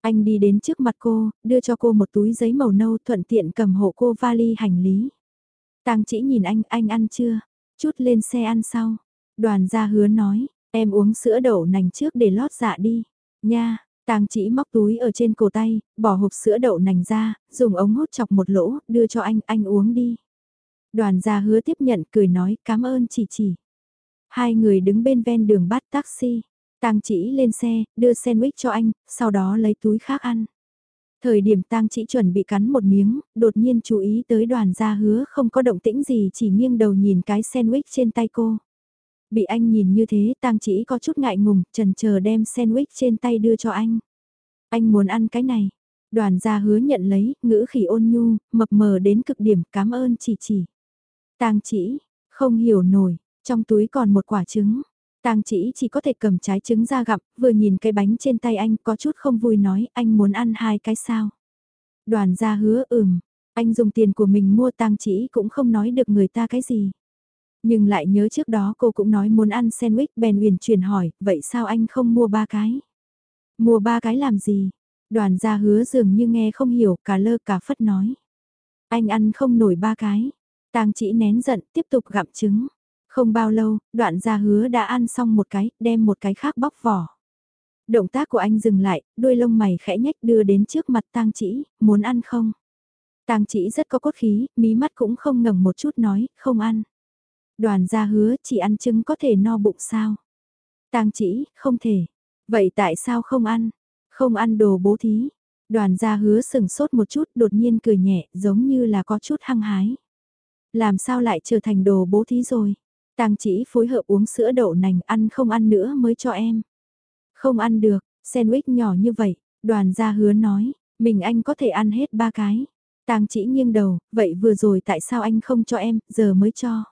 Speaker 1: Anh đi đến trước mặt cô, đưa cho cô một túi giấy màu nâu thuận tiện cầm hộ cô vali hành lý. Tang chỉ nhìn anh, anh ăn chưa? Chút lên xe ăn sau. Đoàn gia hứa nói, em uống sữa đậu nành trước để lót dạ đi. Nha, Tang chỉ móc túi ở trên cổ tay, bỏ hộp sữa đậu nành ra, dùng ống hút chọc một lỗ, đưa cho anh, anh uống đi. Đoàn gia hứa tiếp nhận cười nói cảm ơn chỉ chỉ. Hai người đứng bên ven đường bắt taxi. Tang chỉ lên xe, đưa sandwich cho anh, sau đó lấy túi khác ăn. Thời điểm tang chỉ chuẩn bị cắn một miếng, đột nhiên chú ý tới đoàn gia hứa không có động tĩnh gì chỉ nghiêng đầu nhìn cái sandwich trên tay cô. Bị anh nhìn như thế tang chỉ có chút ngại ngùng, trần chờ đem sandwich trên tay đưa cho anh. Anh muốn ăn cái này. Đoàn gia hứa nhận lấy, ngữ khỉ ôn nhu, mập mờ đến cực điểm, cảm ơn chỉ chỉ. Tang chỉ, không hiểu nổi, trong túi còn một quả trứng. Tang chỉ chỉ có thể cầm trái trứng ra gặm, vừa nhìn cái bánh trên tay anh có chút không vui nói anh muốn ăn hai cái sao. Đoàn gia hứa ừm, anh dùng tiền của mình mua tang chỉ cũng không nói được người ta cái gì. Nhưng lại nhớ trước đó cô cũng nói muốn ăn sandwich bèn huyền chuyển hỏi, vậy sao anh không mua ba cái? Mua ba cái làm gì? Đoàn gia hứa dường như nghe không hiểu, cả lơ cả phất nói. Anh ăn không nổi ba cái. Tang chỉ nén giận, tiếp tục gặm trứng. Không bao lâu, đoạn gia hứa đã ăn xong một cái, đem một cái khác bóc vỏ. Động tác của anh dừng lại, đuôi lông mày khẽ nhách đưa đến trước mặt tang chỉ, muốn ăn không? Tang chỉ rất có cốt khí, mí mắt cũng không ngẩng một chút nói, không ăn. Đoàn gia hứa chỉ ăn trứng có thể no bụng sao? Tang chỉ, không thể. Vậy tại sao không ăn? Không ăn đồ bố thí. Đoàn gia hứa sừng sốt một chút đột nhiên cười nhẹ giống như là có chút hăng hái. Làm sao lại trở thành đồ bố thí rồi? Tang chỉ phối hợp uống sữa đậu nành ăn không ăn nữa mới cho em. Không ăn được, sandwich nhỏ như vậy, đoàn gia hứa nói, mình anh có thể ăn hết ba cái. Tang chỉ nghiêng đầu, vậy vừa rồi tại sao anh không cho em, giờ mới cho.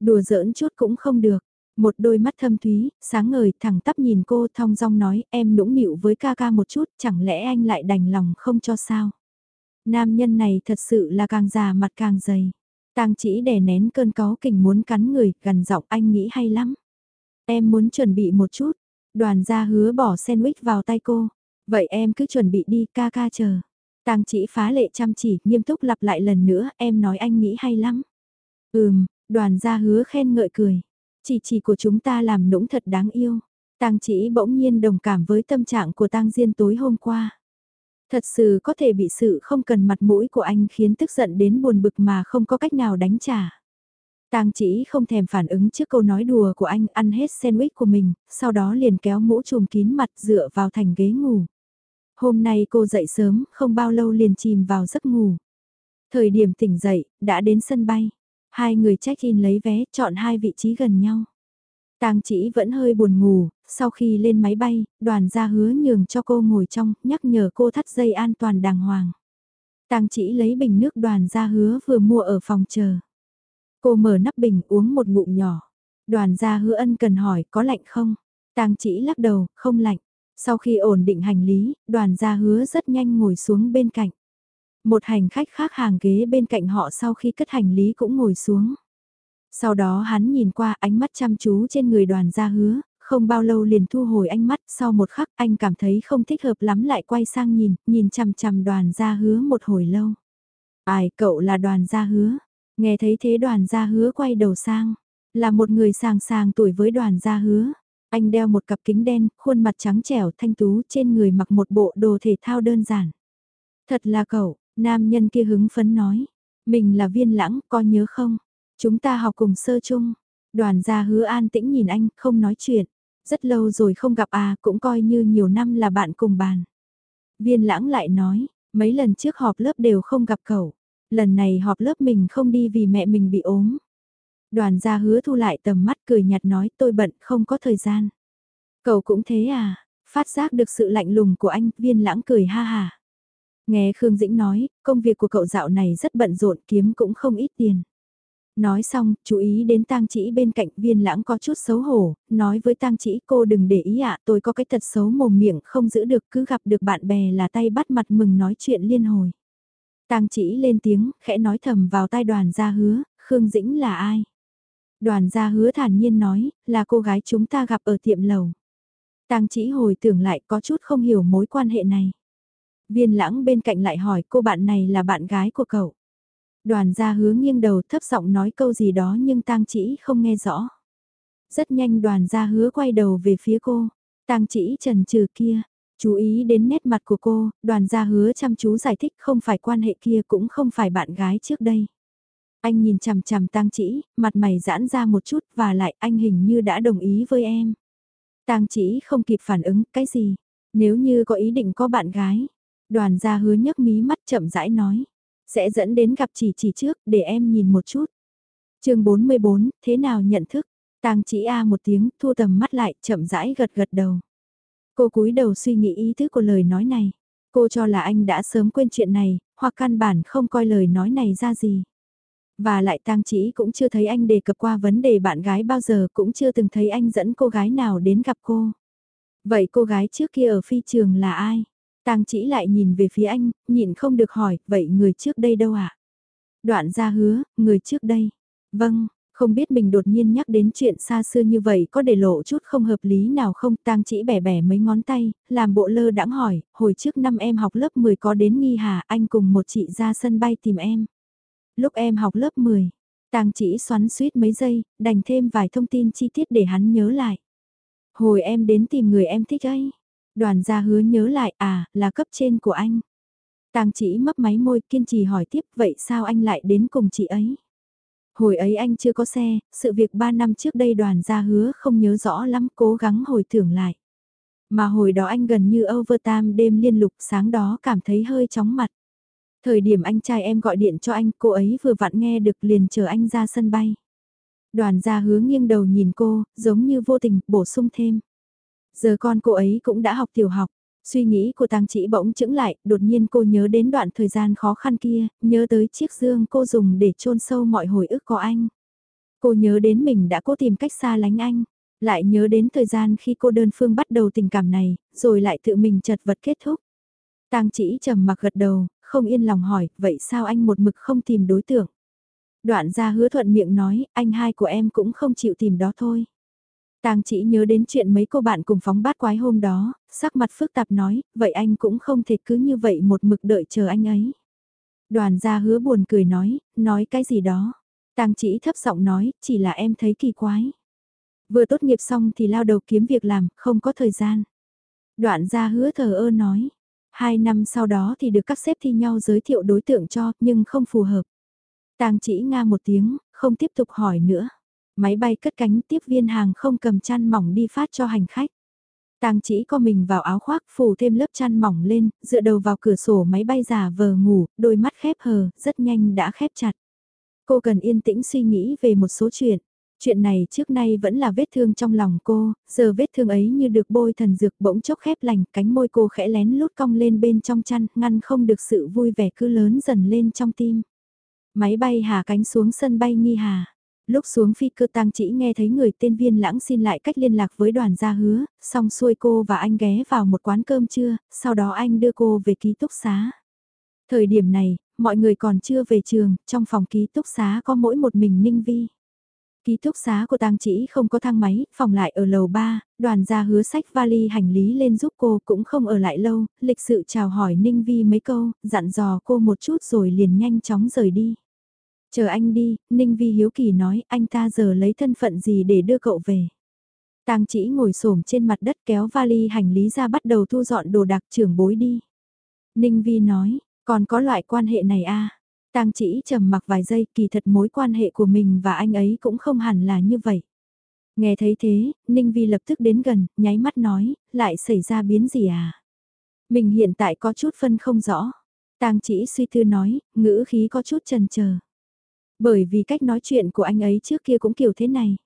Speaker 1: Đùa giỡn chút cũng không được. Một đôi mắt thâm thúy, sáng ngời, thẳng tắp nhìn cô thong dong nói, em nũng nịu với ca ca một chút, chẳng lẽ anh lại đành lòng không cho sao? Nam nhân này thật sự là càng già mặt càng dày. Tang chỉ đè nén cơn có kình muốn cắn người, gần giọng anh nghĩ hay lắm. Em muốn chuẩn bị một chút. Đoàn gia hứa bỏ sandwich vào tay cô. Vậy em cứ chuẩn bị đi ca ca chờ. Tang chỉ phá lệ chăm chỉ, nghiêm túc lặp lại lần nữa, em nói anh nghĩ hay lắm. Ừm, đoàn gia hứa khen ngợi cười. Chỉ chỉ của chúng ta làm nũng thật đáng yêu. Tang chỉ bỗng nhiên đồng cảm với tâm trạng của Tang Diên tối hôm qua. Thật sự có thể bị sự không cần mặt mũi của anh khiến tức giận đến buồn bực mà không có cách nào đánh trả. Tang chỉ không thèm phản ứng trước câu nói đùa của anh ăn hết sandwich của mình, sau đó liền kéo mũ trùm kín mặt dựa vào thành ghế ngủ. Hôm nay cô dậy sớm, không bao lâu liền chìm vào giấc ngủ. Thời điểm tỉnh dậy, đã đến sân bay. Hai người check-in lấy vé, chọn hai vị trí gần nhau. Tang chỉ vẫn hơi buồn ngủ, sau khi lên máy bay, đoàn gia hứa nhường cho cô ngồi trong, nhắc nhở cô thắt dây an toàn đàng hoàng. Tang chỉ lấy bình nước đoàn gia hứa vừa mua ở phòng chờ. Cô mở nắp bình uống một ngụm nhỏ. Đoàn gia hứa ân cần hỏi có lạnh không? Tang chỉ lắc đầu, không lạnh. Sau khi ổn định hành lý, đoàn gia hứa rất nhanh ngồi xuống bên cạnh. Một hành khách khác hàng ghế bên cạnh họ sau khi cất hành lý cũng ngồi xuống. Sau đó hắn nhìn qua ánh mắt chăm chú trên người đoàn gia hứa, không bao lâu liền thu hồi ánh mắt, sau một khắc anh cảm thấy không thích hợp lắm lại quay sang nhìn, nhìn chằm chằm đoàn gia hứa một hồi lâu. Ai, cậu là đoàn gia hứa. Nghe thấy thế đoàn gia hứa quay đầu sang, là một người sàng sàng tuổi với đoàn gia hứa. Anh đeo một cặp kính đen, khuôn mặt trắng trẻo thanh tú trên người mặc một bộ đồ thể thao đơn giản. Thật là cậu, nam nhân kia hứng phấn nói. Mình là viên lãng, có nhớ không? Chúng ta học cùng sơ chung. Đoàn gia hứa an tĩnh nhìn anh, không nói chuyện. Rất lâu rồi không gặp à, cũng coi như nhiều năm là bạn cùng bàn. Viên lãng lại nói, mấy lần trước họp lớp đều không gặp cậu. Lần này họp lớp mình không đi vì mẹ mình bị ốm. Đoàn gia hứa thu lại tầm mắt cười nhạt nói tôi bận không có thời gian. Cậu cũng thế à, phát giác được sự lạnh lùng của anh, viên lãng cười ha hà. Nghe Khương Dĩnh nói, công việc của cậu dạo này rất bận rộn kiếm cũng không ít tiền. Nói xong, chú ý đến tang chỉ bên cạnh viên lãng có chút xấu hổ, nói với tang chỉ cô đừng để ý ạ tôi có cái tật xấu mồm miệng không giữ được cứ gặp được bạn bè là tay bắt mặt mừng nói chuyện liên hồi. tang chỉ lên tiếng, khẽ nói thầm vào tai đoàn gia hứa, Khương Dĩnh là ai? Đoàn gia hứa thản nhiên nói, là cô gái chúng ta gặp ở tiệm lầu. tang chỉ hồi tưởng lại có chút không hiểu mối quan hệ này. Viên lãng bên cạnh lại hỏi cô bạn này là bạn gái của cậu. Đoàn gia hứa nghiêng đầu thấp giọng nói câu gì đó nhưng tang chỉ không nghe rõ. Rất nhanh đoàn gia hứa quay đầu về phía cô. tang chỉ trần trừ kia. Chú ý đến nét mặt của cô, đoàn gia hứa chăm chú giải thích không phải quan hệ kia cũng không phải bạn gái trước đây. Anh nhìn chằm chằm tang chỉ, mặt mày giãn ra một chút và lại anh hình như đã đồng ý với em. tang chỉ không kịp phản ứng, cái gì? Nếu như có ý định có bạn gái. Đoàn gia hứa nhấc mí mắt chậm rãi nói. Sẽ dẫn đến gặp chỉ chỉ trước để em nhìn một chút. chương 44, thế nào nhận thức? Tang chỉ A một tiếng, thu tầm mắt lại, chậm rãi gật gật đầu. Cô cúi đầu suy nghĩ ý thức của lời nói này. Cô cho là anh đã sớm quên chuyện này, hoặc căn bản không coi lời nói này ra gì. Và lại tang chỉ cũng chưa thấy anh đề cập qua vấn đề bạn gái bao giờ cũng chưa từng thấy anh dẫn cô gái nào đến gặp cô. Vậy cô gái trước kia ở phi trường là ai? Tang chỉ lại nhìn về phía anh, nhìn không được hỏi, vậy người trước đây đâu ạ? À? Đoạn ra hứa, người trước đây. Vâng, không biết mình đột nhiên nhắc đến chuyện xa xưa như vậy có để lộ chút không hợp lý nào không tang chỉ bẻ bẻ mấy ngón tay, làm bộ lơ đãng hỏi, hồi trước năm em học lớp 10 có đến nghi hà anh cùng một chị ra sân bay tìm em. Lúc em học lớp 10, tang chỉ xoắn suýt mấy giây, đành thêm vài thông tin chi tiết để hắn nhớ lại. Hồi em đến tìm người em thích ấy, Đoàn gia hứa nhớ lại à, là cấp trên của anh. Tang chỉ mấp máy môi kiên trì hỏi tiếp vậy sao anh lại đến cùng chị ấy? Hồi ấy anh chưa có xe, sự việc 3 năm trước đây đoàn gia hứa không nhớ rõ lắm cố gắng hồi tưởng lại. Mà hồi đó anh gần như overtime đêm liên lục sáng đó cảm thấy hơi chóng mặt. Thời điểm anh trai em gọi điện cho anh, cô ấy vừa vặn nghe được liền chờ anh ra sân bay. Đoàn gia hứa nghiêng đầu nhìn cô, giống như vô tình, bổ sung thêm. Giờ con cô ấy cũng đã học tiểu học. Suy nghĩ của tang Chỉ bỗng chững lại, đột nhiên cô nhớ đến đoạn thời gian khó khăn kia, nhớ tới chiếc dương cô dùng để chôn sâu mọi hồi ức của anh. Cô nhớ đến mình đã cố tìm cách xa lánh anh, lại nhớ đến thời gian khi cô đơn phương bắt đầu tình cảm này, rồi lại tự mình chật vật kết thúc. Tang chỉ trầm mặc gật đầu, không yên lòng hỏi, vậy sao anh một mực không tìm đối tượng? Đoạn ra hứa thuận miệng nói, anh hai của em cũng không chịu tìm đó thôi. Tang chỉ nhớ đến chuyện mấy cô bạn cùng phóng bát quái hôm đó, sắc mặt phức tạp nói, vậy anh cũng không thể cứ như vậy một mực đợi chờ anh ấy. Đoàn gia hứa buồn cười nói, nói cái gì đó. Tang chỉ thấp giọng nói, chỉ là em thấy kỳ quái. Vừa tốt nghiệp xong thì lao đầu kiếm việc làm, không có thời gian. Đoạn gia hứa thờ ơ nói, hai năm sau đó thì được các sếp thi nhau giới thiệu đối tượng cho, nhưng không phù hợp. Tang chỉ nga một tiếng, không tiếp tục hỏi nữa. Máy bay cất cánh tiếp viên hàng không cầm chăn mỏng đi phát cho hành khách. Tang chỉ co mình vào áo khoác phủ thêm lớp chăn mỏng lên, dựa đầu vào cửa sổ máy bay giả vờ ngủ, đôi mắt khép hờ, rất nhanh đã khép chặt. Cô cần yên tĩnh suy nghĩ về một số chuyện. Chuyện này trước nay vẫn là vết thương trong lòng cô, giờ vết thương ấy như được bôi thần dược bỗng chốc khép lành, cánh môi cô khẽ lén lút cong lên bên trong chăn, ngăn không được sự vui vẻ cứ lớn dần lên trong tim. Máy bay hạ cánh xuống sân bay nghi hà. Lúc xuống phi cơ tang chỉ nghe thấy người tên viên lãng xin lại cách liên lạc với đoàn gia hứa, xong xuôi cô và anh ghé vào một quán cơm trưa, sau đó anh đưa cô về ký túc xá. Thời điểm này, mọi người còn chưa về trường, trong phòng ký túc xá có mỗi một mình Ninh Vi. Ký túc xá của tang chỉ không có thang máy, phòng lại ở lầu 3, đoàn gia hứa sách vali hành lý lên giúp cô cũng không ở lại lâu, lịch sự chào hỏi Ninh Vi mấy câu, dặn dò cô một chút rồi liền nhanh chóng rời đi. Chờ anh đi, Ninh Vi hiếu kỳ nói anh ta giờ lấy thân phận gì để đưa cậu về. Tang chỉ ngồi xổm trên mặt đất kéo vali hành lý ra bắt đầu thu dọn đồ đạc, trưởng bối đi. Ninh Vi nói, còn có loại quan hệ này à? Tang chỉ trầm mặc vài giây kỳ thật mối quan hệ của mình và anh ấy cũng không hẳn là như vậy. Nghe thấy thế, Ninh Vi lập tức đến gần, nháy mắt nói, lại xảy ra biến gì à? Mình hiện tại có chút phân không rõ. Tang chỉ suy tư nói, ngữ khí có chút chần chờ. Bởi vì cách nói chuyện của anh ấy trước kia cũng kiểu thế này.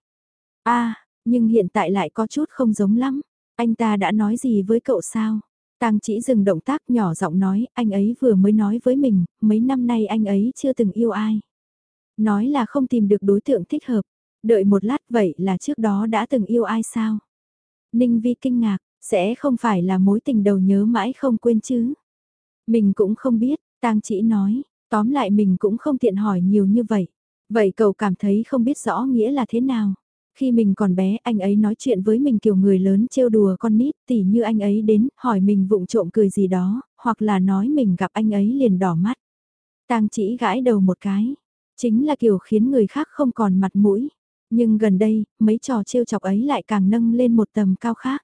Speaker 1: a à, nhưng hiện tại lại có chút không giống lắm. Anh ta đã nói gì với cậu sao? Tang chỉ dừng động tác nhỏ giọng nói, anh ấy vừa mới nói với mình, mấy năm nay anh ấy chưa từng yêu ai. Nói là không tìm được đối tượng thích hợp. Đợi một lát vậy là trước đó đã từng yêu ai sao? Ninh Vi kinh ngạc, sẽ không phải là mối tình đầu nhớ mãi không quên chứ? Mình cũng không biết, tang chỉ nói, tóm lại mình cũng không tiện hỏi nhiều như vậy. Vậy cậu cảm thấy không biết rõ nghĩa là thế nào? Khi mình còn bé anh ấy nói chuyện với mình kiểu người lớn trêu đùa con nít tỉ như anh ấy đến hỏi mình vụng trộm cười gì đó, hoặc là nói mình gặp anh ấy liền đỏ mắt. Tang chỉ gãi đầu một cái, chính là kiểu khiến người khác không còn mặt mũi. Nhưng gần đây, mấy trò trêu chọc ấy lại càng nâng lên một tầm cao khác.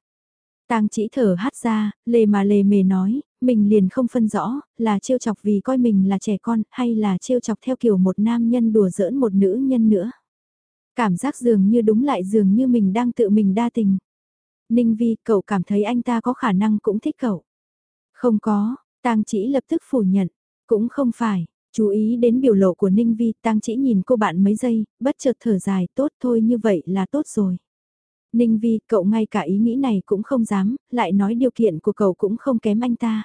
Speaker 1: Tang chỉ thở hát ra, lề mà lề mề nói, mình liền không phân rõ, là trêu chọc vì coi mình là trẻ con, hay là trêu chọc theo kiểu một nam nhân đùa giỡn một nữ nhân nữa. Cảm giác dường như đúng lại dường như mình đang tự mình đa tình. Ninh Vi, cậu cảm thấy anh ta có khả năng cũng thích cậu. Không có, Tang chỉ lập tức phủ nhận, cũng không phải, chú ý đến biểu lộ của Ninh Vi, Tang chỉ nhìn cô bạn mấy giây, bất chợt thở dài, tốt thôi như vậy là tốt rồi. Ninh Vi, cậu ngay cả ý nghĩ này cũng không dám, lại nói điều kiện của cậu cũng không kém anh ta.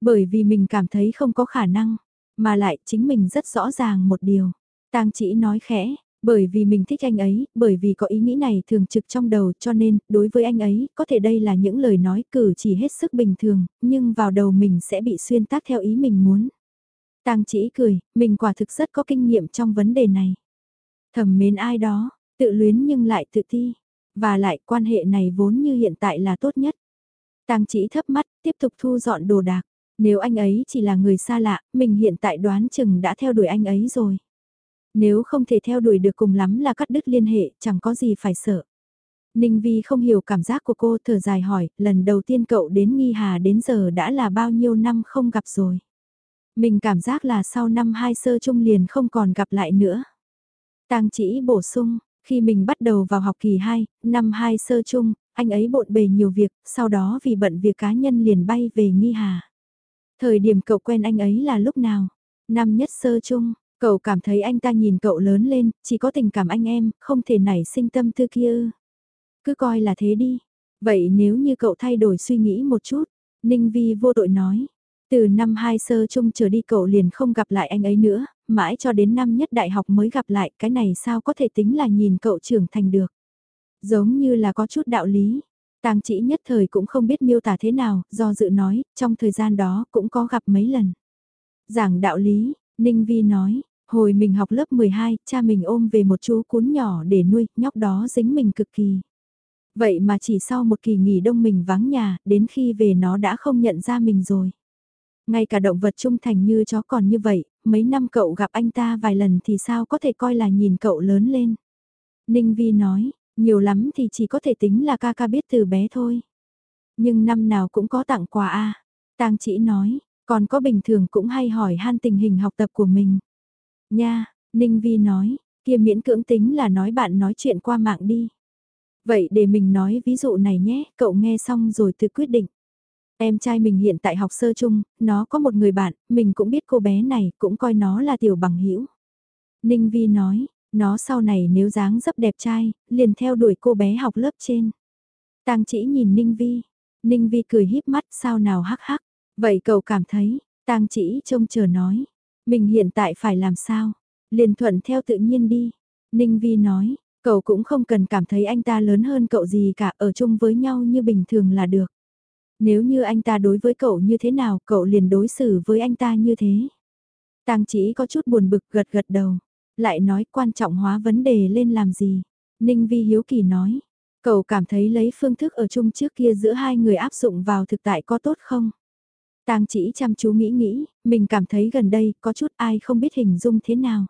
Speaker 1: Bởi vì mình cảm thấy không có khả năng, mà lại chính mình rất rõ ràng một điều. Tang chỉ nói khẽ, bởi vì mình thích anh ấy, bởi vì có ý nghĩ này thường trực trong đầu cho nên, đối với anh ấy, có thể đây là những lời nói cử chỉ hết sức bình thường, nhưng vào đầu mình sẽ bị xuyên tác theo ý mình muốn. Tang chỉ cười, mình quả thực rất có kinh nghiệm trong vấn đề này. Thầm mến ai đó, tự luyến nhưng lại tự ti. Và lại quan hệ này vốn như hiện tại là tốt nhất. Tang chỉ thấp mắt, tiếp tục thu dọn đồ đạc. Nếu anh ấy chỉ là người xa lạ, mình hiện tại đoán chừng đã theo đuổi anh ấy rồi. Nếu không thể theo đuổi được cùng lắm là cắt đứt liên hệ, chẳng có gì phải sợ. Ninh Vi không hiểu cảm giác của cô thở dài hỏi, lần đầu tiên cậu đến Nghi Hà đến giờ đã là bao nhiêu năm không gặp rồi. Mình cảm giác là sau năm hai sơ trung liền không còn gặp lại nữa. Tang chỉ bổ sung, khi mình bắt đầu vào học kỳ 2, năm 2 sơ trung, anh ấy bộn bề nhiều việc, sau đó vì bận việc cá nhân liền bay về Nghi Hà. Thời điểm cậu quen anh ấy là lúc nào? Năm nhất sơ trung, cậu cảm thấy anh ta nhìn cậu lớn lên, chỉ có tình cảm anh em, không thể nảy sinh tâm tư kia ư. Cứ coi là thế đi. Vậy nếu như cậu thay đổi suy nghĩ một chút, Ninh Vi vô tội nói. Từ năm 2 sơ trung trở đi cậu liền không gặp lại anh ấy nữa, mãi cho đến năm nhất đại học mới gặp lại, cái này sao có thể tính là nhìn cậu trưởng thành được. Giống như là có chút đạo lý. Tang chỉ nhất thời cũng không biết miêu tả thế nào, do dự nói, trong thời gian đó cũng có gặp mấy lần. Giảng đạo lý, Ninh Vi nói, hồi mình học lớp 12, cha mình ôm về một chú cún nhỏ để nuôi, nhóc đó dính mình cực kỳ. Vậy mà chỉ sau một kỳ nghỉ đông mình vắng nhà, đến khi về nó đã không nhận ra mình rồi. Ngay cả động vật trung thành như chó còn như vậy, mấy năm cậu gặp anh ta vài lần thì sao có thể coi là nhìn cậu lớn lên. Ninh Vi nói, nhiều lắm thì chỉ có thể tính là ca ca biết từ bé thôi. Nhưng năm nào cũng có tặng quà a Tang chỉ nói, còn có bình thường cũng hay hỏi han tình hình học tập của mình. Nha, Ninh Vi nói, kia miễn cưỡng tính là nói bạn nói chuyện qua mạng đi. Vậy để mình nói ví dụ này nhé, cậu nghe xong rồi tự quyết định. Em trai mình hiện tại học sơ chung, nó có một người bạn, mình cũng biết cô bé này, cũng coi nó là tiểu bằng hữu Ninh Vi nói, nó sau này nếu dáng dấp đẹp trai, liền theo đuổi cô bé học lớp trên. Tang chỉ nhìn Ninh Vi, Ninh Vi cười híp mắt sao nào hắc hắc, vậy cậu cảm thấy, Tang chỉ trông chờ nói, mình hiện tại phải làm sao, liền thuận theo tự nhiên đi. Ninh Vi nói, cậu cũng không cần cảm thấy anh ta lớn hơn cậu gì cả, ở chung với nhau như bình thường là được. Nếu như anh ta đối với cậu như thế nào, cậu liền đối xử với anh ta như thế. Tang chỉ có chút buồn bực gật gật đầu. Lại nói quan trọng hóa vấn đề lên làm gì. Ninh Vi Hiếu Kỳ nói. Cậu cảm thấy lấy phương thức ở chung trước kia giữa hai người áp dụng vào thực tại có tốt không? Tang chỉ chăm chú nghĩ nghĩ, mình cảm thấy gần đây có chút ai không biết hình dung thế nào.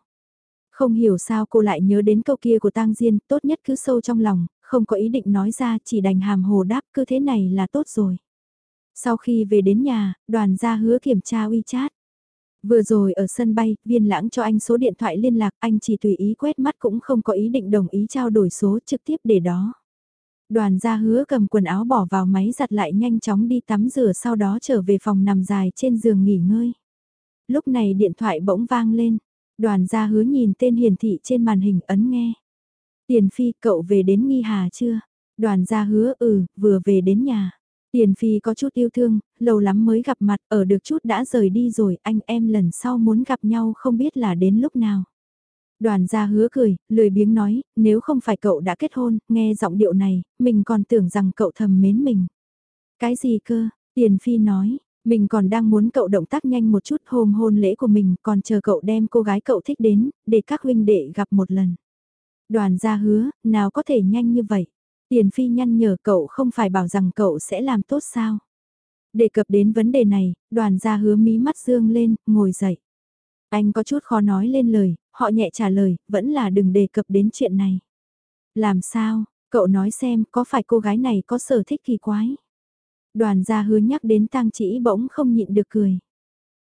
Speaker 1: Không hiểu sao cô lại nhớ đến câu kia của Tang Diên, tốt nhất cứ sâu trong lòng, không có ý định nói ra chỉ đành hàm hồ đáp cứ thế này là tốt rồi. Sau khi về đến nhà, đoàn gia hứa kiểm tra WeChat. Vừa rồi ở sân bay, viên lãng cho anh số điện thoại liên lạc, anh chỉ tùy ý quét mắt cũng không có ý định đồng ý trao đổi số trực tiếp để đó. Đoàn gia hứa cầm quần áo bỏ vào máy giặt lại nhanh chóng đi tắm rửa sau đó trở về phòng nằm dài trên giường nghỉ ngơi. Lúc này điện thoại bỗng vang lên, đoàn gia hứa nhìn tên hiển thị trên màn hình ấn nghe. Tiền phi cậu về đến nghi hà chưa? Đoàn gia hứa ừ, vừa về đến nhà. Tiền Phi có chút yêu thương, lâu lắm mới gặp mặt, ở được chút đã rời đi rồi, anh em lần sau muốn gặp nhau không biết là đến lúc nào. Đoàn gia hứa cười, lười biếng nói, nếu không phải cậu đã kết hôn, nghe giọng điệu này, mình còn tưởng rằng cậu thầm mến mình. Cái gì cơ, Tiền Phi nói, mình còn đang muốn cậu động tác nhanh một chút hôm hôn lễ của mình còn chờ cậu đem cô gái cậu thích đến, để các huynh đệ gặp một lần. Đoàn gia hứa, nào có thể nhanh như vậy. Tiền Phi nhăn nhở cậu không phải bảo rằng cậu sẽ làm tốt sao. Đề cập đến vấn đề này, đoàn gia hứa mí mắt dương lên, ngồi dậy. Anh có chút khó nói lên lời, họ nhẹ trả lời, vẫn là đừng đề cập đến chuyện này. Làm sao, cậu nói xem có phải cô gái này có sở thích kỳ quái. Đoàn gia hứa nhắc đến tang chỉ bỗng không nhịn được cười.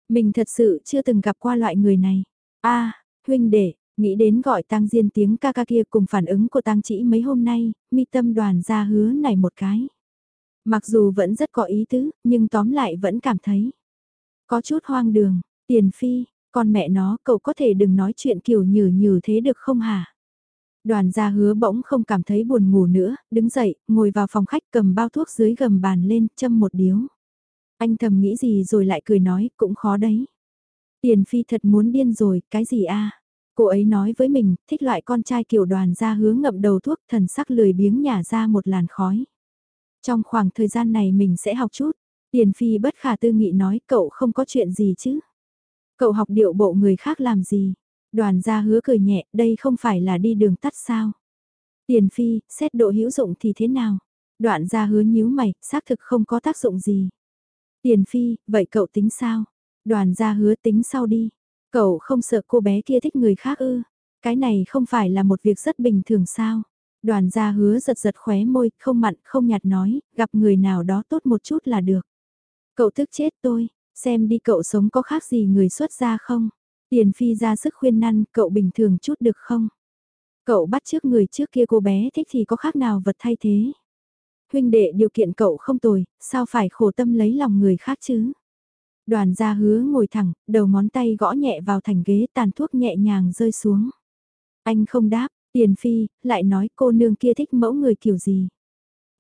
Speaker 1: Mình thật sự chưa từng gặp qua loại người này. a huynh đệ, nghĩ đến gọi tang diên tiếng ca ca kia cùng phản ứng của tang chỉ mấy hôm nay, mi tâm đoàn gia hứa này một cái. Mặc dù vẫn rất có ý tứ, nhưng tóm lại vẫn cảm thấy có chút hoang đường, tiền phi, con mẹ nó cậu có thể đừng nói chuyện kiểu nhử nhử thế được không hả? Đoàn gia hứa bỗng không cảm thấy buồn ngủ nữa, đứng dậy, ngồi vào phòng khách cầm bao thuốc dưới gầm bàn lên, châm một điếu. Anh thầm nghĩ gì rồi lại cười nói, cũng khó đấy. Tiền phi thật muốn điên rồi, cái gì a? Cô ấy nói với mình, thích loại con trai kiểu đoàn gia hướng ngậm đầu thuốc thần sắc lười biếng nhả ra một làn khói. Trong khoảng thời gian này mình sẽ học chút. Tiền phi bất khả tư nghị nói cậu không có chuyện gì chứ. Cậu học điệu bộ người khác làm gì? Đoàn gia hứa cười nhẹ, đây không phải là đi đường tắt sao? Tiền phi, xét độ hữu dụng thì thế nào? Đoạn gia hứa nhíu mày, xác thực không có tác dụng gì. Tiền phi, vậy cậu tính sao? Đoàn gia hứa tính sau đi. Cậu không sợ cô bé kia thích người khác ư? Cái này không phải là một việc rất bình thường sao? Đoàn gia hứa giật giật khóe môi, không mặn, không nhạt nói, gặp người nào đó tốt một chút là được. Cậu thức chết tôi, xem đi cậu sống có khác gì người xuất gia không? Tiền phi ra sức khuyên năn, cậu bình thường chút được không? Cậu bắt trước người trước kia cô bé thích thì có khác nào vật thay thế? Huynh đệ điều kiện cậu không tồi, sao phải khổ tâm lấy lòng người khác chứ? Đoàn gia hứa ngồi thẳng, đầu ngón tay gõ nhẹ vào thành ghế tàn thuốc nhẹ nhàng rơi xuống. Anh không đáp, tiền phi, lại nói cô nương kia thích mẫu người kiểu gì?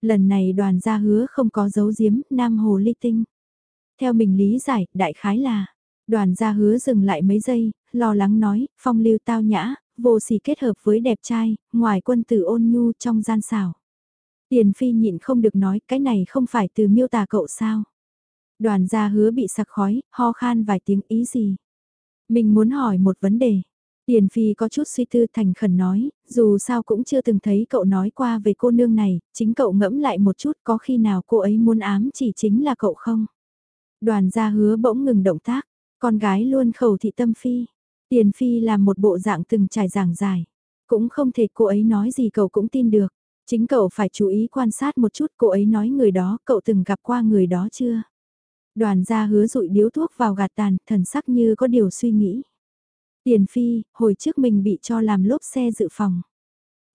Speaker 1: Lần này đoàn gia hứa không có dấu giếm, nam hồ ly tinh. Theo mình lý giải, đại khái là, đoàn gia hứa dừng lại mấy giây, lo lắng nói, phong lưu tao nhã, vô sỉ kết hợp với đẹp trai, ngoài quân tử ôn nhu trong gian xảo. Tiền phi nhịn không được nói, cái này không phải từ miêu tả cậu sao. Đoàn gia hứa bị sặc khói, ho khan vài tiếng ý gì. Mình muốn hỏi một vấn đề. Tiền phi có chút suy tư thành khẩn nói, dù sao cũng chưa từng thấy cậu nói qua về cô nương này, chính cậu ngẫm lại một chút có khi nào cô ấy muốn ám chỉ chính là cậu không? Đoàn gia hứa bỗng ngừng động tác, con gái luôn khẩu thị tâm phi. Tiền phi làm một bộ dạng từng trải giảng dài. Cũng không thể cô ấy nói gì cậu cũng tin được. Chính cậu phải chú ý quan sát một chút cô ấy nói người đó cậu từng gặp qua người đó chưa? Đoàn gia hứa rụi điếu thuốc vào gạt tàn, thần sắc như có điều suy nghĩ. Tiền phi, hồi trước mình bị cho làm lốp xe dự phòng.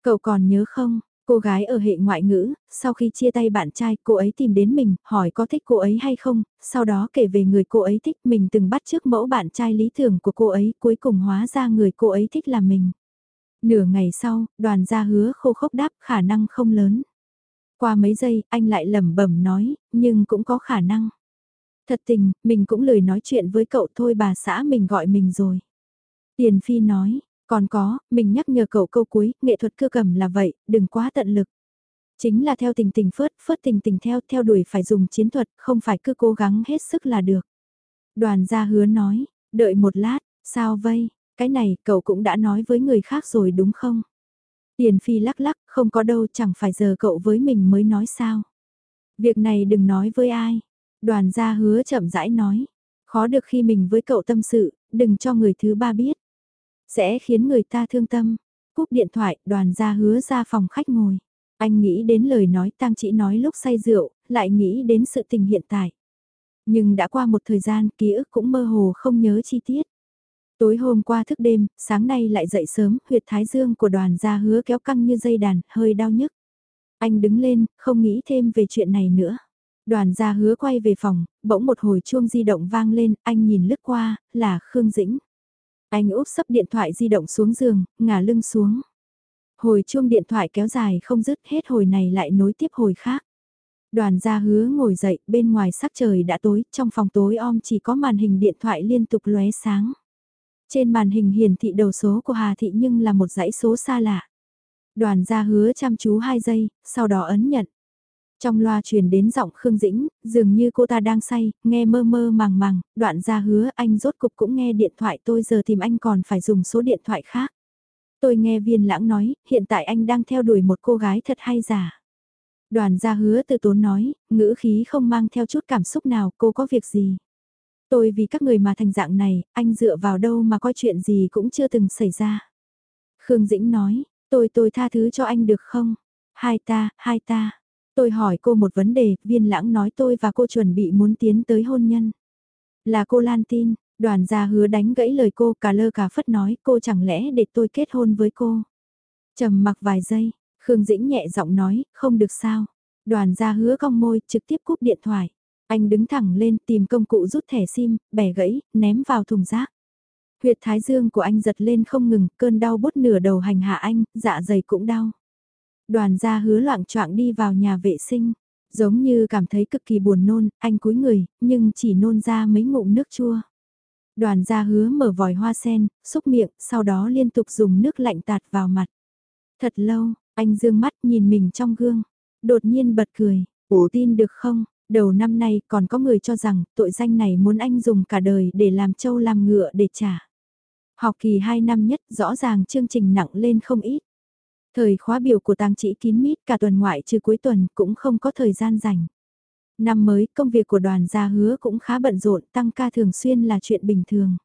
Speaker 1: Cậu còn nhớ không, Cô gái ở hệ ngoại ngữ, sau khi chia tay bạn trai, cô ấy tìm đến mình, hỏi có thích cô ấy hay không, sau đó kể về người cô ấy thích mình từng bắt trước mẫu bạn trai lý tưởng của cô ấy, cuối cùng hóa ra người cô ấy thích là mình. Nửa ngày sau, đoàn gia hứa khô khốc đáp khả năng không lớn. Qua mấy giây, anh lại lẩm bẩm nói, nhưng cũng có khả năng. Thật tình, mình cũng lười nói chuyện với cậu thôi bà xã mình gọi mình rồi. Tiền Phi nói, còn có, mình nhắc nhở cậu câu cuối, nghệ thuật cơ cầm là vậy, đừng quá tận lực. Chính là theo tình tình phớt, phớt tình tình theo, theo đuổi phải dùng chiến thuật, không phải cứ cố gắng hết sức là được. Đoàn gia hứa nói, đợi một lát, sao vây, cái này cậu cũng đã nói với người khác rồi đúng không? Tiền phi lắc lắc, không có đâu chẳng phải giờ cậu với mình mới nói sao. Việc này đừng nói với ai. Đoàn gia hứa chậm rãi nói. Khó được khi mình với cậu tâm sự, đừng cho người thứ ba biết. Sẽ khiến người ta thương tâm. Cúp điện thoại, đoàn gia hứa ra phòng khách ngồi. Anh nghĩ đến lời nói tang chỉ nói lúc say rượu, lại nghĩ đến sự tình hiện tại. Nhưng đã qua một thời gian, ký ức cũng mơ hồ không nhớ chi tiết. Tối hôm qua thức đêm, sáng nay lại dậy sớm, huyệt thái dương của đoàn gia hứa kéo căng như dây đàn, hơi đau nhức. Anh đứng lên, không nghĩ thêm về chuyện này nữa. Đoàn gia hứa quay về phòng, bỗng một hồi chuông di động vang lên, anh nhìn lướt qua, là Khương Dĩnh. Anh úp sấp điện thoại di động xuống giường, ngả lưng xuống. Hồi chuông điện thoại kéo dài không dứt hết hồi này lại nối tiếp hồi khác. Đoàn gia hứa ngồi dậy, bên ngoài sắc trời đã tối, trong phòng tối om chỉ có màn hình điện thoại liên tục lóe sáng. Trên màn hình hiển thị đầu số của Hà Thị nhưng là một dãy số xa lạ. Đoàn gia hứa chăm chú 2 giây, sau đó ấn nhận. Trong loa truyền đến giọng Khương Dĩnh, dường như cô ta đang say, nghe mơ mơ màng màng, đoạn gia hứa anh rốt cục cũng nghe điện thoại tôi giờ tìm anh còn phải dùng số điện thoại khác. Tôi nghe viên lãng nói, hiện tại anh đang theo đuổi một cô gái thật hay giả. Đoàn gia hứa từ tốn nói, ngữ khí không mang theo chút cảm xúc nào, cô có việc gì. Tôi vì các người mà thành dạng này, anh dựa vào đâu mà coi chuyện gì cũng chưa từng xảy ra. Khương Dĩnh nói, tôi tôi tha thứ cho anh được không? Hai ta, hai ta. Tôi hỏi cô một vấn đề, viên lãng nói tôi và cô chuẩn bị muốn tiến tới hôn nhân. Là cô Lan tin, đoàn gia hứa đánh gãy lời cô cả lơ cả phất nói cô chẳng lẽ để tôi kết hôn với cô. trầm mặc vài giây, Khương Dĩnh nhẹ giọng nói, không được sao. Đoàn gia hứa cong môi, trực tiếp cúp điện thoại. Anh đứng thẳng lên tìm công cụ rút thẻ sim, bẻ gãy, ném vào thùng rác. Huyệt thái dương của anh giật lên không ngừng, cơn đau bút nửa đầu hành hạ anh, dạ dày cũng đau. Đoàn gia hứa loạn choạng đi vào nhà vệ sinh, giống như cảm thấy cực kỳ buồn nôn, anh cúi người, nhưng chỉ nôn ra mấy ngụm nước chua. Đoàn gia hứa mở vòi hoa sen, xúc miệng, sau đó liên tục dùng nước lạnh tạt vào mặt. Thật lâu, anh dương mắt nhìn mình trong gương, đột nhiên bật cười, ủ tin được không, đầu năm nay còn có người cho rằng tội danh này muốn anh dùng cả đời để làm trâu làm ngựa để trả. Học kỳ 2 năm nhất rõ ràng chương trình nặng lên không ít. Thời khóa biểu của tang chỉ kín mít cả tuần ngoại trừ cuối tuần cũng không có thời gian rảnh. Năm mới, công việc của đoàn gia hứa cũng khá bận rộn, tăng ca thường xuyên là chuyện bình thường.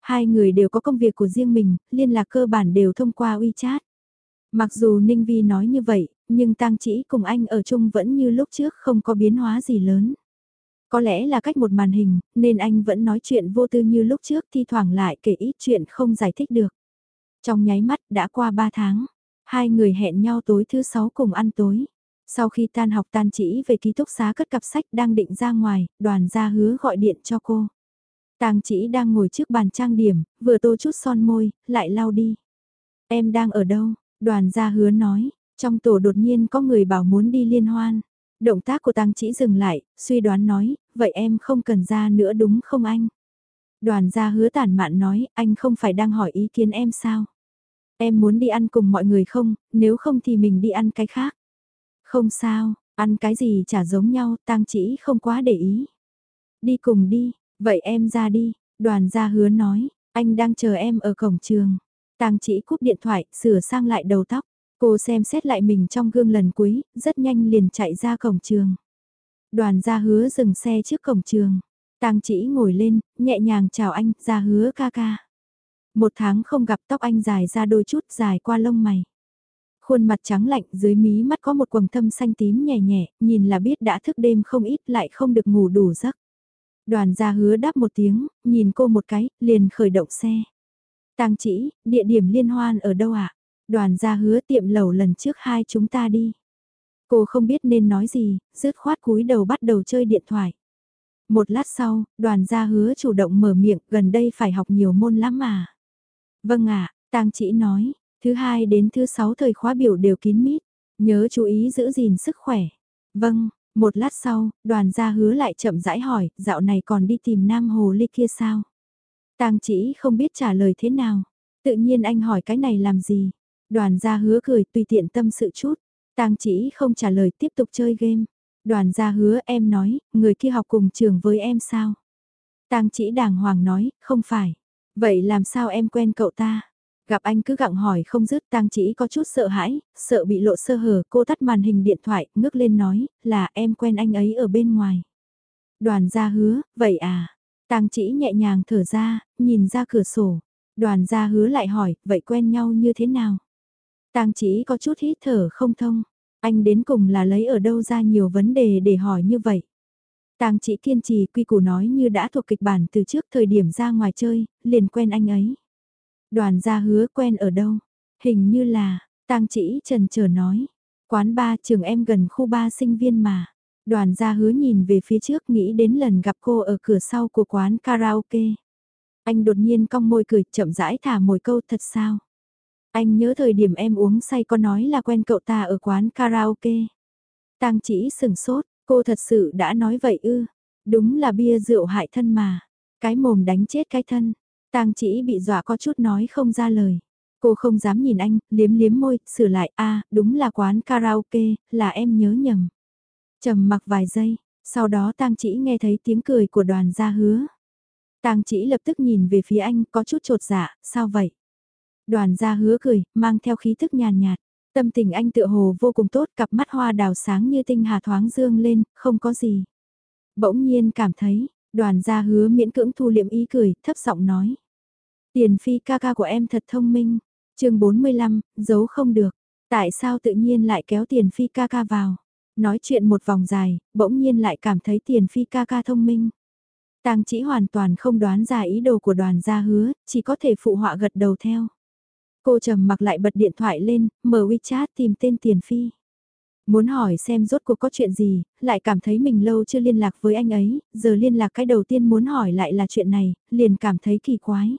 Speaker 1: Hai người đều có công việc của riêng mình, liên lạc cơ bản đều thông qua WeChat. Mặc dù Ninh Vi nói như vậy, nhưng tang chỉ cùng anh ở chung vẫn như lúc trước không có biến hóa gì lớn. Có lẽ là cách một màn hình, nên anh vẫn nói chuyện vô tư như lúc trước thi thoảng lại kể ít chuyện không giải thích được. Trong nháy mắt đã qua 3 tháng, hai người hẹn nhau tối thứ sáu cùng ăn tối. Sau khi tan học tan chỉ về ký túc xá cất cặp sách đang định ra ngoài, đoàn gia hứa gọi điện cho cô. Tàng chỉ đang ngồi trước bàn trang điểm, vừa tô chút son môi, lại lau đi. Em đang ở đâu? Đoàn gia hứa nói, trong tổ đột nhiên có người bảo muốn đi liên hoan. Động tác của Tàng Chỉ dừng lại, suy đoán nói, vậy em không cần ra nữa đúng không anh? Đoàn gia hứa tản mạn nói, anh không phải đang hỏi ý kiến em sao? Em muốn đi ăn cùng mọi người không, nếu không thì mình đi ăn cái khác. Không sao, ăn cái gì chả giống nhau, tang Chỉ không quá để ý. Đi cùng đi, vậy em ra đi, đoàn gia hứa nói, anh đang chờ em ở cổng trường. Tang chỉ cúp điện thoại, sửa sang lại đầu tóc. Cô xem xét lại mình trong gương lần cuối, rất nhanh liền chạy ra cổng trường. Đoàn gia hứa dừng xe trước cổng trường. Tang chỉ ngồi lên, nhẹ nhàng chào anh, gia hứa ca ca. Một tháng không gặp tóc anh dài ra đôi chút dài qua lông mày. Khuôn mặt trắng lạnh dưới mí mắt có một quầng thâm xanh tím nhẹ nhẹ, nhìn là biết đã thức đêm không ít lại không được ngủ đủ giấc. Đoàn gia hứa đáp một tiếng, nhìn cô một cái, liền khởi động xe. Tang chỉ, địa điểm liên hoan ở đâu ạ? À? Đoàn gia hứa tiệm lẩu lần trước hai chúng ta đi. Cô không biết nên nói gì, rứt khoát cúi đầu bắt đầu chơi điện thoại. Một lát sau, đoàn gia hứa chủ động mở miệng, gần đây phải học nhiều môn lắm mà. Vâng ạ, tang chỉ nói, thứ hai đến thứ sáu thời khóa biểu đều kín mít, nhớ chú ý giữ gìn sức khỏe. Vâng, một lát sau, đoàn gia hứa lại chậm rãi hỏi, dạo này còn đi tìm nam hồ ly kia sao? Tang chỉ không biết trả lời thế nào. Tự nhiên anh hỏi cái này làm gì? Đoàn gia hứa cười tùy tiện tâm sự chút. Tang chỉ không trả lời tiếp tục chơi game. Đoàn gia hứa em nói, người kia học cùng trường với em sao? Tang chỉ đàng hoàng nói, không phải. Vậy làm sao em quen cậu ta? Gặp anh cứ gặng hỏi không dứt tang chỉ có chút sợ hãi, sợ bị lộ sơ hở, cô tắt màn hình điện thoại, ngước lên nói, là em quen anh ấy ở bên ngoài. Đoàn gia hứa, vậy à, Tang chỉ nhẹ nhàng thở ra, nhìn ra cửa sổ. Đoàn gia hứa lại hỏi, vậy quen nhau như thế nào? Tang chỉ có chút hít thở không thông. Anh đến cùng là lấy ở đâu ra nhiều vấn đề để hỏi như vậy? Tang chỉ kiên trì quy củ nói như đã thuộc kịch bản từ trước thời điểm ra ngoài chơi, liền quen anh ấy. Đoàn gia hứa quen ở đâu? Hình như là, Tang chỉ trần chờ nói. Quán ba trường em gần khu ba sinh viên mà. Đoàn gia hứa nhìn về phía trước nghĩ đến lần gặp cô ở cửa sau của quán karaoke. Anh đột nhiên cong môi cười chậm rãi thả mồi câu thật sao. Anh nhớ thời điểm em uống say có nói là quen cậu ta ở quán karaoke. Tang chỉ sừng sốt, cô thật sự đã nói vậy ư. Đúng là bia rượu hại thân mà. Cái mồm đánh chết cái thân. Tang chỉ bị dọa có chút nói không ra lời. Cô không dám nhìn anh, liếm liếm môi, sửa lại, a đúng là quán karaoke, là em nhớ nhầm. trầm mặc vài giây, sau đó tang chỉ nghe thấy tiếng cười của đoàn gia hứa. Tang chỉ lập tức nhìn về phía anh có chút trột dạ, sao vậy? Đoàn gia hứa cười, mang theo khí thức nhàn nhạt, Tâm tình anh tựa hồ vô cùng tốt, cặp mắt hoa đào sáng như tinh hà thoáng dương lên, không có gì. Bỗng nhiên cảm thấy, đoàn gia hứa miễn cưỡng thu liệm ý cười, thấp giọng nói. Tiền phi ca ca của em thật thông minh. chương 45, giấu không được. Tại sao tự nhiên lại kéo tiền phi ca ca vào? Nói chuyện một vòng dài, bỗng nhiên lại cảm thấy tiền phi ca ca thông minh. Tang chỉ hoàn toàn không đoán ra ý đồ của đoàn gia hứa, chỉ có thể phụ họa gật đầu theo. Cô trầm mặc lại bật điện thoại lên, mở WeChat tìm tên Tiền Phi. Muốn hỏi xem rốt cuộc có chuyện gì, lại cảm thấy mình lâu chưa liên lạc với anh ấy, giờ liên lạc cái đầu tiên muốn hỏi lại là chuyện này, liền cảm thấy kỳ quái.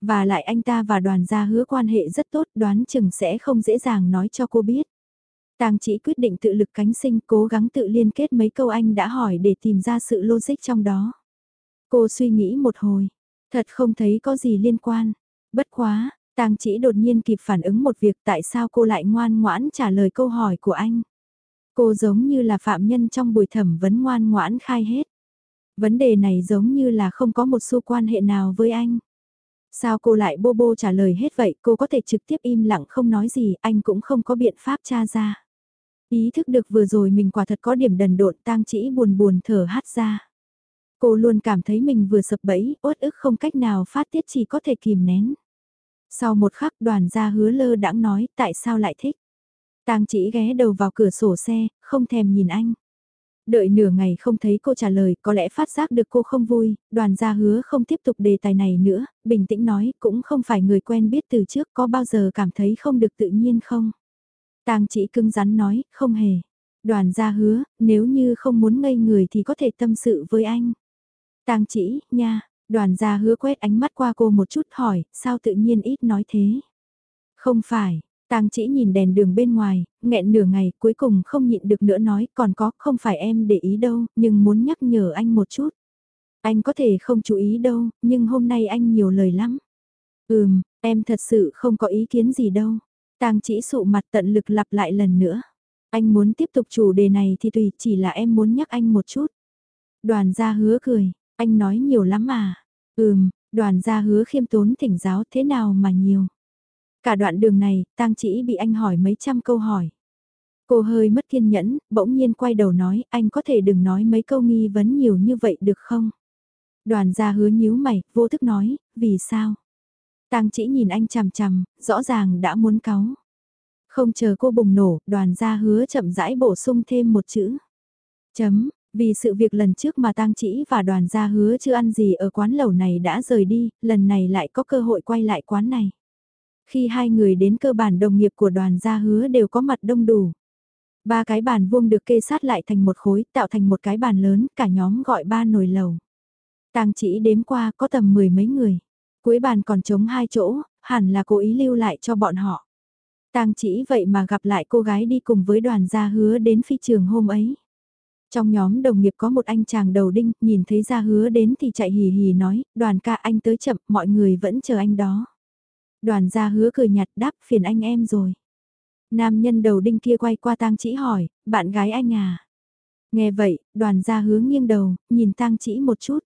Speaker 1: Và lại anh ta và đoàn gia hứa quan hệ rất tốt đoán chừng sẽ không dễ dàng nói cho cô biết. Tàng chỉ quyết định tự lực cánh sinh cố gắng tự liên kết mấy câu anh đã hỏi để tìm ra sự logic trong đó. Cô suy nghĩ một hồi, thật không thấy có gì liên quan. Bất quá, Tang chỉ đột nhiên kịp phản ứng một việc tại sao cô lại ngoan ngoãn trả lời câu hỏi của anh. Cô giống như là phạm nhân trong buổi thẩm vấn ngoan ngoãn khai hết. Vấn đề này giống như là không có một xu quan hệ nào với anh. Sao cô lại bô bô trả lời hết vậy, cô có thể trực tiếp im lặng không nói gì, anh cũng không có biện pháp tra ra. Ý thức được vừa rồi mình quả thật có điểm đần độn tang chỉ buồn buồn thở hát ra. Cô luôn cảm thấy mình vừa sập bẫy, uất ức không cách nào phát tiết chỉ có thể kìm nén. Sau một khắc đoàn gia hứa lơ đãng nói tại sao lại thích. Tang chỉ ghé đầu vào cửa sổ xe, không thèm nhìn anh. Đợi nửa ngày không thấy cô trả lời, có lẽ phát giác được cô không vui, đoàn gia hứa không tiếp tục đề tài này nữa, bình tĩnh nói, cũng không phải người quen biết từ trước có bao giờ cảm thấy không được tự nhiên không. Tang chỉ cưng rắn nói, không hề. Đoàn gia hứa, nếu như không muốn ngây người thì có thể tâm sự với anh. Tang chỉ, nha, Đoàn gia hứa quét ánh mắt qua cô một chút hỏi, sao tự nhiên ít nói thế? Không phải, tang chỉ nhìn đèn đường bên ngoài, nghẹn nửa ngày cuối cùng không nhịn được nữa nói còn có không phải em để ý đâu, nhưng muốn nhắc nhở anh một chút. Anh có thể không chú ý đâu, nhưng hôm nay anh nhiều lời lắm. Ừm, em thật sự không có ý kiến gì đâu. Tang chỉ sụ mặt tận lực lặp lại lần nữa. Anh muốn tiếp tục chủ đề này thì tùy chỉ là em muốn nhắc anh một chút. Đoàn gia hứa cười, anh nói nhiều lắm mà. Ừm, đoàn gia hứa khiêm tốn thỉnh giáo thế nào mà nhiều. Cả đoạn đường này, tang chỉ bị anh hỏi mấy trăm câu hỏi. Cô hơi mất kiên nhẫn, bỗng nhiên quay đầu nói, anh có thể đừng nói mấy câu nghi vấn nhiều như vậy được không? Đoàn gia hứa nhíu mày, vô thức nói, vì sao? Tang chỉ nhìn anh chằm chằm, rõ ràng đã muốn cáu. Không chờ cô bùng nổ, đoàn gia hứa chậm rãi bổ sung thêm một chữ. Chấm, vì sự việc lần trước mà tang chỉ và đoàn gia hứa chưa ăn gì ở quán lẩu này đã rời đi, lần này lại có cơ hội quay lại quán này. Khi hai người đến cơ bản đồng nghiệp của đoàn gia hứa đều có mặt đông đủ. Ba cái bàn vuông được kê sát lại thành một khối, tạo thành một cái bàn lớn, cả nhóm gọi ba nồi lẩu. Tang chỉ đếm qua có tầm mười mấy người. Cuối bàn còn trống hai chỗ, hẳn là cố ý lưu lại cho bọn họ. Tang chỉ vậy mà gặp lại cô gái đi cùng với đoàn gia hứa đến phi trường hôm ấy. Trong nhóm đồng nghiệp có một anh chàng đầu đinh, nhìn thấy ra hứa đến thì chạy hì hì nói, đoàn ca anh tới chậm, mọi người vẫn chờ anh đó. Đoàn gia hứa cười nhạt đáp phiền anh em rồi. Nam nhân đầu đinh kia quay qua tang chỉ hỏi, bạn gái anh à? Nghe vậy, đoàn gia hứa nghiêng đầu, nhìn tang chỉ một chút.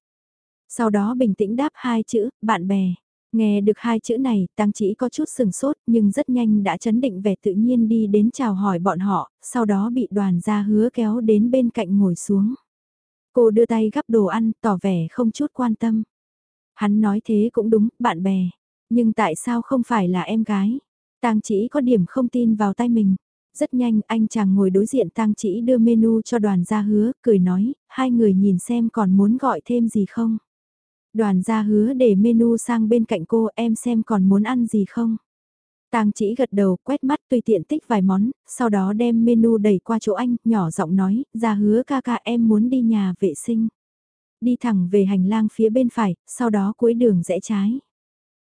Speaker 1: Sau đó bình tĩnh đáp hai chữ, bạn bè. Nghe được hai chữ này, Tăng chỉ có chút sừng sốt nhưng rất nhanh đã chấn định vẻ tự nhiên đi đến chào hỏi bọn họ, sau đó bị đoàn gia hứa kéo đến bên cạnh ngồi xuống. Cô đưa tay gắp đồ ăn, tỏ vẻ không chút quan tâm. Hắn nói thế cũng đúng, bạn bè. Nhưng tại sao không phải là em gái? Tang chỉ có điểm không tin vào tay mình. Rất nhanh anh chàng ngồi đối diện Tang chỉ đưa menu cho đoàn gia hứa, cười nói, hai người nhìn xem còn muốn gọi thêm gì không? Đoàn gia hứa để menu sang bên cạnh cô em xem còn muốn ăn gì không. Tang chỉ gật đầu quét mắt tùy tiện tích vài món, sau đó đem menu đẩy qua chỗ anh, nhỏ giọng nói, gia hứa ca ca em muốn đi nhà vệ sinh. Đi thẳng về hành lang phía bên phải, sau đó cuối đường rẽ trái.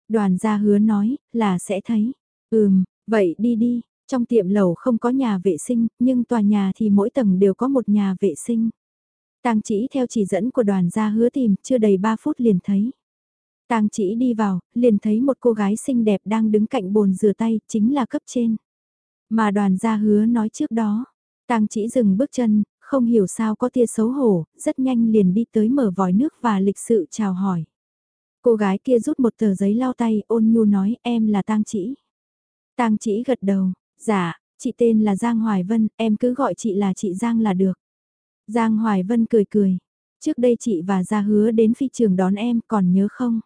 Speaker 1: Đoàn gia hứa nói, là sẽ thấy. Ừm, vậy đi đi, trong tiệm lầu không có nhà vệ sinh, nhưng tòa nhà thì mỗi tầng đều có một nhà vệ sinh. Tang chỉ theo chỉ dẫn của đoàn gia hứa tìm, chưa đầy 3 phút liền thấy. Tang chỉ đi vào, liền thấy một cô gái xinh đẹp đang đứng cạnh bồn rửa tay, chính là cấp trên. Mà đoàn gia hứa nói trước đó, Tang chỉ dừng bước chân, không hiểu sao có tia xấu hổ, rất nhanh liền đi tới mở vòi nước và lịch sự chào hỏi. Cô gái kia rút một tờ giấy lau tay, ôn nhu nói em là Tang chỉ. Tang chỉ gật đầu, dạ, chị tên là Giang Hoài Vân, em cứ gọi chị là chị Giang là được. Giang Hoài Vân cười cười, trước đây chị và Gia hứa đến phi trường đón em còn nhớ không?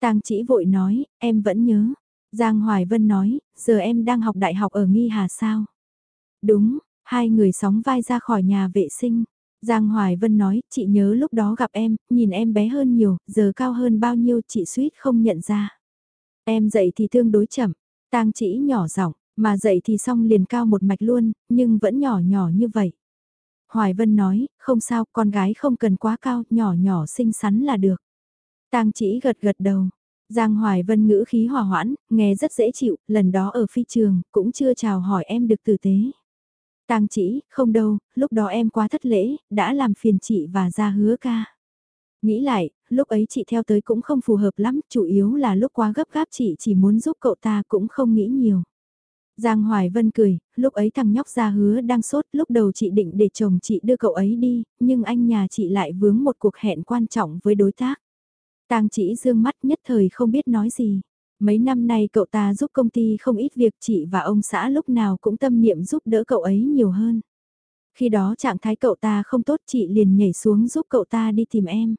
Speaker 1: Tang chỉ vội nói, em vẫn nhớ. Giang Hoài Vân nói, giờ em đang học đại học ở Nghi Hà sao? Đúng, hai người sóng vai ra khỏi nhà vệ sinh. Giang Hoài Vân nói, chị nhớ lúc đó gặp em, nhìn em bé hơn nhiều, giờ cao hơn bao nhiêu chị suýt không nhận ra. Em dậy thì tương đối chậm, tang chỉ nhỏ giọng, mà dậy thì xong liền cao một mạch luôn, nhưng vẫn nhỏ nhỏ như vậy. Hoài Vân nói, không sao, con gái không cần quá cao, nhỏ nhỏ xinh xắn là được. Tang chỉ gật gật đầu. Giang Hoài Vân ngữ khí hòa hoãn, nghe rất dễ chịu, lần đó ở phi trường, cũng chưa chào hỏi em được tử tế. Tang chỉ, không đâu, lúc đó em quá thất lễ, đã làm phiền chị và ra hứa ca. Nghĩ lại, lúc ấy chị theo tới cũng không phù hợp lắm, chủ yếu là lúc quá gấp gáp chị chỉ muốn giúp cậu ta cũng không nghĩ nhiều. Giang Hoài Vân cười, lúc ấy thằng nhóc ra hứa đang sốt, lúc đầu chị định để chồng chị đưa cậu ấy đi, nhưng anh nhà chị lại vướng một cuộc hẹn quan trọng với đối tác. Tang chỉ dương mắt nhất thời không biết nói gì. Mấy năm nay cậu ta giúp công ty không ít việc chị và ông xã lúc nào cũng tâm niệm giúp đỡ cậu ấy nhiều hơn. Khi đó trạng thái cậu ta không tốt chị liền nhảy xuống giúp cậu ta đi tìm em.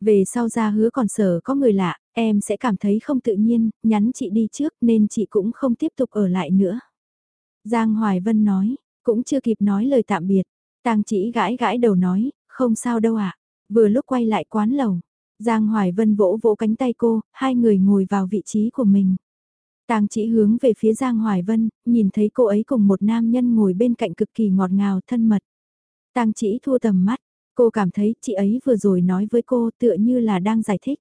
Speaker 1: Về sau ra hứa còn sở có người lạ, em sẽ cảm thấy không tự nhiên, nhắn chị đi trước nên chị cũng không tiếp tục ở lại nữa. Giang Hoài Vân nói, cũng chưa kịp nói lời tạm biệt. Tang chỉ gãi gãi đầu nói, không sao đâu ạ. Vừa lúc quay lại quán lầu, Giang Hoài Vân vỗ vỗ cánh tay cô, hai người ngồi vào vị trí của mình. Tang chỉ hướng về phía Giang Hoài Vân, nhìn thấy cô ấy cùng một nam nhân ngồi bên cạnh cực kỳ ngọt ngào thân mật. Tang chỉ thua tầm mắt, cô cảm thấy chị ấy vừa rồi nói với cô tựa như là đang giải thích.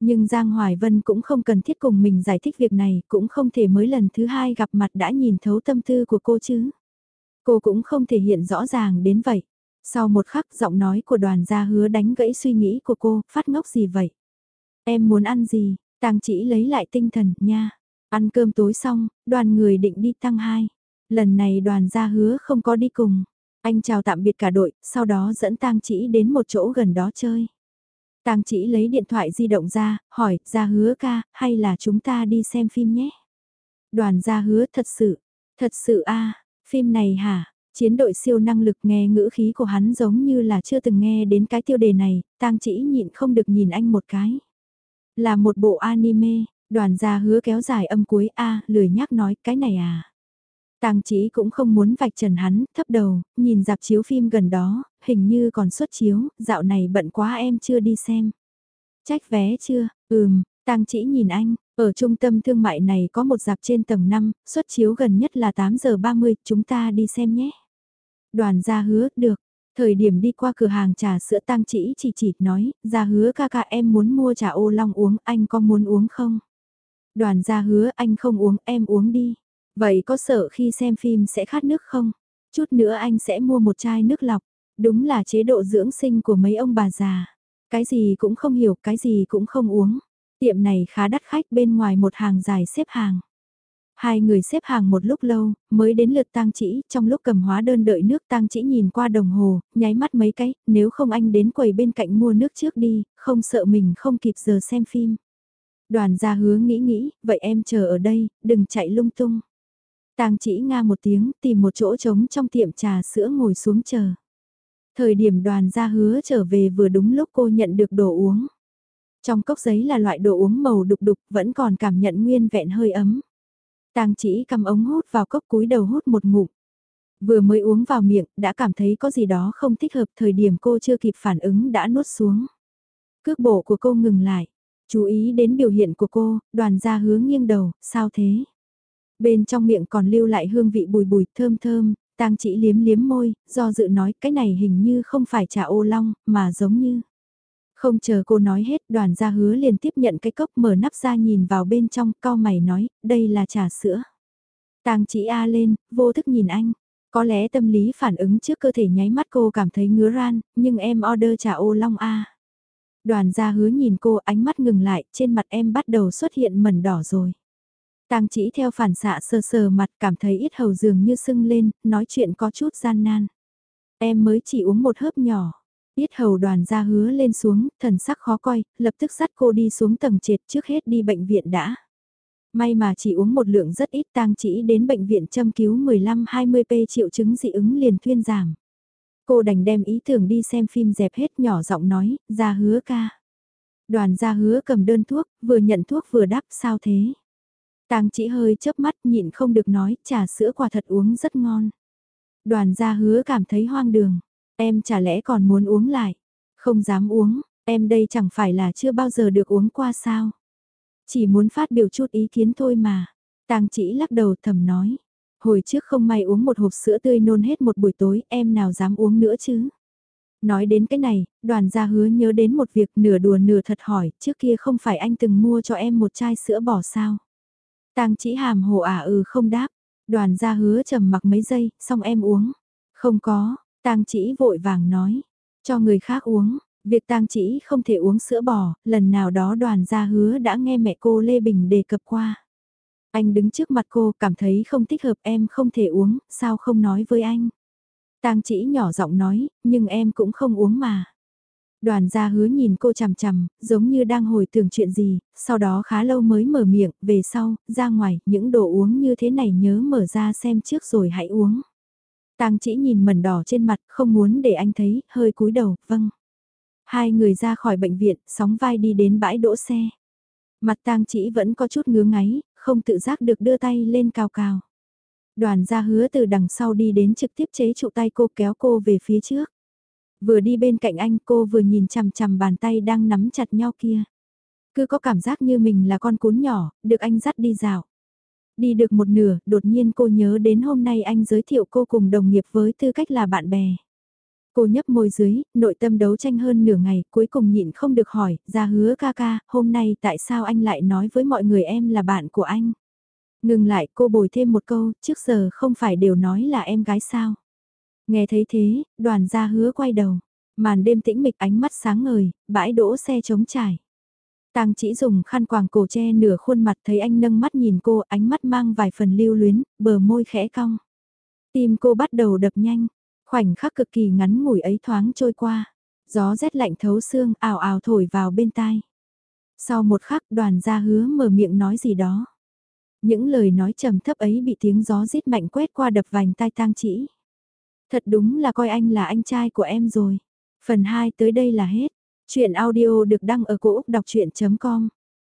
Speaker 1: Nhưng Giang Hoài Vân cũng không cần thiết cùng mình giải thích việc này, cũng không thể mới lần thứ hai gặp mặt đã nhìn thấu tâm tư của cô chứ. Cô cũng không thể hiện rõ ràng đến vậy. Sau một khắc giọng nói của đoàn gia hứa đánh gãy suy nghĩ của cô, phát ngốc gì vậy? Em muốn ăn gì? Tàng chỉ lấy lại tinh thần, nha. Ăn cơm tối xong, đoàn người định đi tăng hai. Lần này đoàn gia hứa không có đi cùng. Anh chào tạm biệt cả đội, sau đó dẫn tang chỉ đến một chỗ gần đó chơi. Tang chỉ lấy điện thoại di động ra, hỏi, gia hứa ca, hay là chúng ta đi xem phim nhé? Đoàn gia hứa thật sự, thật sự a phim này hả? Chiến đội siêu năng lực nghe ngữ khí của hắn giống như là chưa từng nghe đến cái tiêu đề này, tang chỉ nhịn không được nhìn anh một cái. Là một bộ anime, đoàn gia hứa kéo dài âm cuối A, lười nhắc nói cái này à. Tang chỉ cũng không muốn vạch trần hắn, thấp đầu, nhìn dạp chiếu phim gần đó, hình như còn xuất chiếu, dạo này bận quá em chưa đi xem. Trách vé chưa, ừm, Tang chỉ nhìn anh, ở trung tâm thương mại này có một dạp trên tầng 5, xuất chiếu gần nhất là 8 giờ 30, chúng ta đi xem nhé. Đoàn gia hứa, được. Thời điểm đi qua cửa hàng trà sữa tang chỉ chỉ chỉ nói, gia hứa ca ca em muốn mua trà ô long uống, anh có muốn uống không? Đoàn gia hứa anh không uống, em uống đi. Vậy có sợ khi xem phim sẽ khát nước không? Chút nữa anh sẽ mua một chai nước lọc. Đúng là chế độ dưỡng sinh của mấy ông bà già. Cái gì cũng không hiểu, cái gì cũng không uống. Tiệm này khá đắt khách bên ngoài một hàng dài xếp hàng. Hai người xếp hàng một lúc lâu, mới đến lượt tang chỉ, trong lúc cầm hóa đơn đợi nước tang chỉ nhìn qua đồng hồ, nháy mắt mấy cái, nếu không anh đến quầy bên cạnh mua nước trước đi, không sợ mình không kịp giờ xem phim. Đoàn gia hứa nghĩ nghĩ, vậy em chờ ở đây, đừng chạy lung tung. Tang chỉ nga một tiếng, tìm một chỗ trống trong tiệm trà sữa ngồi xuống chờ. Thời điểm đoàn gia hứa trở về vừa đúng lúc cô nhận được đồ uống. Trong cốc giấy là loại đồ uống màu đục đục, vẫn còn cảm nhận nguyên vẹn hơi ấm. Tang chỉ cầm ống hút vào cốc cúi đầu hút một ngụm. Vừa mới uống vào miệng, đã cảm thấy có gì đó không thích hợp thời điểm cô chưa kịp phản ứng đã nuốt xuống. Cước bộ của cô ngừng lại. Chú ý đến biểu hiện của cô, đoàn gia hướng nghiêng đầu, sao thế? Bên trong miệng còn lưu lại hương vị bùi bùi thơm thơm, tang chỉ liếm liếm môi, do dự nói cái này hình như không phải trà ô long, mà giống như. Không chờ cô nói hết đoàn gia hứa liền tiếp nhận cái cốc mở nắp ra nhìn vào bên trong, cao mày nói, đây là trà sữa. tang chỉ A lên, vô thức nhìn anh. Có lẽ tâm lý phản ứng trước cơ thể nháy mắt cô cảm thấy ngứa ran, nhưng em order trà ô long A. Đoàn gia hứa nhìn cô ánh mắt ngừng lại, trên mặt em bắt đầu xuất hiện mẩn đỏ rồi. Tang chỉ theo phản xạ sờ sờ mặt cảm thấy ít hầu dường như sưng lên, nói chuyện có chút gian nan. Em mới chỉ uống một hớp nhỏ. Ít hầu đoàn gia hứa lên xuống, thần sắc khó coi, lập tức dắt cô đi xuống tầng trệt trước hết đi bệnh viện đã. May mà chỉ uống một lượng rất ít tang chỉ đến bệnh viện châm cứu 15-20p triệu chứng dị ứng liền thuyên giảm. Cô đành đem ý tưởng đi xem phim dẹp hết nhỏ giọng nói, ra hứa ca. Đoàn ra hứa cầm đơn thuốc, vừa nhận thuốc vừa đáp sao thế. Tang chỉ hơi chớp mắt nhịn không được nói, trà sữa quả thật uống rất ngon. Đoàn gia hứa cảm thấy hoang đường, em chả lẽ còn muốn uống lại, không dám uống, em đây chẳng phải là chưa bao giờ được uống qua sao. Chỉ muốn phát biểu chút ý kiến thôi mà. Tang chỉ lắc đầu thầm nói. Hồi trước không may uống một hộp sữa tươi nôn hết một buổi tối, em nào dám uống nữa chứ. Nói đến cái này, đoàn gia hứa nhớ đến một việc nửa đùa nửa thật hỏi, trước kia không phải anh từng mua cho em một chai sữa bỏ sao. Tang chỉ hàm hồ ả à ừ không đáp, đoàn gia hứa trầm mặc mấy giây, xong em uống. Không có, tang chỉ vội vàng nói, cho người khác uống, Việc tang chỉ không thể uống sữa bò, lần nào đó đoàn gia hứa đã nghe mẹ cô Lê Bình đề cập qua. Anh đứng trước mặt cô cảm thấy không thích hợp em không thể uống, sao không nói với anh. Tang chỉ nhỏ giọng nói, nhưng em cũng không uống mà. Đoàn gia hứa nhìn cô chằm chằm, giống như đang hồi tưởng chuyện gì, sau đó khá lâu mới mở miệng, về sau, ra ngoài, những đồ uống như thế này nhớ mở ra xem trước rồi hãy uống. Tang chỉ nhìn mẩn đỏ trên mặt, không muốn để anh thấy, hơi cúi đầu, vâng. Hai người ra khỏi bệnh viện, sóng vai đi đến bãi đỗ xe. Mặt tang chỉ vẫn có chút ngứa ngáy, không tự giác được đưa tay lên cao cao. Đoàn gia hứa từ đằng sau đi đến trực tiếp chế trụ tay cô kéo cô về phía trước. Vừa đi bên cạnh anh cô vừa nhìn chằm chằm bàn tay đang nắm chặt nhau kia. Cứ có cảm giác như mình là con cún nhỏ, được anh dắt đi dạo. Đi được một nửa, đột nhiên cô nhớ đến hôm nay anh giới thiệu cô cùng đồng nghiệp với tư cách là bạn bè. Cô nhấp môi dưới, nội tâm đấu tranh hơn nửa ngày, cuối cùng nhịn không được hỏi, ra hứa ca ca, hôm nay tại sao anh lại nói với mọi người em là bạn của anh? Ngừng lại cô bồi thêm một câu, trước giờ không phải đều nói là em gái sao? Nghe thấy thế, đoàn gia hứa quay đầu, màn đêm tĩnh mịch ánh mắt sáng ngời, bãi đỗ xe trống trải. Tang chỉ dùng khăn quàng cổ che nửa khuôn mặt thấy anh nâng mắt nhìn cô, ánh mắt mang vài phần lưu luyến, bờ môi khẽ cong. Tim cô bắt đầu đập nhanh, Khoảnh khắc cực kỳ ngắn ngủi ấy thoáng trôi qua, gió rét lạnh thấu xương ảo ảo thổi vào bên tai. Sau một khắc đoàn gia hứa mở miệng nói gì đó. Những lời nói trầm thấp ấy bị tiếng gió rít mạnh quét qua đập vành tai tang chỉ. Thật đúng là coi anh là anh trai của em rồi. Phần 2 tới đây là hết. Chuyện audio được đăng ở cổ Úc đọc chuyện.com